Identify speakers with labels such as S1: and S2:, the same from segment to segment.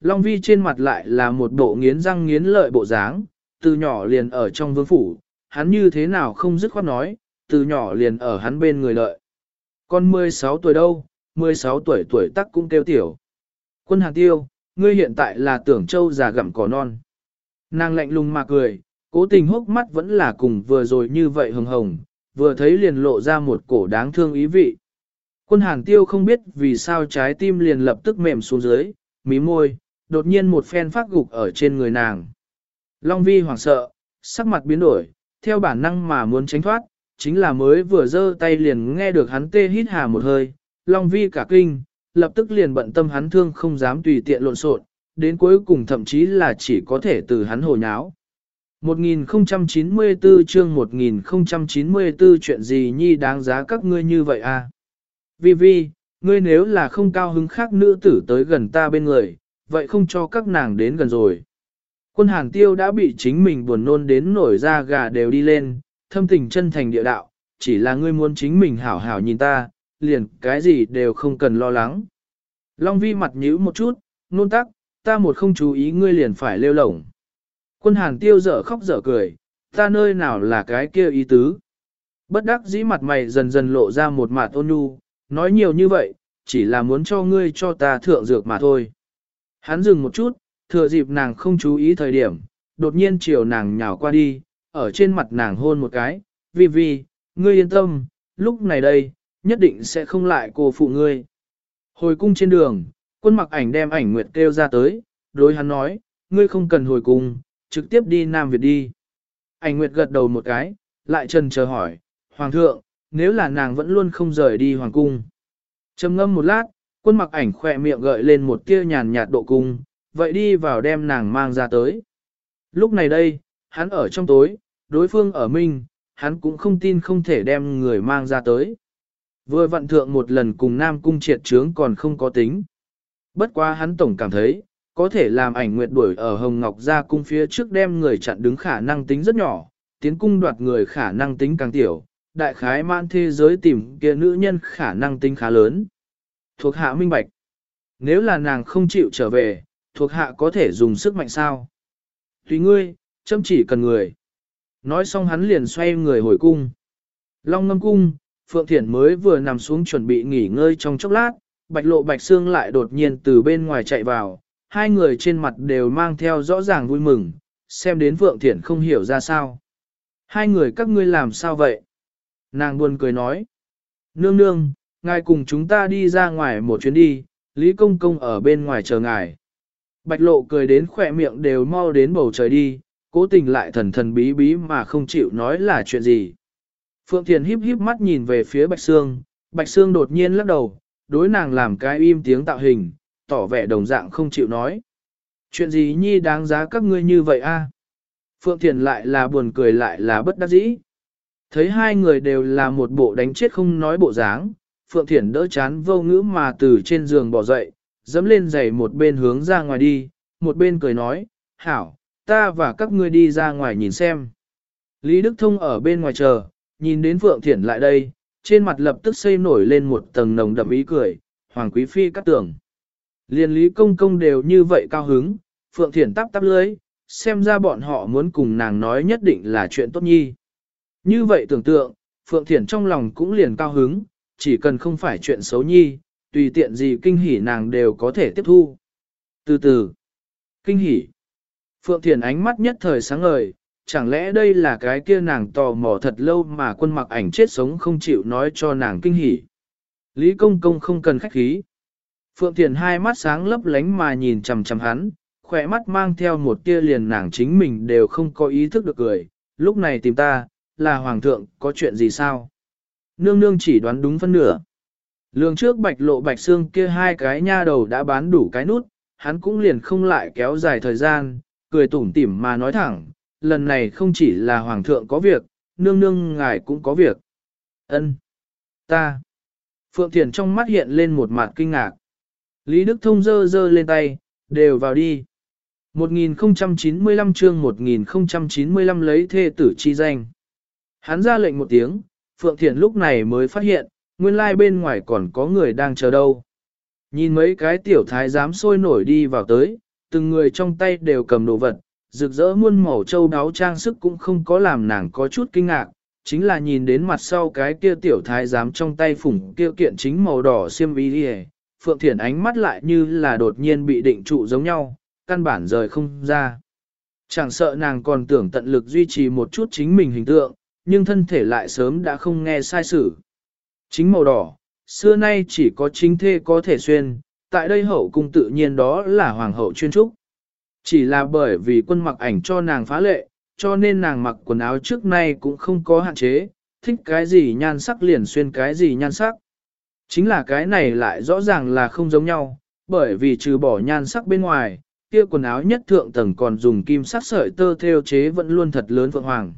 S1: Long Vi trên mặt lại là một bộ nghiến răng nghiến lợi bộ dáng, từ nhỏ liền ở trong vương phủ, hắn như thế nào không dứt khoát nói, từ nhỏ liền ở hắn bên người lợi. Con 16 tuổi đâu, 16 tuổi tuổi tắc cũng kêu tiểu. Quân hàng tiêu, ngươi hiện tại là tưởng châu già gặm cỏ non. Nàng lạnh lùng mà cười, cố tình hốc mắt vẫn là cùng vừa rồi như vậy hồng hồng, vừa thấy liền lộ ra một cổ đáng thương ý vị. Quân hàng tiêu không biết vì sao trái tim liền lập tức mềm xuống dưới, mí môi, đột nhiên một phen phát gục ở trên người nàng. Long vi hoảng sợ, sắc mặt biến đổi, theo bản năng mà muốn tránh thoát, chính là mới vừa giơ tay liền nghe được hắn tê hít hà một hơi, Long vi cả kinh, lập tức liền bận tâm hắn thương không dám tùy tiện lộn xộn, đến cuối cùng thậm chí là chỉ có thể từ hắn hồ nháo. 1094 chương 1094 chuyện gì nhi đáng giá các ngươi như vậy à? Vi Vi, ngươi nếu là không cao hứng khác nữ tử tới gần ta bên người, vậy không cho các nàng đến gần rồi. Quân hàng tiêu đã bị chính mình buồn nôn đến nổi da gà đều đi lên, thâm tình chân thành địa đạo, chỉ là ngươi muốn chính mình hảo hảo nhìn ta, liền cái gì đều không cần lo lắng. Long vi mặt nhíu một chút, nôn tắc, ta một không chú ý ngươi liền phải lêu lổng. Quân hàng tiêu dở khóc dở cười, ta nơi nào là cái kia ý tứ. Bất đắc dĩ mặt mày dần dần lộ ra một mặt ôn nhu, nói nhiều như vậy, chỉ là muốn cho ngươi cho ta thượng dược mà thôi. Hắn dừng một chút, thừa dịp nàng không chú ý thời điểm, đột nhiên chiều nàng nhào qua đi, ở trên mặt nàng hôn một cái, vi vi, ngươi yên tâm, lúc này đây, nhất định sẽ không lại cô phụ ngươi. Hồi cung trên đường, quân mặc ảnh đem ảnh nguyệt kêu ra tới, đối hắn nói, ngươi không cần hồi cung, trực tiếp đi Nam Việt đi. Ảnh nguyệt gật đầu một cái, lại trần chờ hỏi, Hoàng thượng, nếu là nàng vẫn luôn không rời đi Hoàng cung. trầm ngâm một lát, quân mặc ảnh khỏe miệng gợi lên một tia nhàn nhạt độ cung, vậy đi vào đem nàng mang ra tới. Lúc này đây, hắn ở trong tối, đối phương ở minh, hắn cũng không tin không thể đem người mang ra tới. Vừa vận thượng một lần cùng Nam Cung triệt trướng còn không có tính. Bất quá hắn tổng cảm thấy, có thể làm ảnh nguyệt đuổi ở Hồng Ngọc ra cung phía trước đem người chặn đứng khả năng tính rất nhỏ, tiến cung đoạt người khả năng tính càng tiểu, đại khái mãn thế giới tìm kia nữ nhân khả năng tính khá lớn. Thuộc hạ minh bạch. Nếu là nàng không chịu trở về, thuộc hạ có thể dùng sức mạnh sao? Tùy ngươi, châm chỉ cần người. Nói xong hắn liền xoay người hồi cung. Long ngâm cung, Phượng Thiển mới vừa nằm xuống chuẩn bị nghỉ ngơi trong chốc lát, bạch lộ bạch xương lại đột nhiên từ bên ngoài chạy vào, hai người trên mặt đều mang theo rõ ràng vui mừng, xem đến Phượng Thiển không hiểu ra sao. Hai người các ngươi làm sao vậy? Nàng buồn cười nói. Nương nương, ngài cùng chúng ta đi ra ngoài một chuyến đi, Lý Công Công ở bên ngoài chờ ngài. Bạch lộ cười đến khỏe miệng đều mau đến bầu trời đi, cố tình lại thần thần bí bí mà không chịu nói là chuyện gì. Phượng Thiền híp híp mắt nhìn về phía Bạch Sương, Bạch Sương đột nhiên lắc đầu, đối nàng làm cái im tiếng tạo hình, tỏ vẻ đồng dạng không chịu nói. Chuyện gì nhi đáng giá các ngươi như vậy a? Phượng Thiền lại là buồn cười lại là bất đắc dĩ. Thấy hai người đều là một bộ đánh chết không nói bộ dáng, Phượng Thiển đỡ chán vô ngữ mà từ trên giường bỏ dậy, dẫm lên giày một bên hướng ra ngoài đi, một bên cười nói, hảo, ta và các ngươi đi ra ngoài nhìn xem. Lý Đức Thông ở bên ngoài chờ, nhìn đến Phượng Thiển lại đây, trên mặt lập tức xây nổi lên một tầng nồng đậm ý cười, Hoàng Quý Phi cắt tưởng. Liên Lý Công Công đều như vậy cao hứng, Phượng Thiển tắp tắp lưới, xem ra bọn họ muốn cùng nàng nói nhất định là chuyện tốt nhi. Như vậy tưởng tượng, Phượng Thiển trong lòng cũng liền cao hứng, chỉ cần không phải chuyện xấu nhi, tùy tiện gì kinh hỉ nàng đều có thể tiếp thu. Từ từ, kinh hỉ. Phượng Thiền ánh mắt nhất thời sáng ngời, chẳng lẽ đây là cái kia nàng tò mò thật lâu mà quân mặc ảnh chết sống không chịu nói cho nàng kinh hỉ. Lý công công không cần khách khí. Phượng Thiền hai mắt sáng lấp lánh mà nhìn chầm chầm hắn, khỏe mắt mang theo một tia liền nàng chính mình đều không có ý thức được cười. Lúc này tìm ta, là hoàng thượng, có chuyện gì sao? Nương nương chỉ đoán đúng phân nửa. Lương trước bạch lộ bạch xương kia hai cái nha đầu đã bán đủ cái nút, hắn cũng liền không lại kéo dài thời gian, cười tủm tỉm mà nói thẳng, lần này không chỉ là hoàng thượng có việc, nương nương ngài cũng có việc. Ân, Ta. Phượng Thiền trong mắt hiện lên một mặt kinh ngạc. Lý Đức Thông dơ dơ lên tay, đều vào đi. 1095 chương 1095 lấy thê tử chi danh. Hắn ra lệnh một tiếng, Phượng Thiền lúc này mới phát hiện, nguyên lai bên ngoài còn có người đang chờ đâu. Nhìn mấy cái tiểu thái dám sôi nổi đi vào tới, từng người trong tay đều cầm đồ vật, rực rỡ muôn màu châu đáo trang sức cũng không có làm nàng có chút kinh ngạc, chính là nhìn đến mặt sau cái kia tiểu thái giám trong tay phủng kia kiện chính màu đỏ xiêm y đi Phượng Thiển ánh mắt lại như là đột nhiên bị định trụ giống nhau, căn bản rời không ra. Chẳng sợ nàng còn tưởng tận lực duy trì một chút chính mình hình tượng, nhưng thân thể lại sớm đã không nghe sai sử Chính màu đỏ, xưa nay chỉ có chính thê có thể xuyên, tại đây hậu cung tự nhiên đó là hoàng hậu chuyên trúc. Chỉ là bởi vì quân mặc ảnh cho nàng phá lệ, cho nên nàng mặc quần áo trước nay cũng không có hạn chế, thích cái gì nhan sắc liền xuyên cái gì nhan sắc. Chính là cái này lại rõ ràng là không giống nhau, bởi vì trừ bỏ nhan sắc bên ngoài, kia quần áo nhất thượng tầng còn dùng kim sắc sợi tơ theo chế vẫn luôn thật lớn vượng hoàng.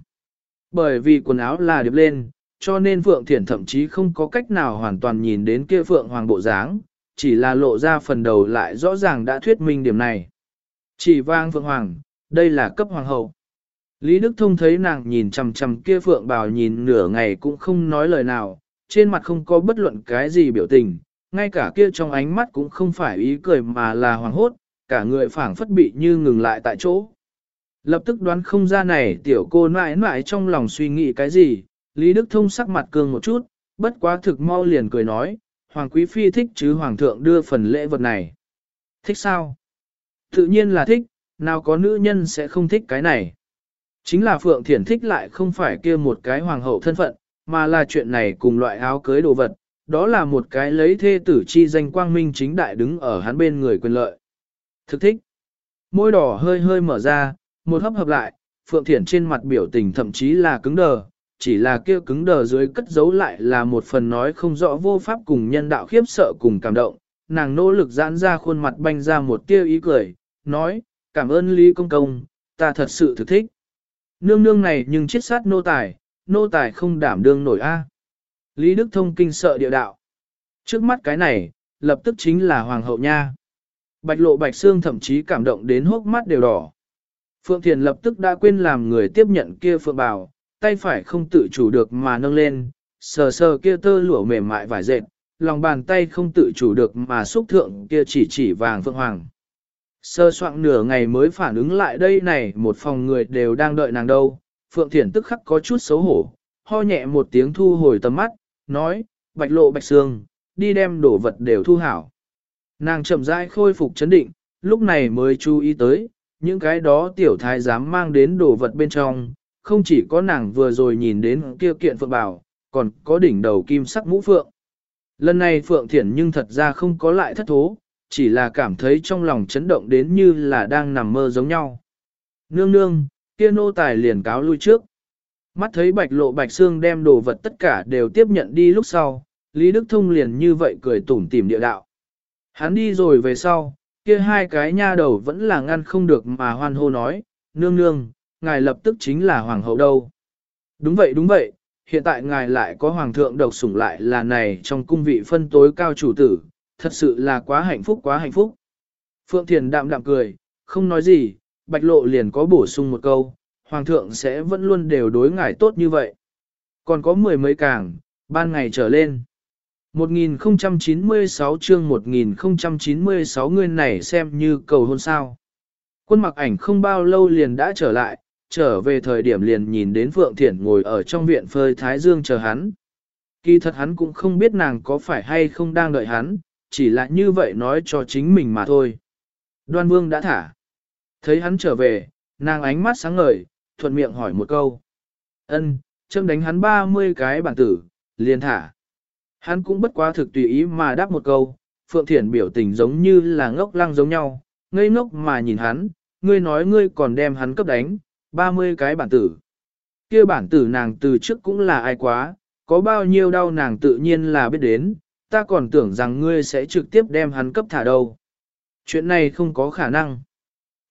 S1: Bởi vì quần áo là điệp lên, cho nên Phượng Thiển thậm chí không có cách nào hoàn toàn nhìn đến kia Phượng Hoàng bộ dáng, chỉ là lộ ra phần đầu lại rõ ràng đã thuyết minh điểm này. Chỉ vang Phượng Hoàng, đây là cấp Hoàng hậu. Lý Đức Thông thấy nàng nhìn chằm chằm kia Phượng bào nhìn nửa ngày cũng không nói lời nào, trên mặt không có bất luận cái gì biểu tình, ngay cả kia trong ánh mắt cũng không phải ý cười mà là hoàng hốt, cả người phảng phất bị như ngừng lại tại chỗ. Lập tức đoán không ra này tiểu cô mãi mãi trong lòng suy nghĩ cái gì, Lý Đức Thông sắc mặt cường một chút, bất quá thực mau liền cười nói, Hoàng Quý Phi thích chứ Hoàng thượng đưa phần lễ vật này. Thích sao? Tự nhiên là thích, nào có nữ nhân sẽ không thích cái này. Chính là Phượng Thiển thích lại không phải kia một cái hoàng hậu thân phận, mà là chuyện này cùng loại áo cưới đồ vật, đó là một cái lấy thê tử chi danh quang minh chính đại đứng ở hắn bên người quyền lợi. Thực thích. Môi đỏ hơi hơi mở ra, một hấp hợp lại, Phượng Thiển trên mặt biểu tình thậm chí là cứng đờ, chỉ là kia cứng đờ dưới cất giấu lại là một phần nói không rõ vô pháp cùng nhân đạo khiếp sợ cùng cảm động. Nàng nỗ lực giãn ra khuôn mặt banh ra một tia ý cười, nói, cảm ơn Lý Công Công, ta thật sự thực thích. Nương nương này nhưng chết sát nô tài, nô tài không đảm đương nổi a. Lý Đức Thông kinh sợ địa đạo. Trước mắt cái này, lập tức chính là Hoàng hậu nha. Bạch lộ bạch xương thậm chí cảm động đến hốc mắt đều đỏ. Phượng Thiền lập tức đã quên làm người tiếp nhận kia Phượng Bảo, tay phải không tự chủ được mà nâng lên, sờ sờ kia tơ lụa mềm mại vải dệt, lòng bàn tay không tự chủ được mà xúc thượng kia chỉ chỉ vàng Phượng Hoàng. Sơ soạn nửa ngày mới phản ứng lại đây này một phòng người đều đang đợi nàng đâu, Phượng Thiển tức khắc có chút xấu hổ, ho nhẹ một tiếng thu hồi tầm mắt, nói, bạch lộ bạch xương, đi đem đổ vật đều thu hảo. Nàng chậm rãi khôi phục chấn định, lúc này mới chú ý tới, những cái đó tiểu thái dám mang đến đồ vật bên trong, không chỉ có nàng vừa rồi nhìn đến kia kiện phượng bảo, còn có đỉnh đầu kim sắc mũ phượng. Lần này Phượng Thiển nhưng thật ra không có lại thất thố, chỉ là cảm thấy trong lòng chấn động đến như là đang nằm mơ giống nhau. Nương nương, kia nô tài liền cáo lui trước. Mắt thấy bạch lộ bạch xương đem đồ vật tất cả đều tiếp nhận đi lúc sau, Lý Đức Thông liền như vậy cười tủm tỉm địa đạo. Hắn đi rồi về sau, kia hai cái nha đầu vẫn là ngăn không được mà hoan hô nói, nương nương, ngài lập tức chính là hoàng hậu đâu. Đúng vậy đúng vậy, hiện tại ngài lại có hoàng thượng độc sủng lại là này trong cung vị phân tối cao chủ tử, thật sự là quá hạnh phúc quá hạnh phúc. Phượng Thiền đạm đạm cười, không nói gì, bạch lộ liền có bổ sung một câu, hoàng thượng sẽ vẫn luôn đều đối ngài tốt như vậy. Còn có mười mấy càng, ban ngày trở lên. 1096 chương 1096 người này xem như cầu hôn sao. Quân mặc ảnh không bao lâu liền đã trở lại, trở về thời điểm liền nhìn đến Phượng Thiển ngồi ở trong viện phơi Thái Dương chờ hắn. Kỳ thật hắn cũng không biết nàng có phải hay không đang đợi hắn, chỉ là như vậy nói cho chính mình mà thôi. Đoan Vương đã thả. Thấy hắn trở về, nàng ánh mắt sáng ngời, thuận miệng hỏi một câu. Ân, châm đánh hắn 30 cái bản tử, liền thả. Hắn cũng bất quá thực tùy ý mà đáp một câu, Phượng Thiển biểu tình giống như là ngốc lăng giống nhau, ngây ngốc mà nhìn hắn, ngươi nói ngươi còn đem hắn cấp đánh, 30 cái bản tử. kia bản tử nàng từ trước cũng là ai quá, có bao nhiêu đau nàng tự nhiên là biết đến, ta còn tưởng rằng ngươi sẽ trực tiếp đem hắn cấp thả đâu. Chuyện này không có khả năng.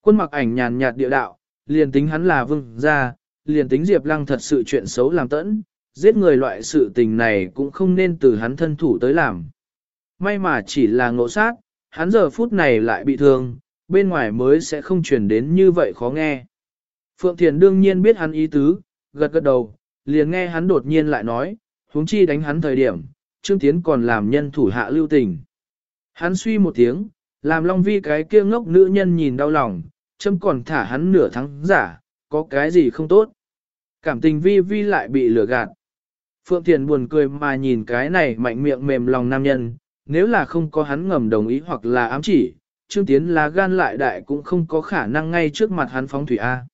S1: Quân mặc ảnh nhàn nhạt địa đạo, liền tính hắn là vương gia, liền tính Diệp Lăng thật sự chuyện xấu làm tẫn, giết người loại sự tình này cũng không nên từ hắn thân thủ tới làm. May mà chỉ là ngộ sát, hắn giờ phút này lại bị thương, bên ngoài mới sẽ không truyền đến như vậy khó nghe. Phượng Thiền đương nhiên biết hắn ý tứ, gật gật đầu, liền nghe hắn đột nhiên lại nói, huống chi đánh hắn thời điểm, Trương Tiến còn làm nhân thủ hạ lưu tình. Hắn suy một tiếng, làm Long Vi cái kia ngốc nữ nhân nhìn đau lòng, châm còn thả hắn nửa tháng giả, có cái gì không tốt. Cảm tình Vi Vi lại bị lừa gạt. Phượng Thiền buồn cười mà nhìn cái này mạnh miệng mềm lòng nam nhân, nếu là không có hắn ngầm đồng ý hoặc là ám chỉ, Trương Tiến là gan lại đại cũng không có khả năng ngay trước mặt hắn phóng thủy A.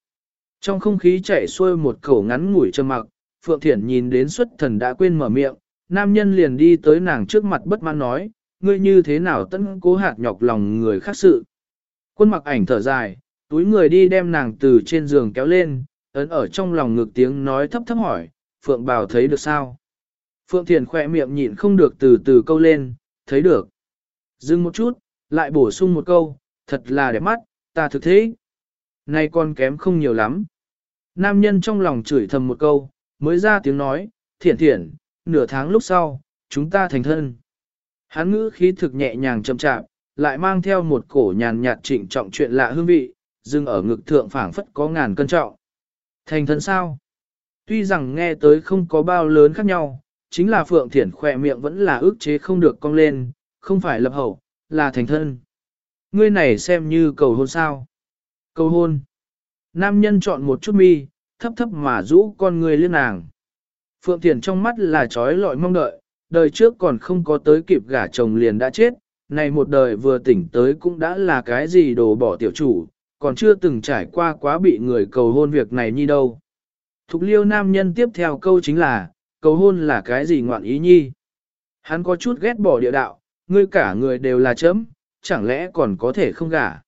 S1: Trong không khí chảy xuôi một khẩu ngắn ngủi trầm mặc, Phượng Thiển nhìn đến xuất thần đã quên mở miệng, nam nhân liền đi tới nàng trước mặt bất mãn nói, ngươi như thế nào tấn cố hạt nhọc lòng người khác sự. Quân mặc ảnh thở dài, túi người đi đem nàng từ trên giường kéo lên, ấn ở trong lòng ngực tiếng nói thấp thấp hỏi, Phượng Bảo thấy được sao? Phượng Thiền khỏe miệng nhịn không được từ từ câu lên, thấy được. Dừng một chút, lại bổ sung một câu, thật là đẹp mắt, ta thực thế. Này còn kém không nhiều lắm. Nam nhân trong lòng chửi thầm một câu, mới ra tiếng nói, thiện thiện, nửa tháng lúc sau, chúng ta thành thân. Hán ngữ khí thực nhẹ nhàng chậm chạm, lại mang theo một cổ nhàn nhạt trịnh trọng chuyện lạ hương vị, dừng ở ngực thượng phảng phất có ngàn cân trọng. Thành thân sao? Tuy rằng nghe tới không có bao lớn khác nhau, chính là Phượng Thiển khỏe miệng vẫn là ước chế không được cong lên, không phải lập hậu, là thành thân. Ngươi này xem như cầu hôn sao. Cầu hôn. Nam nhân chọn một chút mi, thấp thấp mà rũ con người liên nàng. Phượng Thiển trong mắt là trói lọi mong đợi, đời trước còn không có tới kịp gả chồng liền đã chết, này một đời vừa tỉnh tới cũng đã là cái gì đồ bỏ tiểu chủ, còn chưa từng trải qua quá bị người cầu hôn việc này như đâu. Thục liêu nam nhân tiếp theo câu chính là, cầu hôn là cái gì ngoạn ý nhi. Hắn có chút ghét bỏ địa đạo, ngươi cả người đều là chấm, chẳng lẽ còn có thể không gả.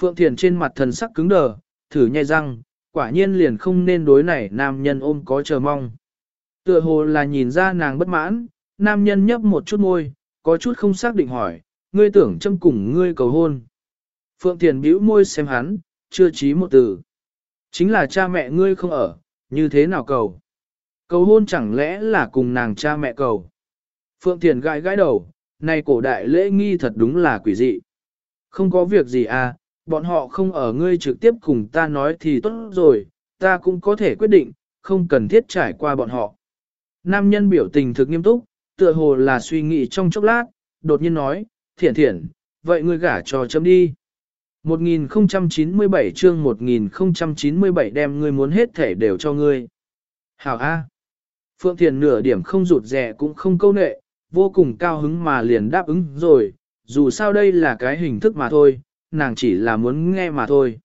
S1: Phượng Thiền trên mặt thần sắc cứng đờ, thử nhai răng, quả nhiên liền không nên đối này nam nhân ôm có chờ mong. Tựa hồ là nhìn ra nàng bất mãn, nam nhân nhấp một chút môi, có chút không xác định hỏi, ngươi tưởng châm cùng ngươi cầu hôn. Phượng Thiền bĩu môi xem hắn, chưa chí một từ. Chính là cha mẹ ngươi không ở, như thế nào cầu? Cầu hôn chẳng lẽ là cùng nàng cha mẹ cầu? Phượng Thiền gãi gãi đầu, này cổ đại lễ nghi thật đúng là quỷ dị. Không có việc gì à, bọn họ không ở ngươi trực tiếp cùng ta nói thì tốt rồi, ta cũng có thể quyết định, không cần thiết trải qua bọn họ. Nam nhân biểu tình thực nghiêm túc, tựa hồ là suy nghĩ trong chốc lát, đột nhiên nói, thiển thiển, vậy ngươi gả cho chấm đi. 1097 chương 1097 đem ngươi muốn hết thể đều cho ngươi. Hảo A. Phượng Thiền nửa điểm không rụt rẻ cũng không câu nệ, vô cùng cao hứng mà liền đáp ứng rồi, dù sao đây là cái hình thức mà thôi, nàng chỉ là muốn nghe mà thôi.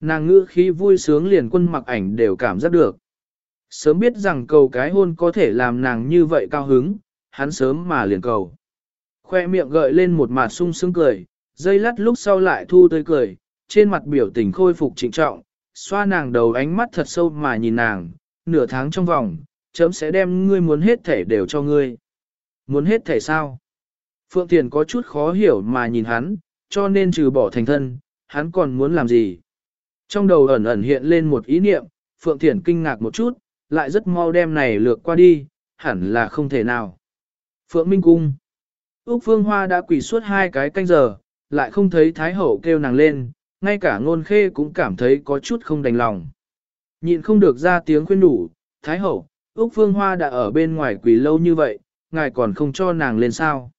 S1: Nàng ngữ khí vui sướng liền quân mặc ảnh đều cảm giác được. Sớm biết rằng cầu cái hôn có thể làm nàng như vậy cao hứng, hắn sớm mà liền cầu. Khoe miệng gợi lên một mặt sung sướng cười, dây lát lúc sau lại thu tươi cười, trên mặt biểu tình khôi phục trịnh trọng, xoa nàng đầu ánh mắt thật sâu mà nhìn nàng, nửa tháng trong vòng, chấm sẽ đem ngươi muốn hết thể đều cho ngươi. Muốn hết thể sao? Phượng Thiền có chút khó hiểu mà nhìn hắn, cho nên trừ bỏ thành thân, hắn còn muốn làm gì? Trong đầu ẩn ẩn hiện lên một ý niệm, Phượng Thiền kinh ngạc một chút, lại rất mau đem này lược qua đi, hẳn là không thể nào. Phượng Minh Cung Úc Phương Hoa đã quỳ suốt hai cái canh giờ, lại không thấy Thái Hậu kêu nàng lên, ngay cả ngôn khê cũng cảm thấy có chút không đành lòng. Nhịn không được ra tiếng khuyên đủ, Thái Hậu, Úc Phương Hoa đã ở bên ngoài quỳ lâu như vậy, ngài còn không cho nàng lên sao.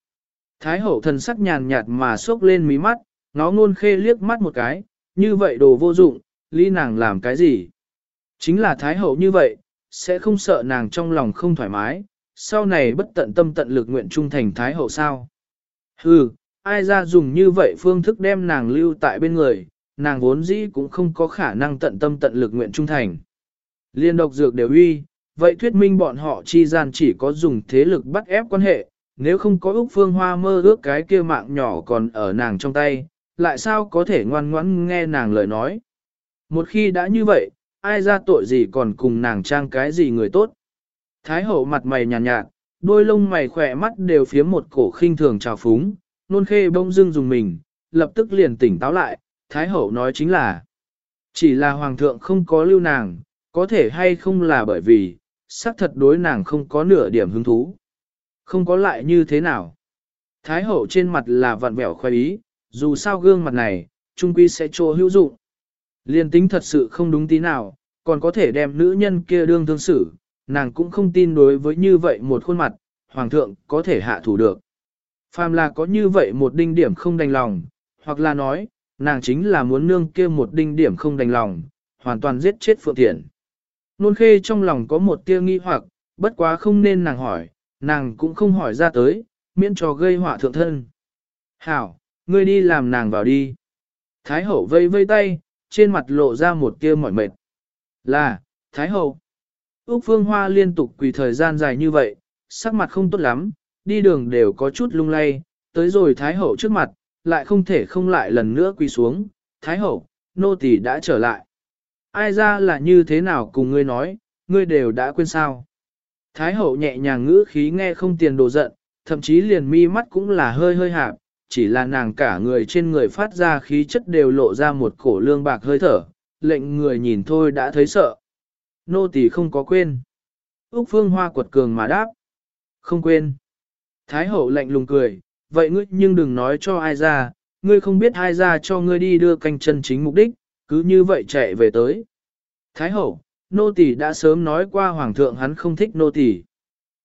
S1: Thái Hậu thần sắc nhàn nhạt mà sốc lên mí mắt, nó ngôn khê liếc mắt một cái, như vậy đồ vô dụng, ly nàng làm cái gì. Chính là Thái Hậu như vậy, sẽ không sợ nàng trong lòng không thoải mái, sau này bất tận tâm tận lực nguyện trung thành Thái Hậu sao. Hừ, ai ra dùng như vậy phương thức đem nàng lưu tại bên người, nàng vốn dĩ cũng không có khả năng tận tâm tận lực nguyện trung thành. Liên độc dược đều uy, vậy thuyết minh bọn họ chi gian chỉ có dùng thế lực bắt ép quan hệ, nếu không có Úc Phương Hoa mơ ước cái kia mạng nhỏ còn ở nàng trong tay, lại sao có thể ngoan ngoãn nghe nàng lời nói. Một khi đã như vậy, ai ra tội gì còn cùng nàng trang cái gì người tốt. Thái hậu mặt mày nhàn nhạt, nhạt, đôi lông mày khỏe mắt đều phía một cổ khinh thường trào phúng, nôn khê bông dưng dùng mình, lập tức liền tỉnh táo lại, Thái hậu nói chính là, chỉ là hoàng thượng không có lưu nàng, có thể hay không là bởi vì, xác thật đối nàng không có nửa điểm hứng thú. Không có lại như thế nào. Thái hậu trên mặt là vặn vẹo khoái ý, dù sao gương mặt này, trung quy sẽ trô hữu dụng. Liên tính thật sự không đúng tí nào, còn có thể đem nữ nhân kia đương thương xử, nàng cũng không tin đối với như vậy một khuôn mặt, hoàng thượng có thể hạ thủ được. Phàm là có như vậy một đinh điểm không đành lòng, hoặc là nói, nàng chính là muốn nương kia một đinh điểm không đành lòng, hoàn toàn giết chết Phượng Thiện. Nôn khê trong lòng có một tia nghi hoặc, bất quá không nên nàng hỏi, nàng cũng không hỏi ra tới, miễn cho gây họa thượng thân. Hảo, ngươi đi làm nàng vào đi. Thái hậu vây vây tay, trên mặt lộ ra một tia mỏi mệt. Là, Thái hậu. Úc Phương Hoa liên tục quỳ thời gian dài như vậy, sắc mặt không tốt lắm, đi đường đều có chút lung lay, tới rồi Thái hậu trước mặt, lại không thể không lại lần nữa quỳ xuống. Thái hậu, nô tỳ đã trở lại. Ai ra là như thế nào cùng ngươi nói, ngươi đều đã quên sao. Thái hậu nhẹ nhàng ngữ khí nghe không tiền đồ giận, thậm chí liền mi mắt cũng là hơi hơi hạp, chỉ là nàng cả người trên người phát ra khí chất đều lộ ra một cổ lương bạc hơi thở, lệnh người nhìn thôi đã thấy sợ. Nô tỳ không có quên. Úc Phương Hoa quật cường mà đáp. Không quên. Thái hậu lạnh lùng cười, vậy ngươi nhưng đừng nói cho ai ra, ngươi không biết ai ra cho ngươi đi đưa canh chân chính mục đích, cứ như vậy chạy về tới. Thái hậu, nô tỳ đã sớm nói qua hoàng thượng hắn không thích nô tỳ.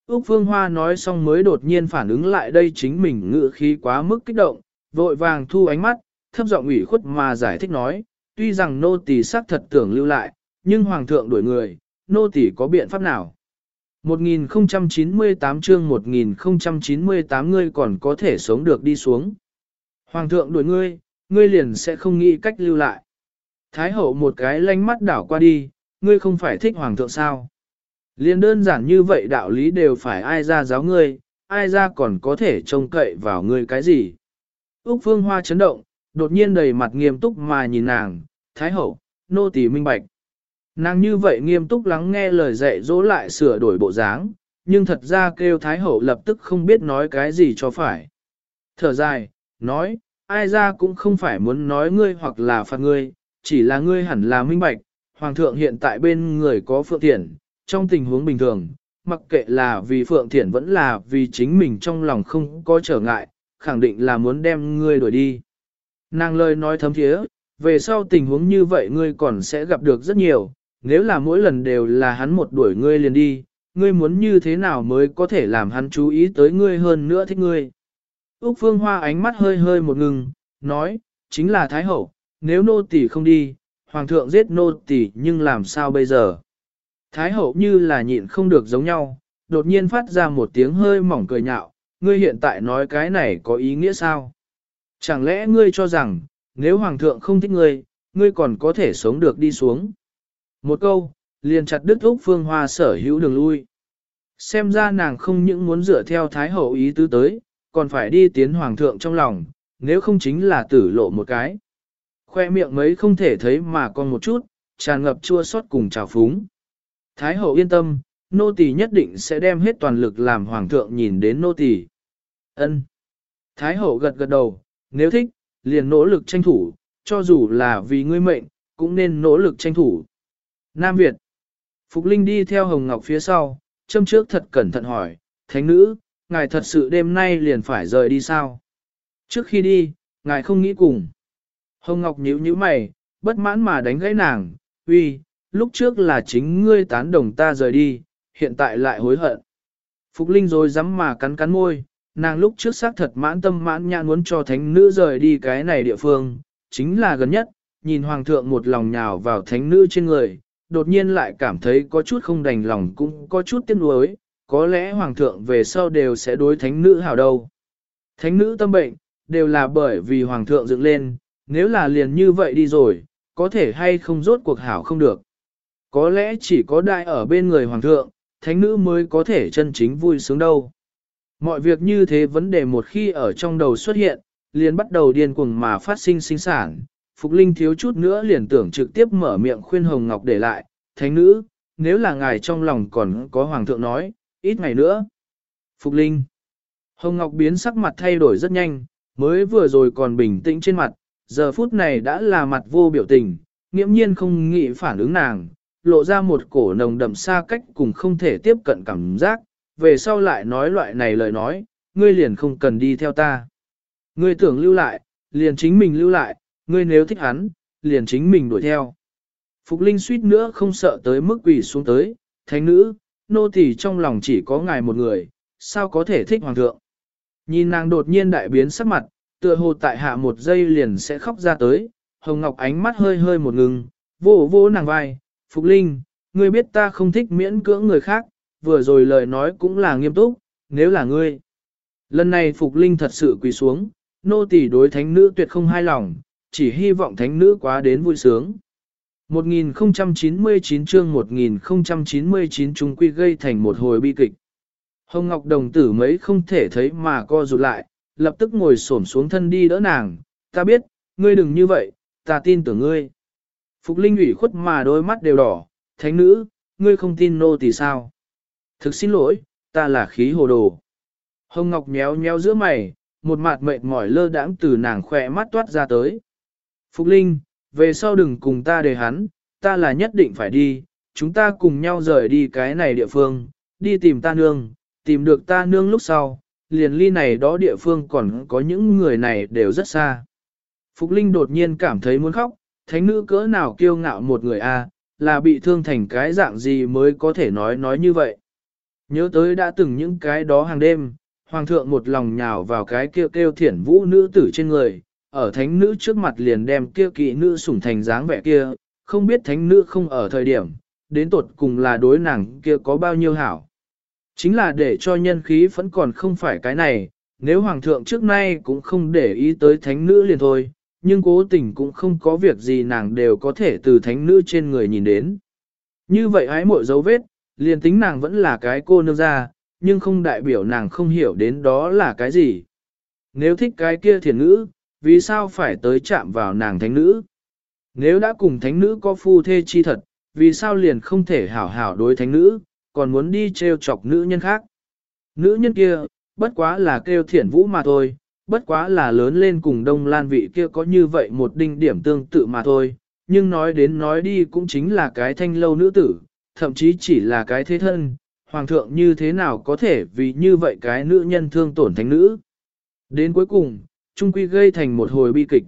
S1: Úc Phương Hoa nói xong mới đột nhiên phản ứng lại đây chính mình ngự khí quá mức kích động, vội vàng thu ánh mắt, thấp giọng ủy khuất mà giải thích nói, tuy rằng nô tỳ xác thật tưởng lưu lại, nhưng hoàng thượng đuổi người, nô tỳ có biện pháp nào? 1098 chương 1098 ngươi còn có thể sống được đi xuống. Hoàng thượng đuổi ngươi, ngươi liền sẽ không nghĩ cách lưu lại. Thái hậu một cái lanh mắt đảo qua đi, ngươi không phải thích hoàng thượng sao? Liên đơn giản như vậy đạo lý đều phải ai ra giáo ngươi, ai ra còn có thể trông cậy vào ngươi cái gì? Úc Phương Hoa chấn động, đột nhiên đầy mặt nghiêm túc mà nhìn nàng, Thái hậu, nô tỳ minh bạch. Nàng như vậy nghiêm túc lắng nghe lời dạy dỗ lại sửa đổi bộ dáng, nhưng thật ra kêu Thái hậu lập tức không biết nói cái gì cho phải. Thở dài, nói, ai ra cũng không phải muốn nói ngươi hoặc là phạt ngươi, chỉ là ngươi hẳn là minh bạch, Hoàng thượng hiện tại bên người có Phượng Thiển, trong tình huống bình thường, mặc kệ là vì Phượng Thiển vẫn là vì chính mình trong lòng không có trở ngại, khẳng định là muốn đem ngươi đuổi đi. Nàng lời nói thấm thiế, về sau tình huống như vậy ngươi còn sẽ gặp được rất nhiều, nếu là mỗi lần đều là hắn một đuổi ngươi liền đi, ngươi muốn như thế nào mới có thể làm hắn chú ý tới ngươi hơn nữa thích ngươi. Úc Phương Hoa ánh mắt hơi hơi một ngừng, nói, chính là Thái Hậu, nếu nô tỳ không đi, Hoàng thượng giết nô tỳ nhưng làm sao bây giờ? Thái Hậu như là nhịn không được giống nhau, đột nhiên phát ra một tiếng hơi mỏng cười nhạo, ngươi hiện tại nói cái này có ý nghĩa sao? Chẳng lẽ ngươi cho rằng, nếu Hoàng thượng không thích ngươi, ngươi còn có thể sống được đi xuống? Một câu, liền chặt đứt Úc Phương Hoa sở hữu đường lui. Xem ra nàng không những muốn dựa theo Thái Hậu ý tứ tới, còn phải đi tiến Hoàng thượng trong lòng, nếu không chính là tử lộ một cái. Khoe miệng mấy không thể thấy mà còn một chút, tràn ngập chua xót cùng trào phúng. Thái Hậu yên tâm, nô tỳ nhất định sẽ đem hết toàn lực làm Hoàng thượng nhìn đến nô tỳ. Ân. Thái Hậu gật gật đầu, nếu thích, liền nỗ lực tranh thủ, cho dù là vì ngươi mệnh, cũng nên nỗ lực tranh thủ. Nam Việt. Phục Linh đi theo Hồng Ngọc phía sau, châm trước thật cẩn thận hỏi, Thánh nữ, ngài thật sự đêm nay liền phải rời đi sao? Trước khi đi, ngài không nghĩ cùng. Hồng Ngọc nhíu nhíu mày, bất mãn mà đánh gãy nàng, uy, lúc trước là chính ngươi tán đồng ta rời đi, hiện tại lại hối hận. Phục Linh rồi dám mà cắn cắn môi, nàng lúc trước xác thật mãn tâm mãn nhãn muốn cho thánh nữ rời đi cái này địa phương, chính là gần nhất, nhìn hoàng thượng một lòng nhào vào thánh nữ trên người, đột nhiên lại cảm thấy có chút không đành lòng cũng có chút tiếc nuối, có lẽ hoàng thượng về sau đều sẽ đối thánh nữ hảo đâu. Thánh nữ tâm bệnh, đều là bởi vì hoàng thượng dựng lên, nếu là liền như vậy đi rồi, có thể hay không rốt cuộc hảo không được. Có lẽ chỉ có đại ở bên người hoàng thượng, thánh nữ mới có thể chân chính vui sướng đâu. Mọi việc như thế vấn đề một khi ở trong đầu xuất hiện, liền bắt đầu điên cuồng mà phát sinh sinh sản, Phục Linh thiếu chút nữa liền tưởng trực tiếp mở miệng khuyên Hồng Ngọc để lại, thánh nữ, nếu là ngài trong lòng còn có Hoàng thượng nói, ít ngày nữa. Phục Linh Hồng Ngọc biến sắc mặt thay đổi rất nhanh, mới vừa rồi còn bình tĩnh trên mặt, giờ phút này đã là mặt vô biểu tình, nghiễm nhiên không nghĩ phản ứng nàng, lộ ra một cổ nồng đậm xa cách cùng không thể tiếp cận cảm giác, về sau lại nói loại này lời nói, ngươi liền không cần đi theo ta. Ngươi tưởng lưu lại, liền chính mình lưu lại, ngươi nếu thích hắn, liền chính mình đuổi theo. Phục Linh suýt nữa không sợ tới mức quỷ xuống tới, thánh nữ, nô tỳ trong lòng chỉ có ngài một người, sao có thể thích hoàng thượng. Nhìn nàng đột nhiên đại biến sắc mặt, tựa hồ tại hạ một giây liền sẽ khóc ra tới, Hồng Ngọc ánh mắt hơi hơi một ngừng, vô vô nàng vai, Phục Linh, ngươi biết ta không thích miễn cưỡng người khác, vừa rồi lời nói cũng là nghiêm túc, nếu là ngươi. Lần này Phục Linh thật sự quỳ xuống, nô tỳ đối thánh nữ tuyệt không hai lòng, chỉ hy vọng thánh nữ quá đến vui sướng. 1099 chương 1099 trung quy gây thành một hồi bi kịch. Hồng Ngọc đồng tử mấy không thể thấy mà co rụt lại, lập tức ngồi xổm xuống thân đi đỡ nàng, ta biết, ngươi đừng như vậy, ta tin tưởng ngươi. Phục Linh ủy khuất mà đôi mắt đều đỏ, thánh nữ, ngươi không tin nô thì sao? Thực xin lỗi, ta là khí hồ đồ. Hồng Ngọc nhéo nhéo giữa mày, một mặt mệt mỏi lơ đãng từ nàng khỏe mắt toát ra tới. Phục Linh, về sau đừng cùng ta đề hắn, ta là nhất định phải đi, chúng ta cùng nhau rời đi cái này địa phương, đi tìm ta nương, tìm được ta nương lúc sau, liền ly này đó địa phương còn có những người này đều rất xa. Phục Linh đột nhiên cảm thấy muốn khóc, thánh nữ cỡ nào kiêu ngạo một người a, là bị thương thành cái dạng gì mới có thể nói nói như vậy. Nhớ tới đã từng những cái đó hàng đêm, hoàng thượng một lòng nhào vào cái kêu kêu thiển vũ nữ tử trên người, ở thánh nữ trước mặt liền đem kia kỵ nữ sủng thành dáng vẻ kia, không biết thánh nữ không ở thời điểm, đến tột cùng là đối nàng kia có bao nhiêu hảo. Chính là để cho nhân khí vẫn còn không phải cái này, nếu hoàng thượng trước nay cũng không để ý tới thánh nữ liền thôi, nhưng cố tình cũng không có việc gì nàng đều có thể từ thánh nữ trên người nhìn đến. Như vậy hái mội dấu vết, liền tính nàng vẫn là cái cô nương ra, nhưng không đại biểu nàng không hiểu đến đó là cái gì. Nếu thích cái kia thiền nữ, vì sao phải tới chạm vào nàng thánh nữ? Nếu đã cùng thánh nữ có phu thê chi thật, vì sao liền không thể hảo hảo đối thánh nữ, còn muốn đi treo chọc nữ nhân khác? Nữ nhân kia, bất quá là kêu thiển vũ mà thôi, bất quá là lớn lên cùng đông lan vị kia có như vậy một đinh điểm tương tự mà thôi, nhưng nói đến nói đi cũng chính là cái thanh lâu nữ tử, thậm chí chỉ là cái thế thân, hoàng thượng như thế nào có thể vì như vậy cái nữ nhân thương tổn thánh nữ. Đến cuối cùng, trung quy gây thành một hồi bi kịch.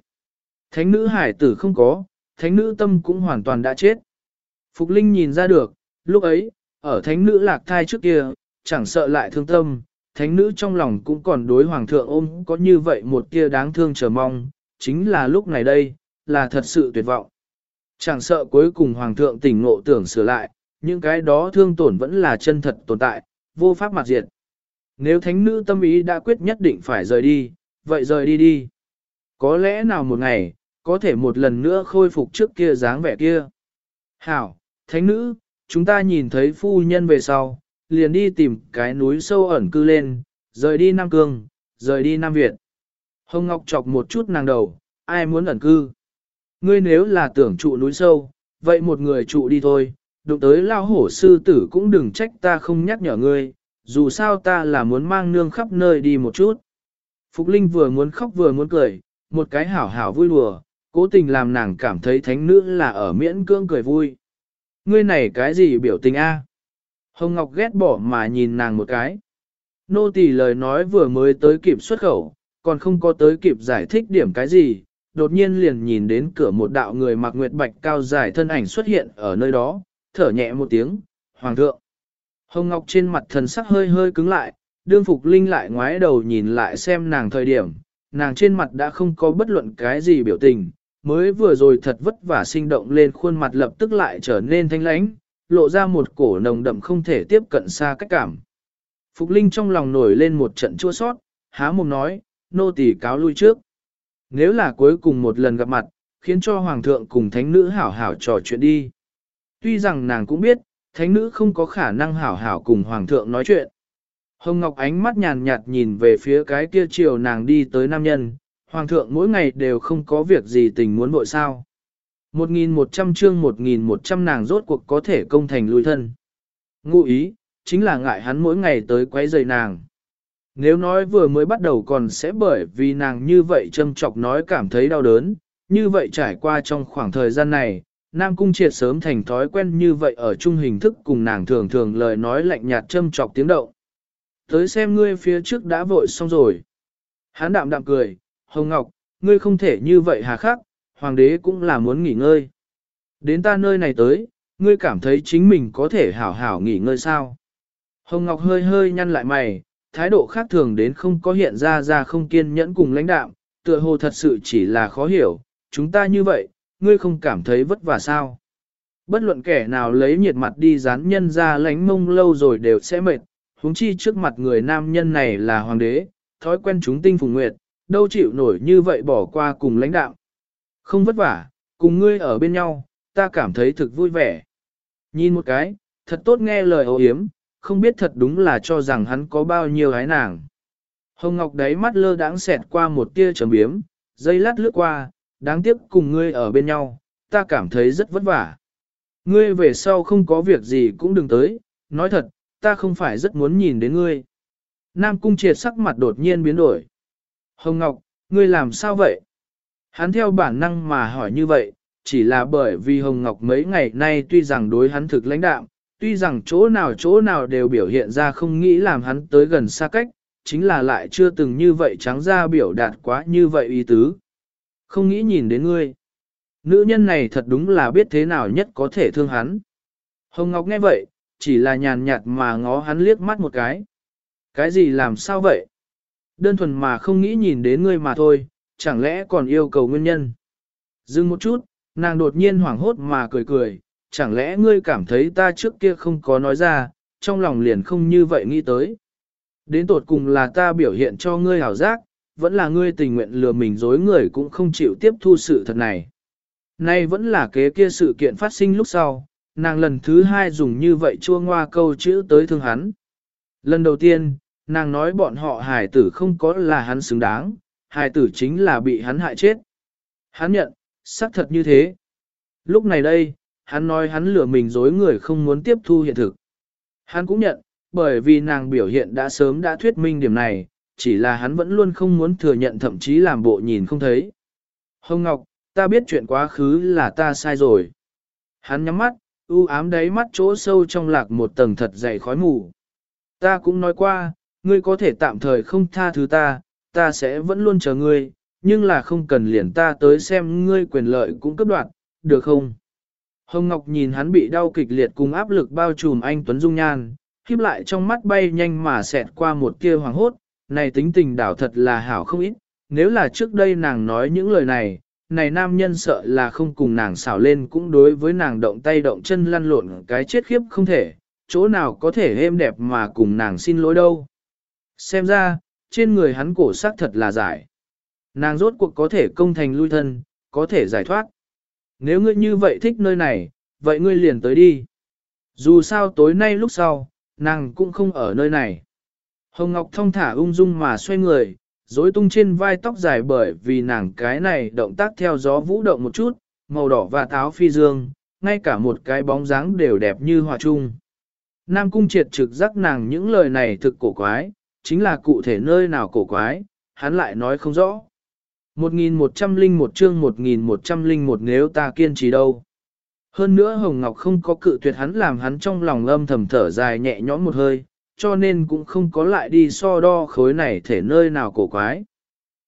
S1: Thánh nữ hải tử không có, thánh nữ tâm cũng hoàn toàn đã chết. Phục Linh nhìn ra được, lúc ấy, ở thánh nữ lạc thai trước kia, chẳng sợ lại thương tâm, thánh nữ trong lòng cũng còn đối hoàng thượng ôm có như vậy một kia đáng thương chờ mong, chính là lúc này đây, là thật sự tuyệt vọng. Chẳng sợ cuối cùng hoàng thượng tỉnh ngộ tưởng sửa lại, những cái đó thương tổn vẫn là chân thật tồn tại, vô pháp mặc diệt. Nếu thánh nữ tâm ý đã quyết nhất định phải rời đi, vậy rời đi đi. Có lẽ nào một ngày, có thể một lần nữa khôi phục trước kia dáng vẻ kia. Hảo, thánh nữ, chúng ta nhìn thấy phu nhân về sau, liền đi tìm cái núi sâu ẩn cư lên, rời đi Nam Cương, rời đi Nam Việt. Hồng Ngọc chọc một chút nàng đầu, ai muốn ẩn cư? Ngươi nếu là tưởng trụ núi sâu, vậy một người trụ đi thôi, đụng tới lao hổ sư tử cũng đừng trách ta không nhắc nhở ngươi, dù sao ta là muốn mang nương khắp nơi đi một chút. Phục Linh vừa muốn khóc vừa muốn cười, một cái hảo hảo vui đùa, cố tình làm nàng cảm thấy thánh nữ là ở miễn cưỡng cười vui. Ngươi này cái gì biểu tình a? Hồng Ngọc ghét bỏ mà nhìn nàng một cái. Nô tỳ lời nói vừa mới tới kịp xuất khẩu, còn không có tới kịp giải thích điểm cái gì, đột nhiên liền nhìn đến cửa một đạo người mặc nguyệt bạch cao dài thân ảnh xuất hiện ở nơi đó, thở nhẹ một tiếng, Hoàng thượng. Hồng Ngọc trên mặt thần sắc hơi hơi cứng lại, đương Phục Linh lại ngoái đầu nhìn lại xem nàng thời điểm, nàng trên mặt đã không có bất luận cái gì biểu tình, mới vừa rồi thật vất vả sinh động lên khuôn mặt lập tức lại trở nên thanh lãnh, lộ ra một cổ nồng đậm không thể tiếp cận xa cách cảm. Phục Linh trong lòng nổi lên một trận chua sót, há mồm nói, nô tỳ cáo lui trước. Nếu là cuối cùng một lần gặp mặt, khiến cho Hoàng thượng cùng Thánh nữ hảo hảo trò chuyện đi. Tuy rằng nàng cũng biết, Thánh nữ không có khả năng hảo hảo cùng Hoàng thượng nói chuyện. Hồng Ngọc ánh mắt nhàn nhạt nhìn về phía cái kia chiều nàng đi tới nam nhân, Hoàng thượng mỗi ngày đều không có việc gì tình muốn bội sao. 1.100 chương 1.100 nàng rốt cuộc có thể công thành lui thân. Ngụ ý, chính là ngại hắn mỗi ngày tới quấy rầy nàng. Nếu nói vừa mới bắt đầu còn sẽ bởi vì nàng như vậy châm chọc nói cảm thấy đau đớn, như vậy trải qua trong khoảng thời gian này, Nam Cung triệt sớm thành thói quen như vậy ở chung hình thức cùng nàng thường thường lời nói lạnh nhạt châm chọc tiếng động. Tới xem ngươi phía trước đã vội xong rồi. Hán đạm đạm cười, Hồng Ngọc, ngươi không thể như vậy hà khắc, hoàng đế cũng là muốn nghỉ ngơi. Đến ta nơi này tới, ngươi cảm thấy chính mình có thể hảo hảo nghỉ ngơi sao? Hồng Ngọc hơi hơi nhăn lại mày, thái độ khác thường đến không có hiện ra ra không kiên nhẫn cùng lãnh đạm, tựa hồ thật sự chỉ là khó hiểu, chúng ta như vậy, ngươi không cảm thấy vất vả sao. Bất luận kẻ nào lấy nhiệt mặt đi dán nhân ra lánh mông lâu rồi đều sẽ mệt, huống chi trước mặt người nam nhân này là hoàng đế, thói quen chúng tinh phùng nguyệt, đâu chịu nổi như vậy bỏ qua cùng lãnh đạo. Không vất vả, cùng ngươi ở bên nhau, ta cảm thấy thực vui vẻ. Nhìn một cái, thật tốt nghe lời ô hiếm, không biết thật đúng là cho rằng hắn có bao nhiêu hái nàng. Hồng Ngọc đáy mắt lơ đãng xẹt qua một tia trầm biếm, dây lát lướt qua, đáng tiếc cùng ngươi ở bên nhau, ta cảm thấy rất vất vả. Ngươi về sau không có việc gì cũng đừng tới, nói thật, ta không phải rất muốn nhìn đến ngươi. Nam Cung triệt sắc mặt đột nhiên biến đổi. Hồng Ngọc, ngươi làm sao vậy? Hắn theo bản năng mà hỏi như vậy, chỉ là bởi vì Hồng Ngọc mấy ngày nay tuy rằng đối hắn thực lãnh đạm, tuy rằng chỗ nào chỗ nào đều biểu hiện ra không nghĩ làm hắn tới gần xa cách, chính là lại chưa từng như vậy trắng ra biểu đạt quá như vậy ý tứ. Không nghĩ nhìn đến ngươi. Nữ nhân này thật đúng là biết thế nào nhất có thể thương hắn. Hồng Ngọc nghe vậy, chỉ là nhàn nhạt mà ngó hắn liếc mắt một cái. Cái gì làm sao vậy? Đơn thuần mà không nghĩ nhìn đến ngươi mà thôi, chẳng lẽ còn yêu cầu nguyên nhân? Dừng một chút, nàng đột nhiên hoảng hốt mà cười cười, chẳng lẽ ngươi cảm thấy ta trước kia không có nói ra, trong lòng liền không như vậy nghĩ tới. Đến tột cùng là ta biểu hiện cho ngươi hảo giác, vẫn là ngươi tình nguyện lừa mình dối người cũng không chịu tiếp thu sự thật này. Nay vẫn là kế kia sự kiện phát sinh lúc sau, nàng lần thứ hai dùng như vậy chua ngoa câu chữ tới thương hắn. Lần đầu tiên, nàng nói bọn họ hài tử không có là hắn xứng đáng, hài tử chính là bị hắn hại chết. Hắn nhận, xác thật như thế. Lúc này đây, hắn nói hắn lừa mình dối người không muốn tiếp thu hiện thực. Hắn cũng nhận, bởi vì nàng biểu hiện đã sớm đã thuyết minh điểm này, chỉ là hắn vẫn luôn không muốn thừa nhận thậm chí làm bộ nhìn không thấy. Hồng Ngọc, ta biết chuyện quá khứ là ta sai rồi. Hắn nhắm mắt, u ám đáy mắt chỗ sâu trong lạc một tầng thật dày khói mù. Ta cũng nói qua, ngươi có thể tạm thời không tha thứ ta, ta sẽ vẫn luôn chờ ngươi, nhưng là không cần liền ta tới xem ngươi quyền lợi cũng cấp đoạt, được không? Hồng Ngọc nhìn hắn bị đau kịch liệt cùng áp lực bao trùm anh Tuấn Dung Nhan, khiếp lại trong mắt bay nhanh mà xẹt qua một tia hoàng hốt, này tính tình đảo thật là hảo không ít, nếu là trước đây nàng nói những lời này, này nam nhân sợ là không cùng nàng xảo lên cũng đối với nàng động tay động chân lăn lộn cái chết khiếp không thể, chỗ nào có thể êm đẹp mà cùng nàng xin lỗi đâu. Xem ra, trên người hắn cổ sắc thật là giải. Nàng rốt cuộc có thể công thành lui thân, có thể giải thoát. Nếu ngươi như vậy thích nơi này, vậy ngươi liền tới đi. Dù sao tối nay lúc sau, nàng cũng không ở nơi này. Hồng Ngọc thong thả ung dung mà xoay người, rối tung trên vai tóc dài bởi vì nàng cái này động tác theo gió vũ động một chút, màu đỏ và táo phi dương, ngay cả một cái bóng dáng đều đẹp như hòa trung. Nam cung triệt trực giác nàng những lời này thực cổ quái, chính là cụ thể nơi nào cổ quái, hắn lại nói không rõ. 1101 chương 1101 nếu ta kiên trì đâu. Hơn nữa Hồng Ngọc không có cự tuyệt hắn làm hắn trong lòng âm thầm thở dài nhẹ nhõm một hơi, cho nên cũng không có lại đi so đo khối này thể nơi nào cổ quái.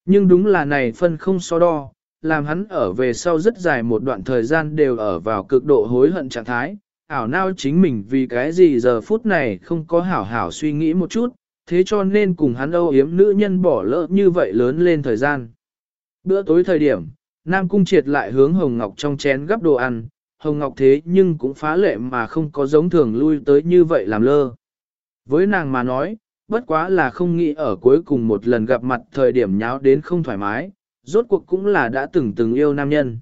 S1: Nhưng đúng là này phân không so đo, làm hắn ở về sau rất dài một đoạn thời gian đều ở vào cực độ hối hận trạng thái, ảo nao chính mình vì cái gì giờ phút này không có hảo hảo suy nghĩ một chút, thế cho nên cùng hắn âu yếm nữ nhân bỏ lỡ như vậy lớn lên thời gian. Bữa tối thời điểm, Nam Cung triệt lại hướng Hồng Ngọc trong chén gắp đồ ăn, Hồng Ngọc thế nhưng cũng phá lệ mà không có giống thường lui tới như vậy làm lơ. Với nàng mà nói, bất quá là không nghĩ ở cuối cùng một lần gặp mặt thời điểm nháo đến không thoải mái, rốt cuộc cũng là đã từng từng yêu nam nhân.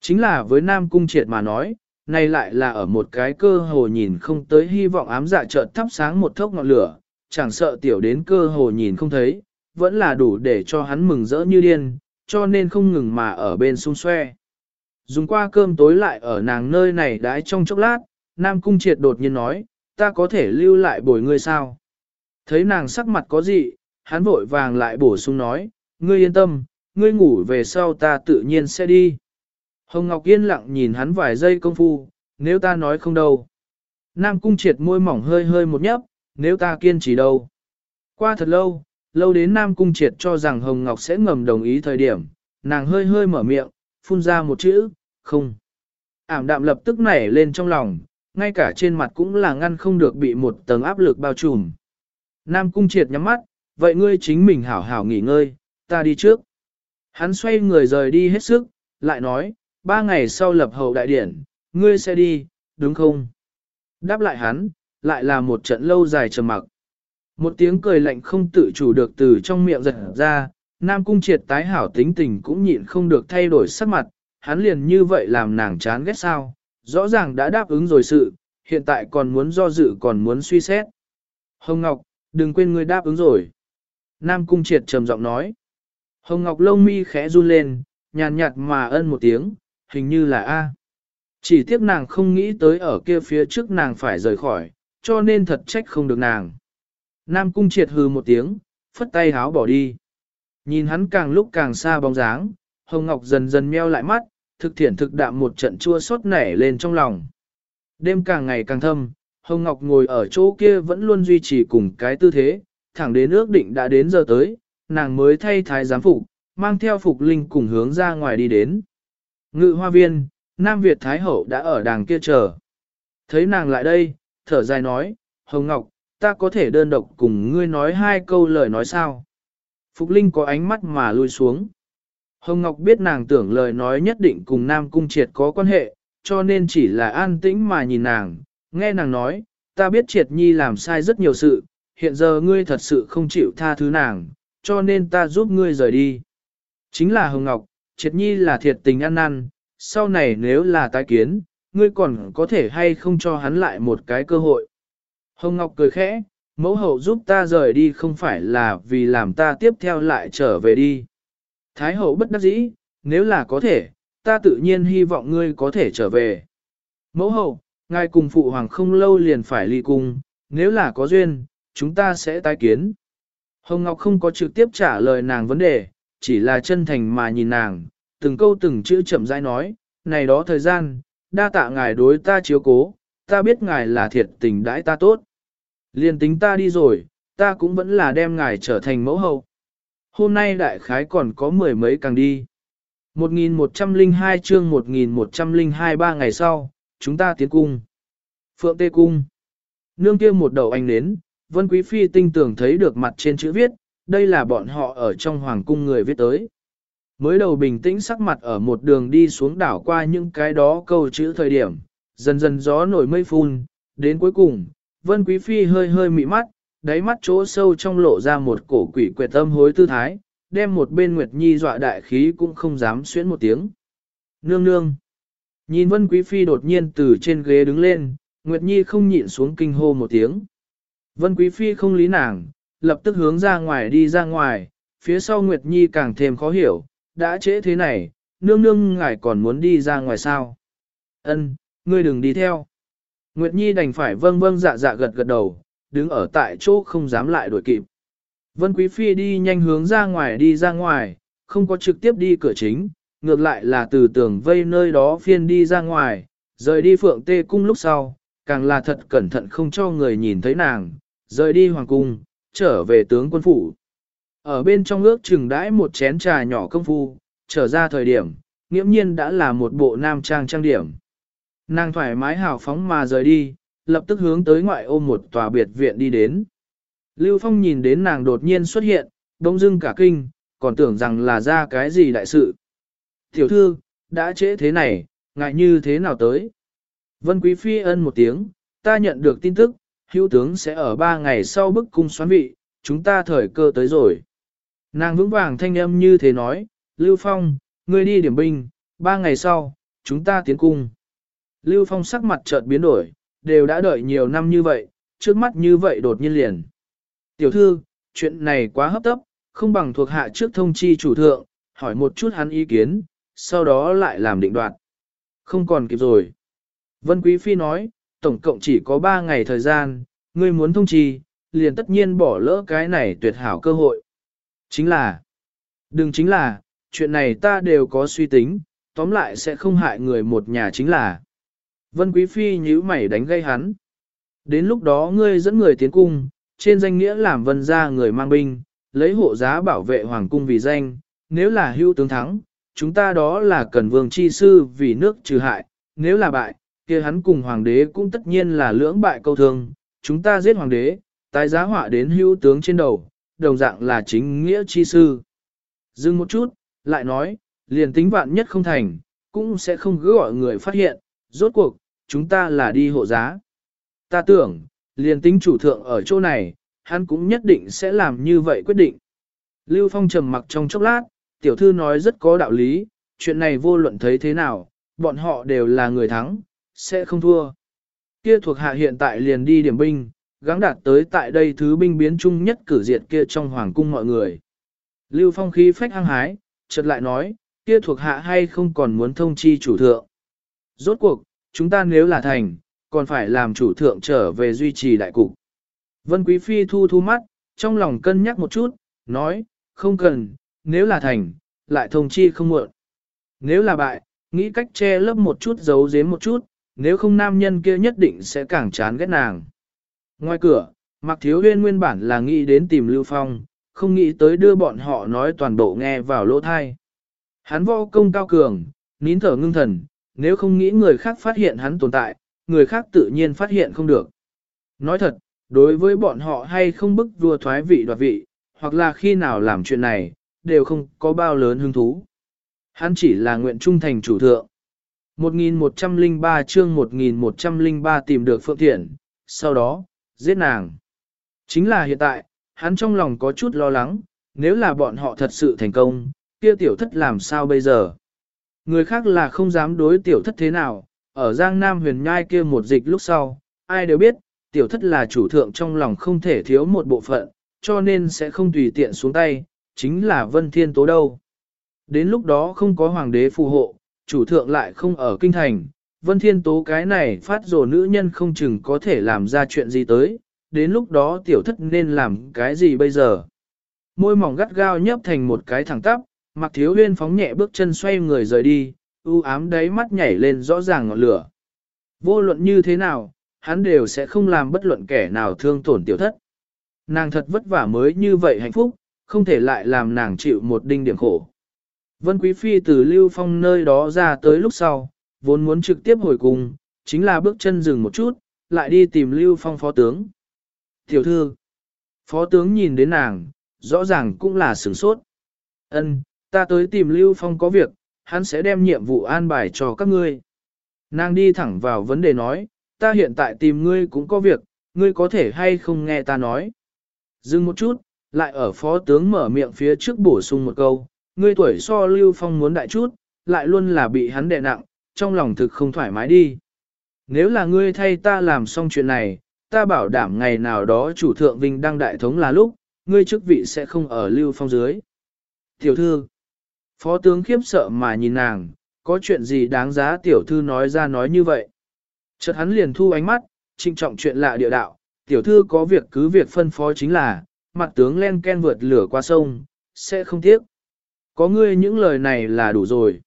S1: Chính là với Nam Cung Triệt mà nói, nay lại là ở một cái cơ hồ nhìn không tới hy vọng ám dạ chợt thắp sáng một thốc ngọn lửa, chẳng sợ tiểu đến cơ hồ nhìn không thấy, vẫn là đủ để cho hắn mừng rỡ như điên, cho nên không ngừng mà ở bên xung xoe. Dùng qua cơm tối lại ở nàng nơi này đãi trong chốc lát, Nam Cung Triệt đột nhiên nói, ta có thể lưu lại bồi ngươi sao? Thấy nàng sắc mặt có gì, hắn vội vàng lại bổ sung nói, ngươi yên tâm, ngươi ngủ về sau ta tự nhiên sẽ đi. Hồng Ngọc yên lặng nhìn hắn vài giây công phu, nếu ta nói không đâu. Nam Cung Triệt môi mỏng hơi hơi một nhấp, nếu ta kiên trì đâu. Qua thật lâu, lâu đến Nam Cung Triệt cho rằng Hồng Ngọc sẽ ngầm đồng ý thời điểm, nàng hơi hơi mở miệng, phun ra một chữ, không. Ảm đạm lập tức nảy lên trong lòng, ngay cả trên mặt cũng là ngăn không được bị một tầng áp lực bao trùm. Nam Cung Triệt nhắm mắt, vậy ngươi chính mình hảo hảo nghỉ ngơi, ta đi trước. Hắn xoay người rời đi hết sức, lại nói, ba ngày sau lập hậu đại điển, ngươi sẽ đi, đúng không? Đáp lại hắn, lại là một trận lâu dài trầm mặc. Một tiếng cười lạnh không tự chủ được từ trong miệng giật ra, Nam Cung Triệt tái hảo tính tình cũng nhịn không được thay đổi sắc mặt, hắn liền như vậy làm nàng chán ghét sao, rõ ràng đã đáp ứng rồi sự, hiện tại còn muốn do dự còn muốn suy xét. Hồng Ngọc, đừng quên ngươi đáp ứng rồi. Nam Cung Triệt trầm giọng nói. Hồng Ngọc lông mi khẽ run lên, nhàn nhạt mà ân một tiếng, hình như là A. Chỉ tiếc nàng không nghĩ tới ở kia phía trước nàng phải rời khỏi, cho nên thật trách không được nàng. Nam Cung Triệt hừ một tiếng, phất tay háo bỏ đi. Nhìn hắn càng lúc càng xa bóng dáng, Hồng Ngọc dần dần meo lại mắt, thực thiển thực đạm một trận chua xót nảy lên trong lòng. Đêm càng ngày càng thâm, Hồng Ngọc ngồi ở chỗ kia vẫn luôn duy trì cùng cái tư thế, thẳng đến ước định đã đến giờ tới, nàng mới thay thái giám phục, mang theo phục linh cùng hướng ra ngoài đi đến. Ngự hoa viên, Nam Việt Thái Hậu đã ở đàng kia chờ. Thấy nàng lại đây, thở dài nói, Hồng Ngọc, ta có thể đơn độc cùng ngươi nói hai câu lời nói sao? Phục Linh có ánh mắt mà lui xuống. Hồng Ngọc biết nàng tưởng lời nói nhất định cùng Nam Cung Triệt có quan hệ, cho nên chỉ là an tĩnh mà nhìn nàng, nghe nàng nói, ta biết Triệt Nhi làm sai rất nhiều sự, hiện giờ ngươi thật sự không chịu tha thứ nàng, cho nên ta giúp ngươi rời đi. Chính là Hồng Ngọc, Triệt Nhi là thiệt tình ăn năn, sau này nếu là tái kiến, ngươi còn có thể hay không cho hắn lại một cái cơ hội. Hồng Ngọc cười khẽ, mẫu hậu giúp ta rời đi không phải là vì làm ta tiếp theo lại trở về đi. Thái hậu bất đắc dĩ, nếu là có thể, ta tự nhiên hy vọng ngươi có thể trở về. Mẫu hậu, ngài cùng phụ hoàng không lâu liền phải ly cung, nếu là có duyên, chúng ta sẽ tái kiến. Hồng Ngọc không có trực tiếp trả lời nàng vấn đề, chỉ là chân thành mà nhìn nàng, từng câu từng chữ chậm rãi nói, này đó thời gian, đa tạ ngài đối ta chiếu cố, ta biết ngài là thiệt tình đãi ta tốt. liền tính ta đi rồi, ta cũng vẫn là đem ngài trở thành mẫu hậu. Hôm nay đại khái còn có mười mấy càng đi. 1102 chương 1102 ba ngày sau, chúng ta tiến cung. Phượng Tê Cung. Nương kia một đầu anh nến, Vân Quý Phi tinh tưởng thấy được mặt trên chữ viết, đây là bọn họ ở trong hoàng cung người viết tới. Mới đầu bình tĩnh sắc mặt ở một đường đi xuống đảo qua những cái đó câu chữ thời điểm, dần dần gió nổi mây phun, đến cuối cùng, Vân Quý Phi hơi hơi mị mắt, đáy mắt chỗ sâu trong lộ ra một cổ quỷ quyệt tâm hối tư thái, đem một bên Nguyệt Nhi dọa đại khí cũng không dám xuyến một tiếng. Nương nương. Nhìn Vân Quý Phi đột nhiên từ trên ghế đứng lên, Nguyệt Nhi không nhịn xuống kinh hô một tiếng. Vân Quý Phi không lý nàng, lập tức hướng ra ngoài đi ra ngoài, phía sau Nguyệt Nhi càng thêm khó hiểu, đã trễ thế này, nương nương ngài còn muốn đi ra ngoài sao? Ân, ngươi đừng đi theo. Nguyệt Nhi đành phải vâng vâng dạ dạ gật gật đầu, đứng ở tại chỗ không dám lại đuổi kịp. Vân Quý Phi đi nhanh hướng ra ngoài đi ra ngoài, không có trực tiếp đi cửa chính, ngược lại là từ tường vây nơi đó phiên đi ra ngoài, rời đi phượng tê cung lúc sau, càng là thật cẩn thận không cho người nhìn thấy nàng, rời đi hoàng cung, trở về tướng quân phủ. Ở bên trong ước chừng đãi một chén trà nhỏ công phu, trở ra thời điểm, nghiễm nhiên đã là một bộ nam trang trang điểm. Nàng thoải mái hào phóng mà rời đi, lập tức hướng tới ngoại ô một tòa biệt viện đi đến. Lưu Phong nhìn đến nàng đột nhiên xuất hiện, đông dưng cả kinh, còn tưởng rằng là ra cái gì đại sự. Tiểu thư, đã trễ thế này, ngại như thế nào tới? Vân Quý Phi ân một tiếng, ta nhận được tin tức, hữu tướng sẽ ở ba ngày sau bức cung xoán vị, chúng ta thời cơ tới rồi. Nàng vững vàng thanh âm như thế nói, Lưu Phong, ngươi đi điểm binh, ba ngày sau, chúng ta tiến cung. Lưu Phong sắc mặt chợt biến đổi, đều đã đợi nhiều năm như vậy, trước mắt như vậy đột nhiên liền. Tiểu thư, chuyện này quá hấp tấp, không bằng thuộc hạ trước thông chi chủ thượng, hỏi một chút hắn ý kiến, sau đó lại làm định đoạt. Không còn kịp rồi. Vân Quý Phi nói, tổng cộng chỉ có 3 ngày thời gian, ngươi muốn thông chi, liền tất nhiên bỏ lỡ cái này tuyệt hảo cơ hội. Chính là, đừng chính là, chuyện này ta đều có suy tính, tóm lại sẽ không hại người một nhà chính là. Vân Quý Phi nhíu mày đánh gây hắn. Đến lúc đó ngươi dẫn người tiến cung, trên danh nghĩa làm vân ra người mang binh, lấy hộ giá bảo vệ hoàng cung vì danh, nếu là hưu tướng thắng, chúng ta đó là cần vương chi sư vì nước trừ hại, nếu là bại, kia hắn cùng hoàng đế cũng tất nhiên là lưỡng bại câu thương, chúng ta giết hoàng đế, tái giá họa đến hưu tướng trên đầu, đồng dạng là chính nghĩa chi sư. Dừng một chút, lại nói, liền tính vạn nhất không thành, cũng sẽ không cứ gọi người phát hiện, rốt cuộc, chúng ta là đi hộ giá. Ta tưởng, liền tính chủ thượng ở chỗ này, hắn cũng nhất định sẽ làm như vậy quyết định. Lưu Phong trầm mặc trong chốc lát, tiểu thư nói rất có đạo lý, chuyện này vô luận thấy thế nào, bọn họ đều là người thắng, sẽ không thua. Kia thuộc hạ hiện tại liền đi điểm binh, gắng đạt tới tại đây thứ binh biến chung nhất cử diệt kia trong hoàng cung mọi người. Lưu Phong khí phách hăng hái, chợt lại nói, kia thuộc hạ hay không còn muốn thông chi chủ thượng. Rốt cuộc, chúng ta nếu là thành, còn phải làm chủ thượng trở về duy trì đại cục. Vân Quý Phi thu thu mắt, trong lòng cân nhắc một chút, nói, không cần, nếu là thành, lại thông chi không muộn. Nếu là bại, nghĩ cách che lấp một chút giấu giếm một chút, nếu không nam nhân kia nhất định sẽ càng chán ghét nàng. Ngoài cửa, Mạc Thiếu Huyên nguyên bản là nghĩ đến tìm Lưu Phong, không nghĩ tới đưa bọn họ nói toàn bộ nghe vào lỗ thai. Hắn vô công cao cường, nín thở ngưng thần, nếu không nghĩ người khác phát hiện hắn tồn tại, người khác tự nhiên phát hiện không được. Nói thật, đối với bọn họ hay không bức vua thoái vị đoạt vị, hoặc là khi nào làm chuyện này, đều không có bao lớn hứng thú. Hắn chỉ là nguyện trung thành chủ thượng. 1103 chương 1103 tìm được Phượng Thiện, sau đó, giết nàng. Chính là hiện tại, hắn trong lòng có chút lo lắng, nếu là bọn họ thật sự thành công, kia tiểu thất làm sao bây giờ? Người khác là không dám đối tiểu thất thế nào, ở Giang Nam huyền nhai kia một dịch lúc sau, ai đều biết, tiểu thất là chủ thượng trong lòng không thể thiếu một bộ phận, cho nên sẽ không tùy tiện xuống tay, chính là Vân Thiên Tố đâu. Đến lúc đó không có hoàng đế phù hộ, chủ thượng lại không ở kinh thành, Vân Thiên Tố cái này phát rồ nữ nhân không chừng có thể làm ra chuyện gì tới, đến lúc đó tiểu thất nên làm cái gì bây giờ. Môi mỏng gắt gao nhấp thành một cái thẳng tắp, mặc thiếu huyên phóng nhẹ bước chân xoay người rời đi, u ám đáy mắt nhảy lên rõ ràng ngọn lửa. Vô luận như thế nào, hắn đều sẽ không làm bất luận kẻ nào thương tổn tiểu thất. Nàng thật vất vả mới như vậy hạnh phúc, không thể lại làm nàng chịu một đinh điểm khổ. Vân Quý Phi từ Lưu Phong nơi đó ra tới lúc sau, vốn muốn trực tiếp hồi cùng, chính là bước chân dừng một chút, lại đi tìm Lưu Phong phó tướng. Tiểu thư, phó tướng nhìn đến nàng, rõ ràng cũng là sửng sốt. Ân, ta tới tìm Lưu Phong có việc, hắn sẽ đem nhiệm vụ an bài cho các ngươi. Nàng đi thẳng vào vấn đề nói, ta hiện tại tìm ngươi cũng có việc, ngươi có thể hay không nghe ta nói. Dừng một chút, lại ở phó tướng mở miệng phía trước bổ sung một câu, ngươi tuổi so Lưu Phong muốn đại chút, lại luôn là bị hắn đè nặng, trong lòng thực không thoải mái đi. Nếu là ngươi thay ta làm xong chuyện này, ta bảo đảm ngày nào đó chủ thượng Vinh đăng đại thống là lúc, ngươi chức vị sẽ không ở Lưu Phong dưới. Tiểu thư, phó tướng khiếp sợ mà nhìn nàng, có chuyện gì đáng giá tiểu thư nói ra nói như vậy. Chợt hắn liền thu ánh mắt, trinh trọng chuyện lạ địa đạo, tiểu thư có việc cứ việc phân phó chính là, mặt tướng len ken vượt lửa qua sông, sẽ không tiếc. Có ngươi những lời này là đủ rồi.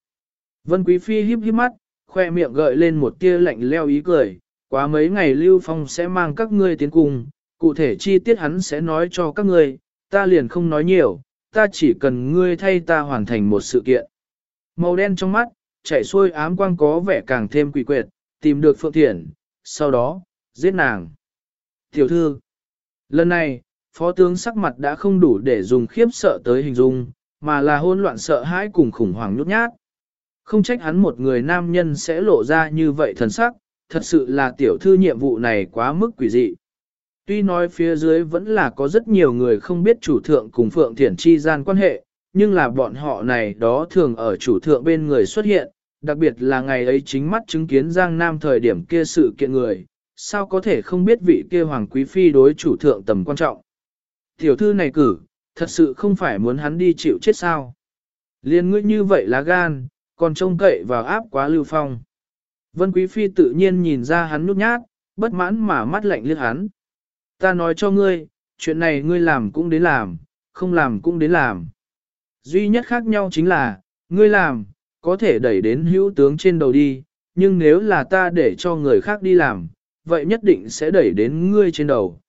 S1: Vân Quý Phi híp híp mắt, khoe miệng gợi lên một tia lạnh leo ý cười, quá mấy ngày Lưu Phong sẽ mang các ngươi tiến cùng, cụ thể chi tiết hắn sẽ nói cho các ngươi, ta liền không nói nhiều, ta chỉ cần ngươi thay ta hoàn thành một sự kiện. Màu đen trong mắt, chảy xuôi ám quang có vẻ càng thêm quỷ quyệt, tìm được Phượng Thiển, sau đó, giết nàng. Tiểu thư, lần này, phó tướng sắc mặt đã không đủ để dùng khiếp sợ tới hình dung, mà là hôn loạn sợ hãi cùng khủng hoảng nhút nhát. Không trách hắn một người nam nhân sẽ lộ ra như vậy thần sắc, thật sự là tiểu thư nhiệm vụ này quá mức quỷ dị. Tuy nói phía dưới vẫn là có rất nhiều người không biết chủ thượng cùng Phượng Thiển chi gian quan hệ, nhưng là bọn họ này đó thường ở chủ thượng bên người xuất hiện, đặc biệt là ngày ấy chính mắt chứng kiến Giang Nam thời điểm kia sự kiện người, sao có thể không biết vị kia Hoàng Quý Phi đối chủ thượng tầm quan trọng. Tiểu thư này cử, thật sự không phải muốn hắn đi chịu chết sao. Liên ngươi như vậy là gan, còn trông cậy vào áp quá lưu phong. Vân Quý Phi tự nhiên nhìn ra hắn nhút nhát, bất mãn mà mắt lạnh liếc hắn. Ta nói cho ngươi, chuyện này ngươi làm cũng đến làm, không làm cũng đến làm. Duy nhất khác nhau chính là, ngươi làm, có thể đẩy đến hữu tướng trên đầu đi, nhưng nếu là ta để cho người khác đi làm, vậy nhất định sẽ đẩy đến ngươi trên đầu.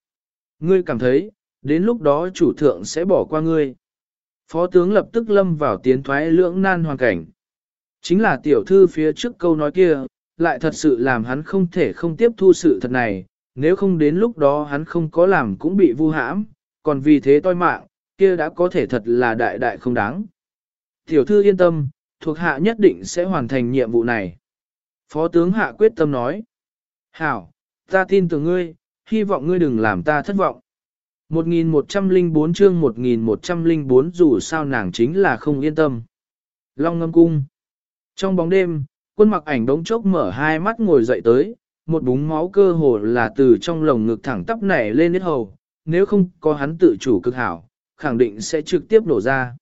S1: Ngươi cảm thấy, đến lúc đó chủ thượng sẽ bỏ qua ngươi. Phó tướng lập tức lâm vào tiến thoái lưỡng nan hoàn cảnh. Chính là tiểu thư phía trước câu nói kia, lại thật sự làm hắn không thể không tiếp thu sự thật này, nếu không đến lúc đó hắn không có làm cũng bị vu hãm, còn vì thế toi mạng, kia đã có thể thật là đại đại không đáng. Tiểu thư yên tâm, thuộc hạ nhất định sẽ hoàn thành nhiệm vụ này. Phó tướng hạ quyết tâm nói. Hảo, ta tin tưởng ngươi, hy vọng ngươi đừng làm ta thất vọng. 1104 chương 1104 dù sao nàng chính là không yên tâm. Long ngâm cung. Trong bóng đêm, quân mặc ảnh đống chốc mở hai mắt ngồi dậy tới, một búng máu cơ hồ là từ trong lồng ngực thẳng tắp nảy lên hết hầu, nếu không có hắn tự chủ cực hảo, khẳng định sẽ trực tiếp nổ ra.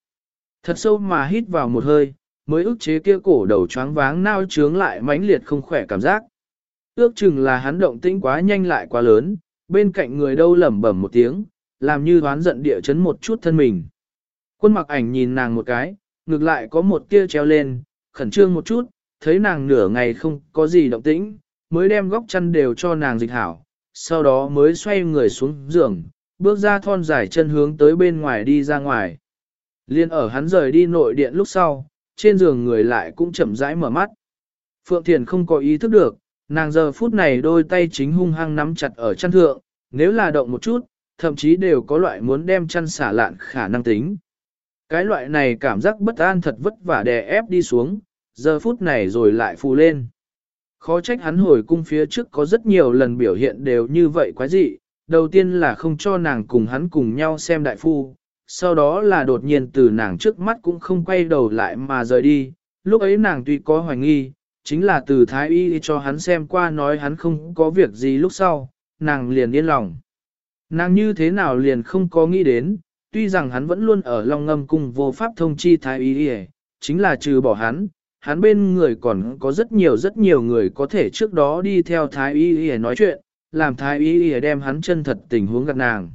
S1: Thật sâu mà hít vào một hơi, mới ức chế kia cổ đầu choáng váng nao trướng lại mãnh liệt không khỏe cảm giác. Ước chừng là hắn động tĩnh quá nhanh lại quá lớn, bên cạnh người đâu lẩm bẩm một tiếng, làm như đoán giận địa chấn một chút thân mình. Quân mặc ảnh nhìn nàng một cái, ngược lại có một tia treo lên, khẩn trương một chút, thấy nàng nửa ngày không có gì động tĩnh, mới đem góc chăn đều cho nàng dịch hảo, sau đó mới xoay người xuống giường, bước ra thon dài chân hướng tới bên ngoài đi ra ngoài. Liên ở hắn rời đi nội điện lúc sau, trên giường người lại cũng chậm rãi mở mắt. Phượng Thiền không có ý thức được, nàng giờ phút này đôi tay chính hung hăng nắm chặt ở chăn thượng, nếu là động một chút, thậm chí đều có loại muốn đem chăn xả lạn khả năng tính. Cái loại này cảm giác bất an thật vất vả đè ép đi xuống, giờ phút này rồi lại phù lên. Khó trách hắn hồi cung phía trước có rất nhiều lần biểu hiện đều như vậy quái dị, đầu tiên là không cho nàng cùng hắn cùng nhau xem đại phu, sau đó là đột nhiên từ nàng trước mắt cũng không quay đầu lại mà rời đi, lúc ấy nàng tuy có hoài nghi, chính là từ thái y cho hắn xem qua nói hắn không có việc gì lúc sau, nàng liền yên lòng. Nàng như thế nào liền không có nghĩ đến, tuy rằng hắn vẫn luôn ở Long Ngâm cung vô pháp thông chi thái y chính là trừ bỏ hắn, hắn bên người còn có rất nhiều rất nhiều người có thể trước đó đi theo thái y nói chuyện, làm thái y đem hắn chân thật tình huống gặp nàng.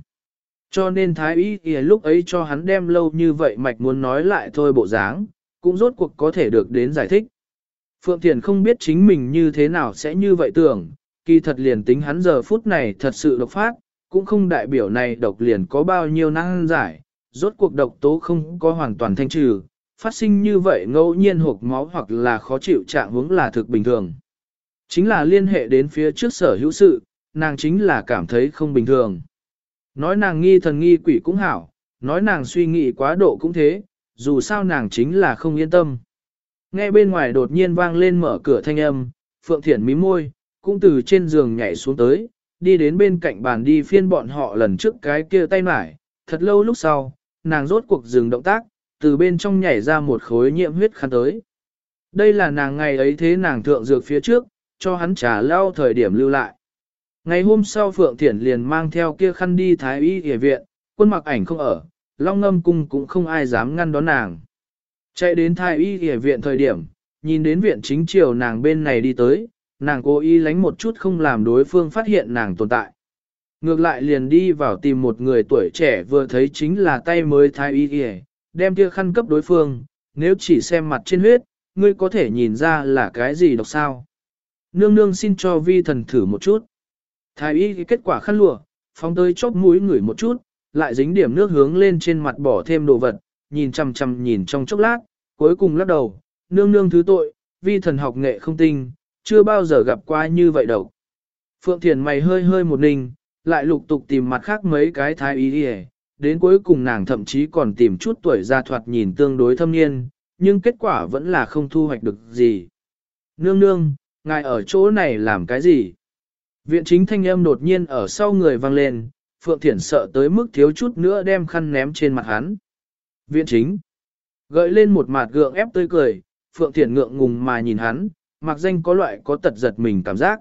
S1: Cho nên thái y y lúc ấy cho hắn đem lâu như vậy mạch muốn nói lại thôi bộ dáng, cũng rốt cuộc có thể được đến giải thích. Phượng Thiền không biết chính mình như thế nào sẽ như vậy tưởng, kỳ thật liền tính hắn giờ phút này thật sự độc phát, cũng không đại biểu này độc liền có bao nhiêu năng giải, rốt cuộc độc tố không có hoàn toàn thanh trừ, phát sinh như vậy ngẫu nhiên hộp máu hoặc là khó chịu trạng hướng là thực bình thường. Chính là liên hệ đến phía trước sở hữu sự, nàng chính là cảm thấy không bình thường. Nói nàng nghi thần nghi quỷ cũng hảo, nói nàng suy nghĩ quá độ cũng thế, dù sao nàng chính là không yên tâm. Nghe bên ngoài đột nhiên vang lên mở cửa thanh âm, Phượng Thiển mí môi, cũng từ trên giường nhảy xuống tới, đi đến bên cạnh bàn đi phiên bọn họ lần trước cái kia tay mải. Thật lâu lúc sau, nàng rốt cuộc dừng động tác, từ bên trong nhảy ra một khối nhiễm huyết khăn tới. Đây là nàng ngày ấy thế nàng thượng dược phía trước, cho hắn trả lao thời điểm lưu lại. Ngày hôm sau Phượng Thiển liền mang theo kia khăn đi Thái Y Y viện, quân mặc ảnh không ở, Long Ngâm Cung cũng không ai dám ngăn đón nàng. Chạy đến Thái Y Y viện thời điểm, nhìn đến viện chính triều nàng bên này đi tới, nàng cố ý lánh một chút không làm đối phương phát hiện nàng tồn tại. Ngược lại liền đi vào tìm một người tuổi trẻ vừa thấy chính là tay mới Thái Y Y, đem kia khăn cấp đối phương, nếu chỉ xem mặt trên huyết, ngươi có thể nhìn ra là cái gì độc sao. Nương nương xin cho vi thần thử một chút. Thái y kết quả khăn lụa, phóng tới chóp mũi ngửi một chút, lại dính điểm nước hướng lên trên mặt bỏ thêm đồ vật, nhìn chằm chằm nhìn trong chốc lát, cuối cùng lắc đầu, nương nương thứ tội, vi thần học nghệ không tinh, chưa bao giờ gặp qua như vậy đâu. Phượng Thiền mày hơi hơi một ninh, lại lục tục tìm mặt khác mấy cái thái y đi đến cuối cùng nàng thậm chí còn tìm chút tuổi ra thoạt nhìn tương đối thâm niên, nhưng kết quả vẫn là không thu hoạch được gì. Nương nương, ngài ở chỗ này làm cái gì? Viện chính thanh âm đột nhiên ở sau người vang lên, Phượng Thiển sợ tới mức thiếu chút nữa đem khăn ném trên mặt hắn. Viện chính, gợi lên một mặt gượng ép tươi cười, Phượng Thiển ngượng ngùng mà nhìn hắn, mặc danh có loại có tật giật mình cảm giác.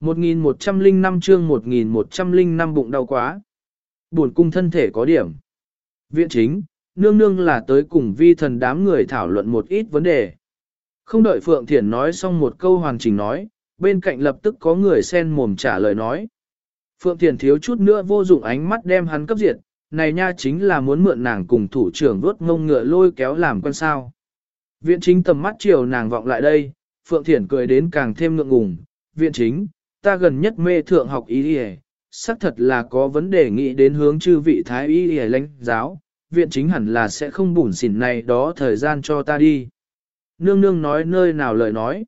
S1: 1105 chương 1105 bụng đau quá. Buồn cung thân thể có điểm. Viện chính, nương nương là tới cùng vi thần đám người thảo luận một ít vấn đề. Không đợi Phượng Thiển nói xong một câu hoàn chỉnh nói, bên cạnh lập tức có người sen mồm trả lời nói. Phượng Thiền thiếu chút nữa vô dụng ánh mắt đem hắn cấp diệt, này nha chính là muốn mượn nàng cùng thủ trưởng đốt ngông ngựa lôi kéo làm con sao. Viện chính tầm mắt chiều nàng vọng lại đây, Phượng Thiển cười đến càng thêm ngượng ngùng. Viện chính, ta gần nhất mê thượng học ý đi xác thật là có vấn đề nghĩ đến hướng chư vị thái y y lãnh giáo, viện chính hẳn là sẽ không bùn xỉn này đó thời gian cho ta đi. Nương nương nói nơi nào lời nói.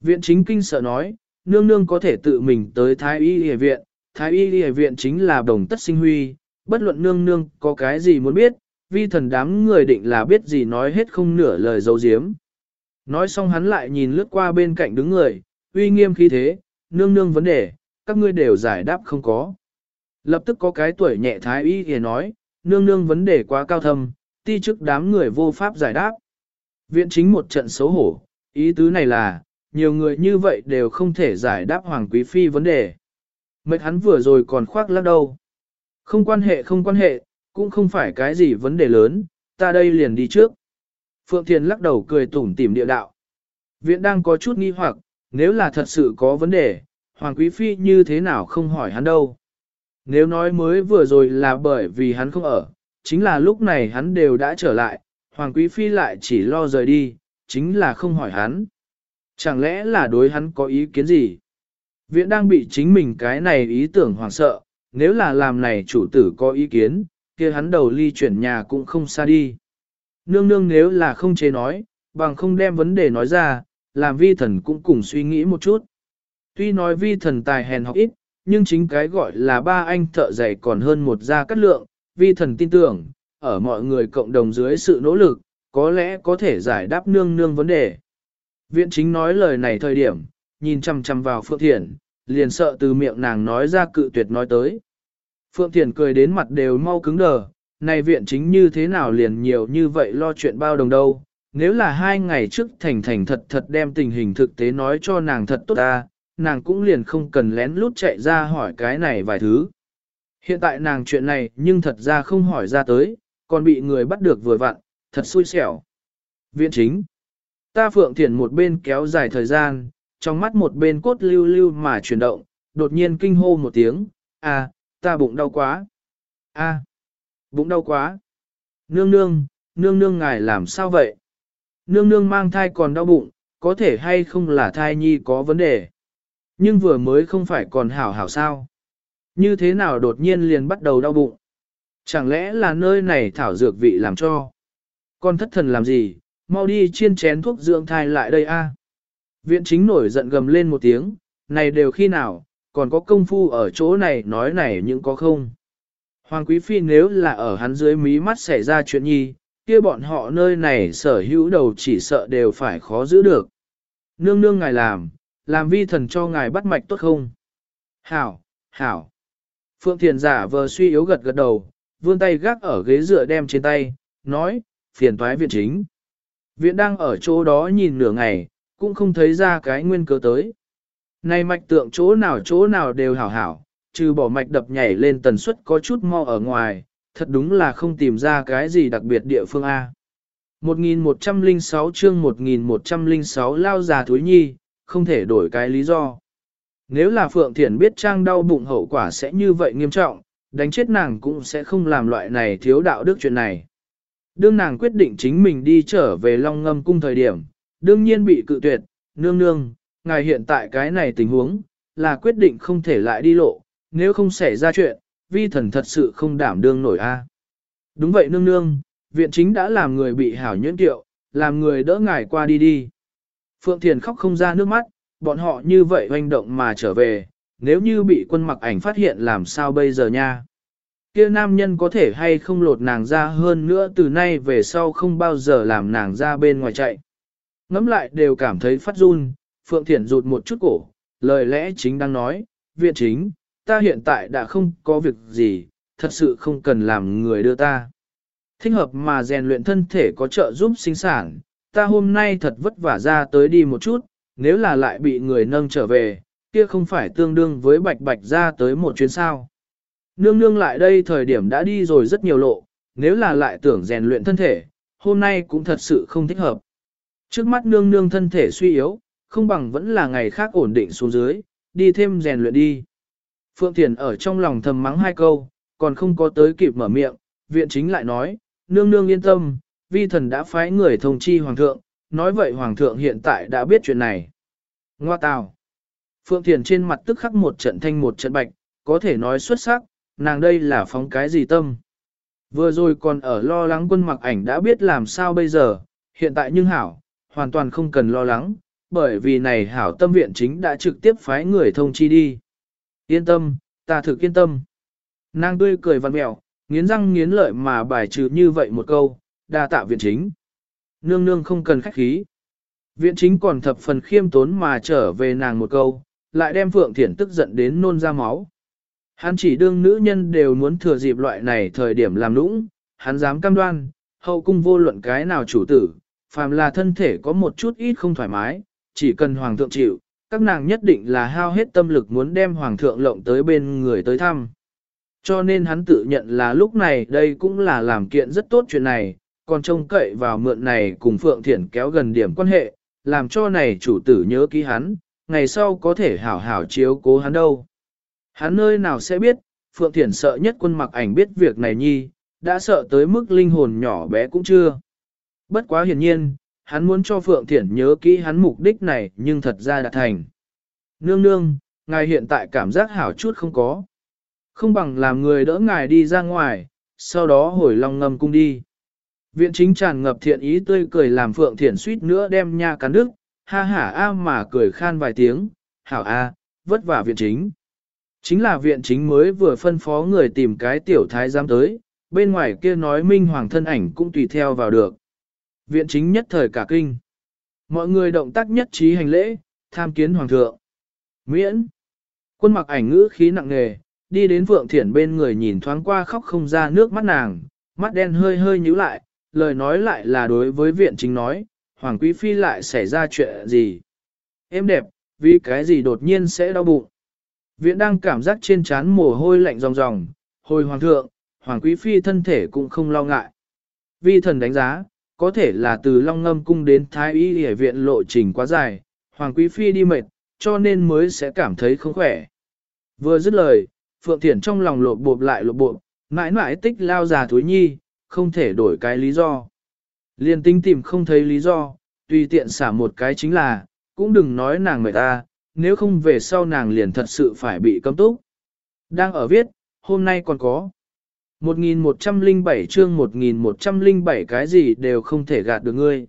S1: Viện chính kinh sợ nói, nương nương có thể tự mình tới Thái Y Y viện, Thái Y Y viện chính là đồng tất sinh huy, bất luận nương nương có cái gì muốn biết, vi thần đám người định là biết gì nói hết không nửa lời dấu diếm. Nói xong hắn lại nhìn lướt qua bên cạnh đứng người, uy nghiêm khí thế, nương nương vấn đề, các ngươi đều giải đáp không có. Lập tức có cái tuổi nhẹ thái y thì nói, nương nương vấn đề quá cao thâm, ti chức đám người vô pháp giải đáp. Viện chính một trận xấu hổ, ý tứ này là, nhiều người như vậy đều không thể giải đáp Hoàng Quý Phi vấn đề. Mệt hắn vừa rồi còn khoác lắc đâu. Không quan hệ không quan hệ, cũng không phải cái gì vấn đề lớn, ta đây liền đi trước. Phượng Thiền lắc đầu cười tủm tỉm địa đạo. Viện đang có chút nghi hoặc, nếu là thật sự có vấn đề, Hoàng Quý Phi như thế nào không hỏi hắn đâu. Nếu nói mới vừa rồi là bởi vì hắn không ở, chính là lúc này hắn đều đã trở lại, Hoàng Quý Phi lại chỉ lo rời đi, chính là không hỏi hắn. Chẳng lẽ là đối hắn có ý kiến gì? Viện đang bị chính mình cái này ý tưởng hoảng sợ, nếu là làm này chủ tử có ý kiến, kia hắn đầu ly chuyển nhà cũng không xa đi. Nương nương nếu là không chế nói, bằng không đem vấn đề nói ra, làm vi thần cũng cùng suy nghĩ một chút. Tuy nói vi thần tài hèn học ít, nhưng chính cái gọi là ba anh thợ dày còn hơn một gia cắt lượng, vi thần tin tưởng, ở mọi người cộng đồng dưới sự nỗ lực, có lẽ có thể giải đáp nương nương vấn đề. Viện chính nói lời này thời điểm, nhìn chăm chăm vào Phượng Thiển, liền sợ từ miệng nàng nói ra cự tuyệt nói tới. Phượng Thiển cười đến mặt đều mau cứng đờ, này viện chính như thế nào liền nhiều như vậy lo chuyện bao đồng đâu. Nếu là hai ngày trước thành thành thật thật đem tình hình thực tế nói cho nàng thật tốt ta, nàng cũng liền không cần lén lút chạy ra hỏi cái này vài thứ. Hiện tại nàng chuyện này nhưng thật ra không hỏi ra tới, còn bị người bắt được vừa vặn, thật xui xẻo. Viện chính. Ta Phượng thiện một bên kéo dài thời gian, trong mắt một bên cốt lưu lưu mà chuyển động, đột nhiên kinh hô một tiếng, à, ta bụng đau quá. a bụng đau quá. Nương nương, nương nương ngài làm sao vậy? Nương nương mang thai còn đau bụng, có thể hay không là thai nhi có vấn đề. Nhưng vừa mới không phải còn hảo hảo sao. Như thế nào đột nhiên liền bắt đầu đau bụng? Chẳng lẽ là nơi này thảo dược vị làm cho? Con thất thần làm gì? Mau đi chiên chén thuốc dưỡng thai lại đây a. Viện chính nổi giận gầm lên một tiếng, này đều khi nào, còn có công phu ở chỗ này nói này những có không. Hoàng Quý Phi nếu là ở hắn dưới mí mắt xảy ra chuyện nhi, kia bọn họ nơi này sở hữu đầu chỉ sợ đều phải khó giữ được. Nương nương ngài làm, làm vi thần cho ngài bắt mạch tốt không? Hảo, hảo. Phượng Thiền giả vờ suy yếu gật gật đầu, vươn tay gác ở ghế dựa đem trên tay, nói, phiền thoái viện chính. Viện đang ở chỗ đó nhìn nửa ngày, cũng không thấy ra cái nguyên cớ tới. Này mạch tượng chỗ nào chỗ nào đều hảo hảo, trừ bỏ mạch đập nhảy lên tần suất có chút mo ở ngoài, thật đúng là không tìm ra cái gì đặc biệt địa phương A. 1106 chương 1106 lao già thúi nhi, không thể đổi cái lý do. Nếu là Phượng Thiển biết trang đau bụng hậu quả sẽ như vậy nghiêm trọng, đánh chết nàng cũng sẽ không làm loại này thiếu đạo đức chuyện này. Đương nàng quyết định chính mình đi trở về Long Ngâm cung thời điểm, đương nhiên bị cự tuyệt, nương nương, ngài hiện tại cái này tình huống, là quyết định không thể lại đi lộ, nếu không xảy ra chuyện, vi thần thật sự không đảm đương nổi a. Đúng vậy nương nương, viện chính đã làm người bị hảo nhuyễn tiệu, làm người đỡ ngài qua đi đi. Phượng Thiền khóc không ra nước mắt, bọn họ như vậy hoành động mà trở về, nếu như bị quân mặc ảnh phát hiện làm sao bây giờ nha. Kia nam nhân có thể hay không lột nàng ra hơn nữa từ nay về sau không bao giờ làm nàng ra bên ngoài chạy. Ngắm lại đều cảm thấy phát run, Phượng Thiển rụt một chút cổ, lời lẽ chính đang nói, viện chính, ta hiện tại đã không có việc gì, thật sự không cần làm người đưa ta. Thích hợp mà rèn luyện thân thể có trợ giúp sinh sản, ta hôm nay thật vất vả ra tới đi một chút, nếu là lại bị người nâng trở về, kia không phải tương đương với bạch bạch ra tới một chuyến sao. Nương nương lại đây thời điểm đã đi rồi rất nhiều lộ, nếu là lại tưởng rèn luyện thân thể, hôm nay cũng thật sự không thích hợp. Trước mắt nương nương thân thể suy yếu, không bằng vẫn là ngày khác ổn định xuống dưới, đi thêm rèn luyện đi. Phượng Thiền ở trong lòng thầm mắng hai câu, còn không có tới kịp mở miệng, viện chính lại nói, nương nương yên tâm, vi thần đã phái người thông chi hoàng thượng, nói vậy hoàng thượng hiện tại đã biết chuyện này. Ngoa tào. Phượng Thiền trên mặt tức khắc một trận thanh một trận bạch, có thể nói xuất sắc, nàng đây là phóng cái gì tâm. Vừa rồi còn ở lo lắng quân mặc ảnh đã biết làm sao bây giờ, hiện tại nhưng hảo, hoàn toàn không cần lo lắng, bởi vì này hảo tâm viện chính đã trực tiếp phái người thông chi đi. Yên tâm, ta thực yên tâm. Nàng tươi cười văn mẹo, nghiến răng nghiến lợi mà bài trừ như vậy một câu, đa tạ viện chính. Nương nương không cần khách khí. Viện chính còn thập phần khiêm tốn mà trở về nàng một câu, lại đem Phượng Thiển tức giận đến nôn ra máu. Hắn chỉ đương nữ nhân đều muốn thừa dịp loại này thời điểm làm nũng, hắn dám cam đoan, hậu cung vô luận cái nào chủ tử, phàm là thân thể có một chút ít không thoải mái, chỉ cần hoàng thượng chịu, các nàng nhất định là hao hết tâm lực muốn đem hoàng thượng lộng tới bên người tới thăm. Cho nên hắn tự nhận là lúc này đây cũng là làm kiện rất tốt chuyện này, còn trông cậy vào mượn này cùng Phượng Thiển kéo gần điểm quan hệ, làm cho này chủ tử nhớ ký hắn, ngày sau có thể hảo hảo chiếu cố hắn đâu. Hắn nơi nào sẽ biết, Phượng Thiển sợ nhất quân mặc ảnh biết việc này nhi, đã sợ tới mức linh hồn nhỏ bé cũng chưa. Bất quá hiển nhiên, hắn muốn cho Phượng Thiển nhớ kỹ hắn mục đích này nhưng thật ra đã thành. Nương nương, ngài hiện tại cảm giác hảo chút không có. Không bằng làm người đỡ ngài đi ra ngoài, sau đó hồi long ngâm cung đi. Viện chính tràn ngập thiện ý tươi cười làm Phượng Thiển suýt nữa đem nha cắn đức, ha hả a mà cười khan vài tiếng, hảo a, vất vả viện chính. Chính là viện chính mới vừa phân phó người tìm cái tiểu thái giám tới, bên ngoài kia nói minh hoàng thân ảnh cũng tùy theo vào được. Viện chính nhất thời cả kinh. Mọi người động tác nhất trí hành lễ, tham kiến hoàng thượng. Miễn. Quân mặc ảnh ngữ khí nặng nề, đi đến Phượng Thiển bên người nhìn thoáng qua khóc không ra nước mắt nàng, mắt đen hơi hơi nhíu lại, lời nói lại là đối với viện chính nói, Hoàng Quý Phi lại xảy ra chuyện gì. Em đẹp, vì cái gì đột nhiên sẽ đau bụng. Viện đang cảm giác trên trán mồ hôi lạnh ròng ròng, hồi Hoàng thượng, Hoàng Quý Phi thân thể cũng không lo ngại. Vi thần đánh giá, có thể là từ Long Ngâm Cung đến Thái Y Hệ Viện lộ trình quá dài, Hoàng Quý Phi đi mệt, cho nên mới sẽ cảm thấy không khỏe. Vừa dứt lời, Phượng Thiển trong lòng lộp bộp lại lộp bộp, mãi mãi tích lao già thúi nhi, không thể đổi cái lý do. Liên tinh tìm không thấy lý do, tùy tiện xả một cái chính là, cũng đừng nói nàng mệt ta, nếu không về sau nàng liền thật sự phải bị cấm túc. Đang ở viết, hôm nay còn có. 1107 chương 1107 cái gì đều không thể gạt được ngươi.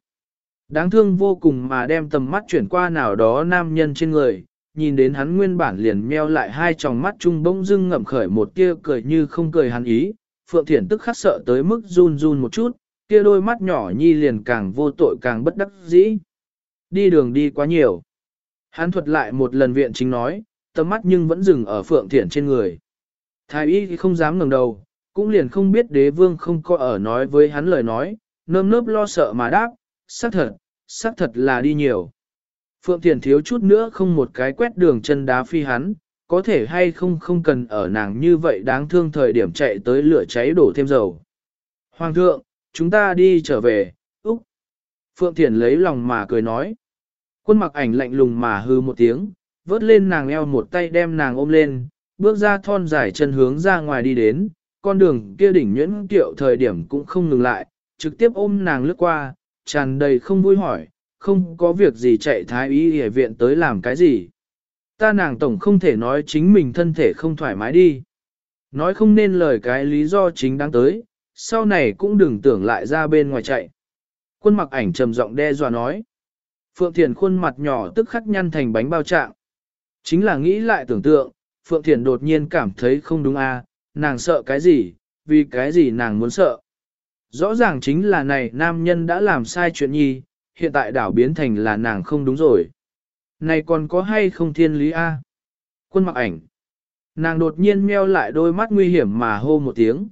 S1: Đáng thương vô cùng mà đem tầm mắt chuyển qua nào đó nam nhân trên người, nhìn đến hắn nguyên bản liền meo lại hai tròng mắt trung bỗng dưng ngậm khởi một tia cười như không cười hắn ý, Phượng Thiển tức khắc sợ tới mức run run một chút, kia đôi mắt nhỏ nhi liền càng vô tội càng bất đắc dĩ. Đi đường đi quá nhiều. Hắn thuật lại một lần viện chính nói, tầm mắt nhưng vẫn dừng ở Phượng Thiển trên người. Thái y không dám ngẩng đầu, cũng liền không biết đế vương không có ở nói với hắn lời nói, nơm nớp lo sợ mà đáp, xác thật, xác thật là đi nhiều. Phượng Thiền thiếu chút nữa không một cái quét đường chân đá phi hắn, có thể hay không không cần ở nàng như vậy đáng thương thời điểm chạy tới lửa cháy đổ thêm dầu. Hoàng thượng, chúng ta đi trở về, Úc. Phượng Thiền lấy lòng mà cười nói. Quân mặc ảnh lạnh lùng mà hư một tiếng, vớt lên nàng eo một tay đem nàng ôm lên, bước ra thon dài chân hướng ra ngoài đi đến, con đường kia đỉnh nhuyễn tiệu thời điểm cũng không ngừng lại, trực tiếp ôm nàng lướt qua, tràn đầy không vui hỏi, không có việc gì chạy thái y y viện tới làm cái gì. Ta nàng tổng không thể nói chính mình thân thể không thoải mái đi. Nói không nên lời cái lý do chính đáng tới, sau này cũng đừng tưởng lại ra bên ngoài chạy. Quân mặc ảnh trầm giọng đe dọa nói. Phượng Thiền khuôn mặt nhỏ tức khắc nhăn thành bánh bao trạng. Chính là nghĩ lại tưởng tượng, Phượng Thiền đột nhiên cảm thấy không đúng a nàng sợ cái gì, vì cái gì nàng muốn sợ. Rõ ràng chính là này nam nhân đã làm sai chuyện nhi, hiện tại đảo biến thành là nàng không đúng rồi. Này còn có hay không thiên lý A? Quân mặc ảnh. Nàng đột nhiên meo lại đôi mắt nguy hiểm mà hô một tiếng.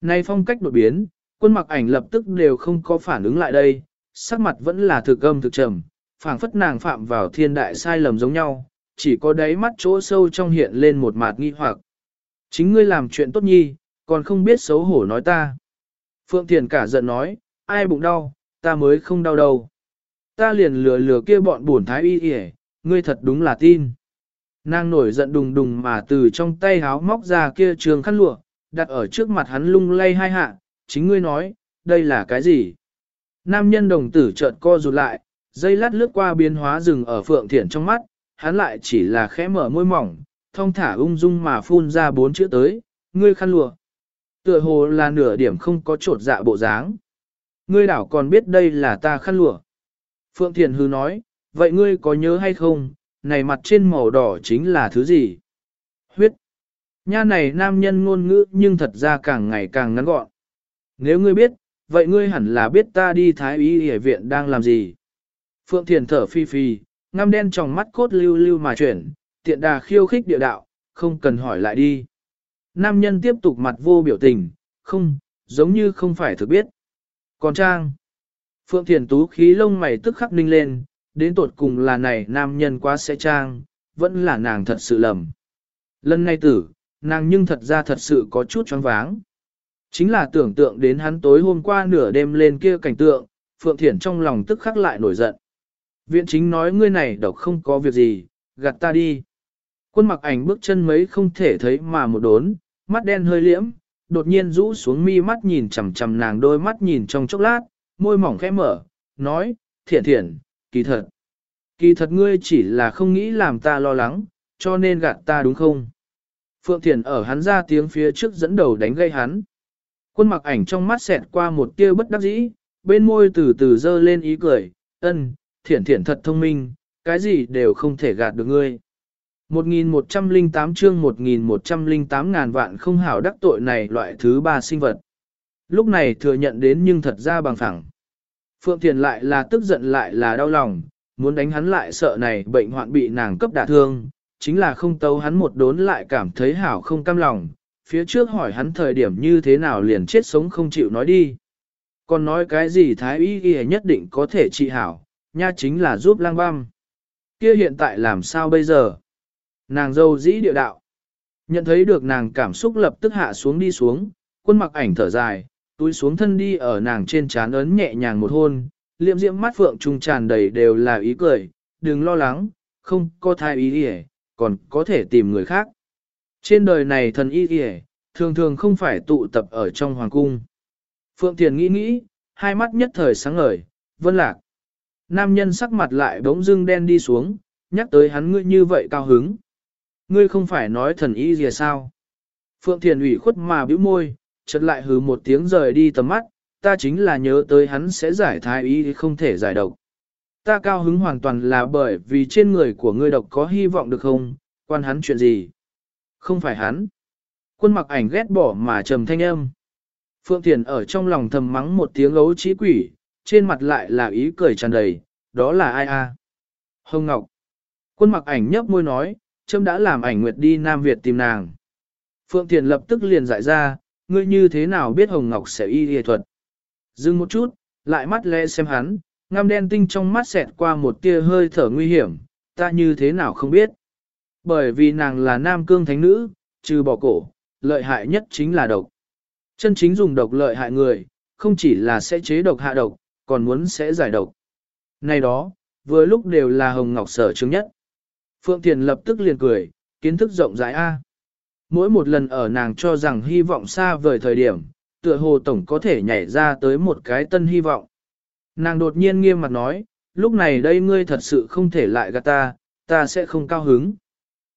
S1: Này phong cách đột biến, quân mặc ảnh lập tức đều không có phản ứng lại đây, sắc mặt vẫn là thực âm thực trầm, phảng phất nàng phạm vào thiên đại sai lầm giống nhau, chỉ có đáy mắt chỗ sâu trong hiện lên một mạt nghi hoặc. Chính ngươi làm chuyện tốt nhi, còn không biết xấu hổ nói ta. Phượng Thiền cả giận nói, ai bụng đau, ta mới không đau đâu. Ta liền lừa lừa kia bọn bổn thái y yể, ngươi thật đúng là tin. Nàng nổi giận đùng đùng mà từ trong tay háo móc ra kia trường khăn lụa, đặt ở trước mặt hắn lung lay hai hạ, chính ngươi nói, đây là cái gì? Nam nhân đồng tử chợt co rụt lại, dây lát lướt qua biến hóa rừng ở phượng thiển trong mắt, hắn lại chỉ là khẽ mở môi mỏng, thong thả ung dung mà phun ra bốn chữ tới, ngươi khăn lụa. Tựa hồ là nửa điểm không có trột dạ bộ dáng. Ngươi đảo còn biết đây là ta khăn lụa. Phượng Thiền hư nói, vậy ngươi có nhớ hay không, này mặt trên màu đỏ chính là thứ gì? Huyết. Nha này nam nhân ngôn ngữ nhưng thật ra càng ngày càng ngắn gọn. Nếu ngươi biết, vậy ngươi hẳn là biết ta đi thái y y viện đang làm gì. Phượng Thiền thở phi phi, ngăm đen trong mắt cốt lưu lưu mà chuyển, tiện đà khiêu khích địa đạo, không cần hỏi lại đi. Nam nhân tiếp tục mặt vô biểu tình, không, giống như không phải thực biết. Còn Trang, Phượng Thiền Tú khí lông mày tức khắc ninh lên, đến tột cùng là này nam nhân quá sẽ Trang, vẫn là nàng thật sự lầm. Lần này tử, nàng nhưng thật ra thật sự có chút choáng váng. Chính là tưởng tượng đến hắn tối hôm qua nửa đêm lên kia cảnh tượng, Phượng Thiển trong lòng tức khắc lại nổi giận. Viện chính nói ngươi này độc không có việc gì, gạt ta đi. Quân mặc ảnh bước chân mấy không thể thấy mà một đốn, mắt đen hơi liễm, đột nhiên rũ xuống mi mắt nhìn chằm chằm nàng đôi mắt nhìn trong chốc lát, môi mỏng khẽ mở, nói, thiện thiện, kỳ thật. Kỳ thật ngươi chỉ là không nghĩ làm ta lo lắng, cho nên gạt ta đúng không? Phượng Thiền ở hắn ra tiếng phía trước dẫn đầu đánh gây hắn. Quân mặc ảnh trong mắt xẹt qua một tia bất đắc dĩ, bên môi từ từ dơ lên ý cười, ân, thiển thiển thật thông minh, cái gì đều không thể gạt được ngươi. 1108 chương 1108 ngàn vạn không hảo đắc tội này loại thứ ba sinh vật. Lúc này thừa nhận đến nhưng thật ra bằng phẳng. Phượng Thiền lại là tức giận lại là đau lòng, muốn đánh hắn lại sợ này bệnh hoạn bị nàng cấp đả thương, chính là không tấu hắn một đốn lại cảm thấy hảo không cam lòng, phía trước hỏi hắn thời điểm như thế nào liền chết sống không chịu nói đi. Còn nói cái gì thái y y nhất định có thể trị hảo, nha chính là giúp lang băm. Kia hiện tại làm sao bây giờ? Nàng dâu dĩ địa đạo. Nhận thấy được nàng cảm xúc lập tức hạ xuống đi xuống, quân mặc ảnh thở dài, túi xuống thân đi ở nàng trên trán ấn nhẹ nhàng một hôn, liệm diễm mắt phượng trung tràn đầy đều là ý cười, đừng lo lắng, không có thai ý đi còn có thể tìm người khác. Trên đời này thần y đi thường thường không phải tụ tập ở trong hoàng cung. Phượng Thiền nghĩ nghĩ, hai mắt nhất thời sáng ngời, vân lạc. Nam nhân sắc mặt lại bỗng dưng đen đi xuống, nhắc tới hắn ngươi như vậy cao hứng. Ngươi không phải nói thần y gì sao? Phượng Thiền ủy khuất mà bĩu môi, chợt lại hừ một tiếng rời đi tầm mắt, ta chính là nhớ tới hắn sẽ giải thái y không thể giải độc. Ta cao hứng hoàn toàn là bởi vì trên người của ngươi độc có hy vọng được không, quan hắn chuyện gì? Không phải hắn. Quân mặc ảnh ghét bỏ mà trầm thanh âm. Phượng Thiền ở trong lòng thầm mắng một tiếng ấu trí quỷ, trên mặt lại là ý cười tràn đầy, đó là ai a? Hồng Ngọc. Quân mặc ảnh nhấp môi nói, châm đã làm ảnh nguyệt đi Nam Việt tìm nàng. Phượng Thiền lập tức liền giải ra, ngươi như thế nào biết Hồng Ngọc sẽ y y thuật. Dừng một chút, lại mắt lẽ xem hắn, ngăm đen tinh trong mắt xẹt qua một tia hơi thở nguy hiểm, ta như thế nào không biết. Bởi vì nàng là nam cương thánh nữ, trừ bỏ cổ, lợi hại nhất chính là độc. Chân chính dùng độc lợi hại người, không chỉ là sẽ chế độc hạ độc, còn muốn sẽ giải độc. Này đó, vừa lúc đều là Hồng Ngọc sở chứng nhất. Phượng Thiền lập tức liền cười, kiến thức rộng rãi A. Mỗi một lần ở nàng cho rằng hy vọng xa vời thời điểm, tựa hồ tổng có thể nhảy ra tới một cái tân hy vọng. Nàng đột nhiên nghiêm mặt nói, lúc này đây ngươi thật sự không thể lại gạt ta, ta sẽ không cao hứng.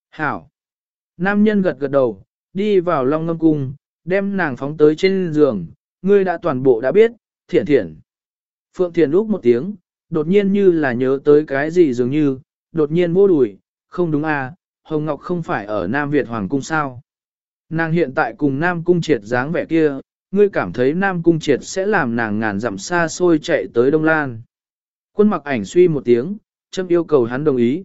S1: Hảo! Nam nhân gật gật đầu, đi vào long ngâm cung, đem nàng phóng tới trên giường, ngươi đã toàn bộ đã biết, thiện thiện. Phượng Thiền úc một tiếng, đột nhiên như là nhớ tới cái gì dường như, đột nhiên vô đùi, không đúng à, Hồng Ngọc không phải ở Nam Việt Hoàng Cung sao. Nàng hiện tại cùng Nam Cung triệt dáng vẻ kia, ngươi cảm thấy Nam Cung triệt sẽ làm nàng ngàn dặm xa xôi chạy tới Đông Lan. Quân mặc ảnh suy một tiếng, châm yêu cầu hắn đồng ý.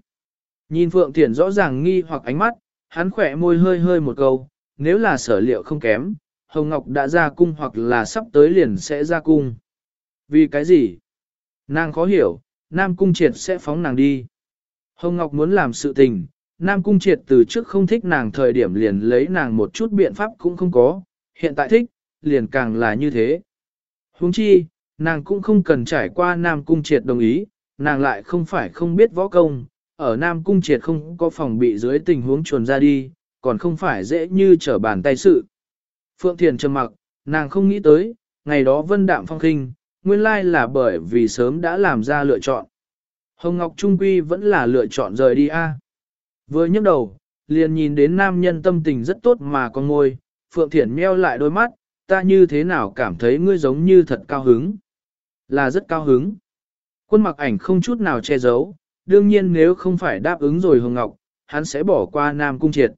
S1: Nhìn Phượng Thiển rõ ràng nghi hoặc ánh mắt, hắn khỏe môi hơi hơi một câu, nếu là sở liệu không kém, Hồng Ngọc đã ra cung hoặc là sắp tới liền sẽ ra cung. Vì cái gì? Nàng khó hiểu, Nam Cung Triệt sẽ phóng nàng đi. Hồng Ngọc muốn làm sự tình, Nam Cung Triệt từ trước không thích nàng thời điểm liền lấy nàng một chút biện pháp cũng không có, hiện tại thích, liền càng là như thế. Huống chi, nàng cũng không cần trải qua Nam Cung Triệt đồng ý, nàng lại không phải không biết võ công, ở Nam Cung Triệt không có phòng bị dưới tình huống chuồn ra đi, còn không phải dễ như trở bàn tay sự. Phượng Thiền trầm mặc, nàng không nghĩ tới, ngày đó vân đạm phong khinh, nguyên lai là bởi vì sớm đã làm ra lựa chọn. Hồng Ngọc Trung Quy vẫn là lựa chọn rời đi a. Vừa nhấc đầu, liền nhìn đến nam nhân tâm tình rất tốt mà con ngôi, Phượng Thiển meo lại đôi mắt, ta như thế nào cảm thấy ngươi giống như thật cao hứng. Là rất cao hứng. Quân mặc ảnh không chút nào che giấu, đương nhiên nếu không phải đáp ứng rồi Hồng Ngọc, hắn sẽ bỏ qua Nam Cung Triệt.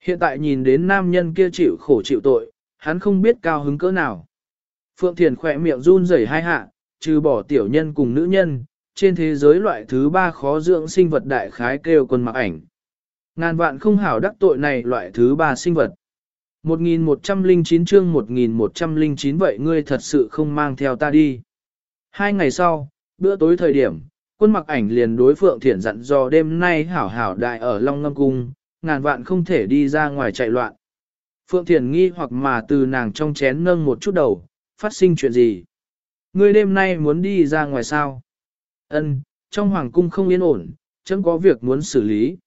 S1: Hiện tại nhìn đến nam nhân kia chịu khổ chịu tội, hắn không biết cao hứng cỡ nào. Phượng Thiền khỏe miệng run rẩy hai hạ, trừ bỏ tiểu nhân cùng nữ nhân, trên thế giới loại thứ ba khó dưỡng sinh vật đại khái kêu quân mặc ảnh. Ngàn vạn không hảo đắc tội này loại thứ ba sinh vật. 1109 chương 1109 vậy ngươi thật sự không mang theo ta đi. Hai ngày sau, bữa tối thời điểm, quân mặc ảnh liền đối Phượng Thiển dặn dò đêm nay hảo hảo đại ở Long Ngâm Cung, ngàn vạn không thể đi ra ngoài chạy loạn. Phượng Thiển nghi hoặc mà từ nàng trong chén nâng một chút đầu, phát sinh chuyện gì? Ngươi đêm nay muốn đi ra ngoài sao? Ân, trong hoàng cung không yên ổn, chẳng có việc muốn xử lý.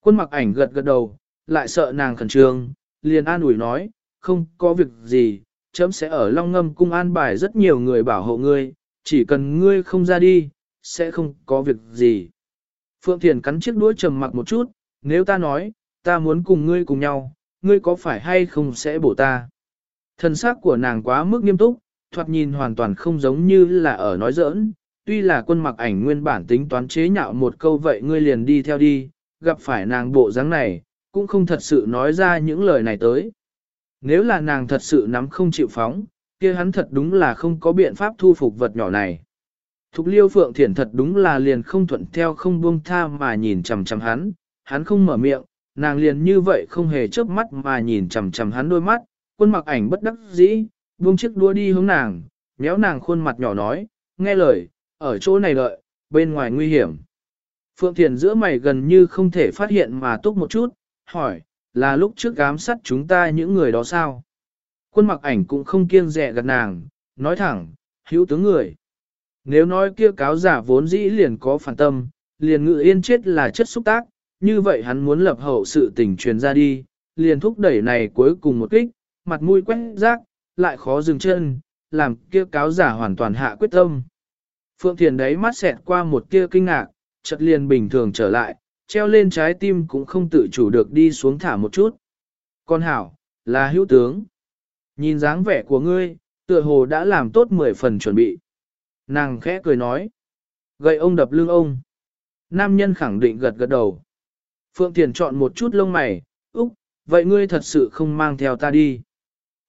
S1: Quân mặc ảnh gật gật đầu, lại sợ nàng khẩn trương, liền an ủi nói, không có việc gì, chấm sẽ ở Long Ngâm cung an bài rất nhiều người bảo hộ ngươi, chỉ cần ngươi không ra đi, sẽ không có việc gì. Phượng Thiền cắn chiếc đuôi trầm mặc một chút, nếu ta nói, ta muốn cùng ngươi cùng nhau, ngươi có phải hay không sẽ bổ ta? Thần sắc của nàng quá mức nghiêm túc, thoạt nhìn hoàn toàn không giống như là ở nói giỡn, tuy là quân mặc ảnh nguyên bản tính toán chế nhạo một câu vậy ngươi liền đi theo đi, gặp phải nàng bộ dáng này, cũng không thật sự nói ra những lời này tới. Nếu là nàng thật sự nắm không chịu phóng, kia hắn thật đúng là không có biện pháp thu phục vật nhỏ này. Thục liêu phượng thiển thật đúng là liền không thuận theo không buông tha mà nhìn chằm chằm hắn, hắn không mở miệng, nàng liền như vậy không hề chớp mắt mà nhìn chằm chằm hắn đôi mắt, quân mặc ảnh bất đắc dĩ, buông chiếc đua đi hướng nàng, méo nàng khuôn mặt nhỏ nói, nghe lời, ở chỗ này đợi, bên ngoài nguy hiểm. Phượng Thiền giữa mày gần như không thể phát hiện mà túc một chút, hỏi, là lúc trước ám sát chúng ta những người đó sao? Quân mặc ảnh cũng không kiêng dè gật nàng, nói thẳng, hữu tướng người. Nếu nói kia cáo giả vốn dĩ liền có phản tâm, liền ngự yên chết là chất xúc tác, như vậy hắn muốn lập hậu sự tình truyền ra đi, liền thúc đẩy này cuối cùng một kích, mặt mũi quét rác, lại khó dừng chân, làm kia cáo giả hoàn toàn hạ quyết tâm. Phượng Thiền đấy mắt xẹt qua một kia kinh ngạc, chợt liền bình thường trở lại, treo lên trái tim cũng không tự chủ được đi xuống thả một chút. Con hảo, là hữu tướng. Nhìn dáng vẻ của ngươi, tựa hồ đã làm tốt 10 phần chuẩn bị. Nàng khẽ cười nói. Gậy ông đập lưng ông. Nam nhân khẳng định gật gật đầu. Phượng Thiền chọn một chút lông mày, Úc, vậy ngươi thật sự không mang theo ta đi.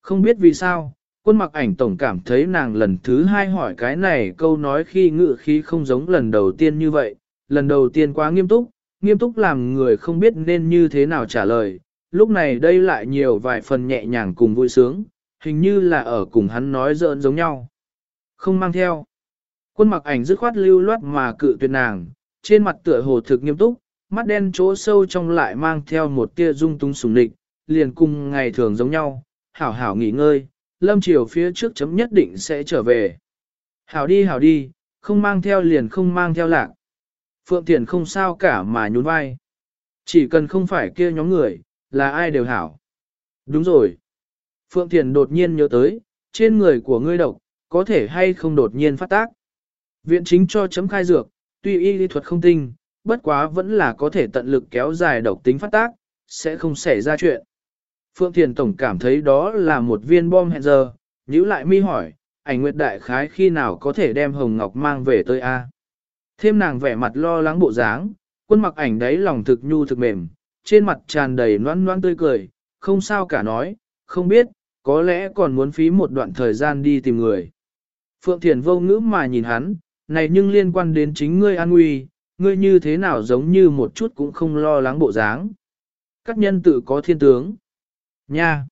S1: Không biết vì sao, quân mặc ảnh tổng cảm thấy nàng lần thứ hai hỏi cái này câu nói khi ngự khí không giống lần đầu tiên như vậy, lần đầu tiên quá nghiêm túc, nghiêm túc làm người không biết nên như thế nào trả lời, lúc này đây lại nhiều vài phần nhẹ nhàng cùng vui sướng, hình như là ở cùng hắn nói giỡn giống nhau. Không mang theo. Quân mặc ảnh dứt khoát lưu loát mà cự tuyệt nàng, trên mặt tựa hồ thực nghiêm túc, mắt đen chỗ sâu trong lại mang theo một tia dung tung sùng địch, liền cùng ngày thường giống nhau, hảo hảo nghỉ ngơi, lâm chiều phía trước chấm nhất định sẽ trở về. Hảo đi hảo đi, không mang theo liền không mang theo lạc. Phượng Thiền không sao cả mà nhún vai. Chỉ cần không phải kia nhóm người, là ai đều hảo. Đúng rồi. Phượng Thiền đột nhiên nhớ tới, trên người của ngươi độc, có thể hay không đột nhiên phát tác. Viện chính cho chấm khai dược, tuy y lý thuật không tinh, bất quá vẫn là có thể tận lực kéo dài độc tính phát tác, sẽ không xảy ra chuyện. Phượng Thiền Tổng cảm thấy đó là một viên bom hẹn giờ, nhữ lại mi hỏi, ảnh nguyệt đại khái khi nào có thể đem Hồng Ngọc mang về tới A. Thêm nàng vẻ mặt lo lắng bộ dáng, quân mặc ảnh đấy lòng thực nhu thực mềm, trên mặt tràn đầy noan noan tươi cười, không sao cả nói, không biết, có lẽ còn muốn phí một đoạn thời gian đi tìm người. Phượng Thiền vô ngữ mà nhìn hắn, này nhưng liên quan đến chính ngươi an nguy, ngươi như thế nào giống như một chút cũng không lo lắng bộ dáng. Các nhân tự có thiên tướng. Nha!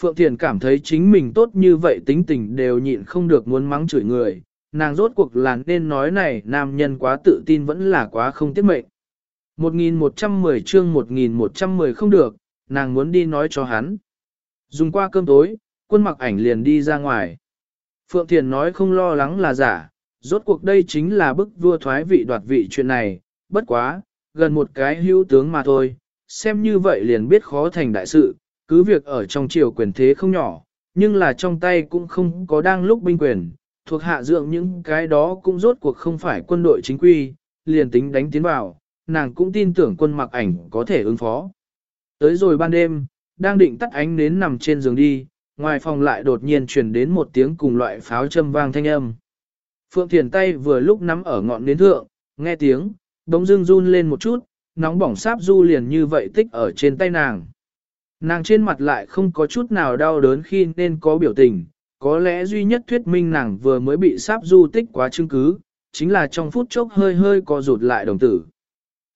S1: Phượng Thiền cảm thấy chính mình tốt như vậy tính tình đều nhịn không được muốn mắng chửi người, nàng rốt cuộc là nên nói này nam nhân quá tự tin vẫn là quá không tiết mệnh. 1110 chương 1110 không được, nàng muốn đi nói cho hắn. Dùng qua cơm tối, quân mặc ảnh liền đi ra ngoài. Phượng Thiền nói không lo lắng là giả, rốt cuộc đây chính là bức vua thoái vị đoạt vị chuyện này, bất quá, gần một cái hữu tướng mà thôi, xem như vậy liền biết khó thành đại sự, cứ việc ở trong triều quyền thế không nhỏ, nhưng là trong tay cũng không có đang lúc binh quyền, thuộc hạ dưỡng những cái đó cũng rốt cuộc không phải quân đội chính quy, liền tính đánh tiến vào, nàng cũng tin tưởng quân mặc ảnh có thể ứng phó. Tới rồi ban đêm, đang định tắt ánh nến nằm trên giường đi, ngoài phòng lại đột nhiên truyền đến một tiếng cùng loại pháo châm vang thanh âm. Phượng Thiền tay vừa lúc nắm ở ngọn nến thượng, nghe tiếng, đống dưng run lên một chút, nóng bỏng sáp du liền như vậy tích ở trên tay nàng. Nàng trên mặt lại không có chút nào đau đớn khi nên có biểu tình, có lẽ duy nhất thuyết minh nàng vừa mới bị sáp du tích quá chứng cứ, chính là trong phút chốc hơi hơi co rụt lại đồng tử.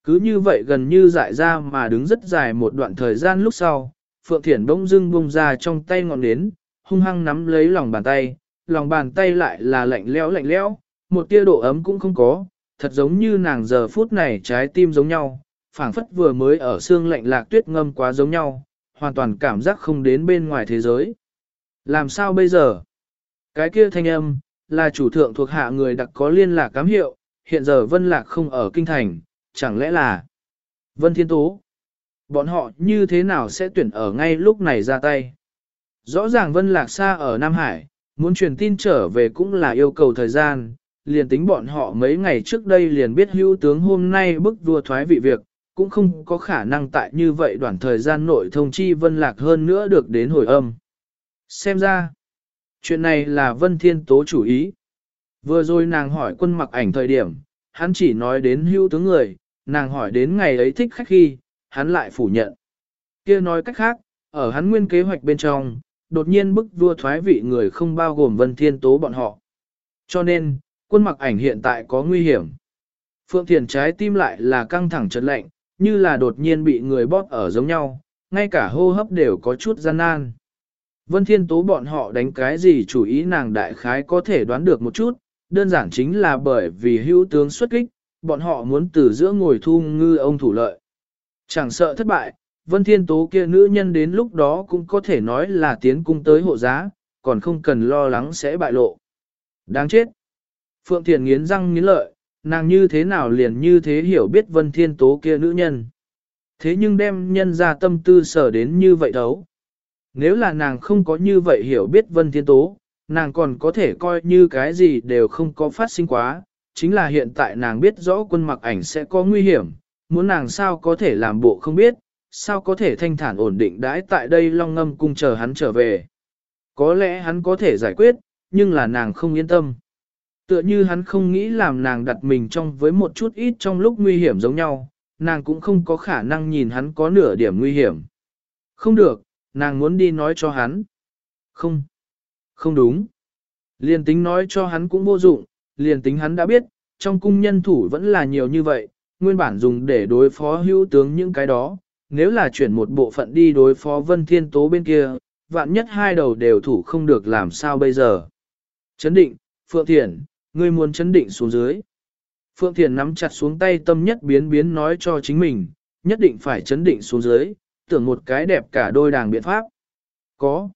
S1: Cứ như vậy gần như dại ra mà đứng rất dài một đoạn thời gian lúc sau, Phượng Thiển bỗng dưng bung ra trong tay ngọn nến, hung hăng nắm lấy lòng bàn tay, lòng bàn tay lại là lạnh lẽo lạnh lẽo, một tia độ ấm cũng không có, thật giống như nàng giờ phút này trái tim giống nhau, phảng phất vừa mới ở xương lạnh lạc tuyết ngâm quá giống nhau, hoàn toàn cảm giác không đến bên ngoài thế giới. Làm sao bây giờ? Cái kia thanh âm, là chủ thượng thuộc hạ người đặc có liên lạc cám hiệu, hiện giờ Vân Lạc không ở kinh thành, chẳng lẽ là Vân Thiên Tố? Bọn họ như thế nào sẽ tuyển ở ngay lúc này ra tay? Rõ ràng Vân Lạc xa ở Nam Hải, muốn truyền tin trở về cũng là yêu cầu thời gian, liền tính bọn họ mấy ngày trước đây liền biết hữu tướng hôm nay bức vua thoái vị việc, cũng không có khả năng tại như vậy đoạn thời gian nội thông chi Vân Lạc hơn nữa được đến hồi âm. Xem ra, chuyện này là Vân Thiên Tố chủ ý. Vừa rồi nàng hỏi quân mặc ảnh thời điểm, hắn chỉ nói đến hưu tướng người, nàng hỏi đến ngày ấy thích khách khi, hắn lại phủ nhận. kia nói cách khác, ở hắn nguyên kế hoạch bên trong, đột nhiên bức vua thoái vị người không bao gồm Vân Thiên Tố bọn họ. Cho nên, quân mặc ảnh hiện tại có nguy hiểm. Phượng Thiền trái tim lại là căng thẳng chấn lạnh, như là đột nhiên bị người bóp ở giống nhau, ngay cả hô hấp đều có chút gian nan. Vân Thiên Tố bọn họ đánh cái gì chủ ý nàng đại khái có thể đoán được một chút, đơn giản chính là bởi vì hữu tướng xuất kích, bọn họ muốn từ giữa ngồi thu ngư ông thủ lợi. Chẳng sợ thất bại, Vân Thiên Tố kia nữ nhân đến lúc đó cũng có thể nói là tiến cung tới hộ giá, còn không cần lo lắng sẽ bại lộ. Đáng chết! Phượng Thiền nghiến răng nghiến lợi, nàng như thế nào liền như thế hiểu biết Vân Thiên Tố kia nữ nhân. Thế nhưng đem nhân ra tâm tư sở đến như vậy đấu. Nếu là nàng không có như vậy hiểu biết Vân Thiên Tố, nàng còn có thể coi như cái gì đều không có phát sinh quá, chính là hiện tại nàng biết rõ quân mặc ảnh sẽ có nguy hiểm, muốn nàng sao có thể làm bộ không biết, sao có thể thanh thản ổn định đãi tại đây long ngâm cung chờ hắn trở về. Có lẽ hắn có thể giải quyết, nhưng là nàng không yên tâm. Tựa như hắn không nghĩ làm nàng đặt mình trong với một chút ít trong lúc nguy hiểm giống nhau, nàng cũng không có khả năng nhìn hắn có nửa điểm nguy hiểm. Không được, nàng muốn đi nói cho hắn. Không, không đúng. Liền tính nói cho hắn cũng vô dụng, liền tính hắn đã biết, trong cung nhân thủ vẫn là nhiều như vậy, nguyên bản dùng để đối phó hữu tướng những cái đó, nếu là chuyển một bộ phận đi đối phó Vân Thiên Tố bên kia, vạn nhất hai đầu đều thủ không được làm sao bây giờ. Chấn định, Phượng Thiển, ngươi muốn chấn định xuống dưới. Phượng Thiển nắm chặt xuống tay tâm nhất biến biến nói cho chính mình, nhất định phải chấn định xuống dưới, tưởng một cái đẹp cả đôi đàng biện pháp. Có.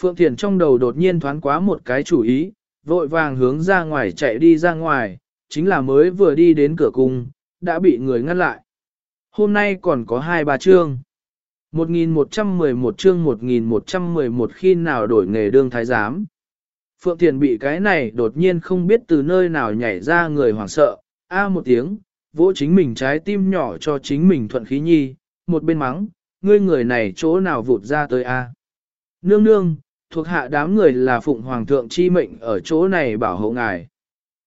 S1: Phượng thiền trong đầu đột nhiên thoáng quá một cái chủ ý, vội vàng hướng ra ngoài chạy đi ra ngoài, chính là mới vừa đi đến cửa cung, đã bị người ngăn lại. Hôm nay còn có hai bà chương. 1111 chương 1111 khi nào đổi nghề đương thái giám. Phượng Thiền bị cái này đột nhiên không biết từ nơi nào nhảy ra người hoảng sợ, a một tiếng, vỗ chính mình trái tim nhỏ cho chính mình thuận khí nhi, một bên mắng, ngươi người này chỗ nào vụt ra tới a Nương nương, thuộc hạ đám người là phụng hoàng thượng chi mệnh ở chỗ này bảo hộ ngài.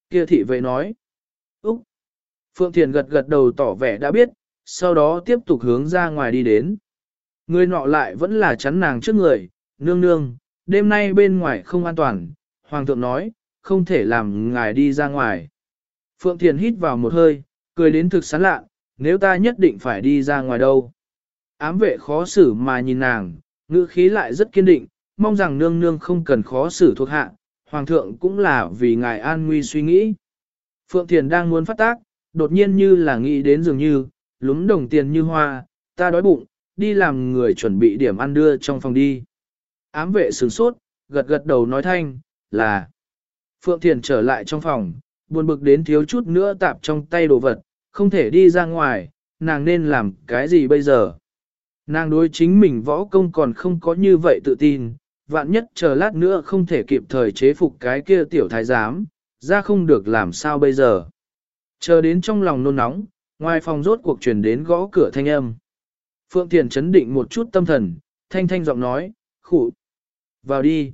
S1: Kia thị vệ nói, Úc. Phượng Thiền gật gật đầu tỏ vẻ đã biết, sau đó tiếp tục hướng ra ngoài đi đến. Người nọ lại vẫn là chắn nàng trước người, nương nương, đêm nay bên ngoài không an toàn, hoàng thượng nói, không thể làm ngài đi ra ngoài. Phượng Thiền hít vào một hơi, cười đến thực sán lạ, nếu ta nhất định phải đi ra ngoài đâu. Ám vệ khó xử mà nhìn nàng, ngữ khí lại rất kiên định, mong rằng nương nương không cần khó xử thuộc hạ, hoàng thượng cũng là vì ngài an nguy suy nghĩ. Phượng Thiền đang muốn phát tác, đột nhiên như là nghĩ đến dường như, lúm đồng tiền như hoa, ta đói bụng, đi làm người chuẩn bị điểm ăn đưa trong phòng đi. Ám vệ sướng sốt, gật gật đầu nói thanh, là. Phượng Thiền trở lại trong phòng, buồn bực đến thiếu chút nữa tạp trong tay đồ vật, không thể đi ra ngoài, nàng nên làm cái gì bây giờ. Nàng đối chính mình võ công còn không có như vậy tự tin, vạn nhất chờ lát nữa không thể kịp thời chế phục cái kia tiểu thái giám, ra không được làm sao bây giờ. Chờ đến trong lòng nôn nóng, ngoài phòng rốt cuộc truyền đến gõ cửa thanh âm. Phượng Thiền chấn định một chút tâm thần, thanh thanh giọng nói, khủ, vào đi.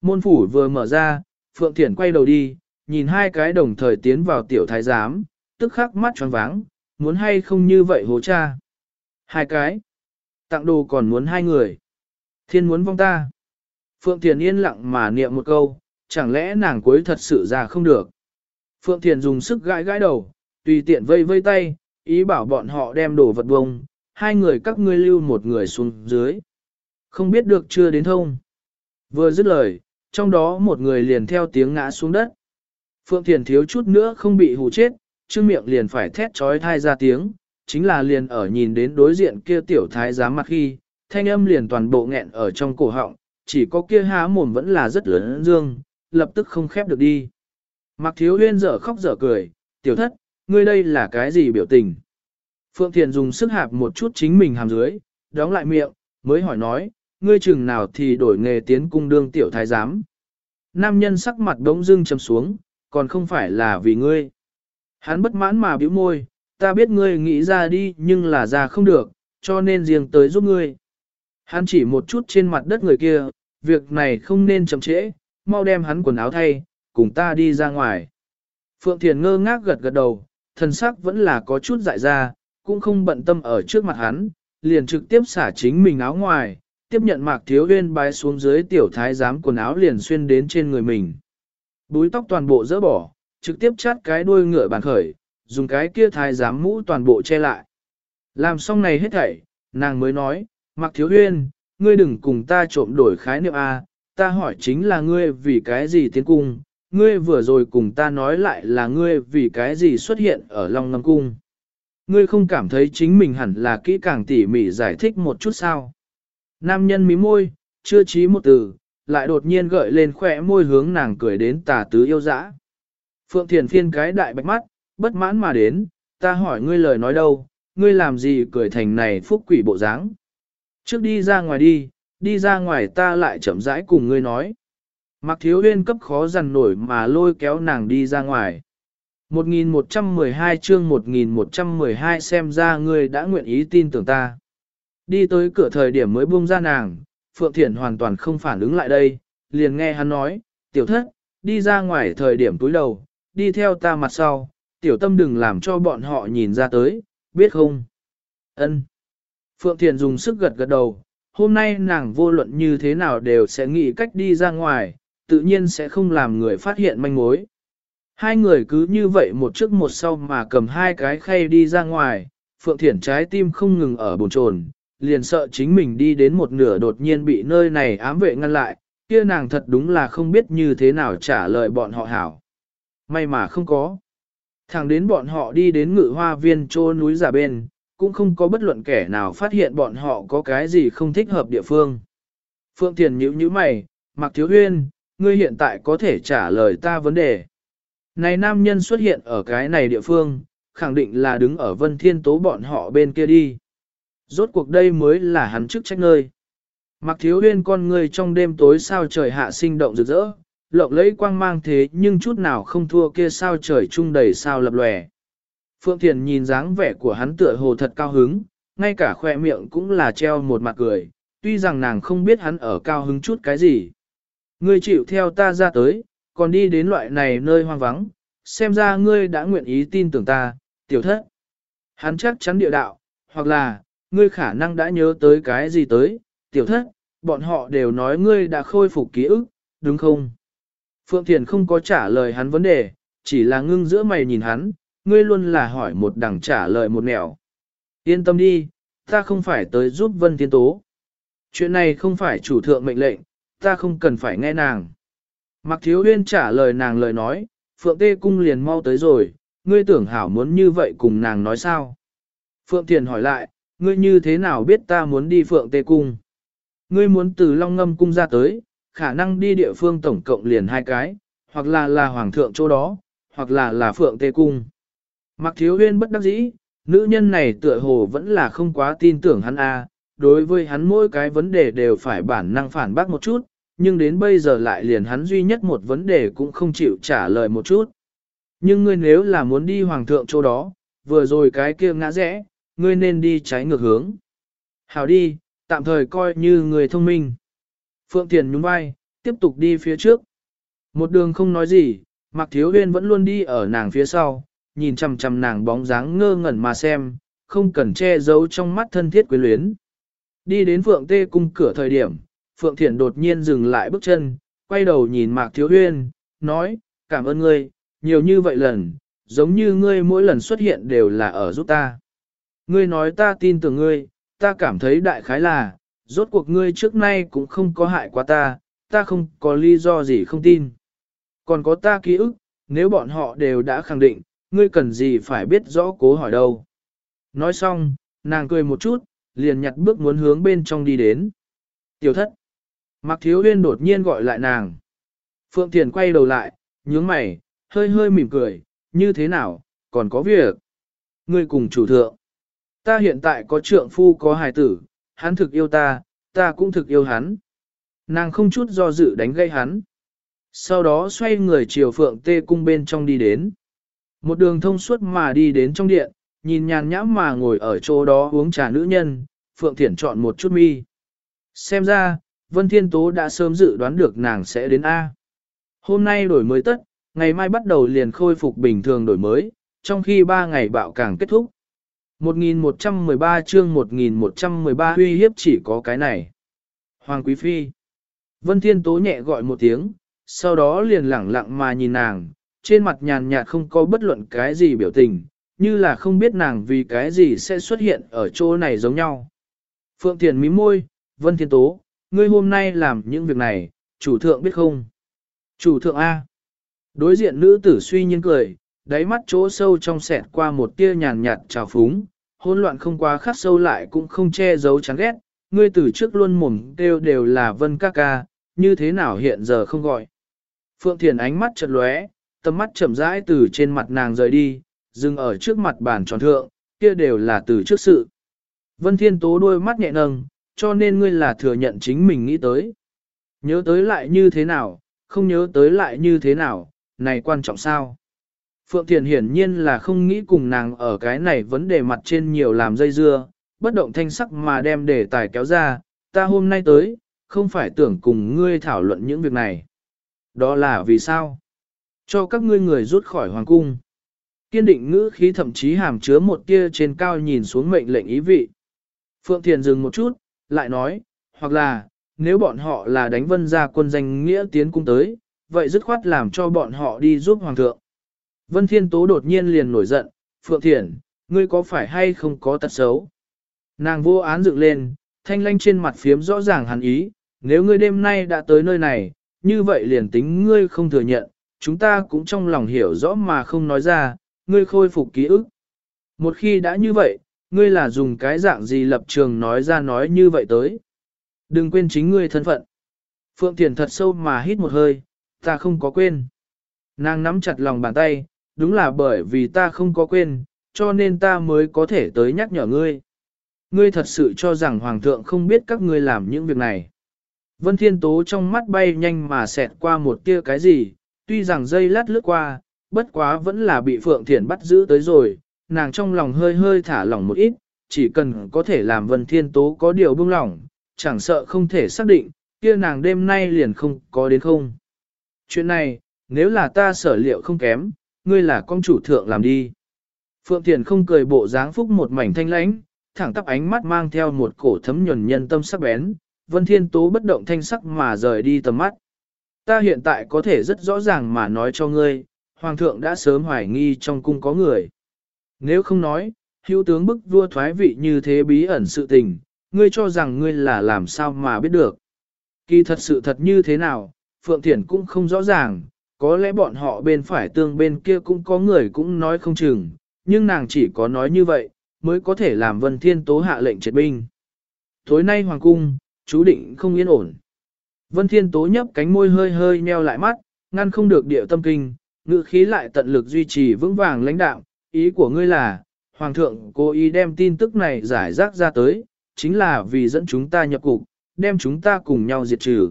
S1: Môn phủ vừa mở ra, Phượng Thiền quay đầu đi, nhìn hai cái đồng thời tiến vào tiểu thái giám, tức khắc mắt tròn váng, muốn hay không như vậy hố cha. Hai cái. Tặng đồ còn muốn hai người. Thiên muốn vong ta. Phượng Thiền yên lặng mà niệm một câu, chẳng lẽ nàng cuối thật sự ra không được. Phượng Thiền dùng sức gãi gãi đầu, tùy tiện vây vây tay, ý bảo bọn họ đem đồ vật bông, hai người các ngươi lưu một người xuống dưới. Không biết được chưa đến thông. Vừa dứt lời, trong đó một người liền theo tiếng ngã xuống đất. Phượng Thiền thiếu chút nữa không bị hù chết, chứ miệng liền phải thét trói thai ra tiếng, chính là liền ở nhìn đến đối diện kia tiểu thái giám mặt khi, thanh âm liền toàn bộ nghẹn ở trong cổ họng, chỉ có kia há mồm vẫn là rất lớn dương, lập tức không khép được đi. Mặc thiếu huyên dở khóc dở cười, tiểu thất, ngươi đây là cái gì biểu tình? Phượng Thiền dùng sức hạp một chút chính mình hàm dưới, đóng lại miệng, mới hỏi nói, ngươi chừng nào thì đổi nghề tiến cung đương tiểu thái giám. Nam nhân sắc mặt đống dưng chầm xuống, còn không phải là vì ngươi. Hắn bất mãn mà bĩu môi, ta biết ngươi nghĩ ra đi nhưng là ra không được, cho nên riêng tới giúp ngươi. Hắn chỉ một chút trên mặt đất người kia, việc này không nên chậm trễ, mau đem hắn quần áo thay, cùng ta đi ra ngoài. Phượng Thiền ngơ ngác gật gật đầu, thần sắc vẫn là có chút dại ra, cũng không bận tâm ở trước mặt hắn, liền trực tiếp xả chính mình áo ngoài, tiếp nhận mạc thiếu huyên bái xuống dưới tiểu thái giám quần áo liền xuyên đến trên người mình. Búi tóc toàn bộ dỡ bỏ, trực tiếp chát cái đuôi ngựa bàn khởi, dùng cái kia thái giám mũ toàn bộ che lại. Làm xong này hết thảy, nàng mới nói, mạc thiếu huyên, ngươi đừng cùng ta trộm đổi khái niệm A, ta hỏi chính là ngươi vì cái gì tiến cung, ngươi vừa rồi cùng ta nói lại là ngươi vì cái gì xuất hiện ở Long Ngâm Cung. Ngươi không cảm thấy chính mình hẳn là kỹ càng tỉ mỉ giải thích một chút sao. Nam nhân mí môi, chưa trí một từ, lại đột nhiên gợi lên khỏe môi hướng nàng cười đến tà tứ yêu dã. Phượng Thiền phiên cái đại bạch mắt, bất mãn mà đến, ta hỏi ngươi lời nói đâu, ngươi làm gì cười thành này phúc quỷ bộ dáng. Trước đi ra ngoài đi, đi ra ngoài ta lại chậm rãi cùng ngươi nói. Mặc thiếu huyên cấp khó dằn nổi mà lôi kéo nàng đi ra ngoài. 1112 chương 1112 xem ra ngươi đã nguyện ý tin tưởng ta. Đi tới cửa thời điểm mới buông ra nàng, Phượng Thiển hoàn toàn không phản ứng lại đây, liền nghe hắn nói, tiểu thất, đi ra ngoài thời điểm túi đầu, đi theo ta mặt sau, tiểu tâm đừng làm cho bọn họ nhìn ra tới, biết không? Ân. Phượng Thiền dùng sức gật gật đầu, hôm nay nàng vô luận như thế nào đều sẽ nghĩ cách đi ra ngoài, tự nhiên sẽ không làm người phát hiện manh mối. Hai người cứ như vậy một trước một sau mà cầm hai cái khay đi ra ngoài, Phượng Thiển trái tim không ngừng ở bồn trồn, liền sợ chính mình đi đến một nửa đột nhiên bị nơi này ám vệ ngăn lại, kia nàng thật đúng là không biết như thế nào trả lời bọn họ hảo. May mà không có. Thẳng đến bọn họ đi đến ngự hoa viên trô núi giả bên, cũng không có bất luận kẻ nào phát hiện bọn họ có cái gì không thích hợp địa phương. Phượng Thiền nhữ như mày, Mạc Thiếu Huyên, ngươi hiện tại có thể trả lời ta vấn đề. Này nam nhân xuất hiện ở cái này địa phương, khẳng định là đứng ở vân thiên tố bọn họ bên kia đi. Rốt cuộc đây mới là hắn chức trách nơi. Mặc thiếu huyên con người trong đêm tối sao trời hạ sinh động rực rỡ, lộng lẫy quang mang thế nhưng chút nào không thua kia sao trời trung đầy sao lập lòe. Phượng Thiền nhìn dáng vẻ của hắn tựa hồ thật cao hứng, ngay cả khoe miệng cũng là treo một mặt cười, tuy rằng nàng không biết hắn ở cao hứng chút cái gì. Ngươi chịu theo ta ra tới, còn đi đến loại này nơi hoang vắng, xem ra ngươi đã nguyện ý tin tưởng ta, tiểu thất. Hắn chắc chắn địa đạo, hoặc là, ngươi khả năng đã nhớ tới cái gì tới, tiểu thất, bọn họ đều nói ngươi đã khôi phục ký ức, đúng không? Phượng Thiền không có trả lời hắn vấn đề, chỉ là ngưng giữa mày nhìn hắn, ngươi luôn là hỏi một đằng trả lời một nẻo. Yên tâm đi, ta không phải tới giúp Vân Thiên Tố. Chuyện này không phải chủ thượng mệnh lệnh, ta không cần phải nghe nàng. Mặc thiếu huyên trả lời nàng lời nói, Phượng Tê Cung liền mau tới rồi, ngươi tưởng hảo muốn như vậy cùng nàng nói sao? Phượng Thiền hỏi lại, ngươi như thế nào biết ta muốn đi Phượng Tê Cung? Ngươi muốn từ Long Ngâm Cung ra tới, khả năng đi địa phương tổng cộng liền hai cái, hoặc là là Hoàng thượng chỗ đó, hoặc là là Phượng Tê Cung. Mặc thiếu huyên bất đắc dĩ, nữ nhân này tựa hồ vẫn là không quá tin tưởng hắn a đối với hắn mỗi cái vấn đề đều phải bản năng phản bác một chút, nhưng đến bây giờ lại liền hắn duy nhất một vấn đề cũng không chịu trả lời một chút. Nhưng ngươi nếu là muốn đi hoàng thượng chỗ đó, vừa rồi cái kia ngã rẽ, ngươi nên đi trái ngược hướng. Hảo đi, tạm thời coi như người thông minh. Phượng Thiền nhún vai, tiếp tục đi phía trước. Một đường không nói gì, Mạc Thiếu Huyên vẫn luôn đi ở nàng phía sau, nhìn chằm chằm nàng bóng dáng ngơ ngẩn mà xem, không cần che giấu trong mắt thân thiết quyến luyến. Đi đến Phượng Tê cung cửa thời điểm, Phượng Thiển đột nhiên dừng lại bước chân, quay đầu nhìn Mạc Thiếu Huyên, nói, cảm ơn ngươi, nhiều như vậy lần, giống như ngươi mỗi lần xuất hiện đều là ở giúp ta. Ngươi nói ta tin tưởng ngươi, ta cảm thấy đại khái là, rốt cuộc ngươi trước nay cũng không có hại quá ta, ta không có lý do gì không tin. Còn có ta ký ức, nếu bọn họ đều đã khẳng định, ngươi cần gì phải biết rõ cố hỏi đâu. Nói xong, nàng cười một chút, liền nhặt bước muốn hướng bên trong đi đến. Tiểu thất. Mạc Thiếu Huyên đột nhiên gọi lại nàng. Phượng Thiền quay đầu lại, nhướng mày, hơi hơi mỉm cười, như thế nào, còn có việc. Ngươi cùng chủ thượng. Ta hiện tại có trượng phu có hài tử, hắn thực yêu ta, ta cũng thực yêu hắn. Nàng không chút do dự đánh gây hắn. Sau đó xoay người chiều phượng tê cung bên trong đi đến. Một đường thông suốt mà đi đến trong điện, nhìn nhàn nhãm mà ngồi ở chỗ đó uống trà nữ nhân, Phượng Thiển chọn một chút mi. Xem ra, Vân Thiên Tố đã sớm dự đoán được nàng sẽ đến A. Hôm nay đổi mới tất, ngày mai bắt đầu liền khôi phục bình thường đổi mới, trong khi 3 ngày bạo càng kết thúc. 1113 chương 1113 huy hiếp chỉ có cái này. Hoàng Quý Phi. Vân Thiên Tố nhẹ gọi một tiếng, sau đó liền lẳng lặng mà nhìn nàng, trên mặt nhàn nhạt không có bất luận cái gì biểu tình, như là không biết nàng vì cái gì sẽ xuất hiện ở chỗ này giống nhau. Phượng Thiền mí môi, Vân Thiên Tố, ngươi hôm nay làm những việc này, chủ thượng biết không? Chủ thượng A. Đối diện nữ tử suy nhiên cười, đáy mắt chỗ sâu trong sẹt qua một tia nhàn nhạt trào phúng, hỗn loạn không quá khắc sâu lại cũng không che giấu chán ghét, ngươi từ trước luôn mồm đều đều là vân ca ca, như thế nào hiện giờ không gọi. Phượng Thiền ánh mắt chật lóe, tầm mắt chậm rãi từ trên mặt nàng rời đi, dừng ở trước mặt bàn tròn thượng, kia đều là từ trước sự. Vân Thiên Tố đôi mắt nhẹ nâng, cho nên ngươi là thừa nhận chính mình nghĩ tới. Nhớ tới lại như thế nào, không nhớ tới lại như thế nào, này quan trọng sao? Phượng Thiền hiển nhiên là không nghĩ cùng nàng ở cái này vấn đề mặt trên nhiều làm dây dưa, bất động thanh sắc mà đem đề tài kéo ra, ta hôm nay tới, không phải tưởng cùng ngươi thảo luận những việc này. Đó là vì sao? Cho các ngươi người rút khỏi hoàng cung. Kiên định ngữ khí thậm chí hàm chứa một tia trên cao nhìn xuống mệnh lệnh ý vị. Phượng Thiền dừng một chút, lại nói, hoặc là, nếu bọn họ là đánh vân ra quân danh nghĩa tiến cung tới, vậy dứt khoát làm cho bọn họ đi giúp hoàng thượng. Vân Thiên Tố đột nhiên liền nổi giận, Phượng Thiển, ngươi có phải hay không có tật xấu? Nàng vô án dựng lên, thanh lanh trên mặt phiếm rõ ràng hẳn ý, nếu ngươi đêm nay đã tới nơi này, như vậy liền tính ngươi không thừa nhận, chúng ta cũng trong lòng hiểu rõ mà không nói ra, ngươi khôi phục ký ức. Một khi đã như vậy, ngươi là dùng cái dạng gì lập trường nói ra nói như vậy tới. Đừng quên chính ngươi thân phận. Phượng Thiền thật sâu mà hít một hơi, ta không có quên. Nàng nắm chặt lòng bàn tay, đúng là bởi vì ta không có quên, cho nên ta mới có thể tới nhắc nhở ngươi. Ngươi thật sự cho rằng Hoàng thượng không biết các ngươi làm những việc này. Vân Thiên Tố trong mắt bay nhanh mà xẹt qua một tia cái gì, tuy rằng dây lát lướt qua, bất quá vẫn là bị Phượng Thiển bắt giữ tới rồi, nàng trong lòng hơi hơi thả lỏng một ít, chỉ cần có thể làm Vân Thiên Tố có điều buông lỏng, chẳng sợ không thể xác định, kia nàng đêm nay liền không có đến không. Chuyện này, nếu là ta sở liệu không kém, ngươi là con chủ thượng làm đi. Phượng Thiền không cười bộ dáng phúc một mảnh thanh lãnh, thẳng tắp ánh mắt mang theo một cổ thấm nhuần nhân tâm sắc bén, Vân Thiên Tố bất động thanh sắc mà rời đi tầm mắt. Ta hiện tại có thể rất rõ ràng mà nói cho ngươi, Hoàng thượng đã sớm hoài nghi trong cung có người. Nếu không nói, hữu tướng bức vua thoái vị như thế bí ẩn sự tình, ngươi cho rằng ngươi là làm sao mà biết được. Kỳ thật sự thật như thế nào, Phượng Thiển cũng không rõ ràng, có lẽ bọn họ bên phải tương bên kia cũng có người cũng nói không chừng, nhưng nàng chỉ có nói như vậy, mới có thể làm Vân Thiên Tố hạ lệnh triệt binh. Tối nay Hoàng Cung, chú định không yên ổn. Vân Thiên Tố nhấp cánh môi hơi hơi nheo lại mắt, ngăn không được điệu tâm kinh, ngự khí lại tận lực duy trì vững vàng lãnh đạo. Ý của ngươi là, Hoàng thượng cố ý đem tin tức này giải rác ra tới, chính là vì dẫn chúng ta nhập cục, đem chúng ta cùng nhau diệt trừ.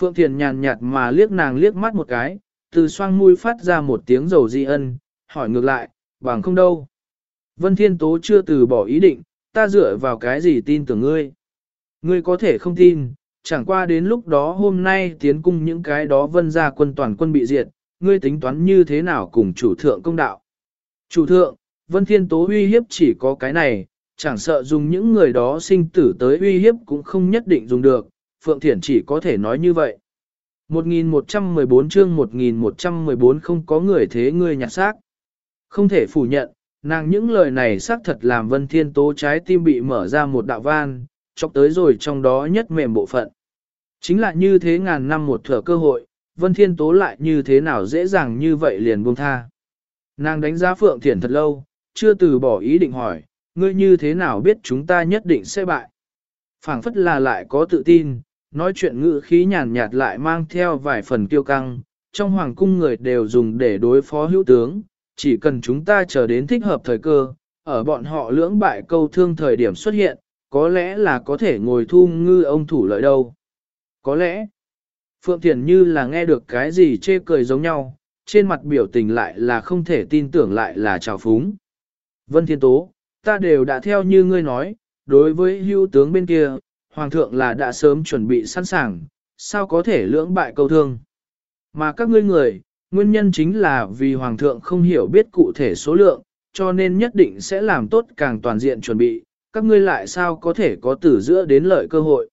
S1: Phượng Thiền nhàn nhạt mà liếc nàng liếc mắt một cái, từ xoang mũi phát ra một tiếng dầu di ân, hỏi ngược lại, bằng không đâu. Vân Thiên Tố chưa từ bỏ ý định, ta dựa vào cái gì tin tưởng ngươi. Ngươi có thể không tin, chẳng qua đến lúc đó hôm nay tiến cung những cái đó vân ra quân toàn quân bị diệt, ngươi tính toán như thế nào cùng chủ thượng công đạo. Chủ thượng, Vân Thiên Tố uy hiếp chỉ có cái này, chẳng sợ dùng những người đó sinh tử tới uy hiếp cũng không nhất định dùng được, Phượng Thiển chỉ có thể nói như vậy. 1114 chương 1114 không có người thế ngươi nhặt xác. Không thể phủ nhận, nàng những lời này xác thật làm Vân Thiên Tố trái tim bị mở ra một đạo van, chọc tới rồi trong đó nhất mềm bộ phận. Chính là như thế ngàn năm một thở cơ hội, Vân Thiên Tố lại như thế nào dễ dàng như vậy liền buông tha. Nàng đánh giá Phượng Thiển thật lâu, chưa từ bỏ ý định hỏi, ngươi như thế nào biết chúng ta nhất định sẽ bại. phảng phất là lại có tự tin, nói chuyện ngữ khí nhàn nhạt lại mang theo vài phần kiêu căng, trong hoàng cung người đều dùng để đối phó hữu tướng, chỉ cần chúng ta chờ đến thích hợp thời cơ, ở bọn họ lưỡng bại câu thương thời điểm xuất hiện, có lẽ là có thể ngồi thu ngư ông thủ lợi đâu. Có lẽ, Phượng Thiền như là nghe được cái gì chê cười giống nhau, trên mặt biểu tình lại là không thể tin tưởng lại là trào phúng. Vân Thiên Tố, ta đều đã theo như ngươi nói, đối với hưu tướng bên kia, Hoàng thượng là đã sớm chuẩn bị sẵn sàng, sao có thể lưỡng bại câu thương. Mà các ngươi người, nguyên nhân chính là vì Hoàng thượng không hiểu biết cụ thể số lượng, cho nên nhất định sẽ làm tốt càng toàn diện chuẩn bị, các ngươi lại sao có thể có tử giữa đến lợi cơ hội.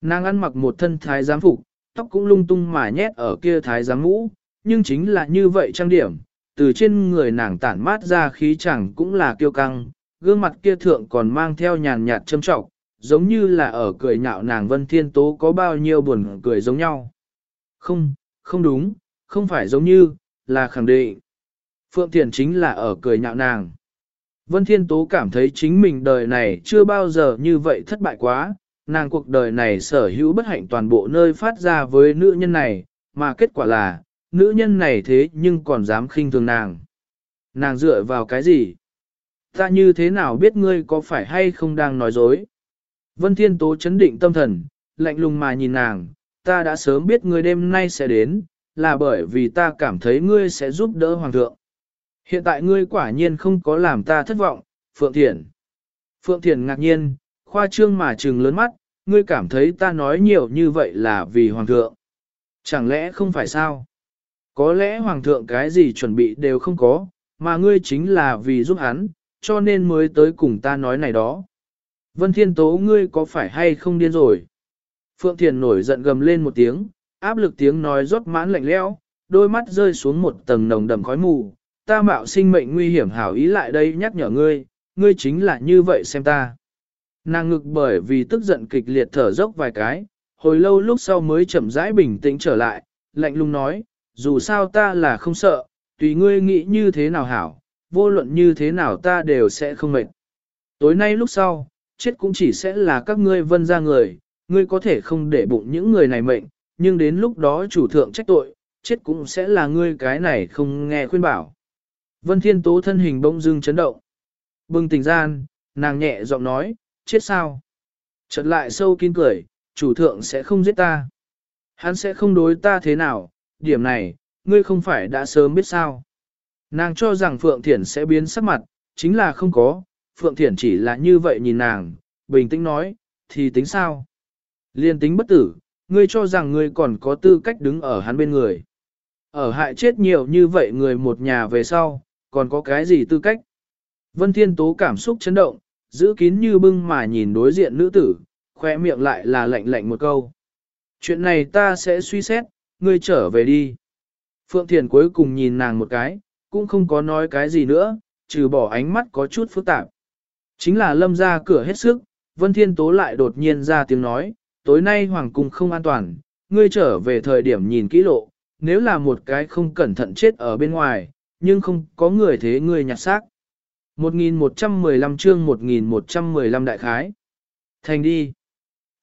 S1: Nàng ăn mặc một thân thái giám phục, tóc cũng lung tung mà nhét ở kia thái giám mũ, nhưng chính là như vậy trang điểm, từ trên người nàng tản mát ra khí chẳng cũng là kiêu căng, gương mặt kia thượng còn mang theo nhàn nhạt châm trọng, giống như là ở cười nhạo nàng Vân Thiên Tố có bao nhiêu buồn cười giống nhau. Không, không đúng, không phải giống như, là khẳng định. Phượng Thiền chính là ở cười nhạo nàng. Vân Thiên Tố cảm thấy chính mình đời này chưa bao giờ như vậy thất bại quá, nàng cuộc đời này sở hữu bất hạnh toàn bộ nơi phát ra với nữ nhân này, mà kết quả là, nữ nhân này thế nhưng còn dám khinh thường nàng. Nàng dựa vào cái gì? Ta như thế nào biết ngươi có phải hay không đang nói dối? Vân Thiên Tố chấn định tâm thần, lạnh lùng mà nhìn nàng, ta đã sớm biết ngươi đêm nay sẽ đến, là bởi vì ta cảm thấy ngươi sẽ giúp đỡ Hoàng thượng. Hiện tại ngươi quả nhiên không có làm ta thất vọng, Phượng Thiển. Phượng Thiển ngạc nhiên, khoa trương mà trừng lớn mắt, ngươi cảm thấy ta nói nhiều như vậy là vì Hoàng thượng. Chẳng lẽ không phải sao? Có lẽ Hoàng thượng cái gì chuẩn bị đều không có, mà ngươi chính là vì giúp hắn, cho nên mới tới cùng ta nói này đó. Vân Thiên Tố ngươi có phải hay không điên rồi? Phượng Thiền nổi giận gầm lên một tiếng, áp lực tiếng nói rót mãn lạnh lẽo, đôi mắt rơi xuống một tầng nồng đậm khói mù. Ta mạo sinh mệnh nguy hiểm hảo ý lại đây nhắc nhở ngươi, ngươi chính là như vậy xem ta. Nàng ngực bởi vì tức giận kịch liệt thở dốc vài cái, hồi lâu lúc sau mới chậm rãi bình tĩnh trở lại, lạnh lùng nói, dù sao ta là không sợ, tùy ngươi nghĩ như thế nào hảo, vô luận như thế nào ta đều sẽ không mệt. Tối nay lúc sau, chết cũng chỉ sẽ là các ngươi vân ra người, ngươi có thể không để bụng những người này mệnh, nhưng đến lúc đó chủ thượng trách tội, chết cũng sẽ là ngươi cái này không nghe khuyên bảo. Vân Thiên Tố thân hình bỗng dưng chấn động. Bừng tỉnh gian, nàng nhẹ giọng nói, chết sao? Chợt lại sâu kín cười, chủ thượng sẽ không giết ta. Hắn sẽ không đối ta thế nào, điểm này, ngươi không phải đã sớm biết sao. Nàng cho rằng Phượng Thiển sẽ biến sắc mặt, chính là không có, Phượng Thiển chỉ là như vậy nhìn nàng, bình tĩnh nói, thì tính sao? Liên tính bất tử, ngươi cho rằng ngươi còn có tư cách đứng ở hắn bên người. Ở hại chết nhiều như vậy người một nhà về sau, còn có cái gì tư cách? Vân Thiên Tố cảm xúc chấn động, giữ kín như bưng mà nhìn đối diện nữ tử, khoe miệng lại là lạnh lạnh một câu. Chuyện này ta sẽ suy xét, ngươi trở về đi. Phượng Thiền cuối cùng nhìn nàng một cái, cũng không có nói cái gì nữa, trừ bỏ ánh mắt có chút phức tạp. Chính là lâm ra cửa hết sức, Vân Thiên Tố lại đột nhiên ra tiếng nói, tối nay Hoàng Cung không an toàn, ngươi trở về thời điểm nhìn kỹ lộ, nếu là một cái không cẩn thận chết ở bên ngoài, nhưng không có người thế ngươi nhặt xác. 1115 chương 1115 đại khái. Thành đi.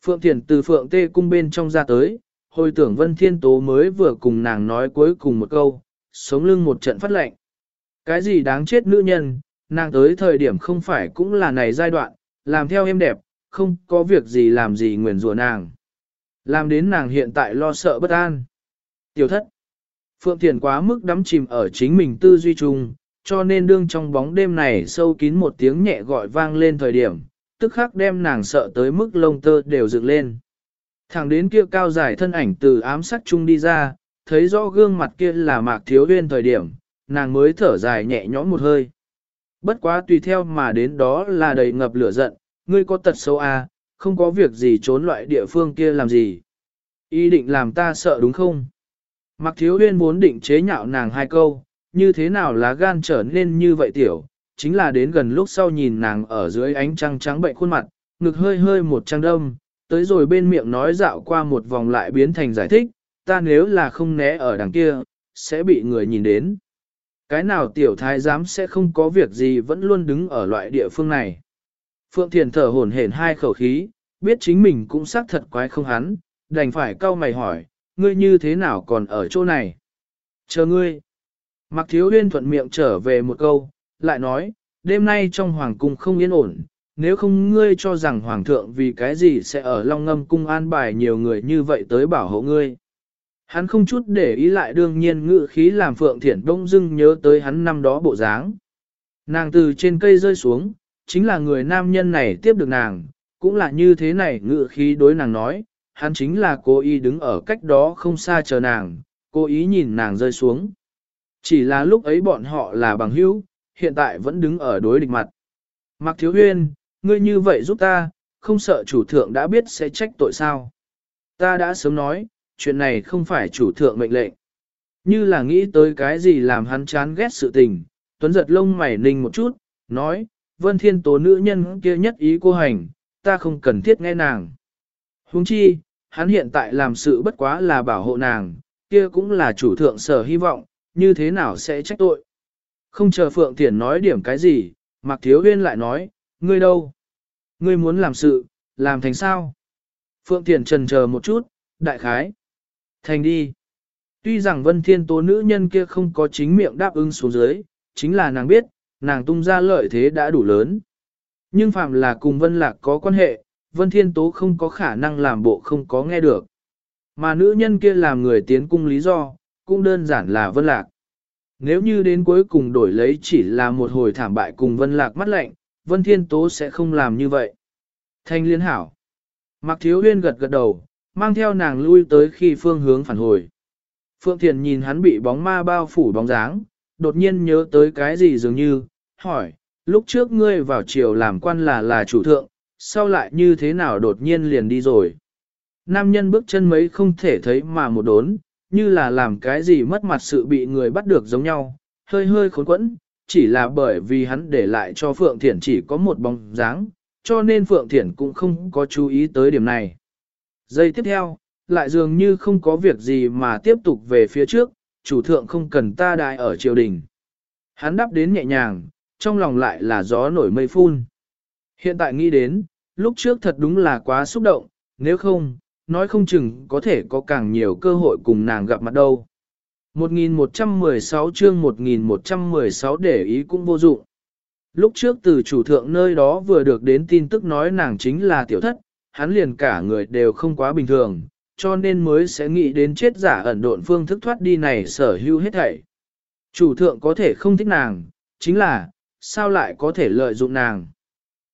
S1: Phượng thiền từ Phượng Tê cung bên trong ra tới, hồi tưởng Vân Thiên Tố mới vừa cùng nàng nói cuối cùng một câu, sống lưng một trận phát lệnh. Cái gì đáng chết nữ nhân, nàng tới thời điểm không phải cũng là này giai đoạn, làm theo em đẹp, không có việc gì làm gì nguyền rủa nàng. Làm đến nàng hiện tại lo sợ bất an. Tiểu thất. Phượng Thiền quá mức đắm chìm ở chính mình tư duy chung, cho nên đương trong bóng đêm này sâu kín một tiếng nhẹ gọi vang lên thời điểm, tức khắc đem nàng sợ tới mức lông tơ đều dựng lên. Thẳng đến kia cao dài thân ảnh từ ám sát chung đi ra, thấy rõ gương mặt kia là mạc thiếu huyên thời điểm, nàng mới thở dài nhẹ nhõm một hơi. Bất quá tùy theo mà đến đó là đầy ngập lửa giận, ngươi có tật xấu à, không có việc gì trốn loại địa phương kia làm gì. Ý định làm ta sợ đúng không? Mặc thiếu huyên muốn định chế nhạo nàng hai câu, như thế nào lá gan trở nên như vậy tiểu, chính là đến gần lúc sau nhìn nàng ở dưới ánh trăng trắng bệnh khuôn mặt, ngực hơi hơi một trăng đông, tới rồi bên miệng nói dạo qua một vòng lại biến thành giải thích, ta nếu là không né ở đằng kia, sẽ bị người nhìn đến. Cái nào tiểu thái giám sẽ không có việc gì vẫn luôn đứng ở loại địa phương này. Phượng Thiền thở hổn hển hai khẩu khí, biết chính mình cũng xác thật quái không hắn, đành phải cau mày hỏi, ngươi như thế nào còn ở chỗ này? Chờ ngươi. Mặc thiếu huyên thuận miệng trở về một câu, lại nói, đêm nay trong hoàng cung không yên ổn, nếu không ngươi cho rằng hoàng thượng vì cái gì sẽ ở long ngâm cung an bài nhiều người như vậy tới bảo hộ ngươi. Hắn không chút để ý lại đương nhiên ngự khí làm Phượng Thiển Đông dưng nhớ tới hắn năm đó bộ dáng. Nàng từ trên cây rơi xuống, chính là người nam nhân này tiếp được nàng, cũng là như thế này ngự khí đối nàng nói, hắn chính là cố ý đứng ở cách đó không xa chờ nàng, cố ý nhìn nàng rơi xuống. Chỉ là lúc ấy bọn họ là bằng hữu, hiện tại vẫn đứng ở đối địch mặt. Mạc Thiếu Huyên, ngươi như vậy giúp ta, không sợ chủ thượng đã biết sẽ trách tội sao. Ta đã sớm nói, chuyện này không phải chủ thượng mệnh lệnh. Như là nghĩ tới cái gì làm hắn chán ghét sự tình, Tuấn giật lông mày ninh một chút, nói, Vân Thiên Tố nữ nhân kia nhất ý cô hành, ta không cần thiết nghe nàng. Huống chi, hắn hiện tại làm sự bất quá là bảo hộ nàng, kia cũng là chủ thượng sở hy vọng, như thế nào sẽ trách tội. Không chờ Phượng Thiển nói điểm cái gì, Mạc Thiếu Huyên lại nói, ngươi đâu? Ngươi muốn làm sự, làm thành sao? Phượng Thiển trần chờ một chút, đại khái. Thành đi. Tuy rằng Vân Thiên Tố nữ nhân kia không có chính miệng đáp ứng xuống dưới, chính là nàng biết, nàng tung ra lợi thế đã đủ lớn. Nhưng phạm là cùng Vân Lạc có quan hệ, Vân Thiên Tố không có khả năng làm bộ không có nghe được. Mà nữ nhân kia làm người tiến cung lý do, cũng đơn giản là Vân Lạc. Nếu như đến cuối cùng đổi lấy chỉ là một hồi thảm bại cùng Vân Lạc mắt lạnh, Vân Thiên Tố sẽ không làm như vậy. Thanh liên hảo. Mạc Thiếu Huyên gật gật đầu, mang theo nàng lui tới khi phương hướng phản hồi. Phượng Thiền nhìn hắn bị bóng ma bao phủ bóng dáng, đột nhiên nhớ tới cái gì dường như, hỏi, lúc trước ngươi vào triều làm quan là là chủ thượng, sau lại như thế nào đột nhiên liền đi rồi. Nam nhân bước chân mấy không thể thấy mà một đốn, như là làm cái gì mất mặt sự bị người bắt được giống nhau, hơi hơi khốn quẫn, chỉ là bởi vì hắn để lại cho Phượng Thiển chỉ có một bóng dáng, cho nên Phượng Thiển cũng không có chú ý tới điểm này. Giây tiếp theo, lại dường như không có việc gì mà tiếp tục về phía trước, chủ thượng không cần ta đại ở triều đình. Hắn đáp đến nhẹ nhàng, trong lòng lại là gió nổi mây phun. Hiện tại nghĩ đến, lúc trước thật đúng là quá xúc động, nếu không, nói không chừng có thể có càng nhiều cơ hội cùng nàng gặp mặt đâu. 1116 chương 1116 để ý cũng vô dụng. Lúc trước từ chủ thượng nơi đó vừa được đến tin tức nói nàng chính là tiểu thất, hắn liền cả người đều không quá bình thường, cho nên mới sẽ nghĩ đến chết giả ẩn độn phương thức thoát đi này sở hữu hết thảy. Chủ thượng có thể không thích nàng, chính là, sao lại có thể lợi dụng nàng.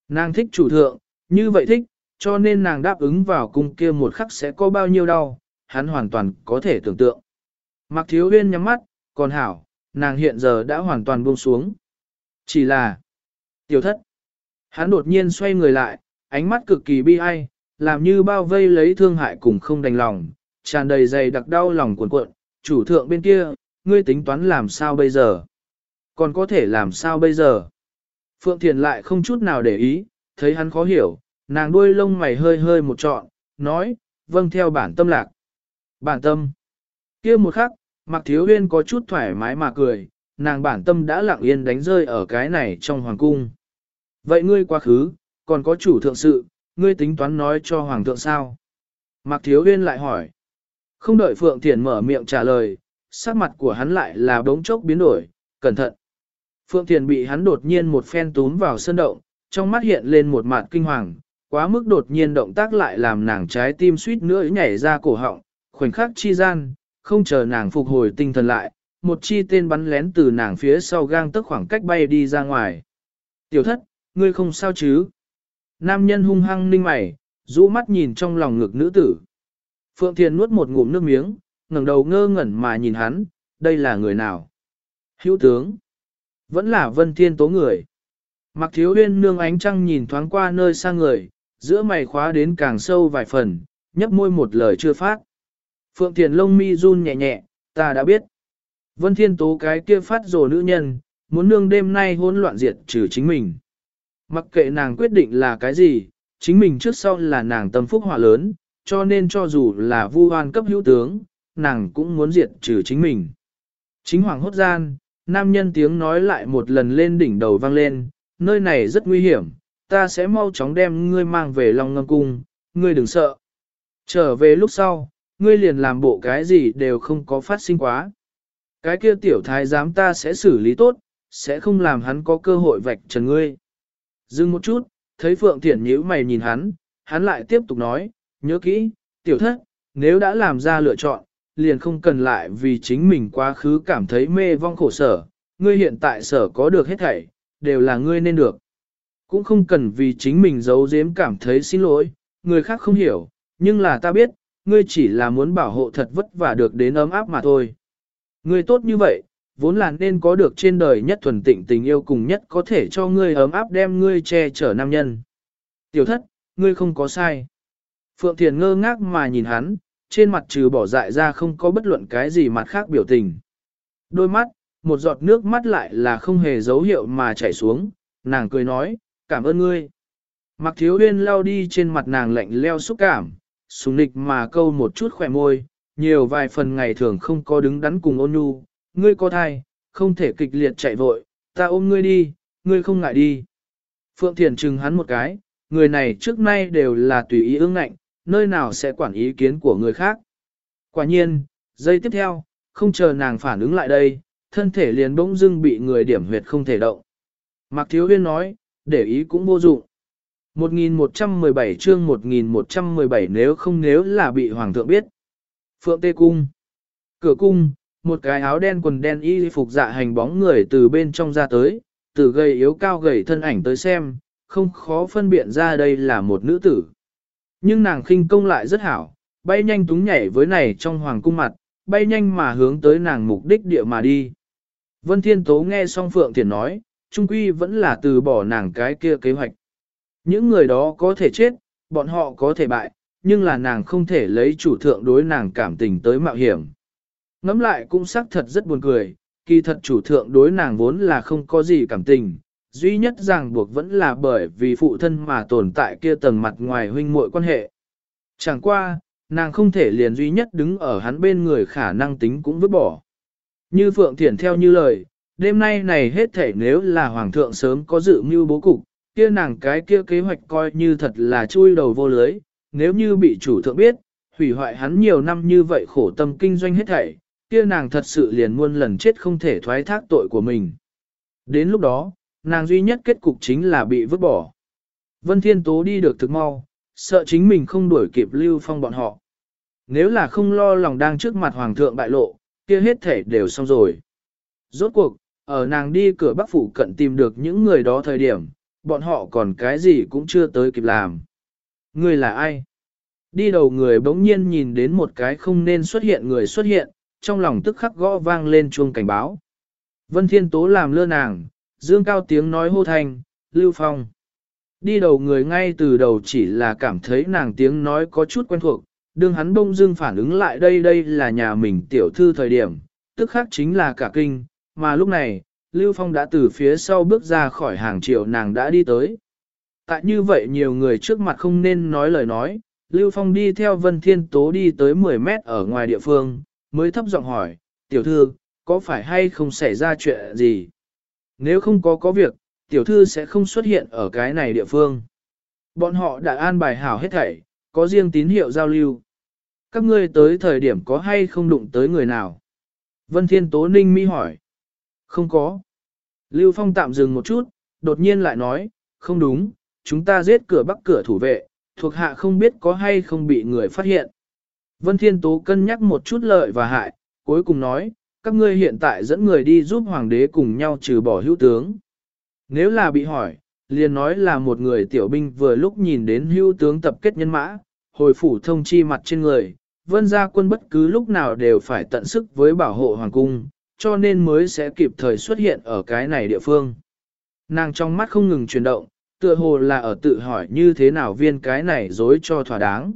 S1: Nàng thích chủ thượng, như vậy thích, cho nên nàng đáp ứng vào cung kia một khắc sẽ có bao nhiêu đau, hắn hoàn toàn có thể tưởng tượng. Mặc thiếu huyên nhắm mắt, còn hảo, nàng hiện giờ đã hoàn toàn buông xuống. Chỉ là, tiểu thất, hắn đột nhiên xoay người lại, ánh mắt cực kỳ bi ai, làm như bao vây lấy thương hại cùng không đành lòng, tràn đầy dày đặc đau lòng cuộn cuộn, chủ thượng bên kia, ngươi tính toán làm sao bây giờ? Còn có thể làm sao bây giờ? Phượng Thiền lại không chút nào để ý, thấy hắn khó hiểu, nàng đuôi lông mày hơi hơi một trọn, nói, vâng theo bản tâm lạc. Bản tâm. kia một khắc, Mạc Thiếu Huyên có chút thoải mái mà cười, nàng bản tâm đã lặng yên đánh rơi ở cái này trong hoàng cung. Vậy ngươi quá khứ, còn có chủ thượng sự, ngươi tính toán nói cho hoàng thượng sao? Mạc Thiếu Huyên lại hỏi. Không đợi Phượng Thiền mở miệng trả lời, sắc mặt của hắn lại là đống chốc biến đổi, cẩn thận. Phượng Thiền bị hắn đột nhiên một phen túm vào sân động, trong mắt hiện lên một mặt kinh hoàng, quá mức đột nhiên động tác lại làm nàng trái tim suýt nữa nhảy ra cổ họng, khoảnh khắc chi gian, không chờ nàng phục hồi tinh thần lại, một chi tên bắn lén từ nàng phía sau gang tức khoảng cách bay đi ra ngoài. Tiểu thất, ngươi không sao chứ? Nam nhân hung hăng ninh mày, rũ mắt nhìn trong lòng ngực nữ tử. Phượng Thiền nuốt một ngụm nước miếng, ngẩng đầu ngơ ngẩn mà nhìn hắn, đây là người nào? Hữu tướng. Vẫn là vân thiên tố người. Mặc thiếu huyên nương ánh trăng nhìn thoáng qua nơi xa người, giữa mày khóa đến càng sâu vài phần, nhấp môi một lời chưa phát. Phượng Thiền lông mi run nhẹ nhẹ, ta đã biết. Vân Thiên Tố cái kia phát rồ nữ nhân, muốn nương đêm nay hỗn loạn diệt trừ chính mình. Mặc kệ nàng quyết định là cái gì, chính mình trước sau là nàng tâm phúc hỏa lớn, cho nên cho dù là vu hoan cấp hữu tướng, nàng cũng muốn diệt trừ chính mình. Chính hoàng hốt gian, nam nhân tiếng nói lại một lần lên đỉnh đầu vang lên, nơi này rất nguy hiểm, ta sẽ mau chóng đem ngươi mang về Long Ngâm Cung, ngươi đừng sợ. Trở về lúc sau, ngươi liền làm bộ cái gì đều không có phát sinh quá. Cái kia tiểu thái giám ta sẽ xử lý tốt, sẽ không làm hắn có cơ hội vạch trần ngươi. Dừng một chút, thấy Phượng Thiển nhíu mày nhìn hắn, hắn lại tiếp tục nói, nhớ kỹ, tiểu thất, nếu đã làm ra lựa chọn, liền không cần lại vì chính mình quá khứ cảm thấy mê vong khổ sở, ngươi hiện tại sở có được hết thảy, đều là ngươi nên được. Cũng không cần vì chính mình giấu giếm cảm thấy xin lỗi, người khác không hiểu, nhưng là ta biết, ngươi chỉ là muốn bảo hộ thật vất vả được đến ấm áp mà thôi. Ngươi tốt như vậy, vốn là nên có được trên đời nhất thuần tịnh tình yêu cùng nhất có thể cho ngươi ấm áp đem ngươi che chở nam nhân. Tiểu thất, ngươi không có sai. Phượng Thiền ngơ ngác mà nhìn hắn, trên mặt trừ bỏ dại ra không có bất luận cái gì mặt khác biểu tình. Đôi mắt, một giọt nước mắt lại là không hề dấu hiệu mà chảy xuống, nàng cười nói, cảm ơn ngươi. Mặc thiếu huyên lao đi trên mặt nàng lạnh leo xúc cảm, sùng nịch mà câu một chút khỏe môi, nhiều vài phần ngày thường không có đứng đắn cùng ôn nhu, ngươi có thai, không thể kịch liệt chạy vội, ta ôm ngươi đi, ngươi không ngại đi. Phượng Thiền chừng hắn một cái, người này trước nay đều là tùy ý ương ngạnh, nơi nào sẽ quản ý kiến của người khác. Quả nhiên, giây tiếp theo, không chờ nàng phản ứng lại đây, thân thể liền bỗng dưng bị người điểm huyệt không thể động. Mạc Thiếu Huyên nói, để ý cũng vô dụng. 1117 chương 1117 nếu không nếu là bị Hoàng thượng biết. Phượng Tê Cung Cửa cung, một cái áo đen quần đen y phục dạ hành bóng người từ bên trong ra tới, từ gầy yếu cao gầy thân ảnh tới xem, không khó phân biện ra đây là một nữ tử. Nhưng nàng khinh công lại rất hảo, bay nhanh túng nhảy với này trong hoàng cung mặt, bay nhanh mà hướng tới nàng mục đích địa mà đi. Vân Thiên Tố nghe xong Phượng Thiền nói, trung quy vẫn là từ bỏ nàng cái kia kế hoạch. Những người đó có thể chết, bọn họ có thể bại, nhưng là nàng không thể lấy chủ thượng đối nàng cảm tình tới mạo hiểm. Ngắm lại cũng xác thật rất buồn cười, kỳ thật chủ thượng đối nàng vốn là không có gì cảm tình, duy nhất ràng buộc vẫn là bởi vì phụ thân mà tồn tại kia tầng mặt ngoài huynh muội quan hệ. Chẳng qua, nàng không thể liền duy nhất đứng ở hắn bên người khả năng tính cũng vứt bỏ. Như Phượng Thiển theo như lời, đêm nay này hết thể nếu là Hoàng thượng sớm có dự mưu bố cục, kia nàng cái kia kế hoạch coi như thật là chui đầu vô lưới, nếu như bị chủ thượng biết, hủy hoại hắn nhiều năm như vậy khổ tâm kinh doanh hết thảy, kia nàng thật sự liền muôn lần chết không thể thoái thác tội của mình. Đến lúc đó, nàng duy nhất kết cục chính là bị vứt bỏ. Vân Thiên Tố đi được thực mau, sợ chính mình không đuổi kịp lưu phong bọn họ. Nếu là không lo lòng đang trước mặt hoàng thượng bại lộ, kia hết thể đều xong rồi. Rốt cuộc, ở nàng đi cửa bắc phủ cận tìm được những người đó thời điểm, bọn họ còn cái gì cũng chưa tới kịp làm. Người là ai? Đi đầu người bỗng nhiên nhìn đến một cái không nên xuất hiện người xuất hiện, trong lòng tức khắc gõ vang lên chuông cảnh báo. Vân Thiên Tố làm lơ nàng, dương cao tiếng nói hô thanh, Lưu Phong. Đi đầu người ngay từ đầu chỉ là cảm thấy nàng tiếng nói có chút quen thuộc, đương hắn bông dương phản ứng lại đây đây là nhà mình tiểu thư thời điểm, tức khác chính là cả kinh, mà lúc này, Lưu Phong đã từ phía sau bước ra khỏi hàng triệu nàng đã đi tới. Tại như vậy nhiều người trước mặt không nên nói lời nói, Lưu Phong đi theo Vân Thiên Tố đi tới 10 mét ở ngoài địa phương, mới thấp giọng hỏi, tiểu thư, có phải hay không xảy ra chuyện gì? Nếu không có có việc, tiểu thư sẽ không xuất hiện ở cái này địa phương. Bọn họ đã an bài hảo hết thảy, có riêng tín hiệu giao lưu. Các ngươi tới thời điểm có hay không đụng tới người nào? Vân Thiên Tố Ninh mi hỏi. Không có. Lưu Phong tạm dừng một chút, đột nhiên lại nói, không đúng, chúng ta giết cửa bắc cửa thủ vệ, thuộc hạ không biết có hay không bị người phát hiện. Vân Thiên Tố cân nhắc một chút lợi và hại, cuối cùng nói, các ngươi hiện tại dẫn người đi giúp hoàng đế cùng nhau trừ bỏ hữu tướng. Nếu là bị hỏi, liền nói là một người tiểu binh vừa lúc nhìn đến hữu tướng tập kết nhân mã, hồi phủ thông chi mặt trên người, vân gia quân bất cứ lúc nào đều phải tận sức với bảo hộ hoàng cung, cho nên mới sẽ kịp thời xuất hiện ở cái này địa phương. Nàng trong mắt không ngừng chuyển động, tựa hồ là ở tự hỏi như thế nào viên cái này dối cho thỏa đáng.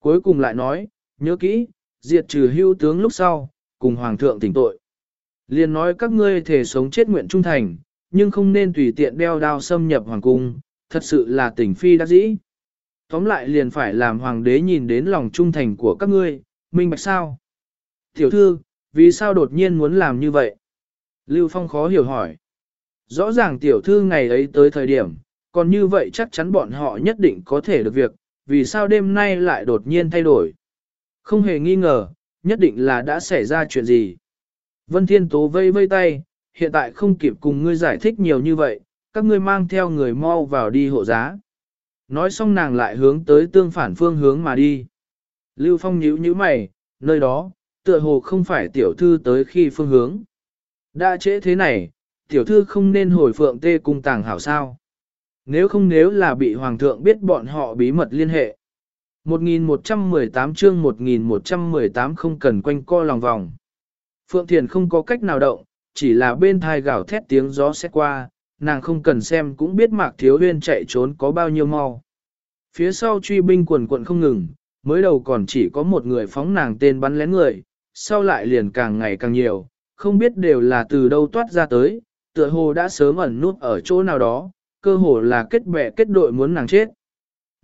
S1: Cuối cùng lại nói, nhớ kỹ, diệt trừ hưu tướng lúc sau, cùng hoàng thượng tỉnh tội. Liền nói các ngươi thể sống chết nguyện trung thành, nhưng không nên tùy tiện đeo đao xâm nhập hoàng cung, thật sự là tỉnh phi đắc dĩ. Tóm lại liền phải làm hoàng đế nhìn đến lòng trung thành của các ngươi, minh bạch sao? Tiểu thư, vì sao đột nhiên muốn làm như vậy? Lưu Phong khó hiểu hỏi. Rõ ràng tiểu thư ngày ấy tới thời điểm, còn như vậy chắc chắn bọn họ nhất định có thể được việc, vì sao đêm nay lại đột nhiên thay đổi? Không hề nghi ngờ, nhất định là đã xảy ra chuyện gì. Vân Thiên Tố vây vây tay, hiện tại không kịp cùng ngươi giải thích nhiều như vậy, các ngươi mang theo người mau vào đi hộ giá. Nói xong nàng lại hướng tới tương phản phương hướng mà đi. Lưu Phong nhíu nhíu mày, nơi đó, tựa hồ không phải tiểu thư tới khi phương hướng. Đã trễ thế này, tiểu thư không nên hồi phượng tê cung tàng hảo sao. Nếu không nếu là bị hoàng thượng biết bọn họ bí mật liên hệ. 1118 chương 1118 không cần quanh co lòng vòng. Phượng Thiền không có cách nào động, chỉ là bên thai gào thét tiếng gió xét qua, nàng không cần xem cũng biết mạc thiếu huyên chạy trốn có bao nhiêu mau. Phía sau truy binh quần quận không ngừng, mới đầu còn chỉ có một người phóng nàng tên bắn lén người, sau lại liền càng ngày càng nhiều, không biết đều là từ đâu toát ra tới, tựa hồ đã sớm ẩn nút ở chỗ nào đó, cơ hồ là kết bè kết đội muốn nàng chết.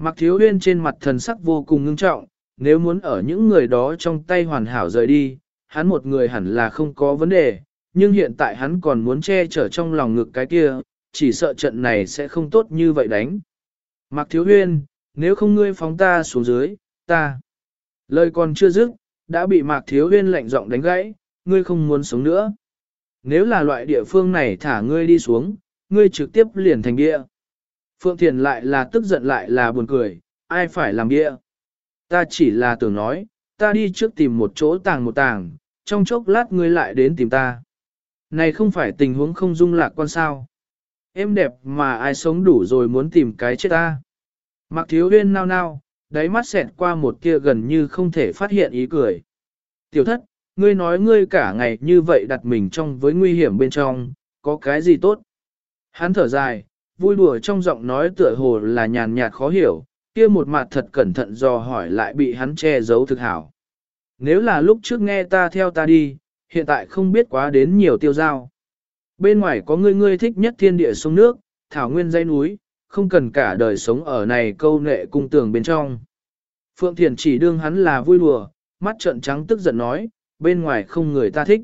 S1: Mạc thiếu huyên trên mặt thần sắc vô cùng ngưng trọng, nếu muốn ở những người đó trong tay hoàn hảo rời đi, hắn một người hẳn là không có vấn đề, nhưng hiện tại hắn còn muốn che chở trong lòng ngực cái kia, chỉ sợ trận này sẽ không tốt như vậy đánh. Mạc Thiếu Huyên, nếu không ngươi phóng ta xuống dưới, ta. Lời còn chưa dứt, đã bị Mạc Thiếu Huyên lạnh giọng đánh gãy, ngươi không muốn sống nữa. Nếu là loại địa phương này thả ngươi đi xuống, ngươi trực tiếp liền thành địa. Phượng Thiền lại là tức giận lại là buồn cười, ai phải làm địa. Ta chỉ là tưởng nói, ta đi trước tìm một chỗ tàng một tàng, trong chốc lát ngươi lại đến tìm ta. Này không phải tình huống không dung lạc quan sao. Em đẹp mà ai sống đủ rồi muốn tìm cái chết ta. Mặc thiếu huyên nao nao, đáy mắt xẹt qua một kia gần như không thể phát hiện ý cười. Tiểu thất, ngươi nói ngươi cả ngày như vậy đặt mình trong với nguy hiểm bên trong, có cái gì tốt? Hắn thở dài, vui đùa trong giọng nói tựa hồ là nhàn nhạt khó hiểu, kia một mặt thật cẩn thận dò hỏi lại bị hắn che giấu thực hảo. Nếu là lúc trước nghe ta theo ta đi, hiện tại không biết quá đến nhiều tiêu giao. Bên ngoài có ngươi ngươi thích nhất thiên địa sông nước, thảo nguyên dây núi, không cần cả đời sống ở này câu nệ cung tường bên trong. Phượng Thiền chỉ đương hắn là vui đùa, mắt trợn trắng tức giận nói, bên ngoài không người ta thích.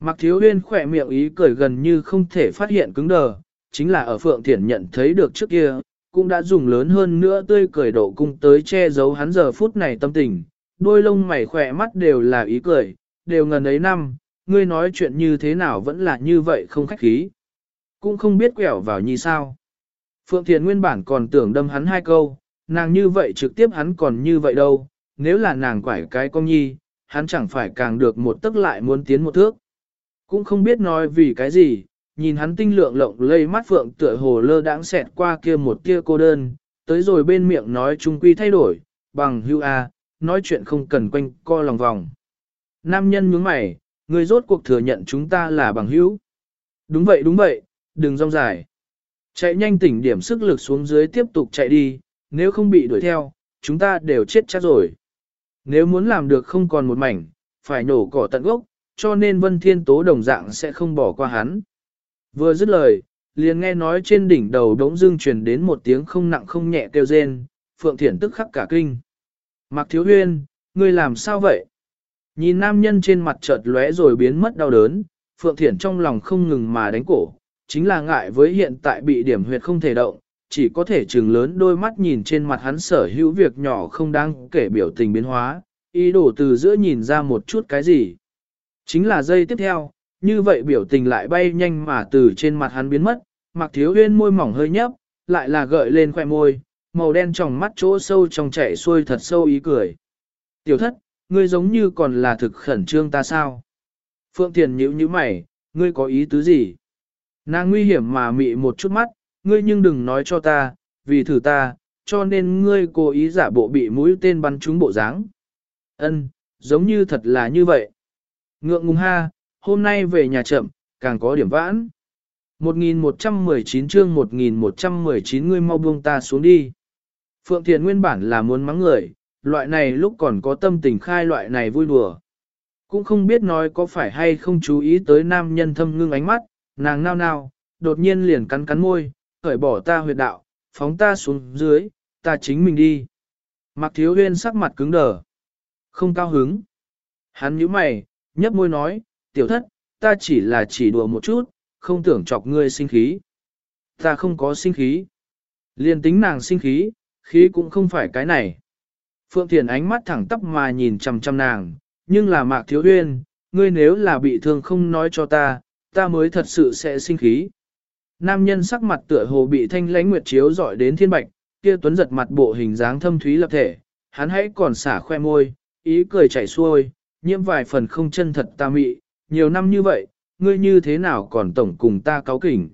S1: Mặc thiếu huyên khỏe miệng ý cười gần như không thể phát hiện cứng đờ, chính là ở Phượng Thiển nhận thấy được trước kia, cũng đã dùng lớn hơn nữa tươi cười độ cung tới che giấu hắn giờ phút này tâm tình, đôi lông mày khỏe mắt đều là ý cười, đều ngần ấy năm, ngươi nói chuyện như thế nào vẫn là như vậy không khách khí. Cũng không biết quẹo vào như sao. Phượng Thiền nguyên bản còn tưởng đâm hắn hai câu, nàng như vậy trực tiếp hắn còn như vậy đâu, nếu là nàng quải cái con nhi, hắn chẳng phải càng được một tức lại muốn tiến một thước. Cũng không biết nói vì cái gì, nhìn hắn tinh lượng lộng lây mắt Phượng tựa hồ lơ đãng xẹt qua kia một kia cô đơn, tới rồi bên miệng nói trung quy thay đổi, bằng hưu a, nói chuyện không cần quanh co lòng vòng. Nam nhân nhướng mày, người rốt cuộc thừa nhận chúng ta là bằng hữu. Đúng vậy đúng vậy, đừng rong dài. Chạy nhanh tỉnh điểm sức lực xuống dưới tiếp tục chạy đi, nếu không bị đuổi theo, chúng ta đều chết chắc rồi. Nếu muốn làm được không còn một mảnh, phải nổ cỏ tận gốc, cho nên Vân Thiên Tố đồng dạng sẽ không bỏ qua hắn. Vừa dứt lời, liền nghe nói trên đỉnh đầu đống dương truyền đến một tiếng không nặng không nhẹ kêu rên, Phượng Thiển tức khắc cả kinh. Mạc Thiếu Huyên, ngươi làm sao vậy? Nhìn nam nhân trên mặt chợt lóe rồi biến mất đau đớn, Phượng Thiển trong lòng không ngừng mà đánh cổ, chính là ngại với hiện tại bị điểm huyệt không thể động, chỉ có thể trừng lớn đôi mắt nhìn trên mặt hắn sở hữu việc nhỏ không đáng kể biểu tình biến hóa, ý đồ từ giữa nhìn ra một chút cái gì. Chính là giây tiếp theo, như vậy biểu tình lại bay nhanh mà từ trên mặt hắn biến mất, mặc thiếu huyên môi mỏng hơi nhấp, lại là gợi lên khoẻ môi, màu đen trong mắt chỗ sâu trong chảy xuôi thật sâu ý cười. Tiểu thất, ngươi giống như còn là thực khẩn trương ta sao? Phượng Thiền nhíu như mày, ngươi có ý tứ gì? Nàng nguy hiểm mà mị một chút mắt, ngươi nhưng đừng nói cho ta, vì thử ta, cho nên ngươi cố ý giả bộ bị mũi tên bắn trúng bộ dáng. Ân, giống như thật là như vậy. Ngượng ngùng ha, hôm nay về nhà chậm, càng có điểm vãn. 1119 chương 1119 ngươi mau buông ta xuống đi. Phượng Thiền nguyên bản là muốn mắng người, loại này lúc còn có tâm tình khai loại này vui đùa. Cũng không biết nói có phải hay không chú ý tới nam nhân thâm ngưng ánh mắt, nàng nao nao, đột nhiên liền cắn cắn môi, khởi bỏ ta huyệt đạo, phóng ta xuống dưới, ta chính mình đi. Mặc Thiếu Huyên sắc mặt cứng đờ. Không cao hứng. Hắn nhíu mày, nhấp môi nói, tiểu thất, ta chỉ là chỉ đùa một chút, không tưởng chọc ngươi sinh khí. Ta không có sinh khí. Liên tính nàng sinh khí, khí cũng không phải cái này. Phượng Thiền ánh mắt thẳng tắp mà nhìn chầm chầm nàng, nhưng là Mạc Thiếu Huyên, ngươi nếu là bị thương không nói cho ta, ta mới thật sự sẽ sinh khí. Nam nhân sắc mặt tựa hồ bị thanh lãnh nguyệt chiếu dọi đến thiên bạch, kia tuấn giật mặt bộ hình dáng thâm thúy lập thể, hắn hãy còn xả khoe môi, ý cười chảy xuôi, nhiễm vài phần không chân thật ta mị, nhiều năm như vậy, ngươi như thế nào còn tổng cùng ta cáo kỉnh.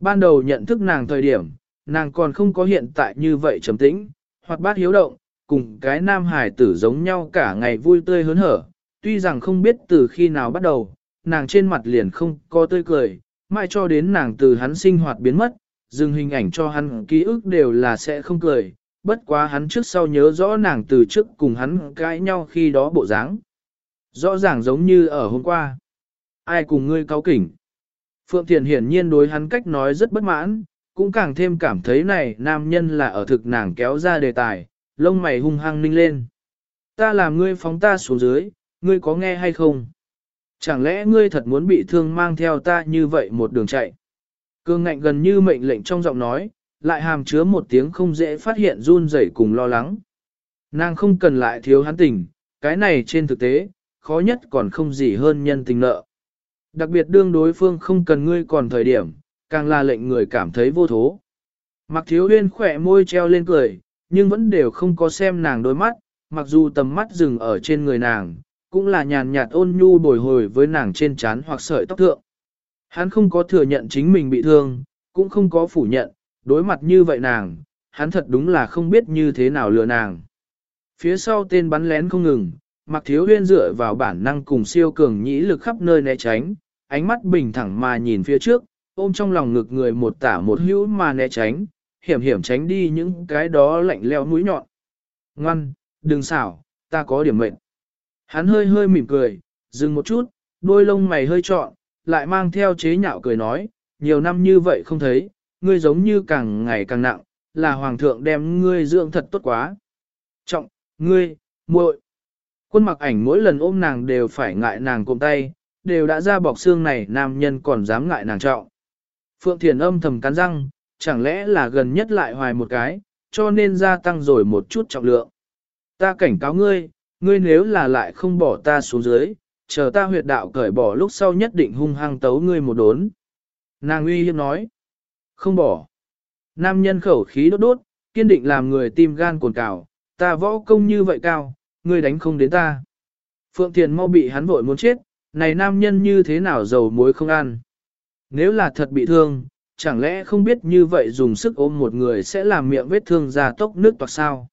S1: Ban đầu nhận thức nàng thời điểm, nàng còn không có hiện tại như vậy trầm tĩnh, hoặc bát hiếu động, cùng cái nam hải tử giống nhau cả ngày vui tươi hớn hở, tuy rằng không biết từ khi nào bắt đầu, nàng trên mặt liền không có tươi cười, mãi cho đến nàng từ hắn sinh hoạt biến mất, dừng hình ảnh cho hắn ký ức đều là sẽ không cười, bất quá hắn trước sau nhớ rõ nàng từ trước cùng hắn cãi nhau khi đó bộ dáng. Rõ ràng giống như ở hôm qua. Ai cùng ngươi cáo kỉnh? Phượng Thiền hiển nhiên đối hắn cách nói rất bất mãn, cũng càng thêm cảm thấy này nam nhân là ở thực nàng kéo ra đề tài, lông mày hung hăng ninh lên. Ta làm ngươi phóng ta xuống dưới, ngươi có nghe hay không? Chẳng lẽ ngươi thật muốn bị thương mang theo ta như vậy một đường chạy? Cương ngạnh gần như mệnh lệnh trong giọng nói, lại hàm chứa một tiếng không dễ phát hiện run rẩy cùng lo lắng. Nàng không cần lại thiếu hắn tình, cái này trên thực tế, khó nhất còn không gì hơn nhân tình nợ. Đặc biệt đương đối phương không cần ngươi còn thời điểm, càng là lệnh người cảm thấy vô thố. Mặc thiếu huyên khỏe môi treo lên cười, nhưng vẫn đều không có xem nàng đôi mắt, mặc dù tầm mắt dừng ở trên người nàng, cũng là nhàn nhạt ôn nhu bồi hồi với nàng trên trán hoặc sợi tóc thượng. Hắn không có thừa nhận chính mình bị thương, cũng không có phủ nhận, đối mặt như vậy nàng, hắn thật đúng là không biết như thế nào lừa nàng. Phía sau tên bắn lén không ngừng, mặc thiếu huyên dựa vào bản năng cùng siêu cường nhĩ lực khắp nơi né tránh, ánh mắt bình thẳng mà nhìn phía trước, ôm trong lòng ngực người một tả một hữu mà né tránh, hiểm hiểm tránh đi những cái đó lạnh leo mũi nhọn. Ngoan, đừng xảo, ta có điểm mệnh. Hắn hơi hơi mỉm cười, dừng một chút, đôi lông mày hơi trọn, lại mang theo chế nhạo cười nói, nhiều năm như vậy không thấy, ngươi giống như càng ngày càng nặng, là hoàng thượng đem ngươi dưỡng thật tốt quá. Trọng, ngươi, muội. Quân mặc ảnh mỗi lần ôm nàng đều phải ngại nàng cụm tay, đều đã ra bọc xương này nam nhân còn dám ngại nàng trọng. Phượng Thiền âm thầm cắn răng, chẳng lẽ là gần nhất lại hoài một cái, cho nên gia tăng rồi một chút trọng lượng. Ta cảnh cáo ngươi, ngươi nếu là lại không bỏ ta xuống dưới, chờ ta huyệt đạo cởi bỏ lúc sau nhất định hung hăng tấu ngươi một đốn. Nàng uy hiếp nói, không bỏ. Nam nhân khẩu khí đốt đốt, kiên định làm người tim gan cồn cào, ta võ công như vậy cao, ngươi đánh không đến ta. Phượng Thiền mau bị hắn vội muốn chết, này nam nhân như thế nào dầu muối không ăn. Nếu là thật bị thương, chẳng lẽ không biết như vậy dùng sức ôm một người sẽ làm miệng vết thương ra tốc nước toạc sao?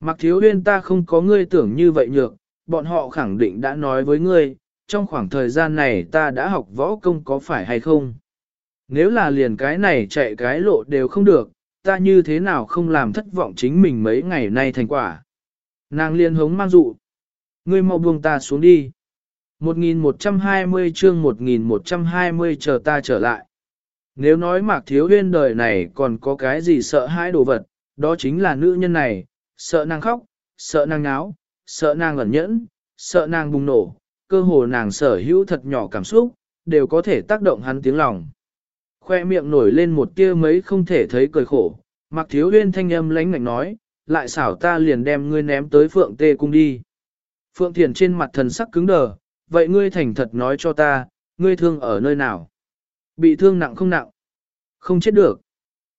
S1: Mặc thiếu huyên ta không có ngươi tưởng như vậy nhược, bọn họ khẳng định đã nói với ngươi, trong khoảng thời gian này ta đã học võ công có phải hay không? Nếu là liền cái này chạy cái lộ đều không được, ta như thế nào không làm thất vọng chính mình mấy ngày nay thành quả? Nàng liên hống mang dụ. Ngươi mau buông ta xuống đi. 1120 chương 1120 chờ ta trở lại. Nếu nói mạc thiếu huyên đời này còn có cái gì sợ hãi đồ vật, đó chính là nữ nhân này, sợ nàng khóc, sợ nàng náo, sợ nàng ẩn nhẫn, sợ nàng bùng nổ, cơ hồ nàng sở hữu thật nhỏ cảm xúc, đều có thể tác động hắn tiếng lòng. Khoe miệng nổi lên một tia mấy không thể thấy cười khổ, mặc thiếu huyên thanh âm lánh ngạnh nói, lại xảo ta liền đem ngươi ném tới phượng tê cung đi. Phượng thiền trên mặt thần sắc cứng đờ, vậy ngươi thành thật nói cho ta, ngươi thương ở nơi nào? Bị thương nặng không nặng? Không chết được.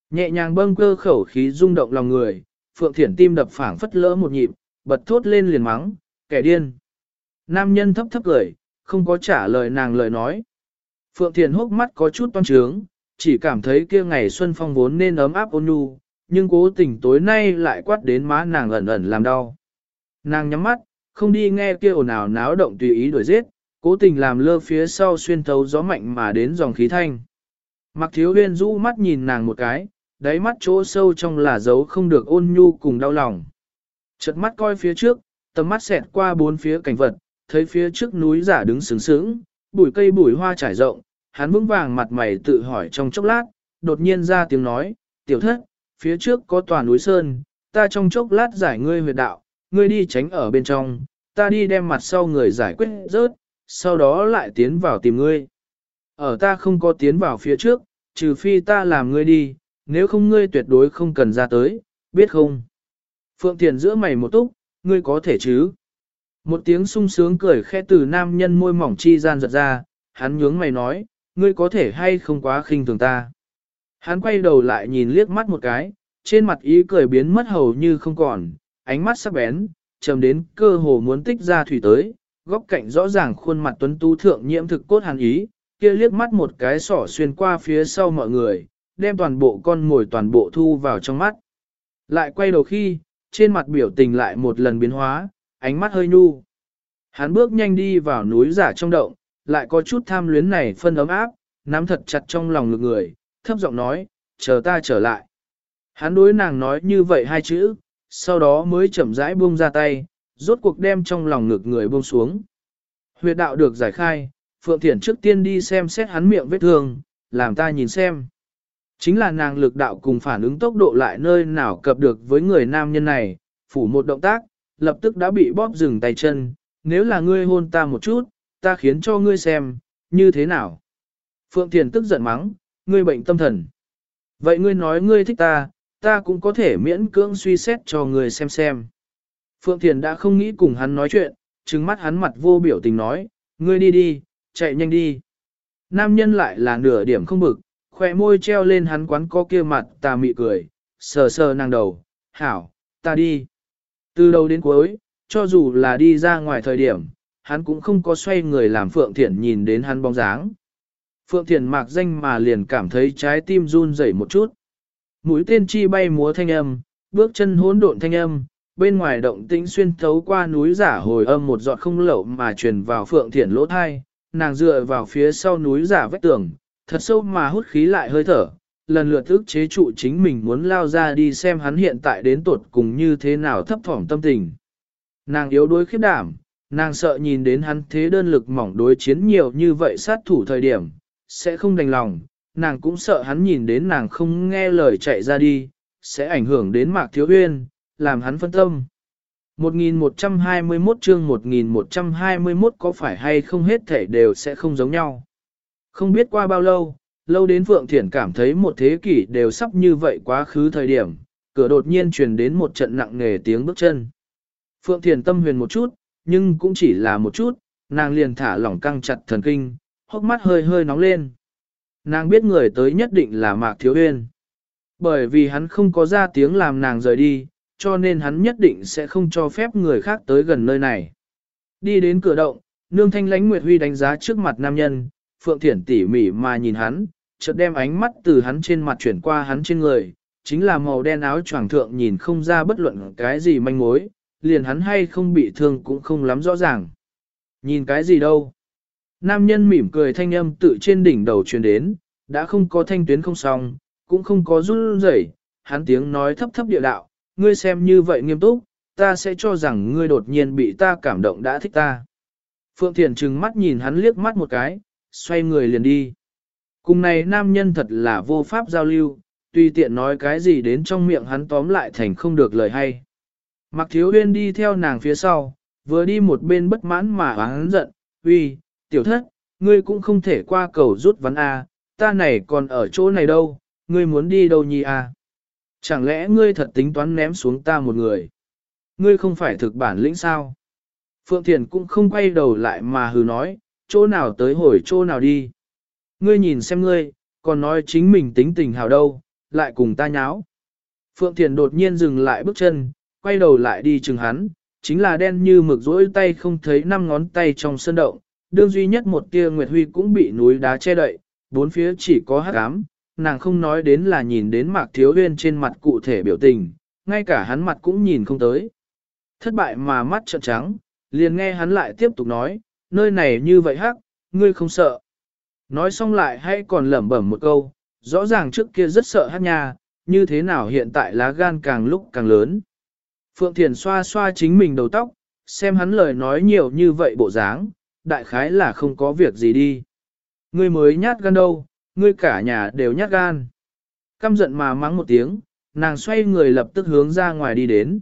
S1: Nhẹ nhàng bâng cơ khẩu khí rung động lòng người, Phượng Thiển tim đập phảng phất lỡ một nhịp, bật thốt lên liền mắng, kẻ điên. Nam nhân thấp thấp cười, không có trả lời nàng lời nói. Phượng Thiền hốc mắt có chút toan trướng, chỉ cảm thấy kia ngày xuân phong vốn nên ấm áp ôn nhu, nhưng cố tình tối nay lại quát đến má nàng ẩn ẩn làm đau. Nàng nhắm mắt, không đi nghe kia ồn ào náo động tùy ý đuổi giết, cố tình làm lơ phía sau xuyên thấu gió mạnh mà đến dòng khí thanh. Mặc thiếu huyên rũ mắt nhìn nàng một cái, đáy mắt chỗ sâu trong là dấu không được ôn nhu cùng đau lòng. Chợt mắt coi phía trước, tầm mắt xẹt qua bốn phía cảnh vật, thấy phía trước núi giả đứng sướng sướng, bụi cây bụi hoa trải rộng, hắn vững vàng mặt mày tự hỏi trong chốc lát, đột nhiên ra tiếng nói, tiểu thất, phía trước có tòa núi sơn, ta trong chốc lát giải ngươi huyệt đạo, ngươi đi tránh ở bên trong, ta đi đem mặt sau người giải quyết rớt, sau đó lại tiến vào tìm ngươi. Ở ta không có tiến vào phía trước, trừ phi ta làm ngươi đi, nếu không ngươi tuyệt đối không cần ra tới, biết không? Phượng Thiền giữa mày một túc, ngươi có thể chứ? Một tiếng sung sướng cười khẽ từ nam nhân môi mỏng chi gian giật ra, hắn nhướng mày nói, ngươi có thể hay không quá khinh thường ta. Hắn quay đầu lại nhìn liếc mắt một cái, trên mặt ý cười biến mất hầu như không còn, ánh mắt sắc bén, trầm đến cơ hồ muốn tích ra thủy tới, góc cạnh rõ ràng khuôn mặt tuấn tu thượng nhiễm thực cốt hàn ý, kia liếc mắt một cái sỏ xuyên qua phía sau mọi người, đem toàn bộ con ngồi toàn bộ thu vào trong mắt. Lại quay đầu khi, trên mặt biểu tình lại một lần biến hóa, ánh mắt hơi nhu. Hắn bước nhanh đi vào núi giả trong động, lại có chút tham luyến này phân ấm áp, nắm thật chặt trong lòng ngực người, thấp giọng nói, chờ ta trở lại. Hắn đối nàng nói như vậy hai chữ, sau đó mới chậm rãi buông ra tay, rốt cuộc đem trong lòng ngực người buông xuống. Huyệt đạo được giải khai, Phượng Thiển trước tiên đi xem xét hắn miệng vết thương, làm ta nhìn xem. Chính là nàng lực đạo cùng phản ứng tốc độ lại nơi nào cập được với người nam nhân này, phủ một động tác, lập tức đã bị bóp dừng tay chân, nếu là ngươi hôn ta một chút, ta khiến cho ngươi xem, như thế nào. Phượng Thiền tức giận mắng, ngươi bệnh tâm thần. Vậy ngươi nói ngươi thích ta, ta cũng có thể miễn cưỡng suy xét cho ngươi xem xem. Phượng Thiền đã không nghĩ cùng hắn nói chuyện, trừng mắt hắn mặt vô biểu tình nói, ngươi đi đi, chạy nhanh đi. Nam nhân lại là nửa điểm không bực, khỏe môi treo lên hắn quán có kia mặt ta mị cười, sờ sờ nàng đầu, hảo, ta đi. Từ đầu đến cuối, cho dù là đi ra ngoài thời điểm, hắn cũng không có xoay người làm Phượng Thiển nhìn đến hắn bóng dáng. Phượng Thiền mạc danh mà liền cảm thấy trái tim run rẩy một chút. Mũi tên chi bay múa thanh âm, bước chân hỗn độn thanh âm, bên ngoài động tĩnh xuyên thấu qua núi giả hồi âm một giọt không lậu mà truyền vào Phượng Thiển lỗ thai, nàng dựa vào phía sau núi giả vách tường, thật sâu mà hút khí lại hơi thở, lần lượt thức chế trụ chính mình muốn lao ra đi xem hắn hiện tại đến tuột cùng như thế nào thấp thỏm tâm tình. Nàng yếu đuối khiếp đảm, nàng sợ nhìn đến hắn thế đơn lực mỏng đối chiến nhiều như vậy sát thủ thời điểm, sẽ không đành lòng, nàng cũng sợ hắn nhìn đến nàng không nghe lời chạy ra đi, sẽ ảnh hưởng đến mạc thiếu uyên, làm hắn phân tâm. 1121 chương 1121 có phải hay không hết thể đều sẽ không giống nhau. Không biết qua bao lâu, lâu đến Phượng Thiển cảm thấy một thế kỷ đều sắp như vậy quá khứ thời điểm, cửa đột nhiên truyền đến một trận nặng nề tiếng bước chân. Phượng Thiển tâm huyền một chút, nhưng cũng chỉ là một chút, nàng liền thả lỏng căng chặt thần kinh, hốc mắt hơi hơi nóng lên. Nàng biết người tới nhất định là Mạc Thiếu Huyên. Bởi vì hắn không có ra tiếng làm nàng rời đi, cho nên hắn nhất định sẽ không cho phép người khác tới gần nơi này. Đi đến cửa động, nương thanh lánh Nguyệt Huy đánh giá trước mặt nam nhân, Phượng Thiển tỉ mỉ mà nhìn hắn, chợt đem ánh mắt từ hắn trên mặt chuyển qua hắn trên người, chính là màu đen áo choàng thượng nhìn không ra bất luận cái gì manh mối, liền hắn hay không bị thương cũng không lắm rõ ràng. Nhìn cái gì đâu? Nam nhân mỉm cười thanh âm tự trên đỉnh đầu truyền đến, đã không có thanh tuyến không xong, cũng không có run rẩy, hắn tiếng nói thấp thấp địa đạo, ngươi xem như vậy nghiêm túc, ta sẽ cho rằng ngươi đột nhiên bị ta cảm động đã thích ta. Phượng Thiền trừng mắt nhìn hắn liếc mắt một cái, xoay người liền đi. Cùng này nam nhân thật là vô pháp giao lưu, tùy tiện nói cái gì đến trong miệng hắn tóm lại thành không được lời hay. Mặc thiếu huyên đi theo nàng phía sau, vừa đi một bên bất mãn mà hắn giận, uy, tiểu thất, ngươi cũng không thể qua cầu rút vắn A, ta này còn ở chỗ này đâu, ngươi muốn đi đâu nhi A. Chẳng lẽ ngươi thật tính toán ném xuống ta một người? Ngươi không phải thực bản lĩnh sao? Phượng Thiền cũng không quay đầu lại mà hừ nói, chỗ nào tới hồi chỗ nào đi. Ngươi nhìn xem ngươi, còn nói chính mình tính tình hào đâu, lại cùng ta nháo. Phượng Thiền đột nhiên dừng lại bước chân, quay đầu lại đi chừng hắn, chính là đen như mực rỗi tay không thấy năm ngón tay trong sân động, đương duy nhất một tia Nguyệt Huy cũng bị núi đá che đậy, bốn phía chỉ có hắc ám, nàng không nói đến là nhìn đến Mạc Thiếu Huyên trên mặt cụ thể biểu tình, ngay cả hắn mặt cũng nhìn không tới. Thất bại mà mắt trợn trắng, liền nghe hắn lại tiếp tục nói, nơi này như vậy hắc, ngươi không sợ. Nói xong lại hay còn lẩm bẩm một câu, rõ ràng trước kia rất sợ hát nha, như thế nào hiện tại lá gan càng lúc càng lớn. Phượng Thiền xoa xoa chính mình đầu tóc, xem hắn lời nói nhiều như vậy bộ dáng, đại khái là không có việc gì đi. Ngươi mới nhát gan đâu, ngươi cả nhà đều nhát gan. Căm giận mà mắng một tiếng, nàng xoay người lập tức hướng ra ngoài đi đến.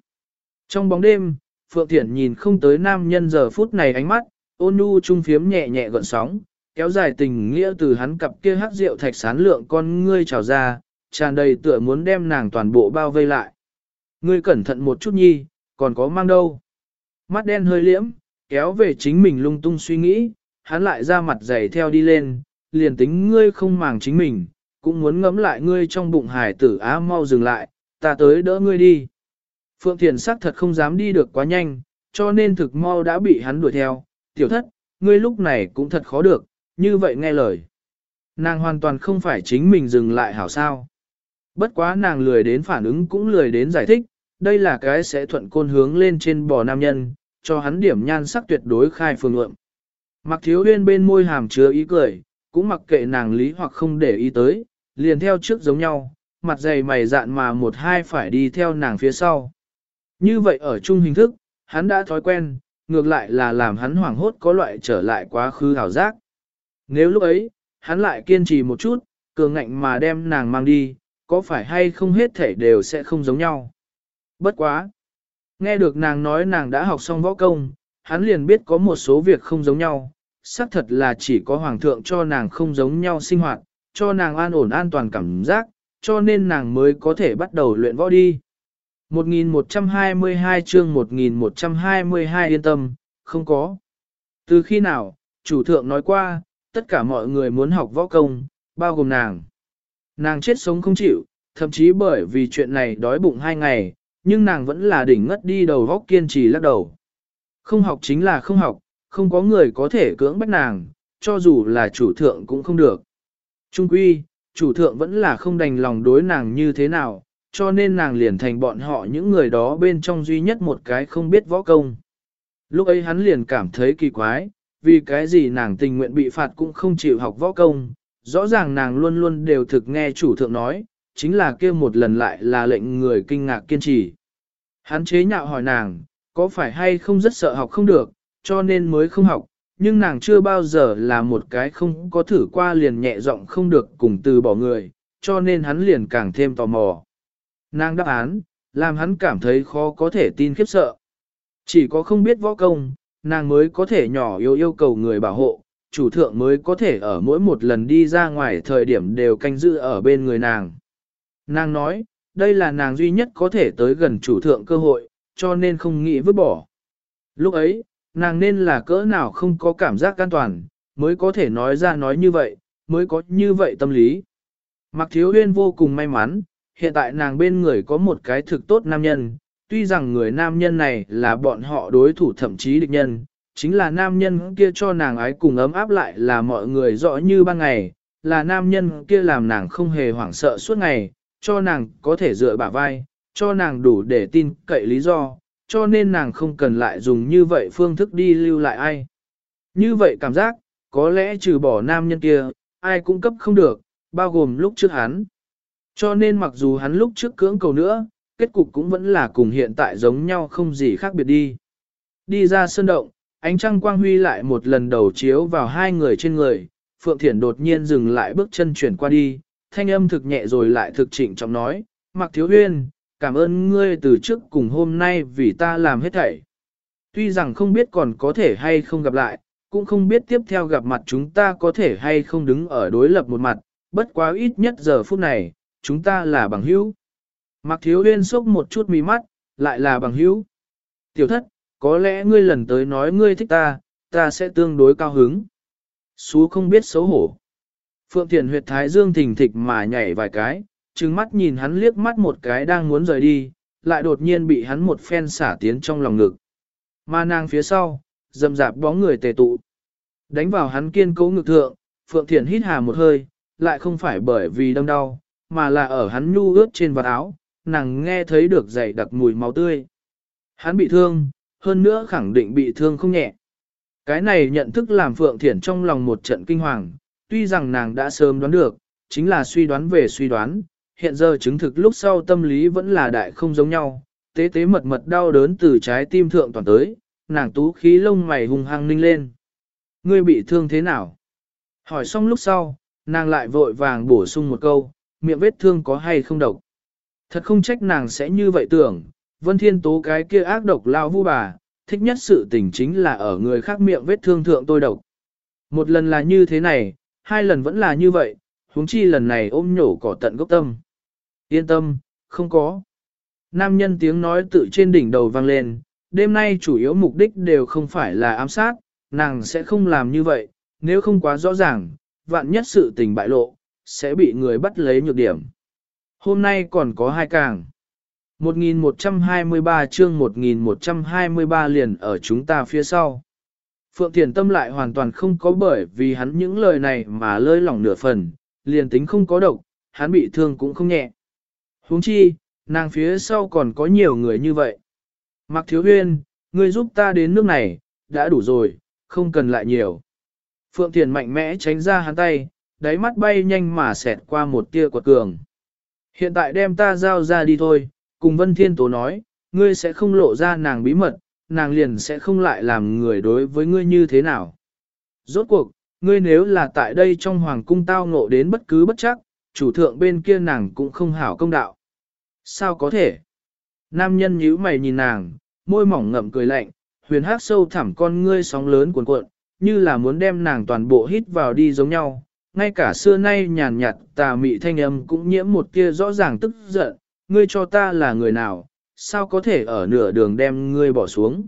S1: Trong bóng đêm, Phượng Thiển nhìn không tới nam nhân giờ phút này ánh mắt, ôn nhu trung phiếm nhẹ nhẹ gọn sóng, kéo dài tình nghĩa từ hắn cặp kia hắc rượu thạch sán lượng con ngươi trào ra, tràn đầy tựa muốn đem nàng toàn bộ bao vây lại. Ngươi cẩn thận một chút nhi, còn có mang đâu. Mắt đen hơi liễm, kéo về chính mình lung tung suy nghĩ, hắn lại ra mặt dày theo đi lên, liền tính ngươi không màng chính mình, cũng muốn ngấm lại ngươi trong bụng hải tử á mau dừng lại, ta tới đỡ ngươi đi. Phượng Thiền sắc thật không dám đi được quá nhanh, cho nên thực mau đã bị hắn đuổi theo, tiểu thất, ngươi lúc này cũng thật khó được, như vậy nghe lời. Nàng hoàn toàn không phải chính mình dừng lại hảo sao. Bất quá nàng lười đến phản ứng cũng lười đến giải thích, đây là cái sẽ thuận côn hướng lên trên bò nam nhân, cho hắn điểm nhan sắc tuyệt đối khai phương lượng. Mặc thiếu huyên bên môi hàm chứa ý cười, cũng mặc kệ nàng lý hoặc không để ý tới, liền theo trước giống nhau, mặt dày mày dạn mà một hai phải đi theo nàng phía sau. Như vậy ở chung hình thức, hắn đã thói quen, ngược lại là làm hắn hoảng hốt có loại trở lại quá khứ hảo giác. Nếu lúc ấy, hắn lại kiên trì một chút, cường ngạnh mà đem nàng mang đi, có phải hay không hết thể đều sẽ không giống nhau. Bất quá. Nghe được nàng nói nàng đã học xong võ công, hắn liền biết có một số việc không giống nhau, xác thật là chỉ có hoàng thượng cho nàng không giống nhau sinh hoạt, cho nàng an ổn an toàn cảm giác, cho nên nàng mới có thể bắt đầu luyện võ đi. 1122 chương 1122 yên tâm, không có. Từ khi nào, chủ thượng nói qua, tất cả mọi người muốn học võ công, bao gồm nàng. Nàng chết sống không chịu, thậm chí bởi vì chuyện này đói bụng hai ngày, nhưng nàng vẫn là đỉnh ngất đi đầu góc kiên trì lắc đầu. Không học chính là không học, không có người có thể cưỡng bắt nàng, cho dù là chủ thượng cũng không được. Trung quy, chủ thượng vẫn là không đành lòng đối nàng như thế nào, cho nên nàng liền thành bọn họ những người đó bên trong duy nhất một cái không biết võ công. Lúc ấy hắn liền cảm thấy kỳ quái, vì cái gì nàng tình nguyện bị phạt cũng không chịu học võ công, rõ ràng nàng luôn luôn đều thực nghe chủ thượng nói, chính là kia một lần lại là lệnh người kinh ngạc kiên trì. Hắn chế nhạo hỏi nàng, có phải hay không rất sợ học không được, cho nên mới không học, nhưng nàng chưa bao giờ là một cái không có thử qua liền nhẹ giọng không được cùng từ bỏ người, cho nên hắn liền càng thêm tò mò. Nàng đáp án, làm hắn cảm thấy khó có thể tin khiếp sợ. Chỉ có không biết võ công, nàng mới có thể nhỏ yêu yêu cầu người bảo hộ, chủ thượng mới có thể ở mỗi một lần đi ra ngoài thời điểm đều canh giữ ở bên người nàng. Nàng nói, đây là nàng duy nhất có thể tới gần chủ thượng cơ hội, cho nên không nghĩ vứt bỏ. Lúc ấy, nàng nên là cỡ nào không có cảm giác an toàn, mới có thể nói ra nói như vậy, mới có như vậy tâm lý. Mặc thiếu huyên vô cùng may mắn, hiện tại nàng bên người có một cái thực tốt nam nhân, tuy rằng người nam nhân này là bọn họ đối thủ thậm chí địch nhân, chính là nam nhân kia cho nàng ái cùng ấm áp lại là mọi người rõ như ban ngày, là nam nhân kia làm nàng không hề hoảng sợ suốt ngày, cho nàng có thể dựa bả vai, cho nàng đủ để tin cậy lý do, cho nên nàng không cần lại dùng như vậy phương thức đi lưu lại ai. Như vậy cảm giác, có lẽ trừ bỏ nam nhân kia, ai cũng cấp không được, bao gồm lúc trước hắn. Cho nên mặc dù hắn lúc trước cưỡng cầu nữa, kết cục cũng vẫn là cùng hiện tại giống nhau không gì khác biệt đi. Đi ra sơn động, ánh trăng quang huy lại một lần đầu chiếu vào hai người trên người, Phượng Thiển đột nhiên dừng lại bước chân chuyển qua đi, thanh âm thực nhẹ rồi lại thực chỉnh trọng nói, Mạc Thiếu Huyên, cảm ơn ngươi từ trước cùng hôm nay vì ta làm hết thảy. Tuy rằng không biết còn có thể hay không gặp lại, cũng không biết tiếp theo gặp mặt chúng ta có thể hay không đứng ở đối lập một mặt, bất quá ít nhất giờ phút này, chúng ta là bằng hữu. Mạc Thiếu Huyên sốc một chút mí mắt, lại là bằng hữu. Tiểu thất, có lẽ ngươi lần tới nói ngươi thích ta, ta sẽ tương đối cao hứng. Xú không biết xấu hổ. Phượng Thiền huyệt thái dương thình thịch mà nhảy vài cái, trừng mắt nhìn hắn liếc mắt một cái đang muốn rời đi, lại đột nhiên bị hắn một phen xả tiến trong lòng ngực. Ma nàng phía sau, dầm dạp bóng người tề tụ. Đánh vào hắn kiên cố ngực thượng, Phượng Thiền hít hà một hơi, lại không phải bởi vì đâm đau, mà là ở hắn nhu ướt trên vạt áo, nàng nghe thấy được dày đặc mùi máu tươi. Hắn bị thương, hơn nữa khẳng định bị thương không nhẹ. Cái này nhận thức làm Phượng Thiển trong lòng một trận kinh hoàng, tuy rằng nàng đã sớm đoán được, chính là suy đoán về suy đoán, hiện giờ chứng thực lúc sau tâm lý vẫn là đại không giống nhau, tế tế mật mật đau đớn từ trái tim thượng toàn tới, nàng tú khí lông mày hung hăng ninh lên. Ngươi bị thương thế nào? Hỏi xong lúc sau, nàng lại vội vàng bổ sung một câu, miệng vết thương có hay không độc. Thật không trách nàng sẽ như vậy tưởng, Vân Thiên Tố cái kia ác độc lao vu bà, thích nhất sự tình chính là ở người khác miệng vết thương thượng tôi độc. Một lần là như thế này, hai lần vẫn là như vậy, huống chi lần này ôm nhổ cỏ tận gốc tâm. Yên tâm, không có. Nam nhân tiếng nói tự trên đỉnh đầu vang lên, đêm nay chủ yếu mục đích đều không phải là ám sát, nàng sẽ không làm như vậy, nếu không quá rõ ràng, vạn nhất sự tình bại lộ, sẽ bị người bắt lấy nhược điểm. Hôm nay còn có hai càng. 1123 chương 1123 liền ở chúng ta phía sau. Phượng Thiền Tâm lại hoàn toàn không có bởi vì hắn những lời này mà lơi lỏng nửa phần, liền tính không có độc, hắn bị thương cũng không nhẹ. huống chi, nàng phía sau còn có nhiều người như vậy. Mạc Thiếu Huyên, ngươi giúp ta đến nước này, đã đủ rồi, không cần lại nhiều. Phượng Thiền mạnh mẽ tránh ra hắn tay, đáy mắt bay nhanh mà xẹt qua một tia quật cường. Hiện tại đem ta giao ra đi thôi, cùng Vân Thiên Tố nói, ngươi sẽ không lộ ra nàng bí mật, nàng liền sẽ không lại làm người đối với ngươi như thế nào. Rốt cuộc, ngươi nếu là tại đây trong hoàng cung tao ngộ đến bất cứ bất chắc, chủ thượng bên kia nàng cũng không hảo công đạo. Sao có thể? Nam nhân nhíu mày nhìn nàng, môi mỏng ngậm cười lạnh, huyền hát sâu thẳm con ngươi sóng lớn cuồn cuộn, như là muốn đem nàng toàn bộ hít vào đi giống nhau. Ngay cả xưa nay nhàn nhạt tà mị thanh âm cũng nhiễm một kia rõ ràng tức giận, ngươi cho ta là người nào, sao có thể ở nửa đường đem ngươi bỏ xuống.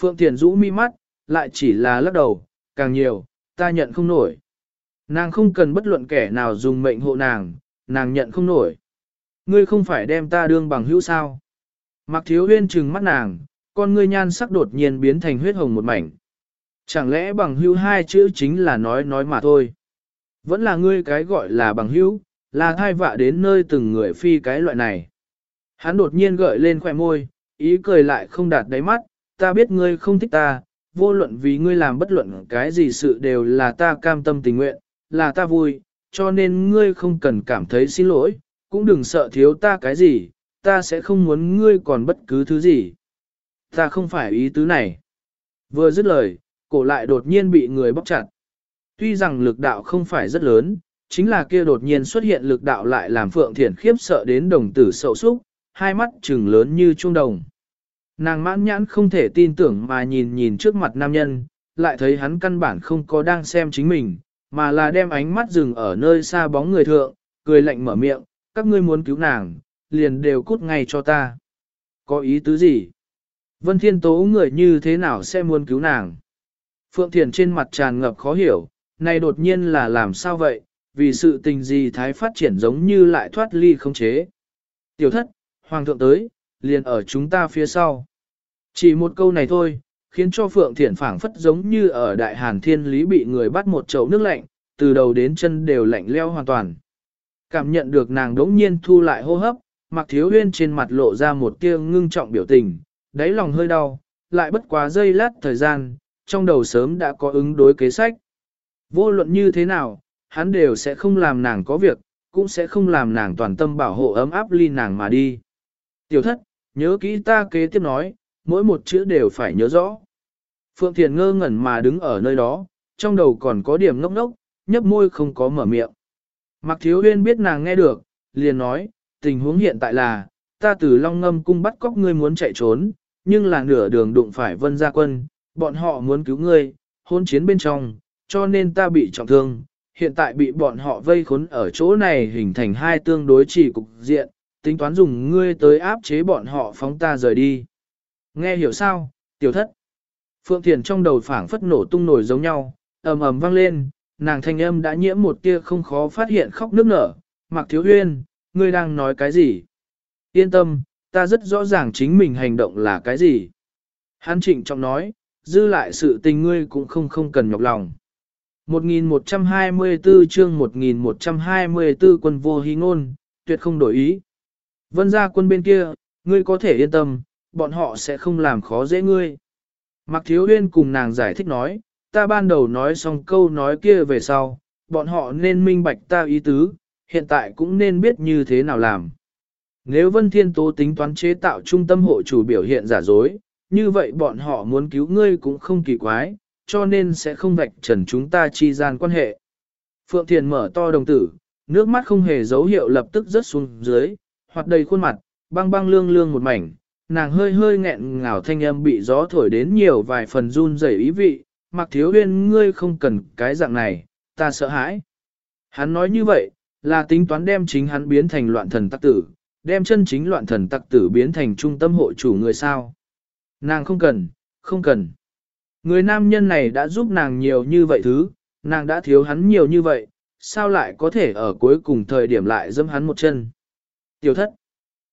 S1: Phượng Thiền rũ mi mắt, lại chỉ là lắc đầu, càng nhiều, ta nhận không nổi. Nàng không cần bất luận kẻ nào dùng mệnh hộ nàng, nàng nhận không nổi. Ngươi không phải đem ta đương bằng hữu sao. Mặc thiếu huyên trừng mắt nàng, con ngươi nhan sắc đột nhiên biến thành huyết hồng một mảnh. Chẳng lẽ bằng hữu hai chữ chính là nói nói mà thôi. Vẫn là ngươi cái gọi là bằng hữu, là thai vạ đến nơi từng người phi cái loại này. Hắn đột nhiên gợi lên khỏe môi, ý cười lại không đạt đáy mắt, ta biết ngươi không thích ta, vô luận vì ngươi làm bất luận cái gì sự đều là ta cam tâm tình nguyện, là ta vui, cho nên ngươi không cần cảm thấy xin lỗi, cũng đừng sợ thiếu ta cái gì, ta sẽ không muốn ngươi còn bất cứ thứ gì. Ta không phải ý tứ này. Vừa dứt lời, cổ lại đột nhiên bị người bóc chặt. Tuy rằng lực đạo không phải rất lớn, chính là kia đột nhiên xuất hiện lực đạo lại làm Phượng Thiển khiếp sợ đến đồng tử sậu súc, hai mắt trừng lớn như trung đồng. Nàng mãn nhãn không thể tin tưởng mà nhìn nhìn trước mặt nam nhân, lại thấy hắn căn bản không có đang xem chính mình, mà là đem ánh mắt dừng ở nơi xa bóng người thượng, cười lạnh mở miệng, các ngươi muốn cứu nàng, liền đều cút ngay cho ta. Có ý tứ gì? Vân Thiên Tố người như thế nào sẽ muốn cứu nàng? Phượng Thiền trên mặt tràn ngập khó hiểu, này đột nhiên là làm sao vậy, vì sự tình gì thái phát triển giống như lại thoát ly không chế. Tiểu thất, Hoàng thượng tới, liền ở chúng ta phía sau. Chỉ một câu này thôi, khiến cho Phượng Thiển phảng phất giống như ở Đại Hàn Thiên Lý bị người bắt một chậu nước lạnh, từ đầu đến chân đều lạnh leo hoàn toàn. Cảm nhận được nàng đống nhiên thu lại hô hấp, Mạc Thiếu Huyên trên mặt lộ ra một tia ngưng trọng biểu tình, đáy lòng hơi đau, lại bất quá giây lát thời gian, trong đầu sớm đã có ứng đối kế sách. Vô luận như thế nào, hắn đều sẽ không làm nàng có việc, cũng sẽ không làm nàng toàn tâm bảo hộ ấm áp ly nàng mà đi. Tiểu thất, nhớ kỹ ta kế tiếp nói, mỗi một chữ đều phải nhớ rõ. Phượng Thiền ngơ ngẩn mà đứng ở nơi đó, trong đầu còn có điểm ngốc ngốc, nhấp môi không có mở miệng. Mặc thiếu huyên biết nàng nghe được, liền nói, tình huống hiện tại là, ta từ Long Ngâm cung bắt cóc ngươi muốn chạy trốn, nhưng là nửa đường đụng phải vân gia quân, bọn họ muốn cứu ngươi, hôn chiến bên trong, cho nên ta bị trọng thương, hiện tại bị bọn họ vây khốn ở chỗ này hình thành hai tương đối chỉ cục diện, tính toán dùng ngươi tới áp chế bọn họ phóng ta rời đi. Nghe hiểu sao, tiểu thất? Phượng Thiền trong đầu phảng phất nổ tung nổi giống nhau, ầm ầm vang lên, nàng thanh âm đã nhiễm một tia không khó phát hiện khóc nước nở. Mạc Thiếu Huyên, ngươi đang nói cái gì? Yên tâm, ta rất rõ ràng chính mình hành động là cái gì. Hán trịnh trọng nói, dư lại sự tình ngươi cũng không không cần nhọc lòng. 1124 chương 1124 quân vô hy ngôn, tuyệt không đổi ý. Vân gia quân bên kia, ngươi có thể yên tâm, bọn họ sẽ không làm khó dễ ngươi. Mạc Thiếu Huyên cùng nàng giải thích nói, ta ban đầu nói xong câu nói kia về sau, bọn họ nên minh bạch ta ý tứ, hiện tại cũng nên biết như thế nào làm. Nếu Vân Thiên Tố tính toán chế tạo trung tâm hộ chủ biểu hiện giả dối, như vậy bọn họ muốn cứu ngươi cũng không kỳ quái, cho nên sẽ không vạch trần chúng ta chi gian quan hệ. Phượng Thiền mở to đồng tử, nước mắt không hề dấu hiệu lập tức rớt xuống dưới, hoạt đầy khuôn mặt, băng băng lương lương một mảnh, nàng hơi hơi nghẹn ngào thanh âm bị gió thổi đến nhiều vài phần run rẩy ý vị, mặc thiếu huyên ngươi không cần cái dạng này, ta sợ hãi. Hắn nói như vậy, là tính toán đem chính hắn biến thành loạn thần tắc tử, đem chân chính loạn thần tắc tử biến thành trung tâm hộ chủ người sao. Nàng không cần, không cần. Người nam nhân này đã giúp nàng nhiều như vậy thứ, nàng đã thiếu hắn nhiều như vậy, sao lại có thể ở cuối cùng thời điểm lại dâm hắn một chân. Tiểu thất.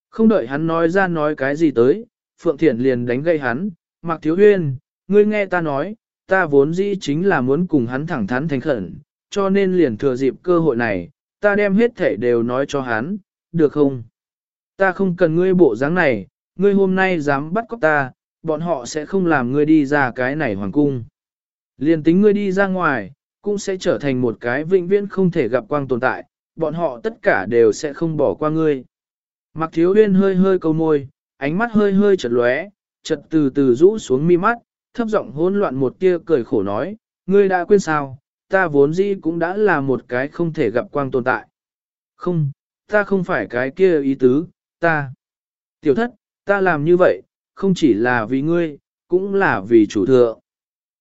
S1: Không đợi hắn nói ra nói cái gì tới, Phượng Thiển liền đánh gây hắn, Mạc Thiếu Huyên, ngươi nghe ta nói, ta vốn dĩ chính là muốn cùng hắn thẳng thắn thành khẩn, cho nên liền thừa dịp cơ hội này, ta đem hết thể đều nói cho hắn, được không? Ta không cần ngươi bộ dáng này, ngươi hôm nay dám bắt cóc ta, bọn họ sẽ không làm ngươi đi ra cái này hoàng cung. Liền tính ngươi đi ra ngoài, cũng sẽ trở thành một cái vĩnh viễn không thể gặp quang tồn tại, bọn họ tất cả đều sẽ không bỏ qua ngươi. Mặc thiếu huyên hơi hơi câu môi, ánh mắt hơi hơi chật lóe, chật từ từ rũ xuống mi mắt, thấp giọng hỗn loạn một tia cười khổ nói, ngươi đã quên sao, ta vốn dĩ cũng đã là một cái không thể gặp quang tồn tại. Không, ta không phải cái kia ý tứ, ta. Tiểu thất, ta làm như vậy, không chỉ là vì ngươi, cũng là vì chủ thượng.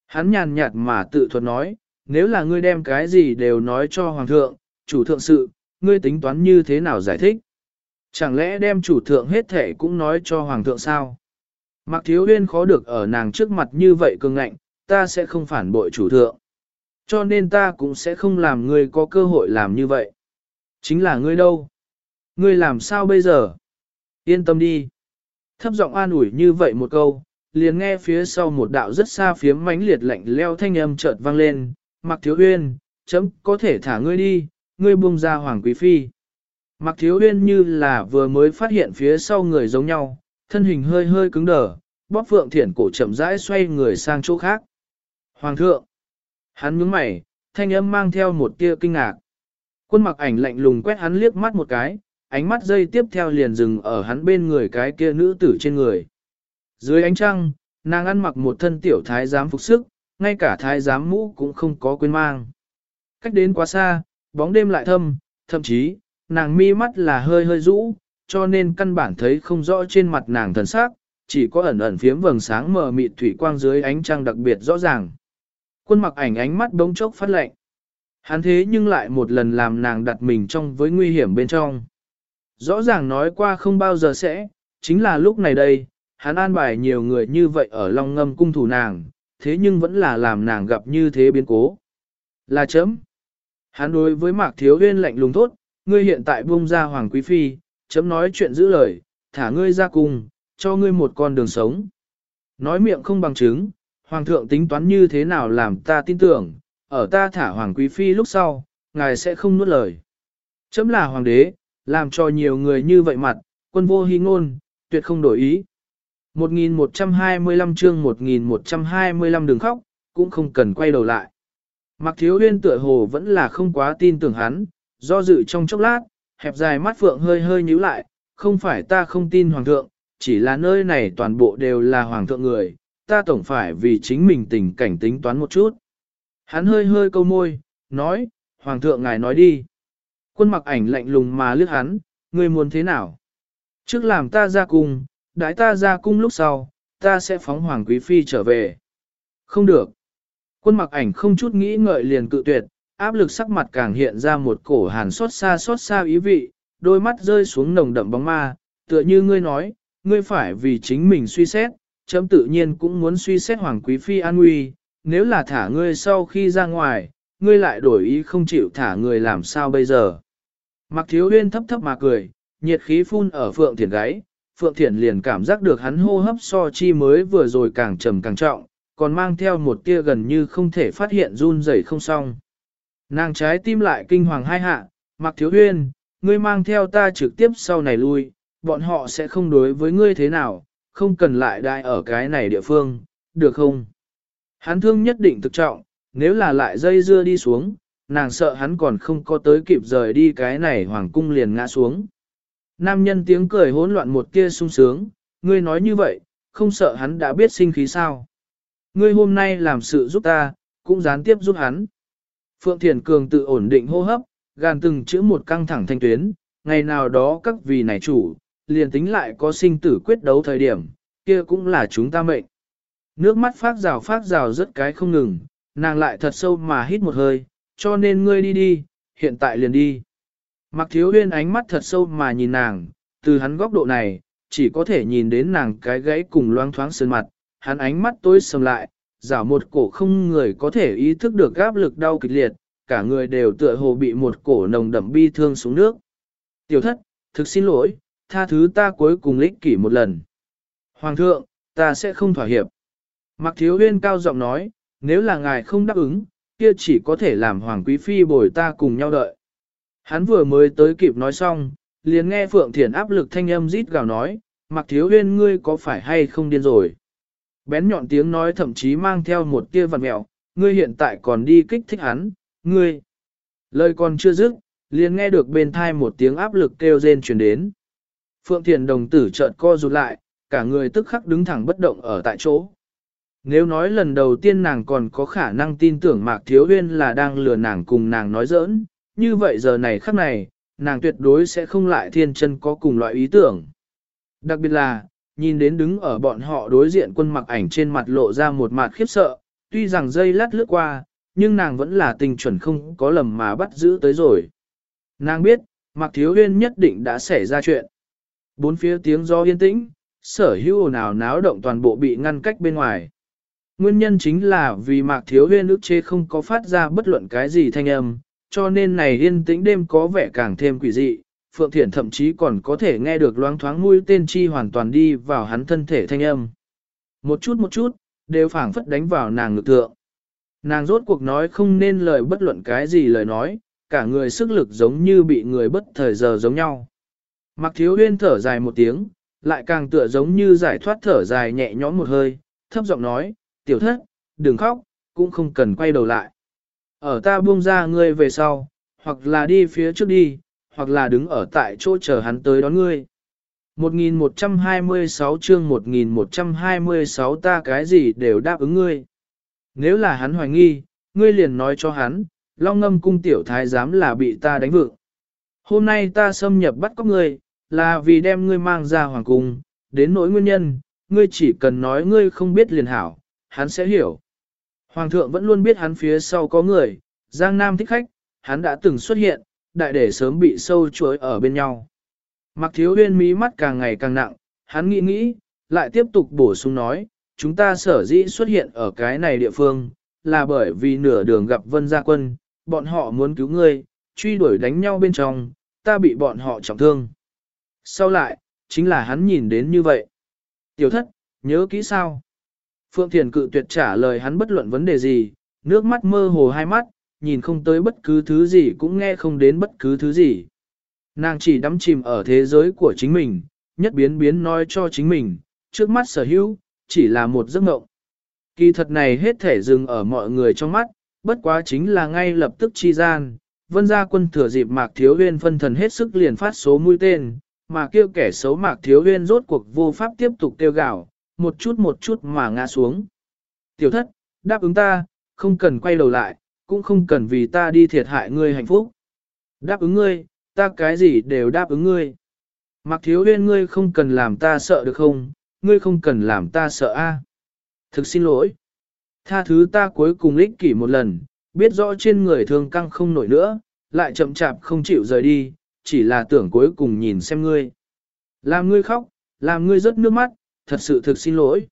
S1: Hắn nhàn nhạt mà tự thuật nói, nếu là ngươi đem cái gì đều nói cho hoàng thượng, chủ thượng sự, ngươi tính toán như thế nào giải thích? Chẳng lẽ đem chủ thượng hết thể cũng nói cho hoàng thượng sao? Mặc thiếu huyên khó được ở nàng trước mặt như vậy cường ngạnh, ta sẽ không phản bội chủ thượng. Cho nên ta cũng sẽ không làm ngươi có cơ hội làm như vậy. Chính là ngươi đâu? Ngươi làm sao bây giờ? Yên tâm đi. Thấp giọng an ủi như vậy một câu, liền nghe phía sau một đạo rất xa phía mánh liệt lạnh leo thanh âm chợt vang lên, mặc thiếu huyên, chấm có thể thả ngươi đi, ngươi buông ra hoàng quý phi. Mặc thiếu huyên như là vừa mới phát hiện phía sau người giống nhau, thân hình hơi hơi cứng đờ, bóp phượng thiển cổ chậm rãi xoay người sang chỗ khác. Hoàng thượng! Hắn nhướng mày, thanh âm mang theo một tia kinh ngạc. Quân mặc ảnh lạnh lùng quét hắn liếc mắt một cái, ánh mắt dây tiếp theo liền dừng ở hắn bên người cái kia nữ tử trên người. Dưới ánh trăng, nàng ăn mặc một thân tiểu thái giám phục sức, ngay cả thái giám mũ cũng không có quên mang. Cách đến quá xa, bóng đêm lại thâm, thậm chí, nàng mi mắt là hơi hơi rũ, cho nên căn bản thấy không rõ trên mặt nàng thần sắc, chỉ có ẩn ẩn phiếm vầng sáng mờ mịt thủy quang dưới ánh trăng đặc biệt rõ ràng. Quân mặc ảnh ánh mắt bỗng chốc phát lệnh. Hắn thế nhưng lại một lần làm nàng đặt mình trong với nguy hiểm bên trong. Rõ ràng nói qua không bao giờ sẽ, chính là lúc này đây, hắn an bài nhiều người như vậy ở Long Ngâm cung thủ nàng, thế nhưng vẫn là làm nàng gặp như thế biến cố. Là chấm. Hắn đối với Mạc Thiếu Huyên lạnh lùng thốt, ngươi hiện tại buông ra Hoàng Quý Phi, chấm nói chuyện giữ lời, thả ngươi ra cùng, cho ngươi một con đường sống. Nói miệng không bằng chứng, Hoàng thượng tính toán như thế nào làm ta tin tưởng, ở ta thả Hoàng Quý Phi lúc sau, ngài sẽ không nuốt lời. Chấm là Hoàng đế, làm cho nhiều người như vậy mặt, quân vô hy ngôn, tuyệt không đổi ý. 1125 chương 1125 đừng khóc, cũng không cần quay đầu lại. Mặc thiếu huyên tựa hồ vẫn là không quá tin tưởng hắn, do dự trong chốc lát, hẹp dài mắt phượng hơi hơi nhíu lại, không phải ta không tin hoàng thượng, chỉ là nơi này toàn bộ đều là hoàng thượng người, ta tổng phải vì chính mình tình cảnh tính toán một chút. Hắn hơi hơi câu môi, nói, hoàng thượng ngài nói đi. Quân mặc ảnh lạnh lùng mà lướt hắn, ngươi muốn thế nào? Trước làm ta ra cung, đãi ta ra cung lúc sau, ta sẽ phóng hoàng quý phi trở về. Không được. Quân mặc ảnh không chút nghĩ ngợi liền cự tuyệt, áp lực sắc mặt càng hiện ra một cổ hàn xót xa xót xa ý vị, đôi mắt rơi xuống nồng đậm bóng ma, tựa như ngươi nói, ngươi phải vì chính mình suy xét, chấm tự nhiên cũng muốn suy xét hoàng quý phi an nguy, nếu là thả ngươi sau khi ra ngoài, ngươi lại đổi ý không chịu thả người làm sao bây giờ. Mặc thiếu huyên thấp thấp mà cười, nhiệt khí phun ở phượng thiền gáy, phượng thiền liền cảm giác được hắn hô hấp so chi mới vừa rồi càng trầm càng trọng, còn mang theo một tia gần như không thể phát hiện run rẩy không xong. Nàng trái tim lại kinh hoàng hai hạ, mặc thiếu huyên, ngươi mang theo ta trực tiếp sau này lui, bọn họ sẽ không đối với ngươi thế nào, không cần lại đại ở cái này địa phương, được không? Hắn thương nhất định thực trọng, nếu là lại dây dưa đi xuống, nàng sợ hắn còn không có tới kịp rời đi cái này hoàng cung liền ngã xuống. Nam nhân tiếng cười hỗn loạn một tia sung sướng, ngươi nói như vậy, không sợ hắn đã biết sinh khí sao. Ngươi hôm nay làm sự giúp ta, cũng gián tiếp giúp hắn. Phượng Thiền Cường tự ổn định hô hấp, gàn từng chữ một căng thẳng thanh tuyến, ngày nào đó các vị này chủ, liền tính lại có sinh tử quyết đấu thời điểm, kia cũng là chúng ta mệnh. Nước mắt phát rào phát rào rất cái không ngừng, nàng lại thật sâu mà hít một hơi, cho nên ngươi đi đi, hiện tại liền đi. Mặc thiếu huyên ánh mắt thật sâu mà nhìn nàng, từ hắn góc độ này, chỉ có thể nhìn đến nàng cái gãy cùng loang thoáng sơn mặt, hắn ánh mắt tối sầm lại, giả một cổ không người có thể ý thức được áp lực đau kịch liệt, cả người đều tựa hồ bị một cổ nồng đậm bi thương xuống nước. Tiểu thất, thực xin lỗi, tha thứ ta cuối cùng lích kỷ một lần. Hoàng thượng, ta sẽ không thỏa hiệp. Mặc thiếu huyên cao giọng nói, nếu là ngài không đáp ứng, kia chỉ có thể làm Hoàng Quý Phi bồi ta cùng nhau đợi. Hắn vừa mới tới kịp nói xong, liền nghe Phượng Thiển áp lực thanh âm rít gào nói, mặc thiếu huyên ngươi có phải hay không điên rồi. Bén nhọn tiếng nói thậm chí mang theo một tia vật mẹo, ngươi hiện tại còn đi kích thích hắn, ngươi. Lời còn chưa dứt, liền nghe được bên thai một tiếng áp lực kêu rên truyền đến. Phượng Thiền đồng tử chợt co rụt lại, cả người tức khắc đứng thẳng bất động ở tại chỗ. Nếu nói lần đầu tiên nàng còn có khả năng tin tưởng Mạc Thiếu Huyên là đang lừa nàng cùng nàng nói giỡn, như vậy giờ này khắc này, nàng tuyệt đối sẽ không lại thiên chân có cùng loại ý tưởng. Đặc biệt là, nhìn đến đứng ở bọn họ đối diện quân mặc ảnh trên mặt lộ ra một mặt khiếp sợ, tuy rằng dây lát lướt qua, nhưng nàng vẫn là tình chuẩn không có lầm mà bắt giữ tới rồi. Nàng biết, Mặc Thiếu Huyên nhất định đã xảy ra chuyện. Bốn phía tiếng gió yên tĩnh, sở hữu nào náo động toàn bộ bị ngăn cách bên ngoài. Nguyên nhân chính là vì Mạc Thiếu Huyên ức chế không có phát ra bất luận cái gì thanh âm, cho nên này yên tĩnh đêm có vẻ càng thêm quỷ dị. Phượng Thiển thậm chí còn có thể nghe được loáng thoáng mũi tên chi hoàn toàn đi vào hắn thân thể thanh âm. Một chút một chút, đều phảng phất đánh vào nàng ngực thượng. Nàng rốt cuộc nói không nên lời bất luận cái gì lời nói, cả người sức lực giống như bị người bất thời giờ giống nhau. Mặc thiếu huyên thở dài một tiếng, lại càng tựa giống như giải thoát thở dài nhẹ nhõm một hơi, thấp giọng nói, tiểu thất, đừng khóc, cũng không cần quay đầu lại. Ở ta buông ra ngươi về sau, hoặc là đi phía trước đi, hoặc là đứng ở tại chỗ chờ hắn tới đón ngươi. 1126 chương 1126 ta cái gì đều đáp ứng ngươi. Nếu là hắn hoài nghi, ngươi liền nói cho hắn, long ngâm cung tiểu thái giám là bị ta đánh vượng. Hôm nay ta xâm nhập bắt cóc ngươi, là vì đem ngươi mang ra hoàng cung, đến nỗi nguyên nhân, ngươi chỉ cần nói ngươi không biết liền hảo, hắn sẽ hiểu. Hoàng thượng vẫn luôn biết hắn phía sau có người, Giang Nam thích khách, hắn đã từng xuất hiện, đại để sớm bị sâu chuối ở bên nhau. Mặc thiếu huyên mí mắt càng ngày càng nặng, hắn nghĩ nghĩ, lại tiếp tục bổ sung nói, chúng ta sở dĩ xuất hiện ở cái này địa phương, là bởi vì nửa đường gặp vân gia quân, bọn họ muốn cứu ngươi, truy đuổi đánh nhau bên trong, ta bị bọn họ trọng thương. Sau lại, chính là hắn nhìn đến như vậy. Tiểu thất, nhớ kỹ sao? Phượng Thiền cự tuyệt trả lời hắn bất luận vấn đề gì, nước mắt mơ hồ hai mắt, nhìn không tới bất cứ thứ gì cũng nghe không đến bất cứ thứ gì. Nàng chỉ đắm chìm ở thế giới của chính mình, nhất biến biến nói cho chính mình, trước mắt sở hữu, chỉ là một giấc mộng. Kỳ thật này hết thể dừng ở mọi người trong mắt, bất quá chính là ngay lập tức chi gian, vân gia quân thừa dịp mạc thiếu huyên phân thần hết sức liền phát số mũi tên, mà kêu kẻ xấu mạc thiếu huyên rốt cuộc vô pháp tiếp tục tiêu gạo, một chút một chút mà ngã xuống. Tiểu thất, đáp ứng ta, không cần quay đầu lại, cũng không cần vì ta đi thiệt hại ngươi hạnh phúc. Đáp ứng ngươi, ta cái gì đều đáp ứng ngươi. Mặc thiếu huyên ngươi không cần làm ta sợ được không, ngươi không cần làm ta sợ a. Thực xin lỗi. Tha thứ ta cuối cùng ích kỷ một lần, biết rõ trên người thương căng không nổi nữa, lại chậm chạp không chịu rời đi, chỉ là tưởng cuối cùng nhìn xem ngươi. Làm ngươi khóc, làm ngươi rớt nước mắt, thật sự thực xin lỗi.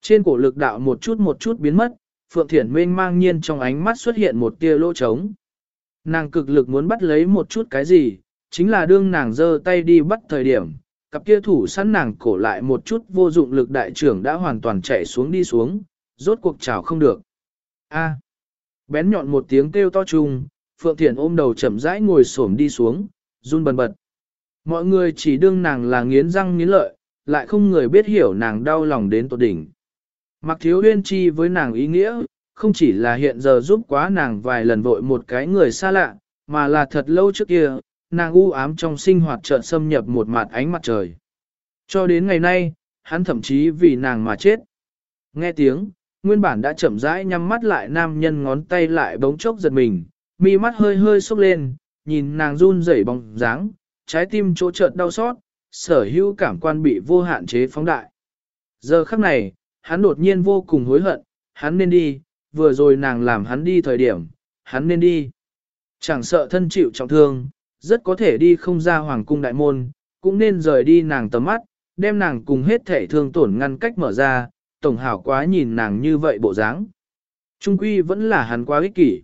S1: Trên cổ lực đạo một chút một chút biến mất, Phượng Thiển Minh mang nhiên trong ánh mắt xuất hiện một tia lỗ trống. Nàng cực lực muốn bắt lấy một chút cái gì, chính là đương nàng giơ tay đi bắt thời điểm, cặp kia thủ sẵn nàng cổ lại một chút vô dụng lực đại trưởng đã hoàn toàn chạy xuống đi xuống, rốt cuộc chảo không được. A. À. Bén nhọn một tiếng kêu to trùng, Phượng Thiển ôm đầu chậm rãi ngồi xổm đi xuống, run bần bật. Mọi người chỉ đương nàng là nghiến răng nghiến lợi, lại không người biết hiểu nàng đau lòng đến tột đỉnh. Mặc thiếu huyên chi với nàng ý nghĩa, không chỉ là hiện giờ giúp quá nàng vài lần vội một cái người xa lạ, mà là thật lâu trước kia, nàng u ám trong sinh hoạt chợt xâm nhập một mặt ánh mặt trời. Cho đến ngày nay, hắn thậm chí vì nàng mà chết. Nghe tiếng, nguyên bản đã chậm rãi nhắm mắt lại nam nhân ngón tay lại bỗng chốc giật mình, mi mắt hơi hơi sốc lên, nhìn nàng run rẩy bóng dáng, trái tim chỗ chợt đau xót, sở hữu cảm quan bị vô hạn chế phóng đại. Giờ khắc này, hắn đột nhiên vô cùng hối hận, hắn nên đi, vừa rồi nàng làm hắn đi thời điểm, hắn nên đi. Chẳng sợ thân chịu trọng thương, rất có thể đi không ra hoàng cung đại môn, cũng nên rời đi nàng tầm mắt, đem nàng cùng hết thể thương tổn ngăn cách mở ra, tổng hảo quá nhìn nàng như vậy bộ dáng. Trung quy vẫn là hắn quá ích kỷ.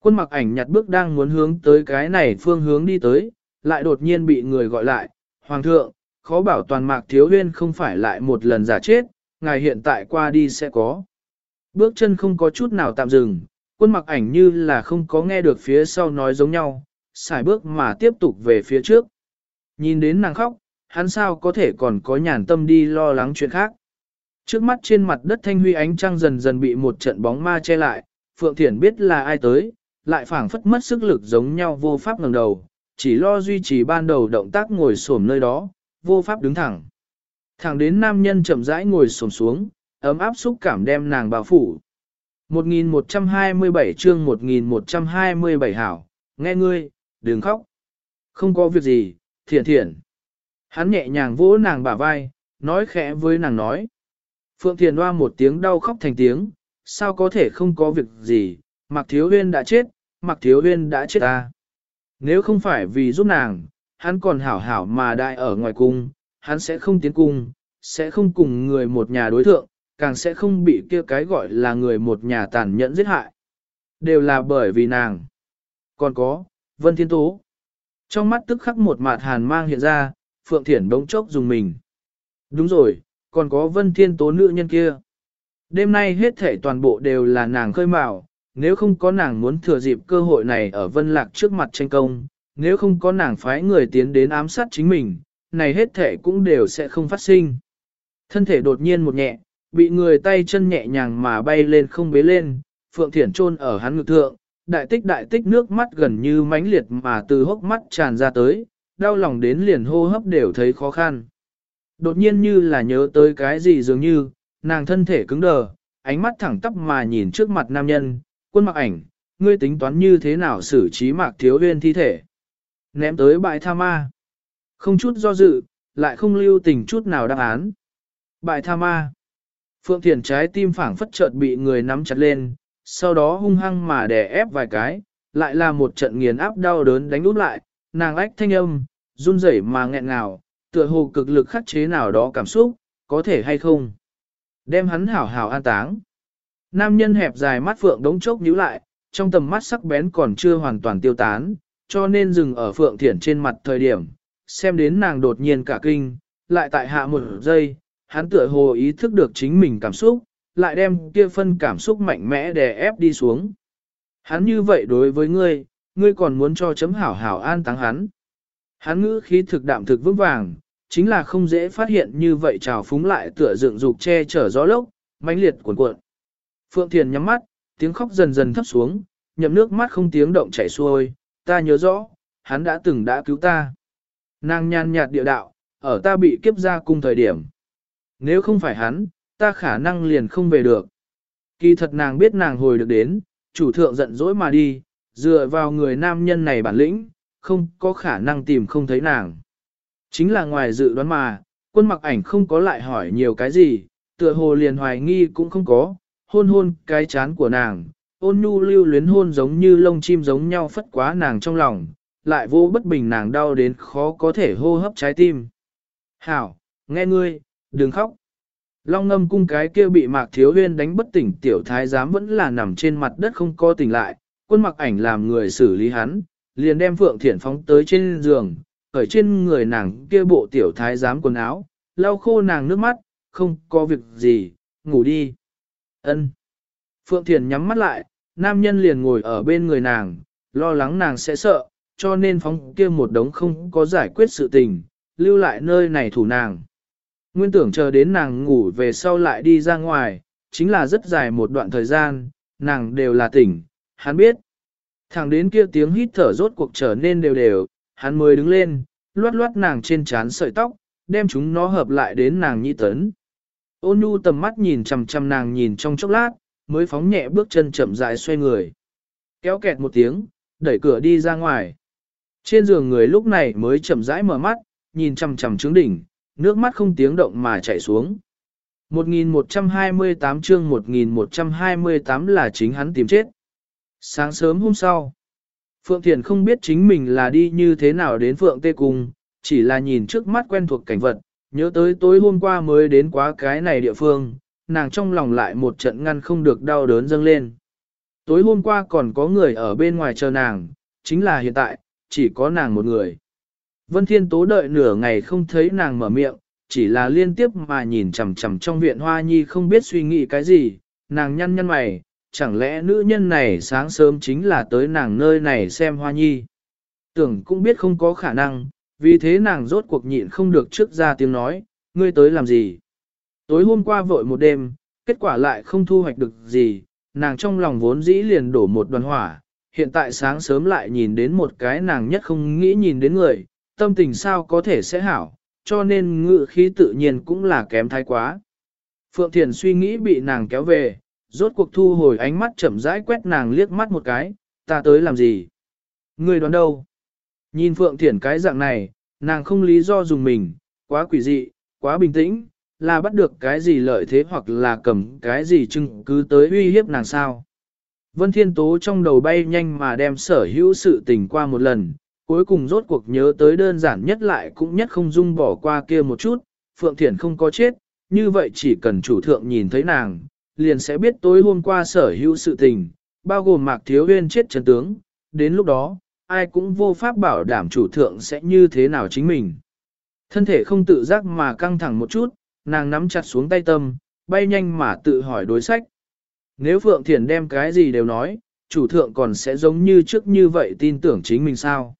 S1: Quân mặc ảnh nhặt bước đang muốn hướng tới cái này phương hướng đi tới, lại đột nhiên bị người gọi lại, Hoàng thượng, khó bảo toàn mạc thiếu huyên không phải lại một lần giả chết, ngài hiện tại qua đi sẽ có. Bước chân không có chút nào tạm dừng, quân mặc ảnh như là không có nghe được phía sau nói giống nhau, xài bước mà tiếp tục về phía trước. Nhìn đến nàng khóc, hắn sao có thể còn có nhàn tâm đi lo lắng chuyện khác. Trước mắt trên mặt đất thanh huy ánh trăng dần dần bị một trận bóng ma che lại, Phượng Thiển biết là ai tới, lại phảng phất mất sức lực giống nhau vô pháp ngẩng đầu, chỉ lo duy trì ban đầu động tác ngồi xổm nơi đó, vô pháp đứng thẳng. Thẳng đến nam nhân chậm rãi ngồi xổm xuống, ấm áp xúc cảm đem nàng bao phủ. 1127 chương 1127 hảo, nghe ngươi, đừng khóc. Không có việc gì, thiện thiện. Hắn nhẹ nhàng vỗ nàng bả vai, nói khẽ với nàng nói. Phượng Thiền hoa một tiếng đau khóc thành tiếng, sao có thể không có việc gì, Mạc Thiếu Huyên đã chết, Mạc Thiếu Huyên đã chết ta. Nếu không phải vì giúp nàng, hắn còn hảo hảo mà đại ở ngoài cung, hắn sẽ không tiến cung, sẽ không cùng người một nhà đối thượng, càng sẽ không bị kia cái gọi là người một nhà tàn nhẫn giết hại. Đều là bởi vì nàng. Còn có, Vân Thiên Tố. Trong mắt tức khắc một mạt hàn mang hiện ra, Phượng Thiển đống chốc dùng mình. Đúng rồi, còn có Vân Thiên Tố nữ nhân kia. Đêm nay hết thể toàn bộ đều là nàng khơi mào, nếu không có nàng muốn thừa dịp cơ hội này ở Vân Lạc trước mặt tranh công, nếu không có nàng phái người tiến đến ám sát chính mình, này hết thể cũng đều sẽ không phát sinh. Thân thể đột nhiên một nhẹ, bị người tay chân nhẹ nhàng mà bay lên không bế lên, Phượng Thiển trôn ở hắn ngực thượng, đại tích đại tích nước mắt gần như mãnh liệt mà từ hốc mắt tràn ra tới, đau lòng đến liền hô hấp đều thấy khó khăn. Đột nhiên như là nhớ tới cái gì dường như, nàng thân thể cứng đờ, ánh mắt thẳng tắp mà nhìn trước mặt nam nhân, quân mặc ảnh, ngươi tính toán như thế nào xử trí mạc thiếu viên thi thể. Ném tới bãi tha ma. Không chút do dự, lại không lưu tình chút nào đáp án. Bại tha ma. Phượng Thiền trái tim phảng phất chợt bị người nắm chặt lên, sau đó hung hăng mà đè ép vài cái, lại là một trận nghiền áp đau đớn đánh úp lại, nàng ách thanh âm, run rẩy mà nghẹn ngào, tựa hồ cực lực khắc chế nào đó cảm xúc, có thể hay không. Đem hắn hảo hảo an táng. Nam nhân hẹp dài mắt Phượng đống chốc nhíu lại, trong tầm mắt sắc bén còn chưa hoàn toàn tiêu tán, cho nên dừng ở Phượng Thiển trên mặt thời điểm, xem đến nàng đột nhiên cả kinh, lại tại hạ một giây, hắn tựa hồ ý thức được chính mình cảm xúc, lại đem kia phân cảm xúc mạnh mẽ đè ép đi xuống. Hắn như vậy đối với ngươi, ngươi còn muốn cho chấm hảo hảo an táng hắn. Hắn ngữ khí thực đạm thực vững vàng, chính là không dễ phát hiện như vậy trào phúng lại tựa dựng dục che chở gió lốc, mãnh liệt cuộn cuộn. Phượng Thiền nhắm mắt, tiếng khóc dần dần thấp xuống, nhậm nước mắt không tiếng động chảy xuôi, ta nhớ rõ, hắn đã từng đã cứu ta. Nàng nhàn nhạt địa đạo, ở ta bị kiếp ra cung thời điểm. Nếu không phải hắn, ta khả năng liền không về được. Kỳ thật nàng biết nàng hồi được đến, chủ thượng giận dỗi mà đi, dựa vào người nam nhân này bản lĩnh, không có khả năng tìm không thấy nàng. Chính là ngoài dự đoán mà, quân mặc ảnh không có lại hỏi nhiều cái gì, tựa hồ liền hoài nghi cũng không có, hôn hôn cái chán của nàng, ôn nhu lưu luyến hôn giống như lông chim giống nhau phất quá nàng trong lòng, lại vô bất bình nàng đau đến khó có thể hô hấp trái tim. Hảo, nghe ngươi, đừng khóc. Long ngâm cung cái kia bị mạc thiếu huyên đánh bất tỉnh tiểu thái giám vẫn là nằm trên mặt đất không co tỉnh lại, quân mặc ảnh làm người xử lý hắn, liền đem phượng thiển phóng tới trên giường, ở trên người nàng kia bộ tiểu thái giám quần áo, lau khô nàng nước mắt, không có việc gì, ngủ đi. Ân. Phượng thiển nhắm mắt lại, nam nhân liền ngồi ở bên người nàng, lo lắng nàng sẽ sợ, cho nên phóng kia một đống không có giải quyết sự tình, lưu lại nơi này thủ nàng. Nguyên tưởng chờ đến nàng ngủ về sau lại đi ra ngoài, chính là rất dài một đoạn thời gian, nàng đều là tỉnh, hắn biết. Thẳng đến kia tiếng hít thở rốt cuộc trở nên đều đều, hắn mới đứng lên, loát loát nàng trên trán sợi tóc, đem chúng nó hợp lại đến nàng nhị tấn. Ôn nhu tầm mắt nhìn chằm chằm nàng nhìn trong chốc lát, mới phóng nhẹ bước chân chậm rãi xoay người. Kéo kẹt một tiếng, đẩy cửa đi ra ngoài. Trên giường người lúc này mới chậm rãi mở mắt, nhìn chằm chằm trướng đỉnh, nước mắt không tiếng động mà chảy xuống. 1128 chương 1128 là chính hắn tìm chết. Sáng sớm hôm sau, Phượng Thiền không biết chính mình là đi như thế nào đến Phượng Tê Cung, chỉ là nhìn trước mắt quen thuộc cảnh vật, nhớ tới tối hôm qua mới đến quá cái này địa phương, nàng trong lòng lại một trận ngăn không được đau đớn dâng lên. Tối hôm qua còn có người ở bên ngoài chờ nàng, chính là hiện tại, chỉ có nàng một người. Vân Thiên Tố đợi nửa ngày không thấy nàng mở miệng, chỉ là liên tiếp mà nhìn chằm chằm trong viện Hoa Nhi không biết suy nghĩ cái gì, nàng nhăn nhăn mày, chẳng lẽ nữ nhân này sáng sớm chính là tới nàng nơi này xem Hoa Nhi. Tưởng cũng biết không có khả năng, vì thế nàng rốt cuộc nhịn không được trước ra tiếng nói, ngươi tới làm gì. Tối hôm qua vội một đêm, kết quả lại không thu hoạch được gì, nàng trong lòng vốn dĩ liền đổ một đoàn hỏa, hiện tại sáng sớm lại nhìn đến một cái nàng nhất không nghĩ nhìn đến người, tâm tình sao có thể sẽ hảo, cho nên ngự khí tự nhiên cũng là kém thái quá. Phượng Thiền suy nghĩ bị nàng kéo về, rốt cuộc thu hồi ánh mắt chậm rãi quét nàng liếc mắt một cái, ta tới làm gì? Người đoán đâu? Nhìn Phượng Thiển cái dạng này, nàng không lý do dùng mình, quá quỷ dị, quá bình tĩnh, là bắt được cái gì lợi thế hoặc là cầm cái gì chứng cứ tới uy hiếp nàng sao. Vân Thiên Tố trong đầu bay nhanh mà đem sở hữu sự tình qua một lần, cuối cùng rốt cuộc nhớ tới đơn giản nhất lại cũng nhất không dung bỏ qua kia một chút, Phượng Thiển không có chết, như vậy chỉ cần chủ thượng nhìn thấy nàng, liền sẽ biết tối hôm qua sở hữu sự tình, bao gồm Mạc Thiếu Huyên chết chân tướng, đến lúc đó, ai cũng vô pháp bảo đảm chủ thượng sẽ như thế nào chính mình. Thân thể không tự giác mà căng thẳng một chút, nàng nắm chặt xuống tay tâm, bay nhanh mà tự hỏi đối sách. Nếu Phượng Thiền đem cái gì đều nói, chủ thượng còn sẽ giống như trước như vậy tin tưởng chính mình sao?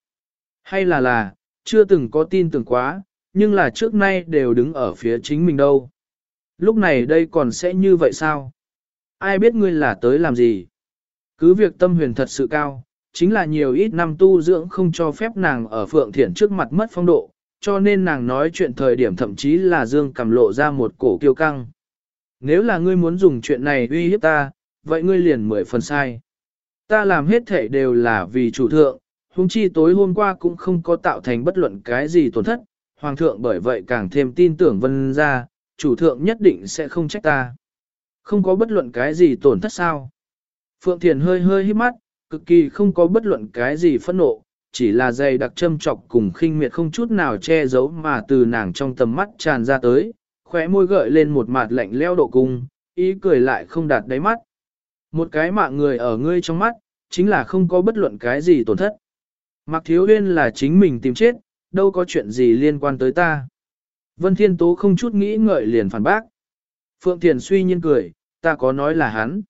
S1: Hay là là, chưa từng có tin tưởng quá, nhưng là trước nay đều đứng ở phía chính mình đâu. Lúc này đây còn sẽ như vậy sao? Ai biết ngươi là tới làm gì? Cứ việc tâm huyền thật sự cao, chính là nhiều ít năm tu dưỡng không cho phép nàng ở Phượng Thiển trước mặt mất phong độ, cho nên nàng nói chuyện thời điểm thậm chí là Dương cầm lộ ra một cổ kiêu căng. Nếu là ngươi muốn dùng chuyện này uy hiếp ta, vậy ngươi liền mười phần sai. Ta làm hết thể đều là vì chủ thượng, huống chi tối hôm qua cũng không có tạo thành bất luận cái gì tổn thất, hoàng thượng bởi vậy càng thêm tin tưởng vân ra, chủ thượng nhất định sẽ không trách ta. Không có bất luận cái gì tổn thất sao. Phượng Thiền hơi hơi hít mắt, cực kỳ không có bất luận cái gì phẫn nộ, chỉ là dày đặc châm trọc cùng khinh miệt không chút nào che giấu mà từ nàng trong tầm mắt tràn ra tới, khóe môi gợi lên một mặt lạnh leo độ cung, ý cười lại không đạt đáy mắt. Một cái mạng người ở ngươi trong mắt, chính là không có bất luận cái gì tổn thất. Mạc Thiếu Huyên là chính mình tìm chết, đâu có chuyện gì liên quan tới ta. Vân Thiên Tố không chút nghĩ ngợi liền phản bác. Phượng Thiền suy nhiên cười, ta có nói là hắn.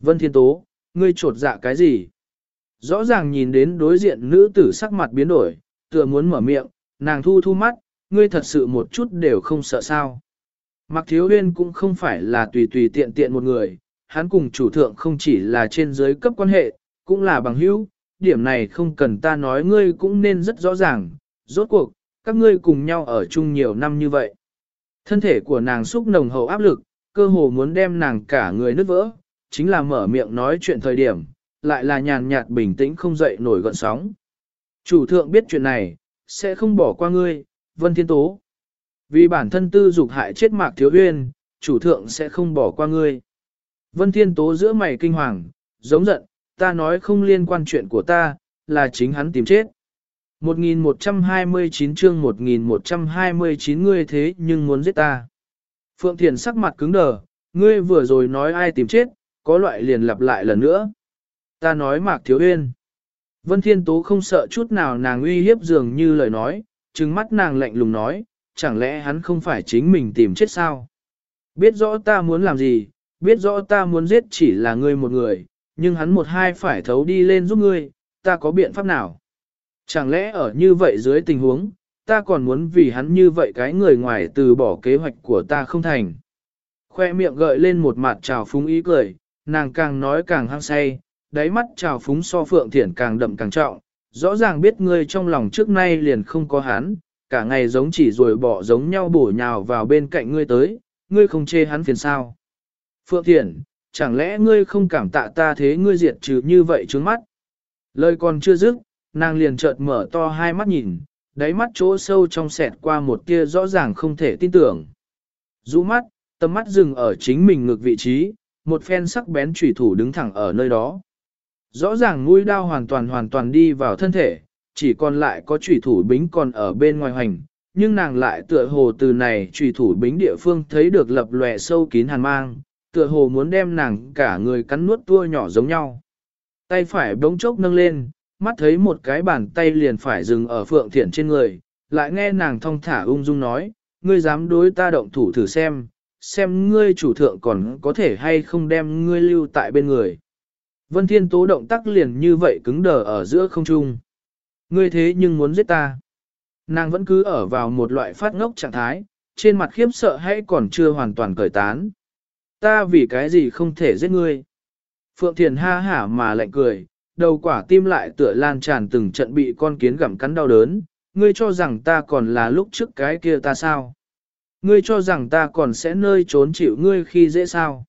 S1: Vân Thiên Tố, ngươi trột dạ cái gì? Rõ ràng nhìn đến đối diện nữ tử sắc mặt biến đổi, tựa muốn mở miệng, nàng thu thu mắt, ngươi thật sự một chút đều không sợ sao. Mạc Thiếu Huyên cũng không phải là tùy tùy tiện tiện một người, hắn cùng chủ thượng không chỉ là trên giới cấp quan hệ, cũng là bằng hữu, điểm này không cần ta nói ngươi cũng nên rất rõ ràng, rốt cuộc, các ngươi cùng nhau ở chung nhiều năm như vậy. Thân thể của nàng xúc nồng hậu áp lực, cơ hồ muốn đem nàng cả người nứt vỡ, chính là mở miệng nói chuyện thời điểm, lại là nhàn nhạt bình tĩnh không dậy nổi gọn sóng. Chủ thượng biết chuyện này, sẽ không bỏ qua ngươi, Vân Thiên Tố. Vì bản thân tư dục hại chết mạc thiếu uyên, chủ thượng sẽ không bỏ qua ngươi. Vân Thiên Tố giữa mày kinh hoàng, giống giận, ta nói không liên quan chuyện của ta, là chính hắn tìm chết. 1129 chương 1129 ngươi thế nhưng muốn giết ta. Phượng Thiền sắc mặt cứng đờ, ngươi vừa rồi nói ai tìm chết, có loại liền lặp lại lần nữa. Ta nói Mạc Thiếu Uyên. Vân Thiên Tố không sợ chút nào nàng uy hiếp dường như lời nói, trừng mắt nàng lạnh lùng nói, chẳng lẽ hắn không phải chính mình tìm chết sao? Biết rõ ta muốn làm gì, biết rõ ta muốn giết chỉ là ngươi một người, nhưng hắn một hai phải thấu đi lên giúp ngươi, ta có biện pháp nào? Chẳng lẽ ở như vậy dưới tình huống, ta còn muốn vì hắn như vậy cái người ngoài từ bỏ kế hoạch của ta không thành? Khoe miệng gợi lên một mặt trào phúng ý cười, nàng càng nói càng hăng say, đáy mắt trào phúng so Phượng Thiển càng đậm càng trọng, rõ ràng biết ngươi trong lòng trước nay liền không có hắn, cả ngày giống chỉ rồi bỏ giống nhau bổ nhào vào bên cạnh ngươi tới, ngươi không chê hắn phiền sao. Phượng Thiển, chẳng lẽ ngươi không cảm tạ ta thế ngươi diệt trừ như vậy trước mắt? Lời còn chưa dứt, nàng liền chợt mở to hai mắt nhìn, đáy mắt chỗ sâu trong sẹt qua một tia rõ ràng không thể tin tưởng. Rũ mắt, tầm mắt dừng ở chính mình ngược vị trí, một phen sắc bén chủy thủ đứng thẳng ở nơi đó. Rõ ràng mũi đao hoàn toàn hoàn toàn đi vào thân thể, chỉ còn lại có trùy thủ bính còn ở bên ngoài hoành, nhưng nàng lại tựa hồ từ này trùy thủ bính địa phương thấy được lập lòe sâu kín hàn mang, tựa hồ muốn đem nàng cả người cắn nuốt tua nhỏ giống nhau. Tay phải bỗng chốc nâng lên, mắt thấy một cái bàn tay liền phải dừng ở phượng thiện trên người, lại nghe nàng thong thả ung dung nói, ngươi dám đối ta động thủ thử xem, xem ngươi chủ thượng còn có thể hay không đem ngươi lưu tại bên người. Vân Thiên Tố động tác liền như vậy cứng đờ ở giữa không trung. Ngươi thế nhưng muốn giết ta. Nàng vẫn cứ ở vào một loại phát ngốc trạng thái, trên mặt khiếp sợ hay còn chưa hoàn toàn cởi tán. Ta vì cái gì không thể giết ngươi. Phượng Thiền ha hả mà lạnh cười, đầu quả tim lại tựa lan tràn từng trận bị con kiến gặm cắn đau đớn. Ngươi cho rằng ta còn là lúc trước cái kia ta sao? Ngươi cho rằng ta còn sẽ nơi trốn chịu ngươi khi dễ sao?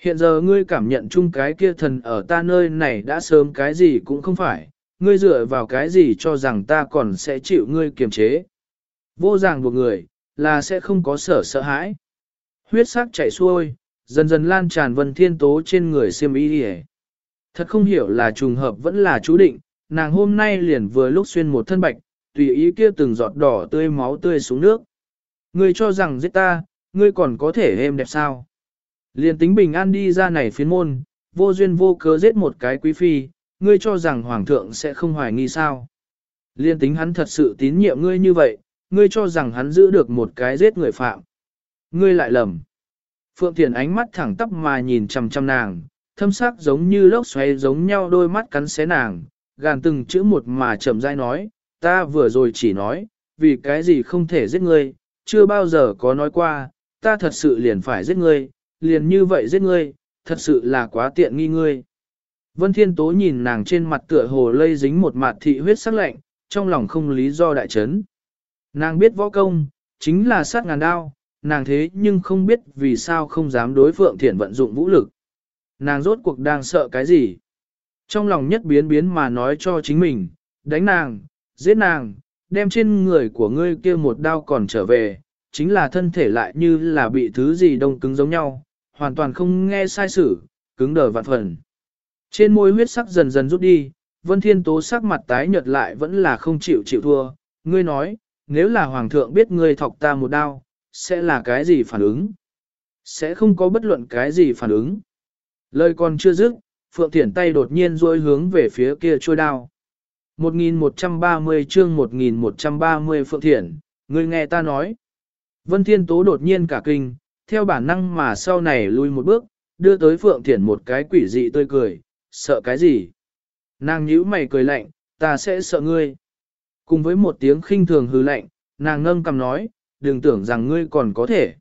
S1: Hiện giờ ngươi cảm nhận chung cái kia thần ở ta nơi này đã sớm cái gì cũng không phải, ngươi dựa vào cái gì cho rằng ta còn sẽ chịu ngươi kiềm chế. Vô ràng buộc người, là sẽ không có sở sợ hãi. Huyết sắc chảy xuôi, dần dần lan tràn vân thiên tố trên người siêm y đi Thật không hiểu là trùng hợp vẫn là chú định, nàng hôm nay liền vừa lúc xuyên một thân bạch, tùy ý kia từng giọt đỏ tươi máu tươi xuống nước. Ngươi cho rằng giết ta, ngươi còn có thể êm đẹp sao? Liền tính bình an đi ra này phiến môn, vô duyên vô cớ giết một cái quý phi, ngươi cho rằng hoàng thượng sẽ không hoài nghi sao. Liên tính hắn thật sự tín nhiệm ngươi như vậy, ngươi cho rằng hắn giữ được một cái giết người phạm. Ngươi lại lầm. Phượng Thiền ánh mắt thẳng tắp mà nhìn chầm chầm nàng, thâm sắc giống như lốc xoáy giống nhau đôi mắt cắn xé nàng, gàn từng chữ một mà chậm rãi nói, ta vừa rồi chỉ nói, vì cái gì không thể giết ngươi, chưa bao giờ có nói qua, ta thật sự liền phải giết ngươi, liền như vậy giết ngươi, thật sự là quá tiện nghi ngươi. Vân Thiên Tố nhìn nàng trên mặt tựa hồ lây dính một mặt thị huyết sắc lạnh, trong lòng không lý do đại chấn. Nàng biết võ công, chính là sát ngàn đao, nàng thế nhưng không biết vì sao không dám đối Phượng Thiển vận dụng vũ lực. Nàng rốt cuộc đang sợ cái gì? Trong lòng nhất biến biến mà nói cho chính mình, đánh nàng, giết nàng, đem trên người của ngươi kia một đao còn trở về, chính là thân thể lại như là bị thứ gì đông cứng giống nhau, hoàn toàn không nghe sai sử, cứng đờ vạn phần. Trên môi huyết sắc dần dần rút đi, Vân Thiên Tố sắc mặt tái nhợt lại vẫn là không chịu chịu thua. Ngươi nói, nếu là Hoàng thượng biết ngươi thọc ta một đao, sẽ là cái gì phản ứng? Sẽ không có bất luận cái gì phản ứng. Lời còn chưa dứt, Phượng Thiển tay đột nhiên duỗi hướng về phía kia trôi đao. 1130 chương 1130 Phượng Thiển, ngươi nghe ta nói. Vân Thiên Tố đột nhiên cả kinh, theo bản năng mà sau này lui một bước, đưa tới Phượng Thiển một cái quỷ dị tươi cười, sợ cái gì? Nàng nhíu mày cười lạnh, ta sẽ sợ ngươi. Cùng với một tiếng khinh thường hư lạnh, nàng ngâng cầm nói, đừng tưởng rằng ngươi còn có thể.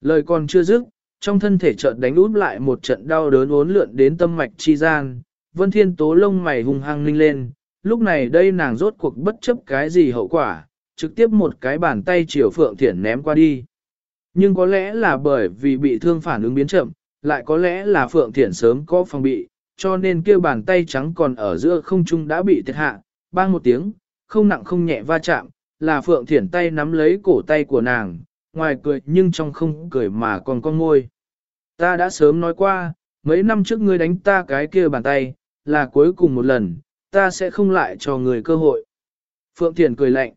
S1: Lời còn chưa dứt, trong thân thể chợt đánh út lại một trận đau đớn uốn lượn đến tâm mạch chi gian, vân thiên tố lông mày hung hăng ninh lên, lúc này đây nàng rốt cuộc bất chấp cái gì hậu quả, trực tiếp một cái bàn tay chiều Phượng Thiển ném qua đi. Nhưng có lẽ là bởi vì bị thương phản ứng biến chậm, lại có lẽ là Phượng Thiển sớm có phòng bị, cho nên kêu bàn tay trắng còn ở giữa không trung đã bị thiệt hạ, bang một tiếng, không nặng không nhẹ va chạm, là Phượng Thiển tay nắm lấy cổ tay của nàng, ngoài cười nhưng trong không cười mà còn con ngôi. Ta đã sớm nói qua, mấy năm trước ngươi đánh ta cái kia bàn tay, là cuối cùng một lần, ta sẽ không lại cho người cơ hội. Phượng Thiển cười lạnh.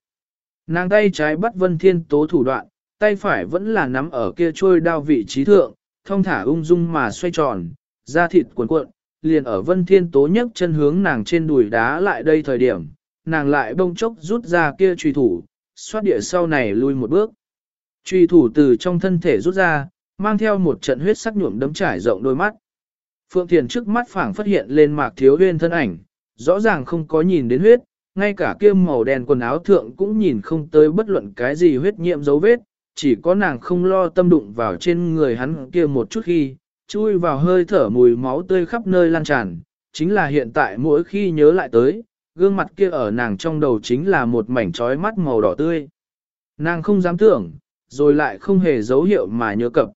S1: Nàng tay trái bắt Vân Thiên Tố thủ đoạn, tay phải vẫn là nắm ở kia trôi đao vị trí thượng, thông thả ung dung mà xoay tròn, da thịt cuộn cuộn, liền ở Vân Thiên Tố nhấc chân hướng nàng trên đùi đá lại đây thời điểm, nàng lại bông chốc rút ra kia truy thủ, xoát địa sau này lui một bước. Truy thủ từ trong thân thể rút ra, mang theo một trận huyết sắc nhuộm đấm trải rộng đôi mắt. Phượng Thiền trước mắt phảng phát hiện lên mạc thiếu huyên thân ảnh, rõ ràng không có nhìn đến huyết, ngay cả kia màu đen quần áo thượng cũng nhìn không tới bất luận cái gì huyết nhiễm dấu vết, chỉ có nàng không lo tâm đụng vào trên người hắn kia một chút khi, chui vào hơi thở mùi máu tươi khắp nơi lan tràn, chính là hiện tại mỗi khi nhớ lại tới, gương mặt kia ở nàng trong đầu chính là một mảnh trói mắt màu đỏ tươi. Nàng không dám tưởng, rồi lại không hề dấu hiệu mà nhớ cập.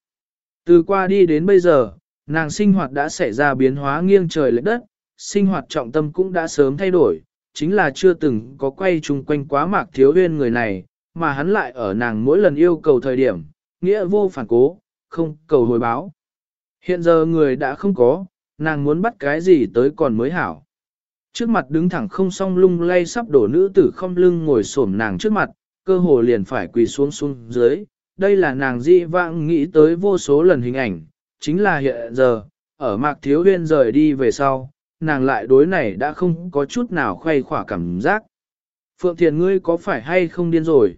S1: Từ qua đi đến bây giờ, nàng sinh hoạt đã xảy ra biến hóa nghiêng trời lệch đất, sinh hoạt trọng tâm cũng đã sớm thay đổi, chính là chưa từng có quay chung quanh quá mạc thiếu huyên người này, mà hắn lại ở nàng mỗi lần yêu cầu thời điểm, nghĩa vô phản cố, không cầu hồi báo. Hiện giờ người đã không có, nàng muốn bắt cái gì tới còn mới hảo. Trước mặt đứng thẳng không song lung lay sắp đổ nữ tử không lưng ngồi xổm nàng trước mặt, cơ hồ liền phải quỳ xuống xuống dưới. Đây là nàng di vãng nghĩ tới vô số lần hình ảnh, chính là hiện giờ, ở mạc thiếu huyên rời đi về sau, nàng lại đối này đã không có chút nào khoay khỏa cảm giác. Phượng Thiền ngươi có phải hay không điên rồi?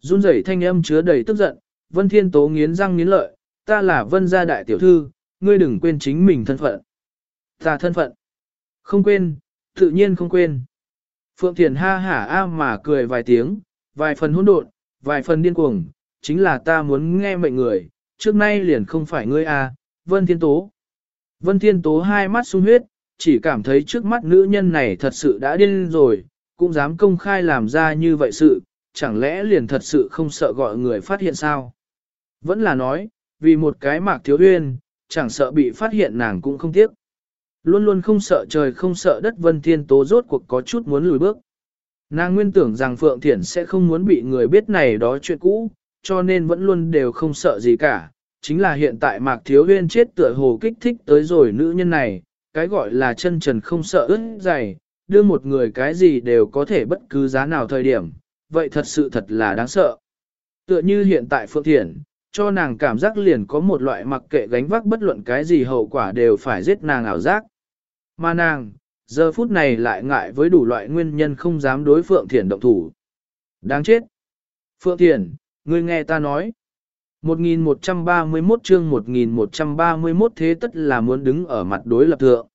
S1: Run rẩy thanh âm chứa đầy tức giận, Vân Thiên Tố nghiến răng nghiến lợi, ta là Vân gia đại tiểu thư, ngươi đừng quên chính mình thân phận. Ta thân phận. Không quên, tự nhiên không quên. Phượng Thiền ha hả a mà cười vài tiếng, vài phần hỗn độn, vài phần điên cuồng, chính là ta muốn nghe mệnh người, trước nay liền không phải ngươi a, Vân Thiên Tố. Vân Thiên Tố hai mắt sung huyết, chỉ cảm thấy trước mắt nữ nhân này thật sự đã điên rồi, cũng dám công khai làm ra như vậy sự, chẳng lẽ liền thật sự không sợ gọi người phát hiện sao? Vẫn là nói, vì một cái mạc thiếu huyên, chẳng sợ bị phát hiện nàng cũng không tiếc. Luôn luôn không sợ trời không sợ đất Vân Thiên Tố rốt cuộc có chút muốn lùi bước. Nàng nguyên tưởng rằng Phượng Thiển sẽ không muốn bị người biết này đó chuyện cũ, cho nên vẫn luôn đều không sợ gì cả. Chính là hiện tại Mạc Thiếu Huyên chết tựa hồ kích thích tới rồi nữ nhân này, cái gọi là chân trần không sợ ướt dày, đưa một người cái gì đều có thể bất cứ giá nào thời điểm, vậy thật sự thật là đáng sợ. Tựa như hiện tại Phượng Thiển, cho nàng cảm giác liền có một loại mặc kệ gánh vác bất luận cái gì hậu quả đều phải giết nàng ảo giác. Mà nàng, giờ phút này lại ngại với đủ loại nguyên nhân không dám đối Phượng Thiển động thủ. Đáng chết! Phượng Thiển, ngươi nghe ta nói. 1131 chương 1131 thế tất là muốn đứng ở mặt đối lập thượng.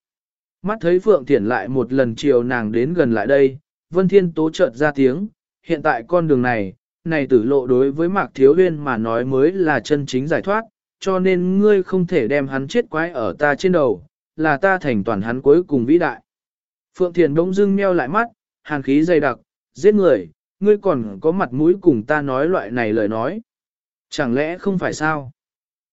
S1: Mắt thấy Phượng Thiển lại một lần chiều nàng đến gần lại đây, Vân Thiên Tố chợt ra tiếng, hiện tại con đường này, này tử lộ đối với Mạc Thiếu Huyên mà nói mới là chân chính giải thoát, cho nên ngươi không thể đem hắn chết quái ở ta trên đầu, là ta thành toàn hắn cuối cùng vĩ đại. Phượng Thiền đông dưng meo lại mắt, hàn khí dày đặc, giết người, ngươi còn có mặt mũi cùng ta nói loại này lời nói. Chẳng lẽ không phải sao?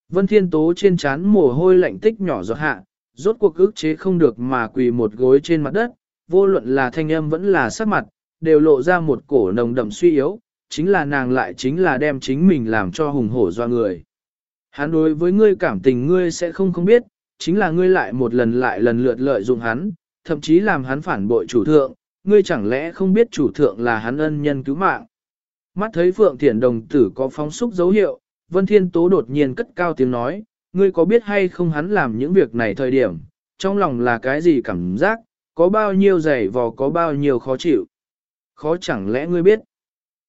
S1: Vân Thiên Tố trên chán mồ hôi lạnh tích nhỏ giọt hạ, rốt cuộc ức chế không được mà quỳ một gối trên mặt đất, vô luận là thanh âm vẫn là sắc mặt, đều lộ ra một cổ nồng đậm suy yếu, chính là nàng lại chính là đem chính mình làm cho hùng hổ do người. Hắn đối với ngươi cảm tình ngươi sẽ không không biết, chính là ngươi lại một lần lại lần lượt lợi dụng hắn, thậm chí làm hắn phản bội chủ thượng, ngươi chẳng lẽ không biết chủ thượng là hắn ân nhân cứu mạng. Mắt thấy Phượng Thiển Đồng tử có phóng xúc dấu hiệu, Vân Thiên Tố đột nhiên cất cao tiếng nói, ngươi có biết hay không hắn làm những việc này thời điểm, trong lòng là cái gì cảm giác, có bao nhiêu dày vò có bao nhiêu khó chịu. Khó chẳng lẽ ngươi biết?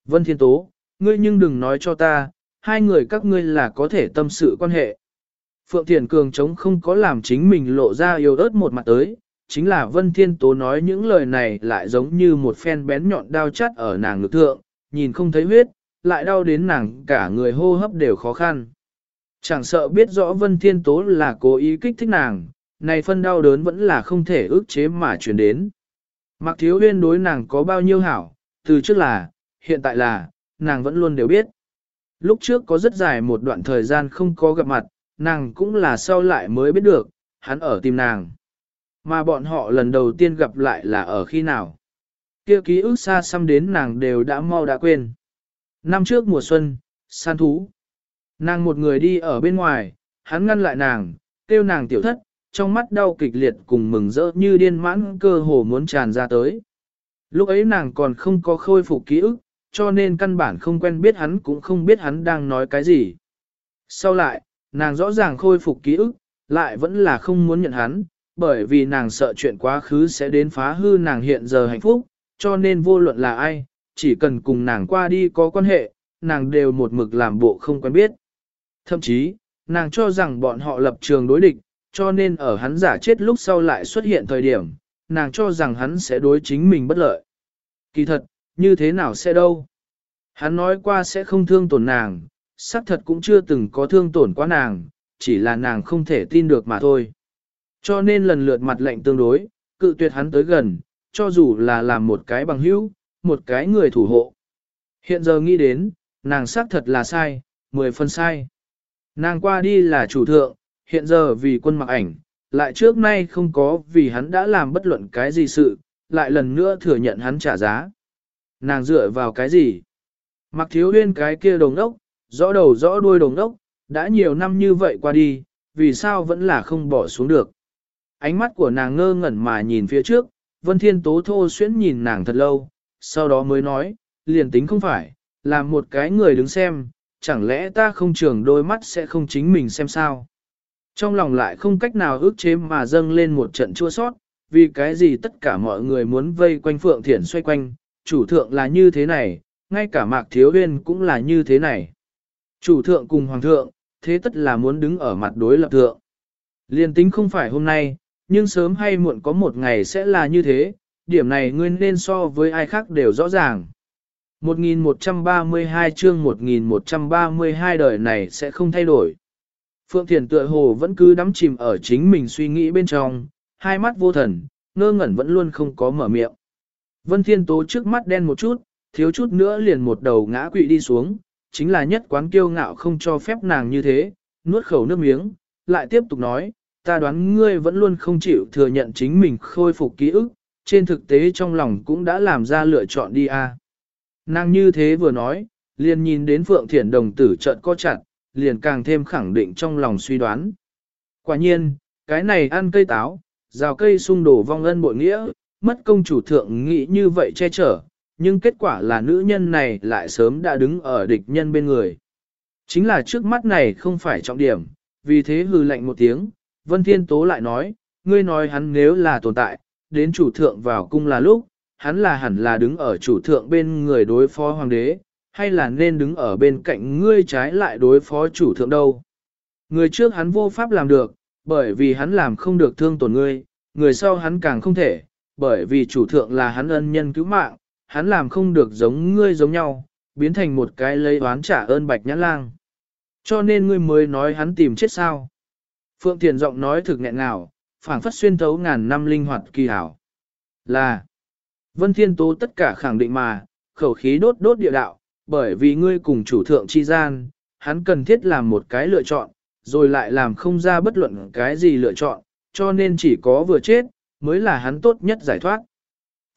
S1: Vân Thiên Tố, ngươi nhưng đừng nói cho ta, hai người các ngươi là có thể tâm sự quan hệ. Phượng Thiền Cường chống không có làm chính mình lộ ra yêu ớt một mặt tới, chính là Vân Thiên Tố nói những lời này lại giống như một phen bén nhọn đao chắt ở nàng ngực thượng, nhìn không thấy huyết, lại đau đến nàng cả người hô hấp đều khó khăn. Chẳng sợ biết rõ Vân Thiên Tố là cố ý kích thích nàng, này phân đau đớn vẫn là không thể ước chế mà chuyển đến. Mặc thiếu huyên đối nàng có bao nhiêu hảo, từ trước là, hiện tại là, nàng vẫn luôn đều biết. Lúc trước có rất dài một đoạn thời gian không có gặp mặt, nàng cũng là sau lại mới biết được, hắn ở tìm nàng. Mà bọn họ lần đầu tiên gặp lại là ở khi nào. Kia ký ức xa xăm đến nàng đều đã mau đã quên. Năm trước mùa xuân, san thú. Nàng một người đi ở bên ngoài, hắn ngăn lại nàng, kêu nàng tiểu thất, trong mắt đau kịch liệt cùng mừng rỡ như điên mãn cơ hồ muốn tràn ra tới. Lúc ấy nàng còn không có khôi phục ký ức, cho nên căn bản không quen biết hắn cũng không biết hắn đang nói cái gì. Sau lại, nàng rõ ràng khôi phục ký ức, lại vẫn là không muốn nhận hắn, bởi vì nàng sợ chuyện quá khứ sẽ đến phá hư nàng hiện giờ hạnh phúc, cho nên vô luận là ai, chỉ cần cùng nàng qua đi có quan hệ, nàng đều một mực làm bộ không quen biết. Thậm chí, nàng cho rằng bọn họ lập trường đối địch, cho nên ở hắn giả chết lúc sau lại xuất hiện thời điểm, nàng cho rằng hắn sẽ đối chính mình bất lợi. Kỳ thật, như thế nào sẽ đâu? Hắn nói qua sẽ không thương tổn nàng, xác thật cũng chưa từng có thương tổn quá nàng, chỉ là nàng không thể tin được mà thôi. Cho nên lần lượt mặt lệnh tương đối, cự tuyệt hắn tới gần, cho dù là làm một cái bằng hữu, một cái người thủ hộ. Hiện giờ nghĩ đến, nàng xác thật là sai, mười phần sai. Nàng qua đi là chủ thượng, hiện giờ vì quân mặc ảnh, lại trước nay không có vì hắn đã làm bất luận cái gì sự, lại lần nữa thừa nhận hắn trả giá. Nàng dựa vào cái gì? Mặc thiếu huyên cái kia đồng ốc, rõ đầu rõ đuôi đồng ốc, đã nhiều năm như vậy qua đi, vì sao vẫn là không bỏ xuống được. Ánh mắt của nàng ngơ ngẩn mà nhìn phía trước, Vân Thiên Tố thô xuyễn nhìn nàng thật lâu, sau đó mới nói, liền tính không phải, là một cái người đứng xem, chẳng lẽ ta không trường đôi mắt sẽ không chính mình xem sao. Trong lòng lại không cách nào ước chế mà dâng lên một trận chua sót, vì cái gì tất cả mọi người muốn vây quanh Phượng Thiển xoay quanh, chủ thượng là như thế này, ngay cả Mạc Thiếu Huyên cũng là như thế này. Chủ thượng cùng Hoàng thượng, thế tất là muốn đứng ở mặt đối lập thượng. Liên tính không phải hôm nay, nhưng sớm hay muộn có một ngày sẽ là như thế, điểm này ngươi nên so với ai khác đều rõ ràng. 1132 chương 1132 đời này sẽ không thay đổi. Phượng Thiền tựa hồ vẫn cứ đắm chìm ở chính mình suy nghĩ bên trong, hai mắt vô thần, ngơ ngẩn vẫn luôn không có mở miệng. Vân Thiên Tố trước mắt đen một chút, thiếu chút nữa liền một đầu ngã quỵ đi xuống, chính là nhất quán kiêu ngạo không cho phép nàng như thế, nuốt khẩu nước miếng, lại tiếp tục nói, ta đoán ngươi vẫn luôn không chịu thừa nhận chính mình khôi phục ký ức, trên thực tế trong lòng cũng đã làm ra lựa chọn đi a. Nàng như thế vừa nói, liền nhìn đến Phượng Thiển đồng tử trợn co chặt, liền càng thêm khẳng định trong lòng suy đoán. Quả nhiên, cái này ăn cây táo, rào cây sung đổ vong ân bội nghĩa, mất công chủ thượng nghĩ như vậy che chở, nhưng kết quả là nữ nhân này lại sớm đã đứng ở địch nhân bên người. Chính là trước mắt này không phải trọng điểm, vì thế hư lạnh một tiếng, Vân Thiên Tố lại nói, ngươi nói hắn nếu là tồn tại, đến chủ thượng vào cung là lúc, hắn là hẳn là đứng ở chủ thượng bên người đối phó hoàng đế, hay là nên đứng ở bên cạnh ngươi trái lại đối phó chủ thượng đâu. Người trước hắn vô pháp làm được, bởi vì hắn làm không được thương tổn ngươi, người sau hắn càng không thể, bởi vì chủ thượng là hắn ân nhân cứu mạng, hắn làm không được giống ngươi giống nhau, biến thành một cái lấy oán trả ơn bạch nhãn lang. Cho nên ngươi mới nói hắn tìm chết sao. Phượng Thiền giọng nói thực nghẹn ngào, phảng phất xuyên thấu ngàn năm linh hoạt kỳ hảo. Là, Vân Thiên Tố tất cả khẳng định mà, khẩu khí đốt đốt địa đạo, bởi vì ngươi cùng chủ thượng chi gian, hắn cần thiết làm một cái lựa chọn, rồi lại làm không ra bất luận cái gì lựa chọn, cho nên chỉ có vừa chết, mới là hắn tốt nhất giải thoát.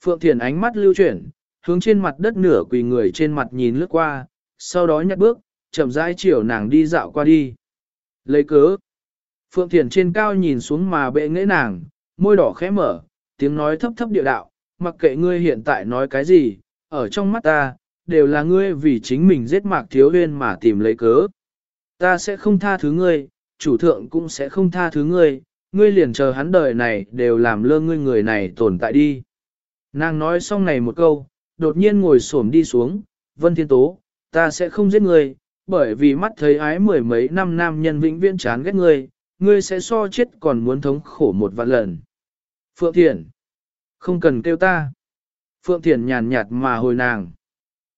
S1: Phượng Thiền ánh mắt lưu chuyển, hướng trên mặt đất nửa quỳ người trên mặt nhìn lướt qua, sau đó nhặt bước, chậm rãi chiều nàng đi dạo qua đi. Lấy cớ. Phượng Thiền trên cao nhìn xuống mà bệ nghễ nàng, môi đỏ khẽ mở, tiếng nói thấp thấp địa đạo, mặc kệ ngươi hiện tại nói cái gì, ở trong mắt ta, đều là ngươi vì chính mình giết mạc thiếu huyên mà tìm lấy cớ. Ta sẽ không tha thứ ngươi, chủ thượng cũng sẽ không tha thứ ngươi, ngươi liền chờ hắn đời này đều làm lơ ngươi người này tồn tại đi. Nàng nói xong này một câu, đột nhiên ngồi xổm đi xuống, Vân Thiên Tố, ta sẽ không giết ngươi, bởi vì mắt thấy ái mười mấy năm nam nhân vĩnh viễn chán ghét ngươi, ngươi sẽ so chết còn muốn thống khổ một vạn lần. Phượng Thiển, không cần kêu ta. Phượng Thiển nhàn nhạt mà hồi nàng.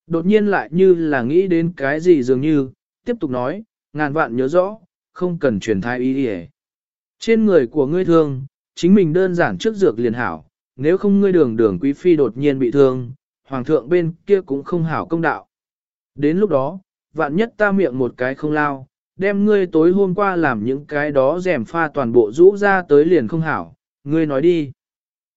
S1: Đột nhiên lại như là nghĩ đến cái gì dường như, tiếp tục nói, ngàn vạn nhớ rõ, không cần truyền thai ý đi trên người của ngươi thương, chính mình đơn giản trước dược liền hảo, nếu không ngươi đường đường quý phi đột nhiên bị thương, hoàng thượng bên kia cũng không hảo công đạo. Đến lúc đó, vạn nhất ta miệng một cái không lao, đem ngươi tối hôm qua làm những cái đó rèm pha toàn bộ rũ ra tới liền không hảo, ngươi nói đi.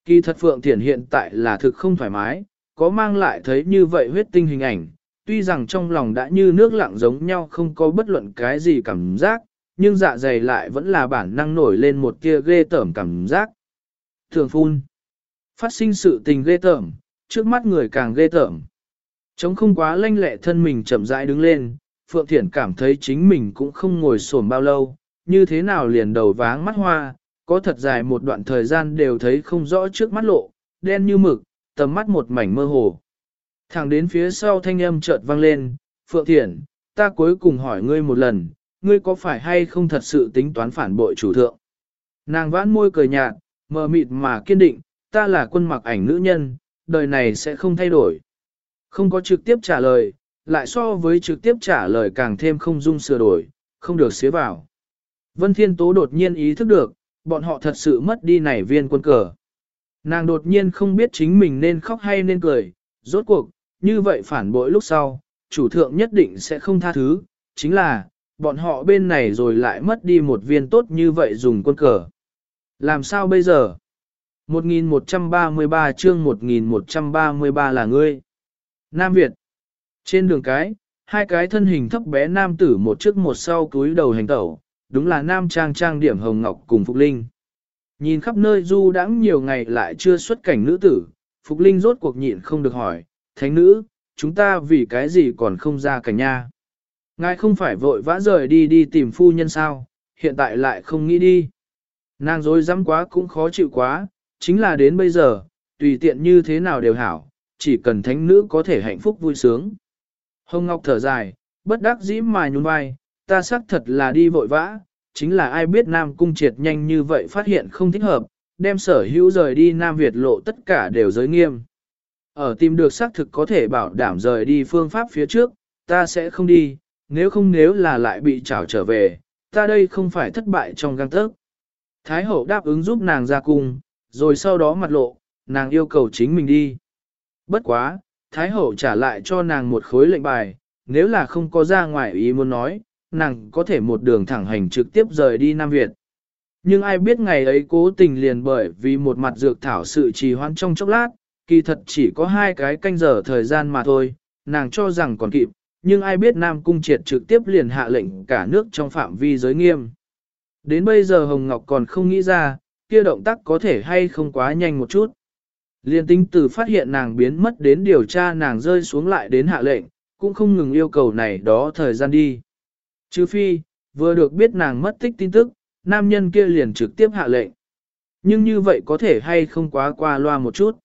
S1: Kỳ thật Phượng Thiển hiện tại là thực không thoải mái, có mang lại thấy như vậy huyết tinh hình ảnh, tuy rằng trong lòng đã như nước lặng giống nhau không có bất luận cái gì cảm giác, nhưng dạ dày lại vẫn là bản năng nổi lên một kia ghê tởm cảm giác. Thường phun, phát sinh sự tình ghê tởm, trước mắt người càng ghê tởm. Chống không quá lanh lẹ thân mình chậm rãi đứng lên, Phượng Thiển cảm thấy chính mình cũng không ngồi sổm bao lâu, như thế nào liền đầu váng mắt hoa, có thật dài một đoạn thời gian đều thấy không rõ trước mắt lộ, đen như mực, tầm mắt một mảnh mơ hồ. Thẳng đến phía sau thanh âm chợt vang lên, Phượng Thiển, ta cuối cùng hỏi ngươi một lần, ngươi có phải hay không thật sự tính toán phản bội chủ thượng? Nàng vãn môi cười nhạt, mờ mịt mà kiên định, ta là quân mặc ảnh nữ nhân, đời này sẽ không thay đổi. Không có trực tiếp trả lời, lại so với trực tiếp trả lời càng thêm không dung sửa đổi, không được xế vào. Vân Thiên Tố đột nhiên ý thức được, bọn họ thật sự mất đi nảy viên quân cờ. Nàng đột nhiên không biết chính mình nên khóc hay nên cười, rốt cuộc, như vậy phản bội lúc sau, chủ thượng nhất định sẽ không tha thứ, chính là, bọn họ bên này rồi lại mất đi một viên tốt như vậy dùng quân cờ. Làm sao bây giờ? 1133 chương 1133 là ngươi. Nam Việt. Trên đường cái, hai cái thân hình thấp bé nam tử một trước một sau túi đầu hành tẩu, đúng là nam trang trang điểm Hồng Ngọc cùng Phục Linh. Nhìn khắp nơi du đãng nhiều ngày lại chưa xuất cảnh nữ tử, Phục Linh rốt cuộc nhịn không được hỏi, thánh nữ, chúng ta vì cái gì còn không ra cảnh nha? Ngài không phải vội vã rời đi đi tìm phu nhân sao, hiện tại lại không nghĩ đi. Nàng dối dám quá cũng khó chịu quá, chính là đến bây giờ, tùy tiện như thế nào đều hảo, chỉ cần thánh nữ có thể hạnh phúc vui sướng. Hồng Ngọc thở dài, bất đắc dĩ mà nhún vai, ta xác thật là đi vội vã, chính là ai biết Nam Cung triệt nhanh như vậy phát hiện không thích hợp, đem sở hữu rời đi Nam Việt lộ tất cả đều giới nghiêm. Ở tìm được xác thực có thể bảo đảm rời đi phương pháp phía trước, ta sẽ không đi, nếu không nếu là lại bị trảo trở về, ta đây không phải thất bại trong găng tớc. Thái hậu đáp ứng giúp nàng ra cung, rồi sau đó mặt lộ, nàng yêu cầu chính mình đi. Bất quá, Thái hậu trả lại cho nàng một khối lệnh bài, nếu là không có ra ngoài ý muốn nói, nàng có thể một đường thẳng hành trực tiếp rời đi Nam Việt. Nhưng ai biết ngày ấy cố tình liền bởi vì một mặt dược thảo sự trì hoãn trong chốc lát, kỳ thật chỉ có hai cái canh giờ thời gian mà thôi, nàng cho rằng còn kịp, nhưng ai biết Nam Cung triệt trực tiếp liền hạ lệnh cả nước trong phạm vi giới nghiêm. Đến bây giờ Hồng Ngọc còn không nghĩ ra, kia động tác có thể hay không quá nhanh một chút. Liên tính từ phát hiện nàng biến mất đến điều tra nàng rơi xuống lại đến hạ lệnh, cũng không ngừng yêu cầu này đó thời gian đi. Chứ phi, vừa được biết nàng mất tích tin tức, nam nhân kia liền trực tiếp hạ lệnh. Nhưng như vậy có thể hay không quá qua loa một chút.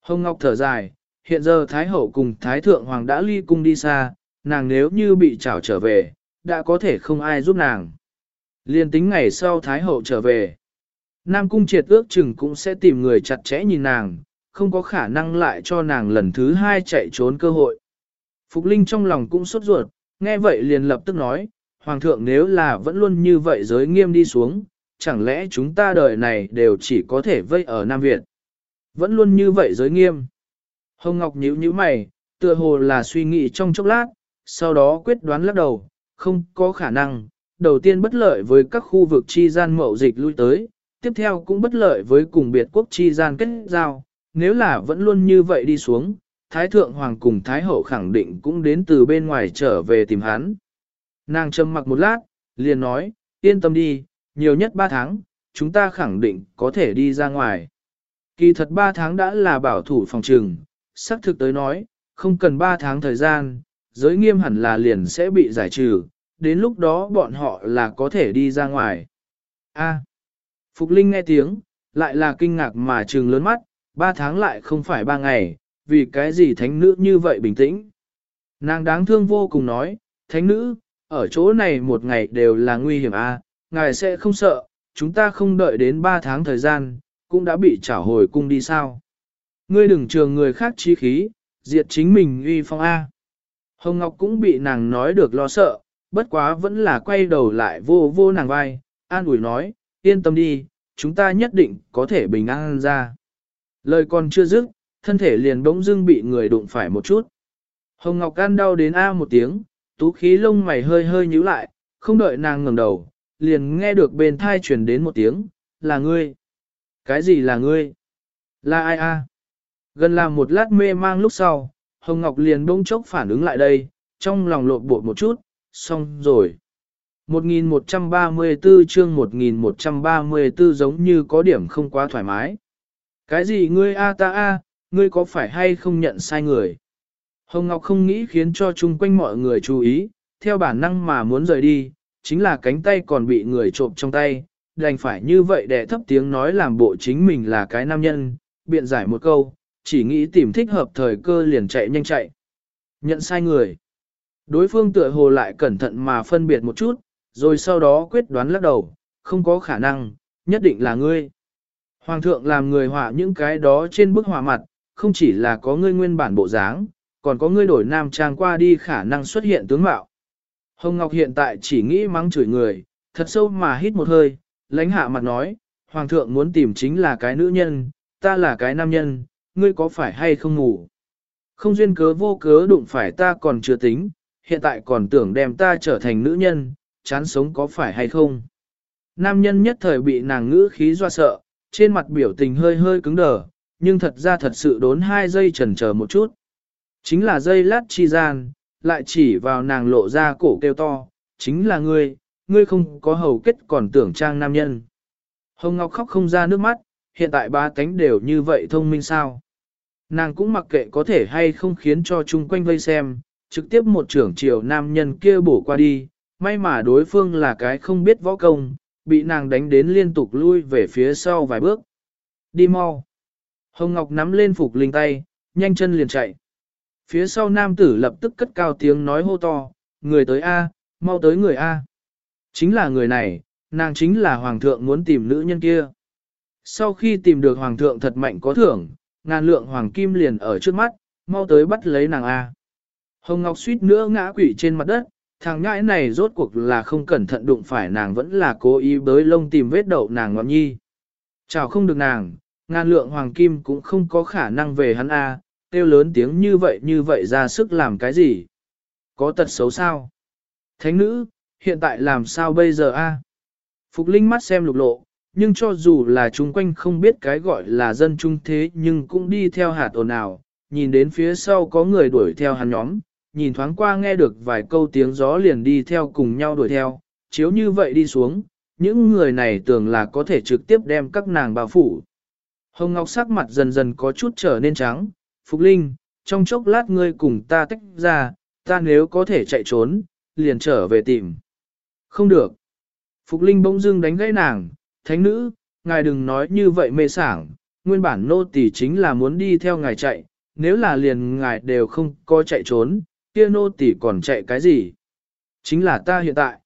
S1: Hồng Ngọc thở dài, hiện giờ Thái Hậu cùng Thái Thượng Hoàng đã ly cung đi xa, nàng nếu như bị trảo trở về, đã có thể không ai giúp nàng. Liên tính ngày sau Thái Hậu trở về. Nam Cung triệt ước chừng cũng sẽ tìm người chặt chẽ nhìn nàng, không có khả năng lại cho nàng lần thứ hai chạy trốn cơ hội. Phục Linh trong lòng cũng sốt ruột, nghe vậy liền lập tức nói, Hoàng thượng nếu là vẫn luôn như vậy giới nghiêm đi xuống, chẳng lẽ chúng ta đời này đều chỉ có thể vây ở Nam Việt. Vẫn luôn như vậy giới nghiêm. Hồng Ngọc nhíu nhíu mày, tựa hồ là suy nghĩ trong chốc lát, sau đó quyết đoán lắc đầu, không có khả năng. Đầu tiên bất lợi với các khu vực chi gian mậu dịch lui tới, tiếp theo cũng bất lợi với cùng biệt quốc chi gian kết giao. Nếu là vẫn luôn như vậy đi xuống, Thái Thượng Hoàng cùng Thái Hậu khẳng định cũng đến từ bên ngoài trở về tìm hắn. Nàng trầm mặc một lát, liền nói, yên tâm đi, nhiều nhất 3 tháng, chúng ta khẳng định có thể đi ra ngoài. Kỳ thật 3 tháng đã là bảo thủ phòng trừng, xác thực tới nói, không cần 3 tháng thời gian, giới nghiêm hẳn là liền sẽ bị giải trừ, đến lúc đó bọn họ là có thể đi ra ngoài. A. Phục Linh nghe tiếng, lại là kinh ngạc mà trừng lớn mắt, ba tháng lại không phải ba ngày, vì cái gì thánh nữ như vậy bình tĩnh. Nàng đáng thương vô cùng nói, thánh nữ, ở chỗ này một ngày đều là nguy hiểm a, ngài sẽ không sợ, chúng ta không đợi đến ba tháng thời gian, cũng đã bị trả hồi cung đi sao. Ngươi đừng trường người khác trí khí, diệt chính mình uy phong A. Hồng Ngọc cũng bị nàng nói được lo sợ, bất quá vẫn là quay đầu lại vô vô nàng vai, an ủi nói, yên tâm đi, chúng ta nhất định có thể bình an ra. Lời còn chưa dứt, thân thể liền bỗng dưng bị người đụng phải một chút. Hồng Ngọc gan đau đến A một tiếng, tú khí lông mày hơi hơi nhíu lại, không đợi nàng ngẩng đầu, liền nghe được bên thai truyền đến một tiếng, là ngươi. Cái gì là ngươi? Là ai a? Gần làm một lát mê mang lúc sau, Hồng Ngọc liền bỗng chốc phản ứng lại đây, trong lòng lộn bột một chút, xong rồi. 1134 chương 1134 giống như có điểm không quá thoải mái. Cái gì ngươi a ta a, ngươi có phải hay không nhận sai người? Hồng Ngọc không nghĩ khiến cho chung quanh mọi người chú ý, theo bản năng mà muốn rời đi, chính là cánh tay còn bị người trộm trong tay, đành phải như vậy để thấp tiếng nói làm bộ chính mình là cái nam nhân, biện giải một câu, chỉ nghĩ tìm thích hợp thời cơ liền chạy nhanh chạy. Nhận sai người. Đối phương tựa hồ lại cẩn thận mà phân biệt một chút, rồi sau đó quyết đoán lắc đầu, không có khả năng, nhất định là ngươi. Hoàng thượng làm người họa những cái đó trên bức họa mặt, không chỉ là có ngươi nguyên bản bộ dáng, còn có ngươi đổi nam trang qua đi khả năng xuất hiện tướng mạo. Hồng Ngọc hiện tại chỉ nghĩ mắng chửi người, thật sâu mà hít một hơi, lãnh hạ mặt nói, Hoàng thượng muốn tìm chính là cái nữ nhân, ta là cái nam nhân, ngươi có phải hay không ngủ? Không duyên cớ vô cớ đụng phải ta còn chưa tính, hiện tại còn tưởng đem ta trở thành nữ nhân, chán sống có phải hay không? Nam nhân nhất thời bị nàng ngữ khí doa sợ, trên mặt biểu tình hơi hơi cứng đờ, nhưng thật ra thật sự đốn hai giây chần chờ một chút. Chính là dây lát chi gian, lại chỉ vào nàng lộ ra cổ kêu to, chính là ngươi, ngươi không có hầu kết còn tưởng trang nam nhân. Hồng Ngọc khóc không ra nước mắt, hiện tại ba cánh đều như vậy thông minh sao. Nàng cũng mặc kệ có thể hay không khiến cho chung quanh vây xem, trực tiếp một trưởng triều nam nhân kia bổ qua đi, may mà đối phương là cái không biết võ công, bị nàng đánh đến liên tục lui về phía sau vài bước. Đi mau. Hồng Ngọc nắm lên phục linh tay, nhanh chân liền chạy. Phía sau nam tử lập tức cất cao tiếng nói hô to, người tới A, mau tới người A. Chính là người này, nàng chính là hoàng thượng muốn tìm nữ nhân kia. Sau khi tìm được hoàng thượng thật mạnh có thưởng, ngàn lượng hoàng kim liền ở trước mắt, mau tới bắt lấy nàng A. Hồng Ngọc suýt nữa ngã quỵ trên mặt đất, thằng nhãi này rốt cuộc là không cẩn thận đụng phải nàng vẫn là cố ý bới lông tìm vết đậu nàng ngọm nhi. Chào không được nàng, ngàn lượng hoàng kim cũng không có khả năng về hắn A, kêu lớn tiếng như vậy như vậy ra sức làm cái gì? Có tật xấu sao? Thánh nữ, hiện tại làm sao bây giờ A? Phục Linh mắt xem lục lộ, nhưng cho dù là chúng quanh không biết cái gọi là dân trung thế nhưng cũng đi theo hạt ồn ào, nhìn đến phía sau có người đuổi theo hắn nhóm, nhìn thoáng qua nghe được vài câu tiếng gió liền đi theo cùng nhau đuổi theo, chiếu như vậy đi xuống, những người này tưởng là có thể trực tiếp đem các nàng bao phủ. Hồng Ngọc sắc mặt dần dần có chút trở nên trắng, Phục Linh, trong chốc lát ngươi cùng ta tách ra, ta nếu có thể chạy trốn, liền trở về tìm. Không được. Phục Linh bỗng dưng đánh gãy nàng, thánh nữ, ngài đừng nói như vậy mê sảng, nguyên bản nô tỳ chính là muốn đi theo ngài chạy, nếu là liền ngài đều không có chạy trốn, kia nô tỳ còn chạy cái gì? Chính là ta hiện tại.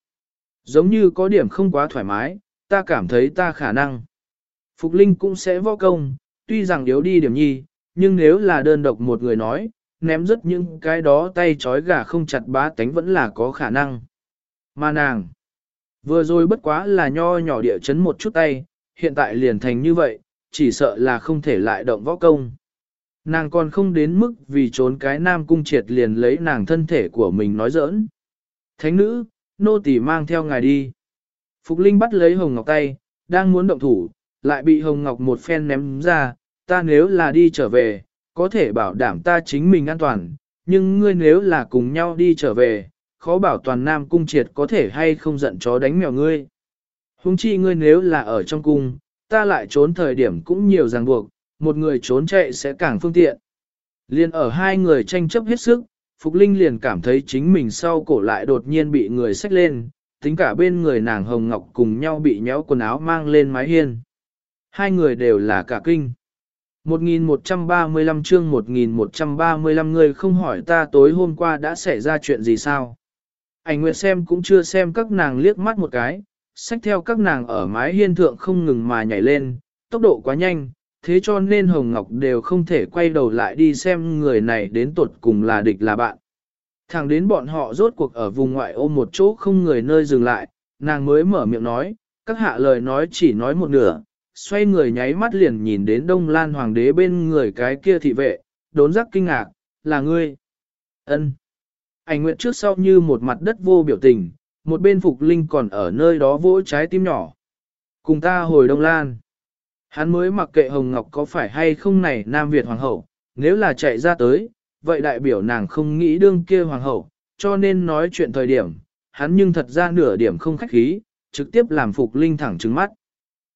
S1: Giống như có điểm không quá thoải mái, ta cảm thấy ta khả năng. Phục Linh cũng sẽ võ công, tuy rằng yếu đi điểm nhi, nhưng nếu là đơn độc một người nói, ném rất những cái đó tay trói gà không chặt bá tánh vẫn là có khả năng. Mà nàng, vừa rồi bất quá là nho nhỏ địa chấn một chút tay, hiện tại liền thành như vậy, chỉ sợ là không thể lại động võ công. Nàng còn không đến mức vì trốn cái nam cung triệt liền lấy nàng thân thể của mình nói giỡn. Thánh nữ, nô tỳ mang theo ngài đi. Phục Linh bắt lấy Hồng Ngọc tay, đang muốn động thủ, lại bị Hồng Ngọc một phen ném ra, ta nếu là đi trở về, có thể bảo đảm ta chính mình an toàn, nhưng ngươi nếu là cùng nhau đi trở về, khó bảo toàn nam cung triệt có thể hay không giận chó đánh mèo ngươi. Hùng chi ngươi nếu là ở trong cung, ta lại trốn thời điểm cũng nhiều ràng buộc, một người trốn chạy sẽ càng phương tiện. Liên ở hai người tranh chấp hết sức, Phục Linh liền cảm thấy chính mình sau cổ lại đột nhiên bị người xách lên, tính cả bên người nàng Hồng Ngọc cùng nhau bị nhéo quần áo mang lên mái hiên. Hai người đều là cả kinh. 1135 chương 1135 người không hỏi ta tối hôm qua đã xảy ra chuyện gì sao. Ảnh Nguyệt xem cũng chưa xem các nàng liếc mắt một cái, xách theo các nàng ở mái hiên thượng không ngừng mà nhảy lên, tốc độ quá nhanh, thế cho nên Hồng Ngọc đều không thể quay đầu lại đi xem người này đến tuột cùng là địch là bạn. Thẳng đến bọn họ rốt cuộc ở vùng ngoại ô một chỗ không người nơi dừng lại, nàng mới mở miệng nói, các hạ lời nói chỉ nói một nửa, xoay người nháy mắt liền nhìn đến Đông Lan Hoàng đế bên người cái kia thị vệ, đốn giác kinh ngạc, là ngươi. ân Ảnh nguyện trước sau như một mặt đất vô biểu tình, một bên Phục Linh còn ở nơi đó vỗ trái tim nhỏ. Cùng ta hồi Đông Lan. Hắn mới mặc kệ Hồng Ngọc có phải hay không này Nam Việt Hoàng hậu, nếu là chạy ra tới, vậy đại biểu nàng không nghĩ đương kia Hoàng hậu, cho nên nói chuyện thời điểm, hắn nhưng thật ra nửa điểm không khách khí, trực tiếp làm Phục Linh thẳng trứng mắt.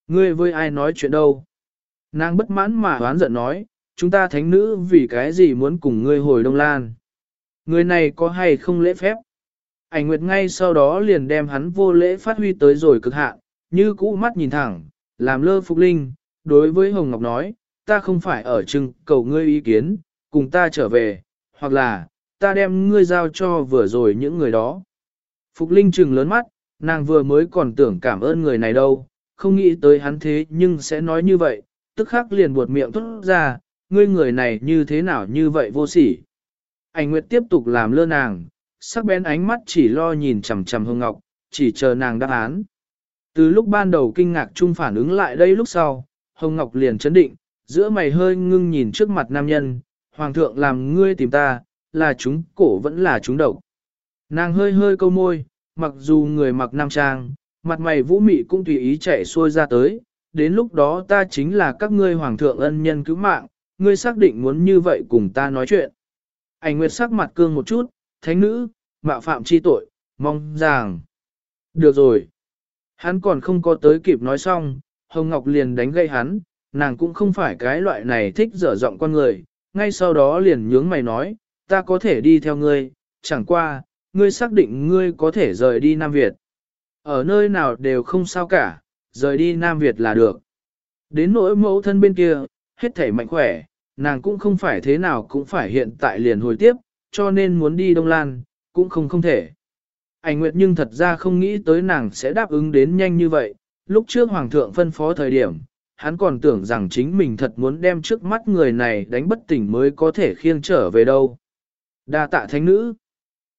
S1: Ngươi với ai nói chuyện đâu? Nàng bất mãn mà oán giận nói, chúng ta thánh nữ vì cái gì muốn cùng ngươi hồi Đông Lan? Người này có hay không lễ phép? Ảnh Nguyệt ngay sau đó liền đem hắn vô lễ phát huy tới rồi cực hạn, như cũ mắt nhìn thẳng, làm lơ Phục Linh, đối với Hồng Ngọc nói, ta không phải ở trưng cầu ngươi ý kiến, cùng ta trở về, hoặc là, ta đem ngươi giao cho vừa rồi những người đó. Phục Linh trừng lớn mắt, nàng vừa mới còn tưởng cảm ơn người này đâu, không nghĩ tới hắn thế nhưng sẽ nói như vậy, tức khắc liền buột miệng thốt ra, ngươi người này như thế nào như vậy vô sỉ. Ảnh Nguyệt tiếp tục làm lơ nàng, sắc bén ánh mắt chỉ lo nhìn chằm chằm Hồng Ngọc, chỉ chờ nàng đáp án. Từ lúc ban đầu kinh ngạc chung phản ứng lại đây lúc sau, Hồng Ngọc liền chấn định, giữa mày hơi ngưng nhìn trước mặt nam nhân, Hoàng thượng làm ngươi tìm ta, là chúng cổ vẫn là chúng độc. Nàng hơi hơi câu môi, mặc dù người mặc nam trang, mặt mày vũ mị cũng tùy ý chạy xuôi ra tới, đến lúc đó ta chính là các ngươi hoàng thượng ân nhân cứu mạng, ngươi xác định muốn như vậy cùng ta nói chuyện. Ảnh Nguyệt sắc mặt cương một chút, thánh nữ, mạo phạm chi tội, mong rằng. Được rồi. Hắn còn không có tới kịp nói xong, Hồng Ngọc liền đánh gây hắn, nàng cũng không phải cái loại này thích dở giọng con người, ngay sau đó liền nhướng mày nói, ta có thể đi theo ngươi, chẳng qua, ngươi xác định ngươi có thể rời đi Nam Việt. Ở nơi nào đều không sao cả, rời đi Nam Việt là được. Đến nỗi mẫu thân bên kia, hết thể mạnh khỏe, nàng cũng không phải thế nào cũng phải hiện tại liền hồi tiếp, cho nên muốn đi Đông Lan, cũng không không thể. Ảnh Nguyệt nhưng thật ra không nghĩ tới nàng sẽ đáp ứng đến nhanh như vậy, lúc trước Hoàng thượng phân phó thời điểm, hắn còn tưởng rằng chính mình thật muốn đem trước mắt người này đánh bất tỉnh mới có thể khiêng trở về đâu. Đa tạ thánh nữ.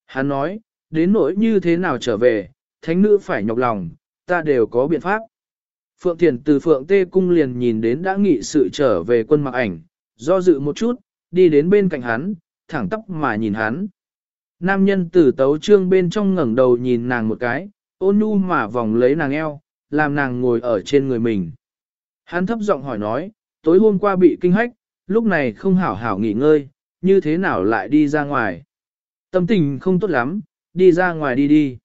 S1: Hắn nói, đến nỗi như thế nào trở về, thánh nữ phải nhọc lòng, ta đều có biện pháp. Phượng Thiền từ Phượng Tê Cung liền nhìn đến đã nghị sự trở về quân mặc ảnh, do dự một chút, đi đến bên cạnh hắn, thẳng tóc mà nhìn hắn. Nam nhân tử tấu trương bên trong ngẩng đầu nhìn nàng một cái, ôn nhu mà vòng lấy nàng eo, làm nàng ngồi ở trên người mình. Hắn thấp giọng hỏi nói, tối hôm qua bị kinh hách, lúc này không hảo hảo nghỉ ngơi, như thế nào lại đi ra ngoài. Tâm tình không tốt lắm, đi ra ngoài đi đi.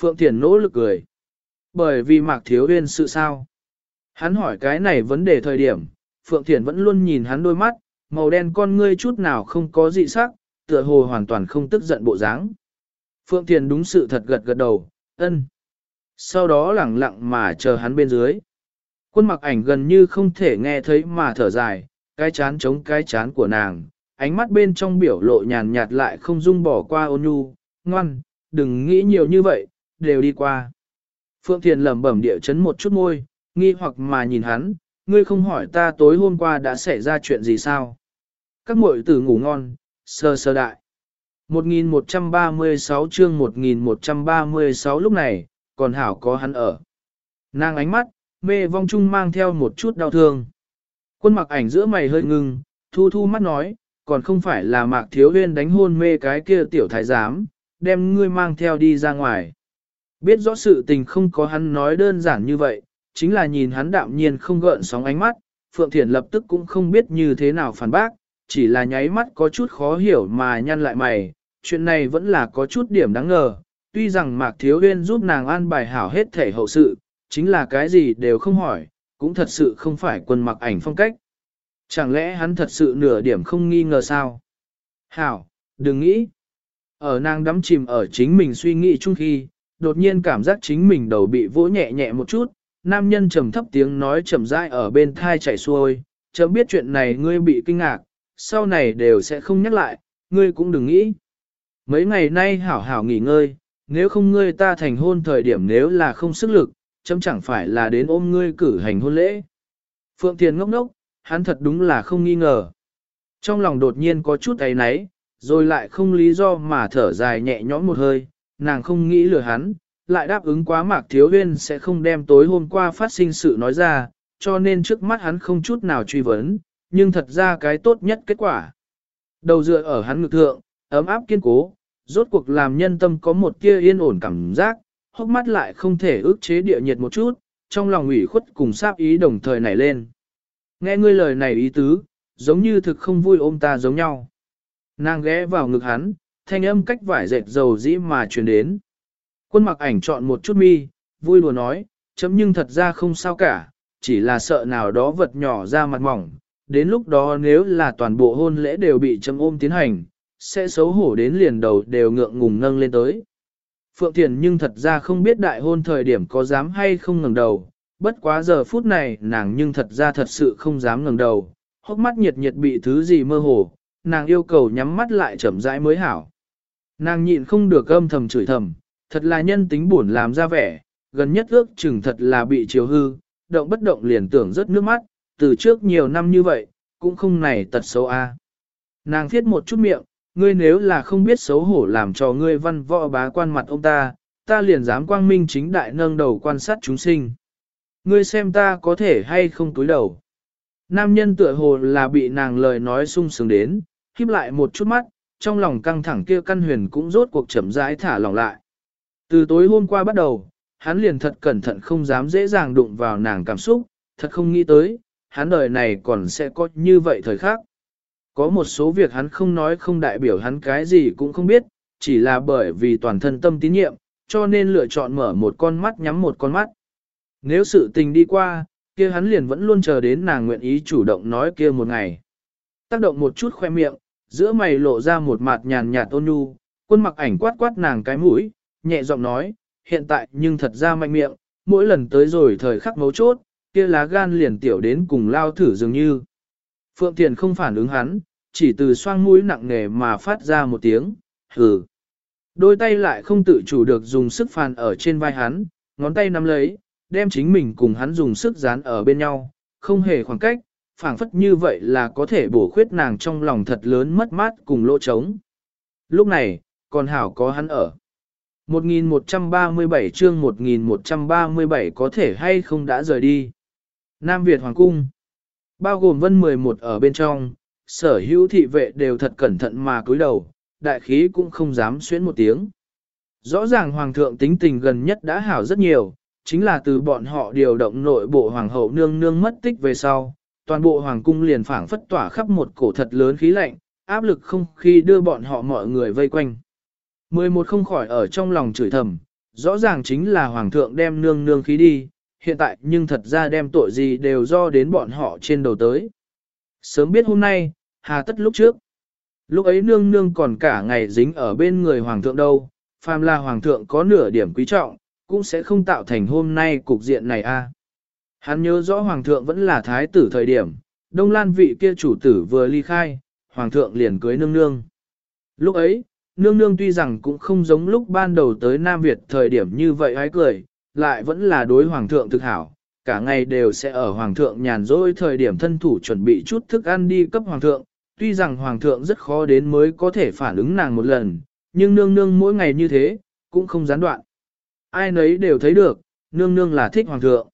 S1: Phượng Thiển nỗ lực cười. Bởi vì Mạc Thiếu Huyên sự sao. Hắn hỏi cái này vấn đề thời điểm, Phượng Thiển vẫn luôn nhìn hắn đôi mắt, màu đen con ngươi chút nào không có dị sắc, tựa hồ hoàn toàn không tức giận bộ dáng. Phượng Thiền đúng sự thật gật gật đầu, ân. Sau đó lẳng lặng mà chờ hắn bên dưới. Quân mặc ảnh gần như không thể nghe thấy mà thở dài, cái chán chống cái chán của nàng, ánh mắt bên trong biểu lộ nhàn nhạt lại không dung bỏ qua ôn nhu, ngoan, đừng nghĩ nhiều như vậy, đều đi qua. Phượng Thiền lẩm bẩm địa chấn một chút môi, nghi hoặc mà nhìn hắn, ngươi không hỏi ta tối hôm qua đã xảy ra chuyện gì sao? Các muội tử ngủ ngon, sơ sơ đại. 1136 chương 1136 lúc này, còn hảo có hắn ở. Nàng ánh mắt, mê vong chung mang theo một chút đau thương. Quân mặc ảnh giữa mày hơi ngưng, thu thu mắt nói, còn không phải là mạc thiếu huyên đánh hôn mê cái kia tiểu thái giám, đem ngươi mang theo đi ra ngoài. Biết rõ sự tình không có hắn nói đơn giản như vậy, chính là nhìn hắn đạm nhiên không gợn sóng ánh mắt, Phượng Thiển lập tức cũng không biết như thế nào phản bác, chỉ là nháy mắt có chút khó hiểu mà nhăn lại mày, chuyện này vẫn là có chút điểm đáng ngờ, tuy rằng Mạc Thiếu Huyên giúp nàng an bài hảo hết thể hậu sự, chính là cái gì đều không hỏi, cũng thật sự không phải quân mặc ảnh phong cách. Chẳng lẽ hắn thật sự nửa điểm không nghi ngờ sao? Hảo, đừng nghĩ. Ở nàng đắm chìm ở chính mình suy nghĩ chung khi, đột nhiên cảm giác chính mình đầu bị vỗ nhẹ nhẹ một chút, nam nhân trầm thấp tiếng nói trầm rãi ở bên thai chảy xuôi, chấm biết chuyện này ngươi bị kinh ngạc, sau này đều sẽ không nhắc lại, ngươi cũng đừng nghĩ. Mấy ngày nay hảo hảo nghỉ ngơi, nếu không ngươi ta thành hôn thời điểm nếu là không sức lực, chấm chẳng phải là đến ôm ngươi cử hành hôn lễ. Phượng Thiền ngốc ngốc, hắn thật đúng là không nghi ngờ. Trong lòng đột nhiên có chút ấy náy, rồi lại không lý do mà thở dài nhẹ nhõm một hơi, nàng không nghĩ lừa hắn, lại đáp ứng quá mạc thiếu huyên sẽ không đem tối hôm qua phát sinh sự nói ra, cho nên trước mắt hắn không chút nào truy vấn, nhưng thật ra cái tốt nhất kết quả. Đầu dựa ở hắn ngực thượng, ấm áp kiên cố, rốt cuộc làm nhân tâm có một tia yên ổn cảm giác, hốc mắt lại không thể ước chế địa nhiệt một chút, trong lòng ủy khuất cùng sáp ý đồng thời nảy lên. Nghe ngươi lời này ý tứ, giống như thực không vui ôm ta giống nhau. Nàng ghé vào ngực hắn, thanh âm cách vải dệt dầu dĩ mà truyền đến. Quân mặc ảnh chọn một chút mi, vui đùa nói, chấm nhưng thật ra không sao cả, chỉ là sợ nào đó vật nhỏ ra mặt mỏng, đến lúc đó nếu là toàn bộ hôn lễ đều bị chấm ôm tiến hành, sẽ xấu hổ đến liền đầu đều ngượng ngùng nâng lên tới. Phượng Thiền nhưng thật ra không biết đại hôn thời điểm có dám hay không ngẩng đầu, bất quá giờ phút này nàng nhưng thật ra thật sự không dám ngẩng đầu, hốc mắt nhiệt nhiệt bị thứ gì mơ hồ, nàng yêu cầu nhắm mắt lại chậm rãi mới hảo. Nàng nhịn không được âm thầm chửi thầm, thật là nhân tính buồn làm ra vẻ, gần nhất ước chừng thật là bị chiều hư, động bất động liền tưởng rất nước mắt, từ trước nhiều năm như vậy, cũng không này tật xấu a. Nàng thiết một chút miệng, ngươi nếu là không biết xấu hổ làm cho ngươi văn võ bá quan mặt ông ta, ta liền dám quang minh chính đại nâng đầu quan sát chúng sinh. Ngươi xem ta có thể hay không túi đầu. Nam nhân tựa hồ là bị nàng lời nói sung sướng đến, khiếp lại một chút mắt, trong lòng căng thẳng kia căn huyền cũng rốt cuộc chậm rãi thả lòng lại. Từ tối hôm qua bắt đầu, hắn liền thật cẩn thận không dám dễ dàng đụng vào nàng cảm xúc, thật không nghĩ tới, hắn đời này còn sẽ có như vậy thời khắc. Có một số việc hắn không nói không đại biểu hắn cái gì cũng không biết, chỉ là bởi vì toàn thân tâm tín nhiệm, cho nên lựa chọn mở một con mắt nhắm một con mắt. Nếu sự tình đi qua, kia hắn liền vẫn luôn chờ đến nàng nguyện ý chủ động nói kia một ngày. Tác động một chút khoe miệng, giữa mày lộ ra một mặt nhàn nhạt ôn nhu, quân mặc ảnh quát quát nàng cái mũi, nhẹ giọng nói, hiện tại nhưng thật ra mạnh miệng, mỗi lần tới rồi thời khắc mấu chốt, kia lá gan liền tiểu đến cùng lao thử dường như. Phượng Thiền không phản ứng hắn, chỉ từ xoang mũi nặng nề mà phát ra một tiếng, hừ. Đôi tay lại không tự chủ được dùng sức phàn ở trên vai hắn, ngón tay nắm lấy, đem chính mình cùng hắn dùng sức dán ở bên nhau, không hề khoảng cách, phảng phất như vậy là có thể bổ khuyết nàng trong lòng thật lớn mất mát cùng lỗ trống. Lúc này, còn hảo có hắn ở. 1137 chương 1137 có thể hay không đã rời đi. Nam Việt Hoàng Cung Bao gồm vân 11 ở bên trong, sở hữu thị vệ đều thật cẩn thận mà cúi đầu, đại khí cũng không dám xuyến một tiếng. Rõ ràng Hoàng thượng tính tình gần nhất đã hảo rất nhiều, chính là từ bọn họ điều động nội bộ Hoàng hậu nương nương mất tích về sau, toàn bộ Hoàng cung liền phảng phất tỏa khắp một cổ thật lớn khí lạnh, áp lực không khi đưa bọn họ mọi người vây quanh. 11 không khỏi ở trong lòng chửi thầm, rõ ràng chính là Hoàng thượng đem nương nương khí đi, hiện tại nhưng thật ra đem tội gì đều do đến bọn họ trên đầu tới. Sớm biết hôm nay, hà tất lúc trước. Lúc ấy nương nương còn cả ngày dính ở bên người hoàng thượng đâu, phàm là hoàng thượng có nửa điểm quý trọng, cũng sẽ không tạo thành hôm nay cục diện này a. À. Hắn nhớ rõ hoàng thượng vẫn là thái tử thời điểm, đông lan vị kia chủ tử vừa ly khai, hoàng thượng liền cưới nương nương. Lúc ấy, nương nương tuy rằng cũng không giống lúc ban đầu tới Nam Việt thời điểm như vậy hái cười, lại vẫn là đối hoàng thượng thực hảo, cả ngày đều sẽ ở hoàng thượng nhàn rỗi thời điểm thân thủ chuẩn bị chút thức ăn đi cấp hoàng thượng, tuy rằng hoàng thượng rất khó đến mới có thể phản ứng nàng một lần, nhưng nương nương mỗi ngày như thế, cũng không gián đoạn. Ai nấy đều thấy được, nương nương là thích hoàng thượng.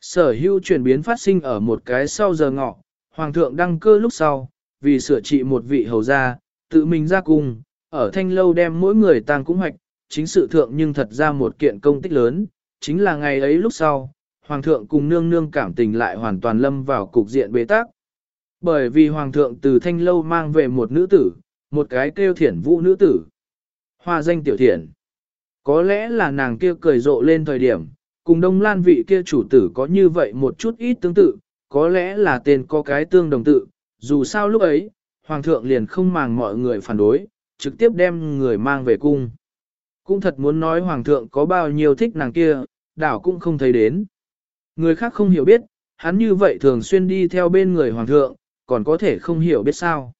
S1: Sở hữu chuyển biến phát sinh ở một cái sau giờ ngọ, hoàng thượng đăng cơ lúc sau, vì sửa trị một vị hầu gia, tự mình ra cung, ở thanh lâu đem mỗi người tang cũng hoạch, chính sự thượng nhưng thật ra một kiện công tích lớn, chính là ngày ấy lúc sau, hoàng thượng cùng nương nương cảm tình lại hoàn toàn lâm vào cục diện bế tắc. Bởi vì hoàng thượng từ thanh lâu mang về một nữ tử, một cái kêu thiển vũ nữ tử. Hoa danh tiểu thiển. Có lẽ là nàng kia cười rộ lên thời điểm, cùng đông lan vị kia chủ tử có như vậy một chút ít tương tự, có lẽ là tên có cái tương đồng tự, dù sao lúc ấy, hoàng thượng liền không màng mọi người phản đối, trực tiếp đem người mang về cung. Cũng thật muốn nói hoàng thượng có bao nhiêu thích nàng kia, đảo cũng không thấy đến. Người khác không hiểu biết, hắn như vậy thường xuyên đi theo bên người hoàng thượng, còn có thể không hiểu biết sao.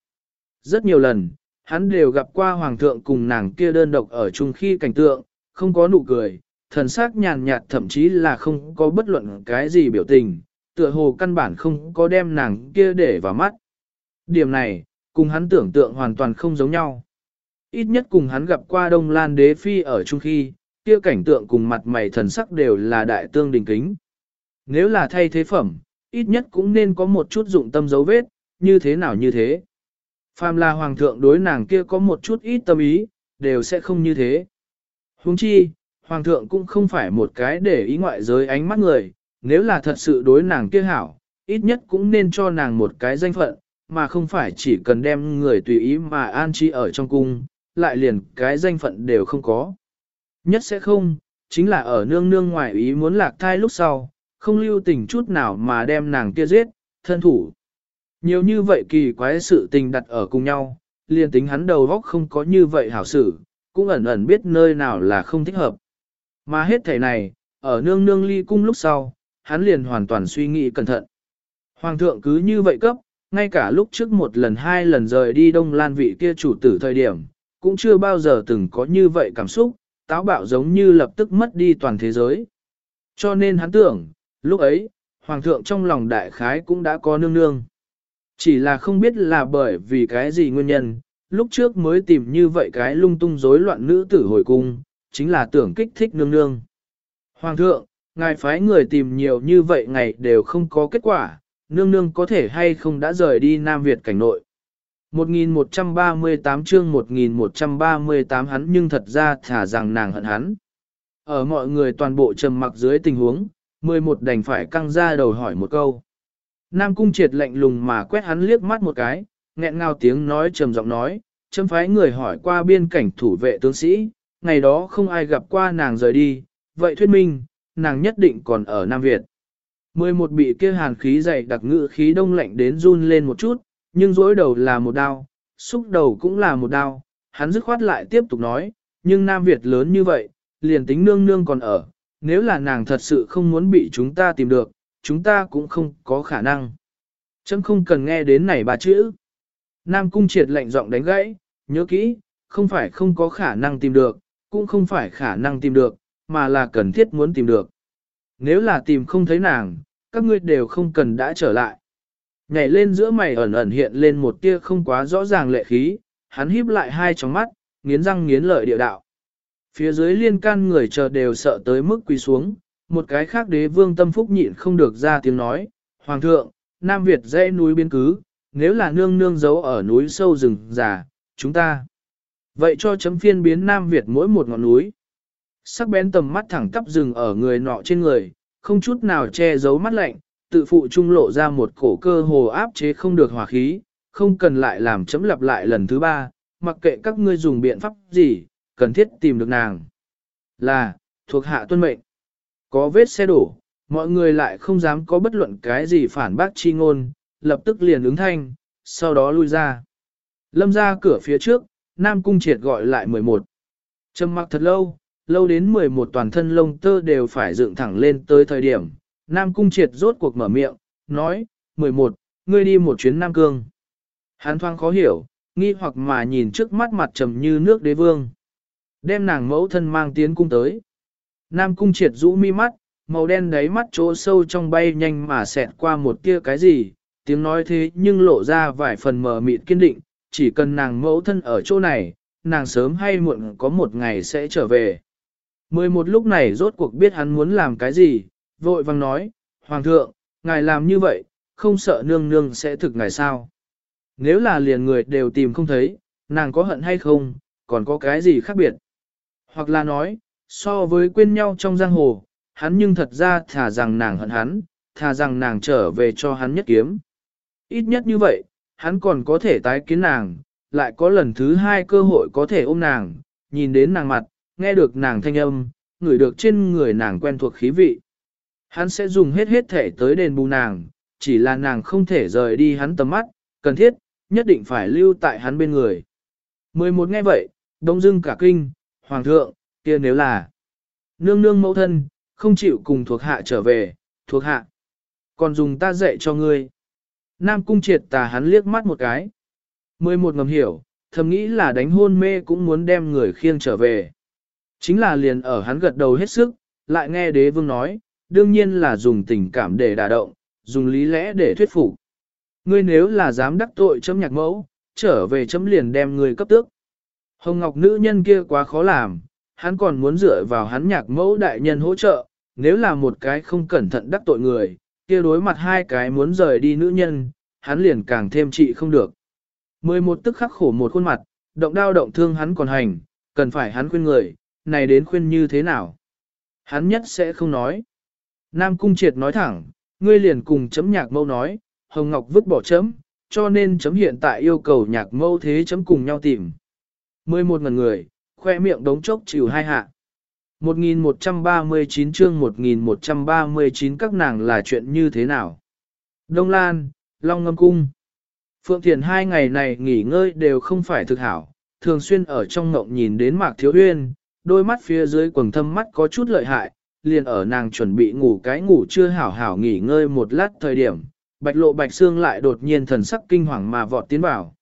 S1: Rất nhiều lần, hắn đều gặp qua hoàng thượng cùng nàng kia đơn độc ở chung khi cảnh tượng, không có nụ cười, thần sắc nhàn nhạt thậm chí là không có bất luận cái gì biểu tình, tựa hồ căn bản không có đem nàng kia để vào mắt. Điểm này, cùng hắn tưởng tượng hoàn toàn không giống nhau. Ít nhất cùng hắn gặp qua Đông Lan đế phi ở chung khi, kia cảnh tượng cùng mặt mày thần sắc đều là đại tương đình kính. Nếu là thay thế phẩm, ít nhất cũng nên có một chút dụng tâm dấu vết, như thế nào như thế. Phàm là hoàng thượng đối nàng kia có một chút ít tâm ý, đều sẽ không như thế. Huống chi, hoàng thượng cũng không phải một cái để ý ngoại giới ánh mắt người, nếu là thật sự đối nàng kia hảo, ít nhất cũng nên cho nàng một cái danh phận, mà không phải chỉ cần đem người tùy ý mà an trí ở trong cung, lại liền cái danh phận đều không có. Nhất sẽ không, chính là ở nương nương ngoài ý muốn lạc thai lúc sau, không lưu tình chút nào mà đem nàng kia giết, thân thủ. Nhiều như vậy kỳ quái sự tình đặt ở cùng nhau, liền tính hắn đầu góc không có như vậy hảo xử, cũng ẩn ẩn biết nơi nào là không thích hợp. Mà hết thể này, ở nương nương ly cung lúc sau, hắn liền hoàn toàn suy nghĩ cẩn thận. Hoàng thượng cứ như vậy cấp, ngay cả lúc trước một lần hai lần rời đi đông lan vị kia chủ tử thời điểm, cũng chưa bao giờ từng có như vậy cảm xúc, táo bạo giống như lập tức mất đi toàn thế giới. Cho nên hắn tưởng, lúc ấy, Hoàng thượng trong lòng đại khái cũng đã có nương nương. Chỉ là không biết là bởi vì cái gì nguyên nhân, lúc trước mới tìm như vậy cái lung tung rối loạn nữ tử hồi cung, chính là tưởng kích thích nương nương. Hoàng thượng, ngài phái người tìm nhiều như vậy ngày đều không có kết quả, nương nương có thể hay không đã rời đi Nam Việt cảnh nội. 1138 chương 1138 hắn nhưng thật ra thả rằng nàng hận hắn. Ở mọi người toàn bộ trầm mặc dưới tình huống, 11 đành phải căng ra đầu hỏi một câu. Nam cung triệt lạnh lùng mà quét hắn liếc mắt một cái, nghẹn ngào tiếng nói trầm giọng nói, châm phái người hỏi qua biên cảnh thủ vệ tướng sĩ, ngày đó không ai gặp qua nàng rời đi, vậy thuyết minh, nàng nhất định còn ở Nam Việt. 11 bị kia hàn khí dày đặc ngự khí đông lạnh đến run lên một chút, nhưng dối đầu là một đao, xúc đầu cũng là một đao, hắn dứt khoát lại tiếp tục nói, nhưng Nam Việt lớn như vậy, liền tính nương nương còn ở, nếu là nàng thật sự không muốn bị chúng ta tìm được, chúng ta cũng không có khả năng. Chấm không cần nghe đến này bà chữ. Nam cung triệt lệnh giọng đánh gãy, nhớ kỹ, không phải không có khả năng tìm được, cũng không phải khả năng tìm được, mà là cần thiết muốn tìm được. Nếu là tìm không thấy nàng, các ngươi đều không cần đã trở lại. Nhảy lên giữa mày ẩn ẩn hiện lên một tia không quá rõ ràng lệ khí, hắn híp lại hai tròng mắt, nghiến răng nghiến lợi địa đạo. Phía dưới liên can người chờ đều sợ tới mức quỳ xuống, một cái khác đế vương tâm phúc nhịn không được ra tiếng nói, Hoàng thượng, Nam Việt dãy núi biên cứ, nếu là nương nương giấu ở núi sâu rừng già, chúng ta. Vậy cho chấm phiên biến Nam Việt mỗi một ngọn núi. Sắc bén tầm mắt thẳng tắp rừng ở người nọ trên người, không chút nào che giấu mắt lạnh, tự phụ trung lộ ra một cổ cơ hồ áp chế không được hòa khí, không cần lại làm chấm lặp lại lần thứ ba, mặc kệ các ngươi dùng biện pháp gì, cần thiết tìm được nàng. Là, thuộc hạ tuân mệnh. Có vết xe đổ, mọi người lại không dám có bất luận cái gì phản bác chi ngôn, lập tức liền ứng thanh, sau đó lui ra. Lâm ra cửa phía trước, Nam Cung Triệt gọi lại 11. Trầm mặc thật lâu, lâu đến 11 toàn thân lông tơ đều phải dựng thẳng lên tới thời điểm. Nam Cung Triệt rốt cuộc mở miệng, nói, 11, ngươi đi một chuyến Nam Cương. Hán thoang khó hiểu, nghi hoặc mà nhìn trước mắt mặt trầm như nước đế vương. Đem nàng mẫu thân mang tiến cung tới. Nam Cung Triệt rũ mi mắt, màu đen đáy mắt chỗ sâu trong bay nhanh mà xẹt qua một kia cái gì, tiếng nói thế nhưng lộ ra vài phần mờ mịt kiên định, chỉ cần nàng mẫu thân ở chỗ này, nàng sớm hay muộn có một ngày sẽ trở về. Mười một lúc này rốt cuộc biết hắn muốn làm cái gì, vội vang nói, Hoàng thượng, ngài làm như vậy, không sợ nương nương sẽ thực ngài sao. Nếu là liền người đều tìm không thấy, nàng có hận hay không, còn có cái gì khác biệt. Hoặc là nói, so với quên nhau trong giang hồ, hắn nhưng thật ra thả rằng nàng hận hắn, thả rằng nàng trở về cho hắn nhất kiếm. Ít nhất như vậy, hắn còn có thể tái kiến nàng, lại có lần thứ hai cơ hội có thể ôm nàng, nhìn đến nàng mặt, nghe được nàng thanh âm, ngửi được trên người nàng quen thuộc khí vị. Hắn sẽ dùng hết hết thể tới đền bù nàng, chỉ là nàng không thể rời đi hắn tầm mắt, cần thiết, nhất định phải lưu tại hắn bên người. 11 nghe vậy, đông dưng cả kinh, hoàng thượng, kia nếu là nương nương mẫu thân, không chịu cùng thuộc hạ trở về, thuộc hạ, còn dùng ta dạy cho ngươi. Nam cung triệt tà hắn liếc mắt một cái. 11 ngầm hiểu, thầm nghĩ là đánh hôn mê cũng muốn đem người khiêng trở về. Chính là liền ở hắn gật đầu hết sức, lại nghe đế vương nói, đương nhiên là dùng tình cảm để đả động, dùng lý lẽ để thuyết phục. Ngươi nếu là dám đắc tội chấm nhạc mẫu, trở về chấm liền đem ngươi cấp tước. Hồng Ngọc nữ nhân kia quá khó làm, hắn còn muốn dựa vào hắn nhạc mẫu đại nhân hỗ trợ, nếu là một cái không cẩn thận đắc tội người, kia đối mặt hai cái muốn rời đi nữ nhân, hắn liền càng thêm trị không được. Mười một tức khắc khổ một khuôn mặt, động đao động thương hắn còn hành, cần phải hắn khuyên người, này đến khuyên như thế nào. Hắn nhất sẽ không nói. Nam Cung Triệt nói thẳng, ngươi liền cùng chấm nhạc mâu nói, Hồng Ngọc vứt bỏ chấm, cho nên chấm hiện tại yêu cầu nhạc mâu thế chấm cùng nhau tìm. Mười một ngàn người, khoe miệng đống chốc chịu hai hạ. 1139 chương 1139 các nàng là chuyện như thế nào? Đông Lan, Long Ngâm Cung. Phượng Thiền hai ngày này nghỉ ngơi đều không phải thực hảo, thường xuyên ở trong ngộng nhìn đến Mạc Thiếu Uyên, đôi mắt phía dưới quầng thâm mắt có chút lợi hại, liền ở nàng chuẩn bị ngủ cái ngủ chưa hảo hảo nghỉ ngơi một lát thời điểm, bạch lộ bạch xương lại đột nhiên thần sắc kinh hoàng mà vọt tiến vào.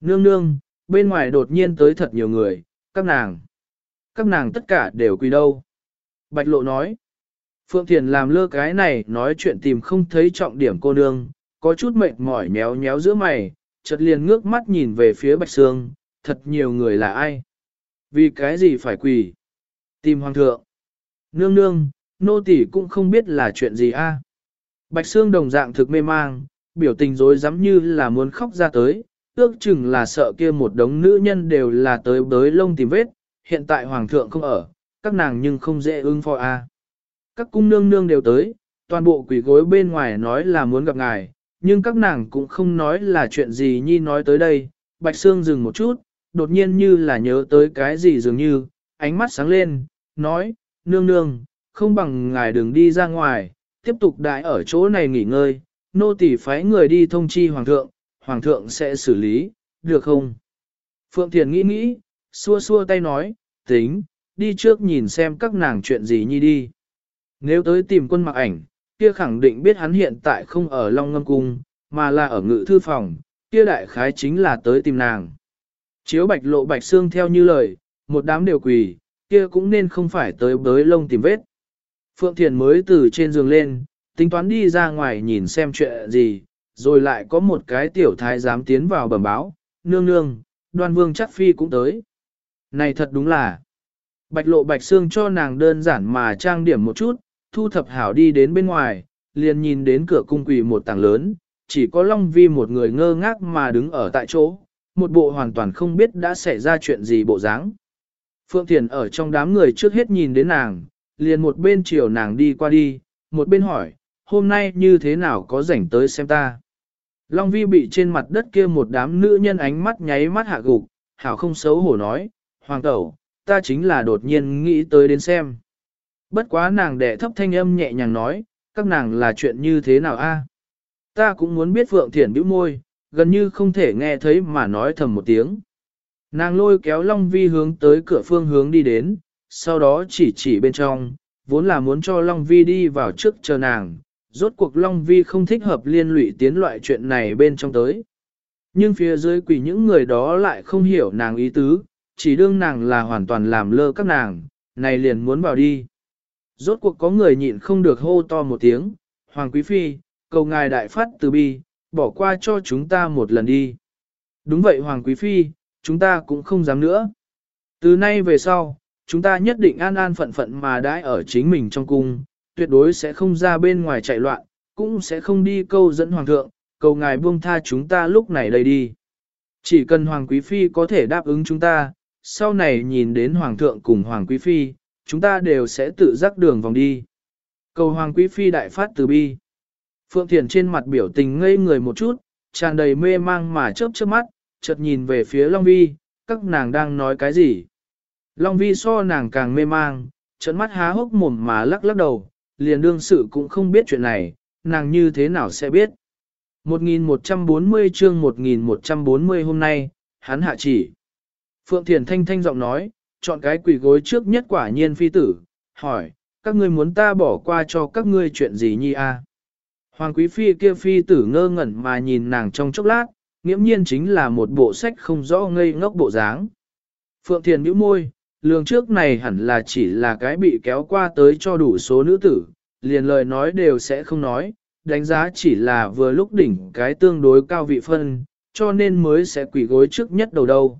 S1: Nương nương, bên ngoài đột nhiên tới thật nhiều người, các nàng. Các nàng tất cả đều quỳ đâu. Bạch lộ nói. Phượng Thiền làm lơ cái này nói chuyện tìm không thấy trọng điểm cô nương, có chút mệt mỏi méo méo giữa mày, chợt liền ngước mắt nhìn về phía Bạch Sương, thật nhiều người là ai? Vì cái gì phải quỳ? Tìm hoàng thượng. Nương nương, nô tỳ cũng không biết là chuyện gì a. Bạch Sương đồng dạng thực mê mang, biểu tình rối rắm như là muốn khóc ra tới, ước chừng là sợ kia một đống nữ nhân đều là tới bới lông tìm vết, hiện tại hoàng thượng không ở, các nàng nhưng không dễ ưng phò a. Các cung nương nương đều tới, toàn bộ quỷ gối bên ngoài nói là muốn gặp ngài, nhưng các nàng cũng không nói là chuyện gì nhi nói tới đây. Bạch Sương dừng một chút, đột nhiên như là nhớ tới cái gì dường như, ánh mắt sáng lên, nói, nương nương, không bằng ngài đừng đi ra ngoài, tiếp tục đại ở chỗ này nghỉ ngơi, nô tỳ phái người đi thông chi hoàng thượng, hoàng thượng sẽ xử lý, được không? Phượng Thiền nghĩ nghĩ, xua xua tay nói, tính, đi trước nhìn xem các nàng chuyện gì nhi đi. Nếu tới tìm quân mặc ảnh, kia khẳng định biết hắn hiện tại không ở Long Ngâm Cung, mà là ở ngự thư phòng, kia đại khái chính là tới tìm nàng. Chiếu bạch lộ bạch xương theo như lời, một đám đều quỳ, kia cũng nên không phải tới bới lông tìm vết. Phượng Thiền mới từ trên giường lên, tính toán đi ra ngoài nhìn xem chuyện gì, rồi lại có một cái tiểu thái dám tiến vào bẩm báo, nương nương, đoan vương chắc phi cũng tới. Này thật đúng là, bạch lộ bạch xương cho nàng đơn giản mà trang điểm một chút, thu thập hảo đi đến bên ngoài, liền nhìn đến cửa cung quỳ một tảng lớn, chỉ có Long Vi một người ngơ ngác mà đứng ở tại chỗ, một bộ hoàn toàn không biết đã xảy ra chuyện gì bộ dáng. Phượng Thiền ở trong đám người trước hết nhìn đến nàng, liền một bên chiều nàng đi qua đi, một bên hỏi, hôm nay như thế nào có rảnh tới xem ta. Long Vi bị trên mặt đất kia một đám nữ nhân ánh mắt nháy mắt hạ gục, hảo không xấu hổ nói, Hoàng tẩu, ta chính là đột nhiên nghĩ tới đến xem. Bất quá nàng đẻ thấp thanh âm nhẹ nhàng nói, các nàng là chuyện như thế nào a? Ta cũng muốn biết Phượng Thiển bĩu môi, gần như không thể nghe thấy mà nói thầm một tiếng. Nàng lôi kéo Long Vi hướng tới cửa phương hướng đi đến, sau đó chỉ chỉ bên trong, vốn là muốn cho Long Vi đi vào trước chờ nàng, rốt cuộc Long Vi không thích hợp liên lụy tiến loại chuyện này bên trong tới. Nhưng phía dưới quỷ những người đó lại không hiểu nàng ý tứ, chỉ đương nàng là hoàn toàn làm lơ các nàng, này liền muốn vào đi. Rốt cuộc có người nhịn không được hô to một tiếng, Hoàng Quý Phi, cầu ngài đại phát từ bi, bỏ qua cho chúng ta một lần đi. Đúng vậy Hoàng Quý Phi, chúng ta cũng không dám nữa. Từ nay về sau, chúng ta nhất định an an phận phận mà đãi ở chính mình trong cung, tuyệt đối sẽ không ra bên ngoài chạy loạn, cũng sẽ không đi câu dẫn Hoàng thượng, cầu ngài buông tha chúng ta lúc này đây đi. Chỉ cần Hoàng Quý Phi có thể đáp ứng chúng ta, sau này nhìn đến Hoàng thượng cùng Hoàng Quý Phi, chúng ta đều sẽ tự dắt đường vòng đi. Cầu Hoàng Quý Phi đại phát từ bi. Phượng Thiền trên mặt biểu tình ngây người một chút, tràn đầy mê mang mà chớp chớp mắt, chợt nhìn về phía Long Vi, các nàng đang nói cái gì. Long Vi so nàng càng mê mang, trận mắt há hốc mồm mà lắc lắc đầu, liền đương sự cũng không biết chuyện này, nàng như thế nào sẽ biết. 1140 chương 1140 hôm nay, hắn hạ chỉ. Phượng Thiền thanh thanh giọng nói, chọn cái quỷ gối trước nhất quả nhiên phi tử, hỏi, các ngươi muốn ta bỏ qua cho các ngươi chuyện gì nhi a? Hoàng quý phi kia phi tử ngơ ngẩn mà nhìn nàng trong chốc lát, nghiễm nhiên chính là một bộ sách không rõ ngây ngốc bộ dáng. Phượng Thiền bĩu môi, lường trước này hẳn là chỉ là cái bị kéo qua tới cho đủ số nữ tử, liền lời nói đều sẽ không nói, đánh giá chỉ là vừa lúc đỉnh cái tương đối cao vị phân, cho nên mới sẽ quỷ gối trước nhất đầu đầu.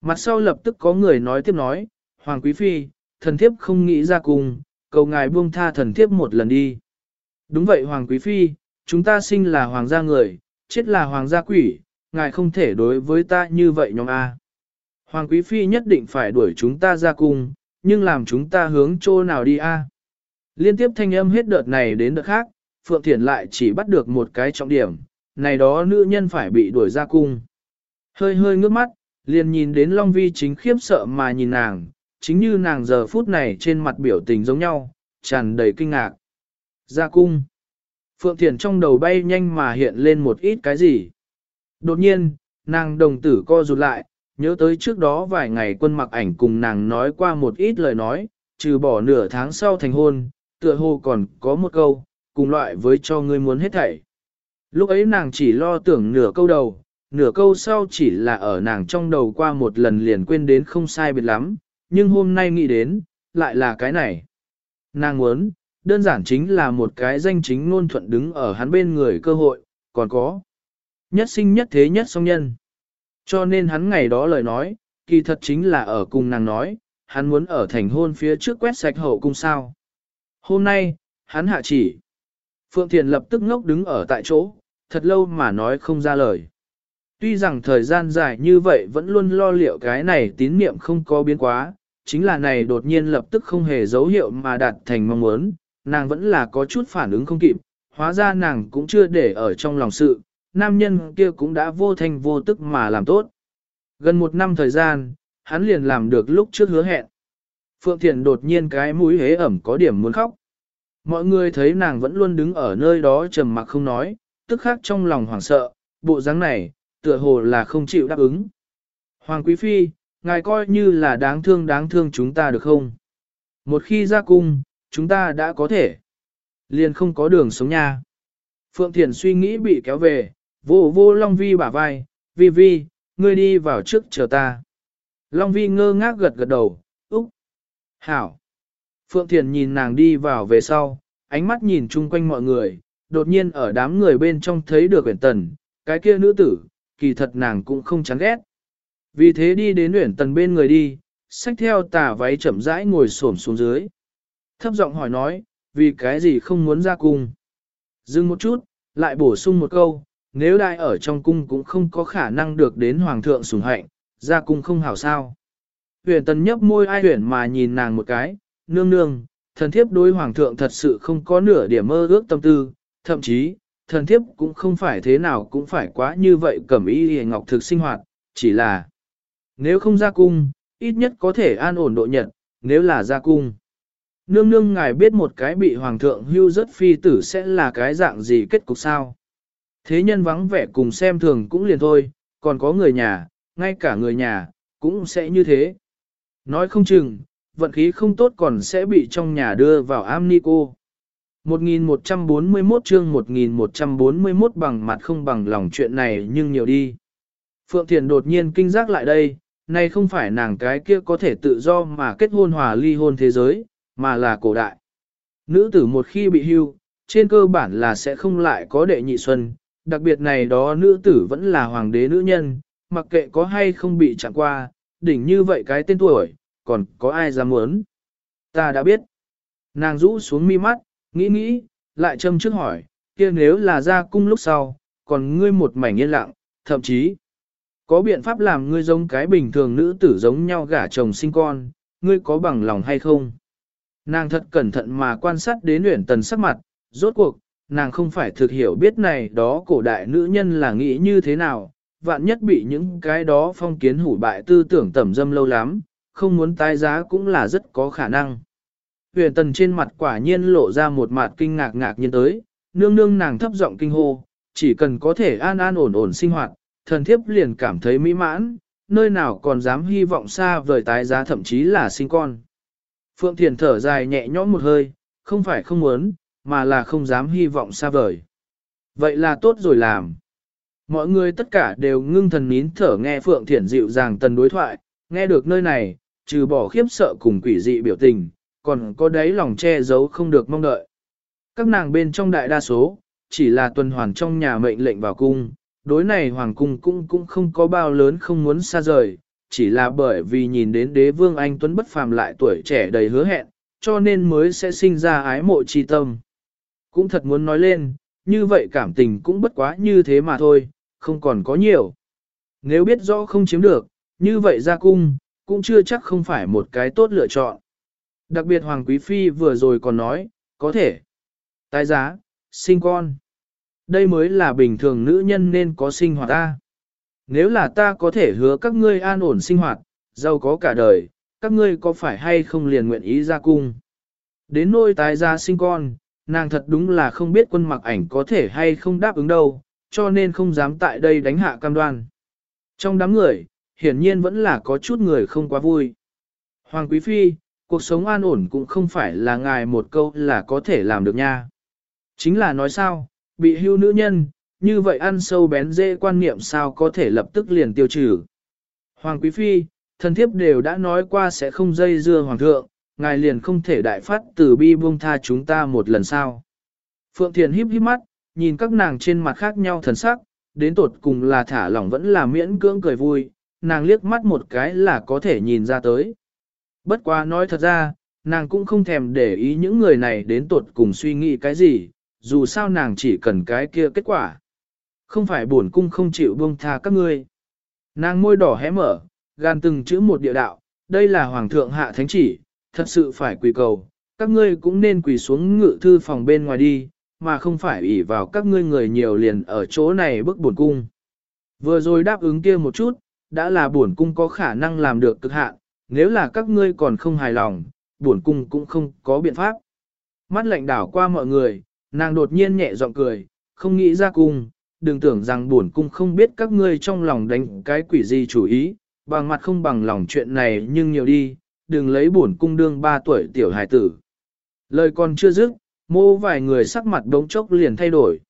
S1: Mặt sau lập tức có người nói tiếp nói, Hoàng Quý Phi, thần thiếp không nghĩ ra cùng, cầu ngài buông tha thần thiếp một lần đi. Đúng vậy Hoàng Quý Phi, chúng ta sinh là hoàng gia người, chết là hoàng gia quỷ, ngài không thể đối với ta như vậy nhóm A. Hoàng Quý Phi nhất định phải đuổi chúng ta ra cung, nhưng làm chúng ta hướng chỗ nào đi A. Liên tiếp thanh âm hết đợt này đến đợt khác, Phượng Thiển lại chỉ bắt được một cái trọng điểm, này đó nữ nhân phải bị đuổi ra cung. Hơi hơi ngước mắt, liền nhìn đến Long Vi chính khiếp sợ mà nhìn nàng, chính như nàng giờ phút này trên mặt biểu tình giống nhau, tràn đầy kinh ngạc. Ra cung. Phượng Thiền trong đầu bay nhanh mà hiện lên một ít cái gì. Đột nhiên, nàng đồng tử co rụt lại, nhớ tới trước đó vài ngày quân mặc ảnh cùng nàng nói qua một ít lời nói, trừ bỏ nửa tháng sau thành hôn, tựa hồ còn có một câu, cùng loại với cho ngươi muốn hết thảy. Lúc ấy nàng chỉ lo tưởng nửa câu đầu, nửa câu sau chỉ là ở nàng trong đầu qua một lần liền quên đến không sai biệt lắm, nhưng hôm nay nghĩ đến, lại là cái này. Nàng muốn, đơn giản chính là một cái danh chính ngôn thuận đứng ở hắn bên người cơ hội, còn có nhất sinh nhất thế nhất song nhân. Cho nên hắn ngày đó lời nói, kỳ thật chính là ở cùng nàng nói, hắn muốn ở thành hôn phía trước quét sạch hậu cung sao. Hôm nay, hắn hạ chỉ. Phượng Thiền lập tức ngốc đứng ở tại chỗ, thật lâu mà nói không ra lời. Tuy rằng thời gian dài như vậy vẫn luôn lo liệu cái này tín niệm không có biến quá, chính là này đột nhiên lập tức không hề dấu hiệu mà đạt thành mong muốn, nàng vẫn là có chút phản ứng không kịp, hóa ra nàng cũng chưa để ở trong lòng sự, nam nhân kia cũng đã vô thành vô tức mà làm tốt. Gần một năm thời gian, hắn liền làm được lúc trước hứa hẹn. Phượng Thiền đột nhiên cái mũi hế ẩm có điểm muốn khóc. Mọi người thấy nàng vẫn luôn đứng ở nơi đó trầm mặc không nói, tức khác trong lòng hoảng sợ, bộ dáng này, tựa hồ là không chịu đáp ứng. Hoàng Quý Phi, ngài coi như là đáng thương đáng thương chúng ta được không? Một khi ra cung, chúng ta đã có thể. Liền không có đường sống nha. Phượng Thiền suy nghĩ bị kéo về, vô vô Long Vi bả vai, Vi Vi, ngươi đi vào trước chờ ta. Long Vi ngơ ngác gật gật đầu, úc. Hảo. Phượng Thiền nhìn nàng đi vào về sau, ánh mắt nhìn chung quanh mọi người, đột nhiên ở đám người bên trong thấy được uyển tần, cái kia nữ tử, kỳ thật nàng cũng không chán ghét. Vì thế đi đến uyển tần bên người đi, xách theo tà váy chậm rãi ngồi xổm xuống dưới. Thấp giọng hỏi nói, vì cái gì không muốn ra cung. Dừng một chút, lại bổ sung một câu, nếu đại ở trong cung cũng không có khả năng được đến hoàng thượng sủng hạnh, ra cung không hảo sao. Huyền tần nhấp môi ai huyền mà nhìn nàng một cái, nương nương, thần thiếp đối hoàng thượng thật sự không có nửa điểm mơ ước tâm tư, thậm chí, thần thiếp cũng không phải thế nào cũng phải quá như vậy cẩm y hề ngọc thực sinh hoạt, chỉ là nếu không ra cung, ít nhất có thể an ổn độ nhật, nếu là ra cung. Nương nương ngài biết một cái bị hoàng thượng hưu rất phi tử sẽ là cái dạng gì kết cục sao. Thế nhân vắng vẻ cùng xem thường cũng liền thôi, còn có người nhà, ngay cả người nhà, cũng sẽ như thế. Nói không chừng, vận khí không tốt còn sẽ bị trong nhà đưa vào amnico. 1141 chương 1141 bằng mặt không bằng lòng chuyện này nhưng nhiều đi. Phượng Thiền đột nhiên kinh giác lại đây, này không phải nàng cái kia có thể tự do mà kết hôn hòa ly hôn thế giới, mà là cổ đại. Nữ tử một khi bị hưu, trên cơ bản là sẽ không lại có đệ nhị xuân, đặc biệt này đó nữ tử vẫn là hoàng đế nữ nhân, mặc kệ có hay không bị chạm qua, đỉnh như vậy cái tên tuổi, còn có ai dám muốn. Ta đã biết. Nàng rũ xuống mi mắt, nghĩ nghĩ, lại châm trước hỏi, kia nếu là ra cung lúc sau, còn ngươi một mảnh yên lặng, thậm chí, có biện pháp làm ngươi giống cái bình thường nữ tử giống nhau gả chồng sinh con, ngươi có bằng lòng hay không? Nàng thật cẩn thận mà quan sát đến luyện Tần sắc mặt, rốt cuộc, nàng không phải thực hiểu biết này đó cổ đại nữ nhân là nghĩ như thế nào, vạn nhất bị những cái đó phong kiến hủ bại tư tưởng tẩm dâm lâu lắm, không muốn tái giá cũng là rất có khả năng. Huyền tần trên mặt quả nhiên lộ ra một mặt kinh ngạc ngạc nhiên tới, nương nương nàng thấp giọng kinh hô, chỉ cần có thể an an ổn ổn sinh hoạt, thần thiếp liền cảm thấy mỹ mãn, nơi nào còn dám hy vọng xa vời tái giá thậm chí là sinh con. Phượng Thiền thở dài nhẹ nhõm một hơi, không phải không muốn, mà là không dám hy vọng xa vời. Vậy là tốt rồi làm. Mọi người tất cả đều ngưng thần nín thở nghe Phượng Thiển dịu dàng tần đối thoại, nghe được nơi này, trừ bỏ khiếp sợ cùng quỷ dị biểu tình, còn có đáy lòng che giấu không được mong đợi. Các nàng bên trong đại đa số, chỉ là tuần hoàn trong nhà mệnh lệnh vào cung, đối này hoàng cung cũng cũng không có bao lớn không muốn xa rời, chỉ là bởi vì nhìn đến đế vương anh tuấn bất phàm lại tuổi trẻ đầy hứa hẹn, cho nên mới sẽ sinh ra ái mộ chi tâm. Cũng thật muốn nói lên, như vậy cảm tình cũng bất quá như thế mà thôi, không còn có nhiều. Nếu biết rõ không chiếm được, như vậy ra cung, cũng chưa chắc không phải một cái tốt lựa chọn. Đặc biệt Hoàng Quý Phi vừa rồi còn nói, có thể tái giá, sinh con. Đây mới là bình thường nữ nhân nên có sinh hoạt ta. Nếu là ta có thể hứa các ngươi an ổn sinh hoạt, giàu có cả đời, các ngươi có phải hay không liền nguyện ý ra cung. Đến nôi tái giá sinh con, nàng thật đúng là không biết quân mặc ảnh có thể hay không đáp ứng đâu, cho nên không dám tại đây đánh hạ cam đoan. Trong đám người, hiển nhiên vẫn là có chút người không quá vui. Hoàng Quý Phi, cuộc sống an ổn cũng không phải là ngài một câu là có thể làm được nha. Chính là nói sao, bị hưu nữ nhân, như vậy ăn sâu bén dễ quan niệm sao có thể lập tức liền tiêu trừ. Hoàng Quý Phi, thần thiếp đều đã nói qua sẽ không dây dưa Hoàng thượng, ngài liền không thể đại phát từ bi buông tha chúng ta một lần sao. Phượng Thiền híp híp mắt, nhìn các nàng trên mặt khác nhau thần sắc, đến tột cùng là thả lỏng vẫn là miễn cưỡng cười vui, nàng liếc mắt một cái là có thể nhìn ra tới. Bất quá nói thật ra, nàng cũng không thèm để ý những người này đến tột cùng suy nghĩ cái gì, dù sao nàng chỉ cần cái kia kết quả. Không phải bổn cung không chịu buông tha các ngươi. Nàng môi đỏ hé mở, gan từng chữ một địa đạo, đây là hoàng thượng hạ thánh chỉ, thật sự phải quỳ cầu, các ngươi cũng nên quỳ xuống ngự thư phòng bên ngoài đi, mà không phải ủy vào các ngươi người nhiều liền ở chỗ này bức buồn cung. Vừa rồi đáp ứng kia một chút, đã là buồn cung có khả năng làm được cực hạn, nếu là các ngươi còn không hài lòng, buồn cung cũng không có biện pháp. Mắt lạnh đảo qua mọi người, nàng đột nhiên nhẹ giọng cười, không nghĩ ra cung, đừng tưởng rằng buồn cung không biết các ngươi trong lòng đánh cái quỷ gì chủ ý, bằng mặt không bằng lòng chuyện này nhưng nhiều đi, đừng lấy bổn cung đương ba tuổi tiểu hài tử. Lời còn chưa dứt, mô vài người sắc mặt đống chốc liền thay đổi.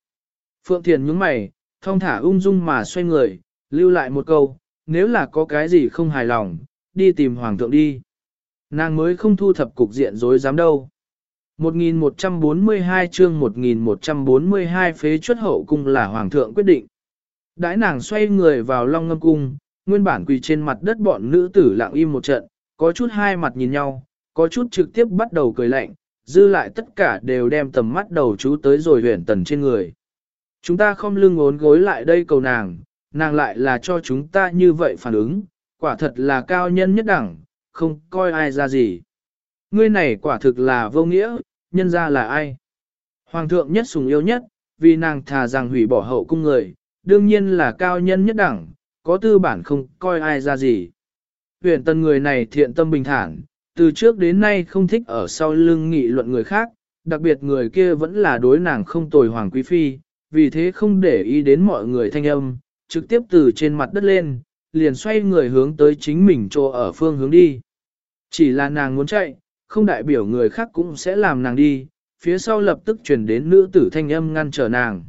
S1: Phượng Thiền nhúng mày, thong thả ung dung mà xoay người, lưu lại một câu, nếu là có cái gì không hài lòng, đi tìm hoàng thượng đi. Nàng mới không thu thập cục diện dối dám đâu. 1142 chương 1142 phế chuất hậu cung là hoàng thượng quyết định. Đãi nàng xoay người vào long ngâm cung, nguyên bản quỳ trên mặt đất bọn nữ tử lặng im một trận, có chút hai mặt nhìn nhau, có chút trực tiếp bắt đầu cười lạnh, dư lại tất cả đều đem tầm mắt đầu chú tới rồi huyền tần trên người. Chúng ta không lưng ốn gối lại đây cầu nàng, nàng lại là cho chúng ta như vậy phản ứng, quả thật là cao nhân nhất đẳng, không coi ai ra gì. Ngươi này quả thực là vô nghĩa, nhân ra là ai? Hoàng thượng nhất sùng yêu nhất, vì nàng thà rằng hủy bỏ hậu cung người, đương nhiên là cao nhân nhất đẳng, có tư bản không coi ai ra gì. Huyền tần người này thiện tâm bình thản, từ trước đến nay không thích ở sau lưng nghị luận người khác, đặc biệt người kia vẫn là đối nàng không tồi hoàng quý phi, vì thế không để ý đến mọi người thanh âm, trực tiếp từ trên mặt đất lên, liền xoay người hướng tới chính mình chỗ ở phương hướng đi. Chỉ là nàng muốn chạy, không đại biểu người khác cũng sẽ làm nàng đi, phía sau lập tức chuyển đến nữ tử thanh âm ngăn trở nàng.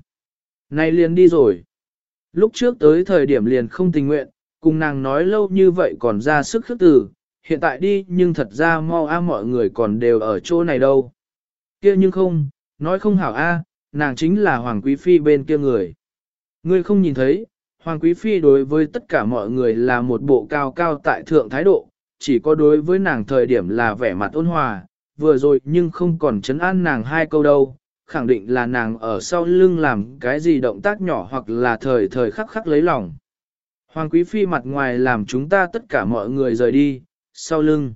S1: Này liền đi rồi. Lúc trước tới thời điểm liền không tình nguyện, cùng nàng nói lâu như vậy còn ra sức khước từ, hiện tại đi nhưng thật ra mau a mọi người còn đều ở chỗ này đâu. kia nhưng không, nói không hảo a, nàng chính là Hoàng Quý Phi bên kia người. Ngươi không nhìn thấy, Hoàng Quý Phi đối với tất cả mọi người là một bộ cao cao tại thượng thái độ, chỉ có đối với nàng thời điểm là vẻ mặt ôn hòa, vừa rồi nhưng không còn chấn an nàng hai câu đâu, khẳng định là nàng ở sau lưng làm cái gì động tác nhỏ hoặc là thời thời khắc khắc lấy lòng. Hoàng Quý Phi mặt ngoài làm chúng ta tất cả mọi người rời đi, sau lưng.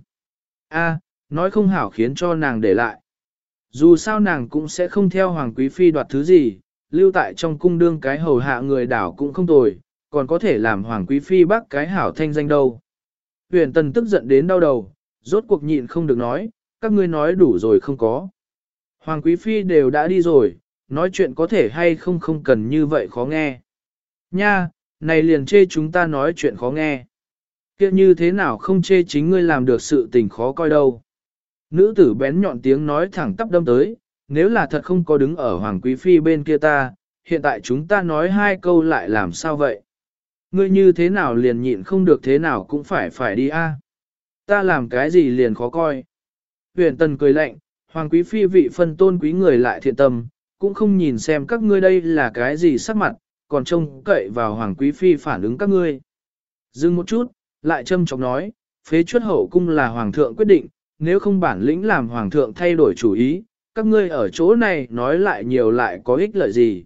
S1: A, nói không hảo khiến cho nàng để lại. Dù sao nàng cũng sẽ không theo Hoàng Quý Phi đoạt thứ gì, lưu tại trong cung đương cái hầu hạ người đảo cũng không tồi, còn có thể làm Hoàng Quý Phi bác cái hảo thanh danh đâu. Huyền Tần tức giận đến đau đầu, rốt cuộc nhịn không được nói, các ngươi nói đủ rồi không có. Hoàng Quý Phi đều đã đi rồi, nói chuyện có thể hay không không cần như vậy khó nghe. Nha, này liền chê chúng ta nói chuyện khó nghe. kia như thế nào không chê chính ngươi làm được sự tình khó coi đâu. Nữ tử bén nhọn tiếng nói thẳng tắp đâm tới, nếu là thật không có đứng ở Hoàng Quý Phi bên kia ta, hiện tại chúng ta nói hai câu lại làm sao vậy? Ngươi như thế nào liền nhịn không được thế nào cũng phải phải đi a. À? Ta làm cái gì liền khó coi. Huyền Tần cười lạnh, Hoàng Quý Phi vị phân tôn quý người lại thiện tâm, cũng không nhìn xem các ngươi đây là cái gì sắc mặt, còn trông cậy vào Hoàng Quý Phi phản ứng các ngươi. Dừng một chút, lại châm chọc nói, phế chuất hậu cung là Hoàng thượng quyết định, nếu không bản lĩnh làm Hoàng thượng thay đổi chủ ý, các ngươi ở chỗ này nói lại nhiều lại có ích lợi gì.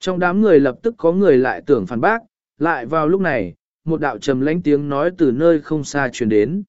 S1: Trong đám người lập tức có người lại tưởng phản bác, lại vào lúc này, một đạo trầm lãnh tiếng nói từ nơi không xa truyền đến.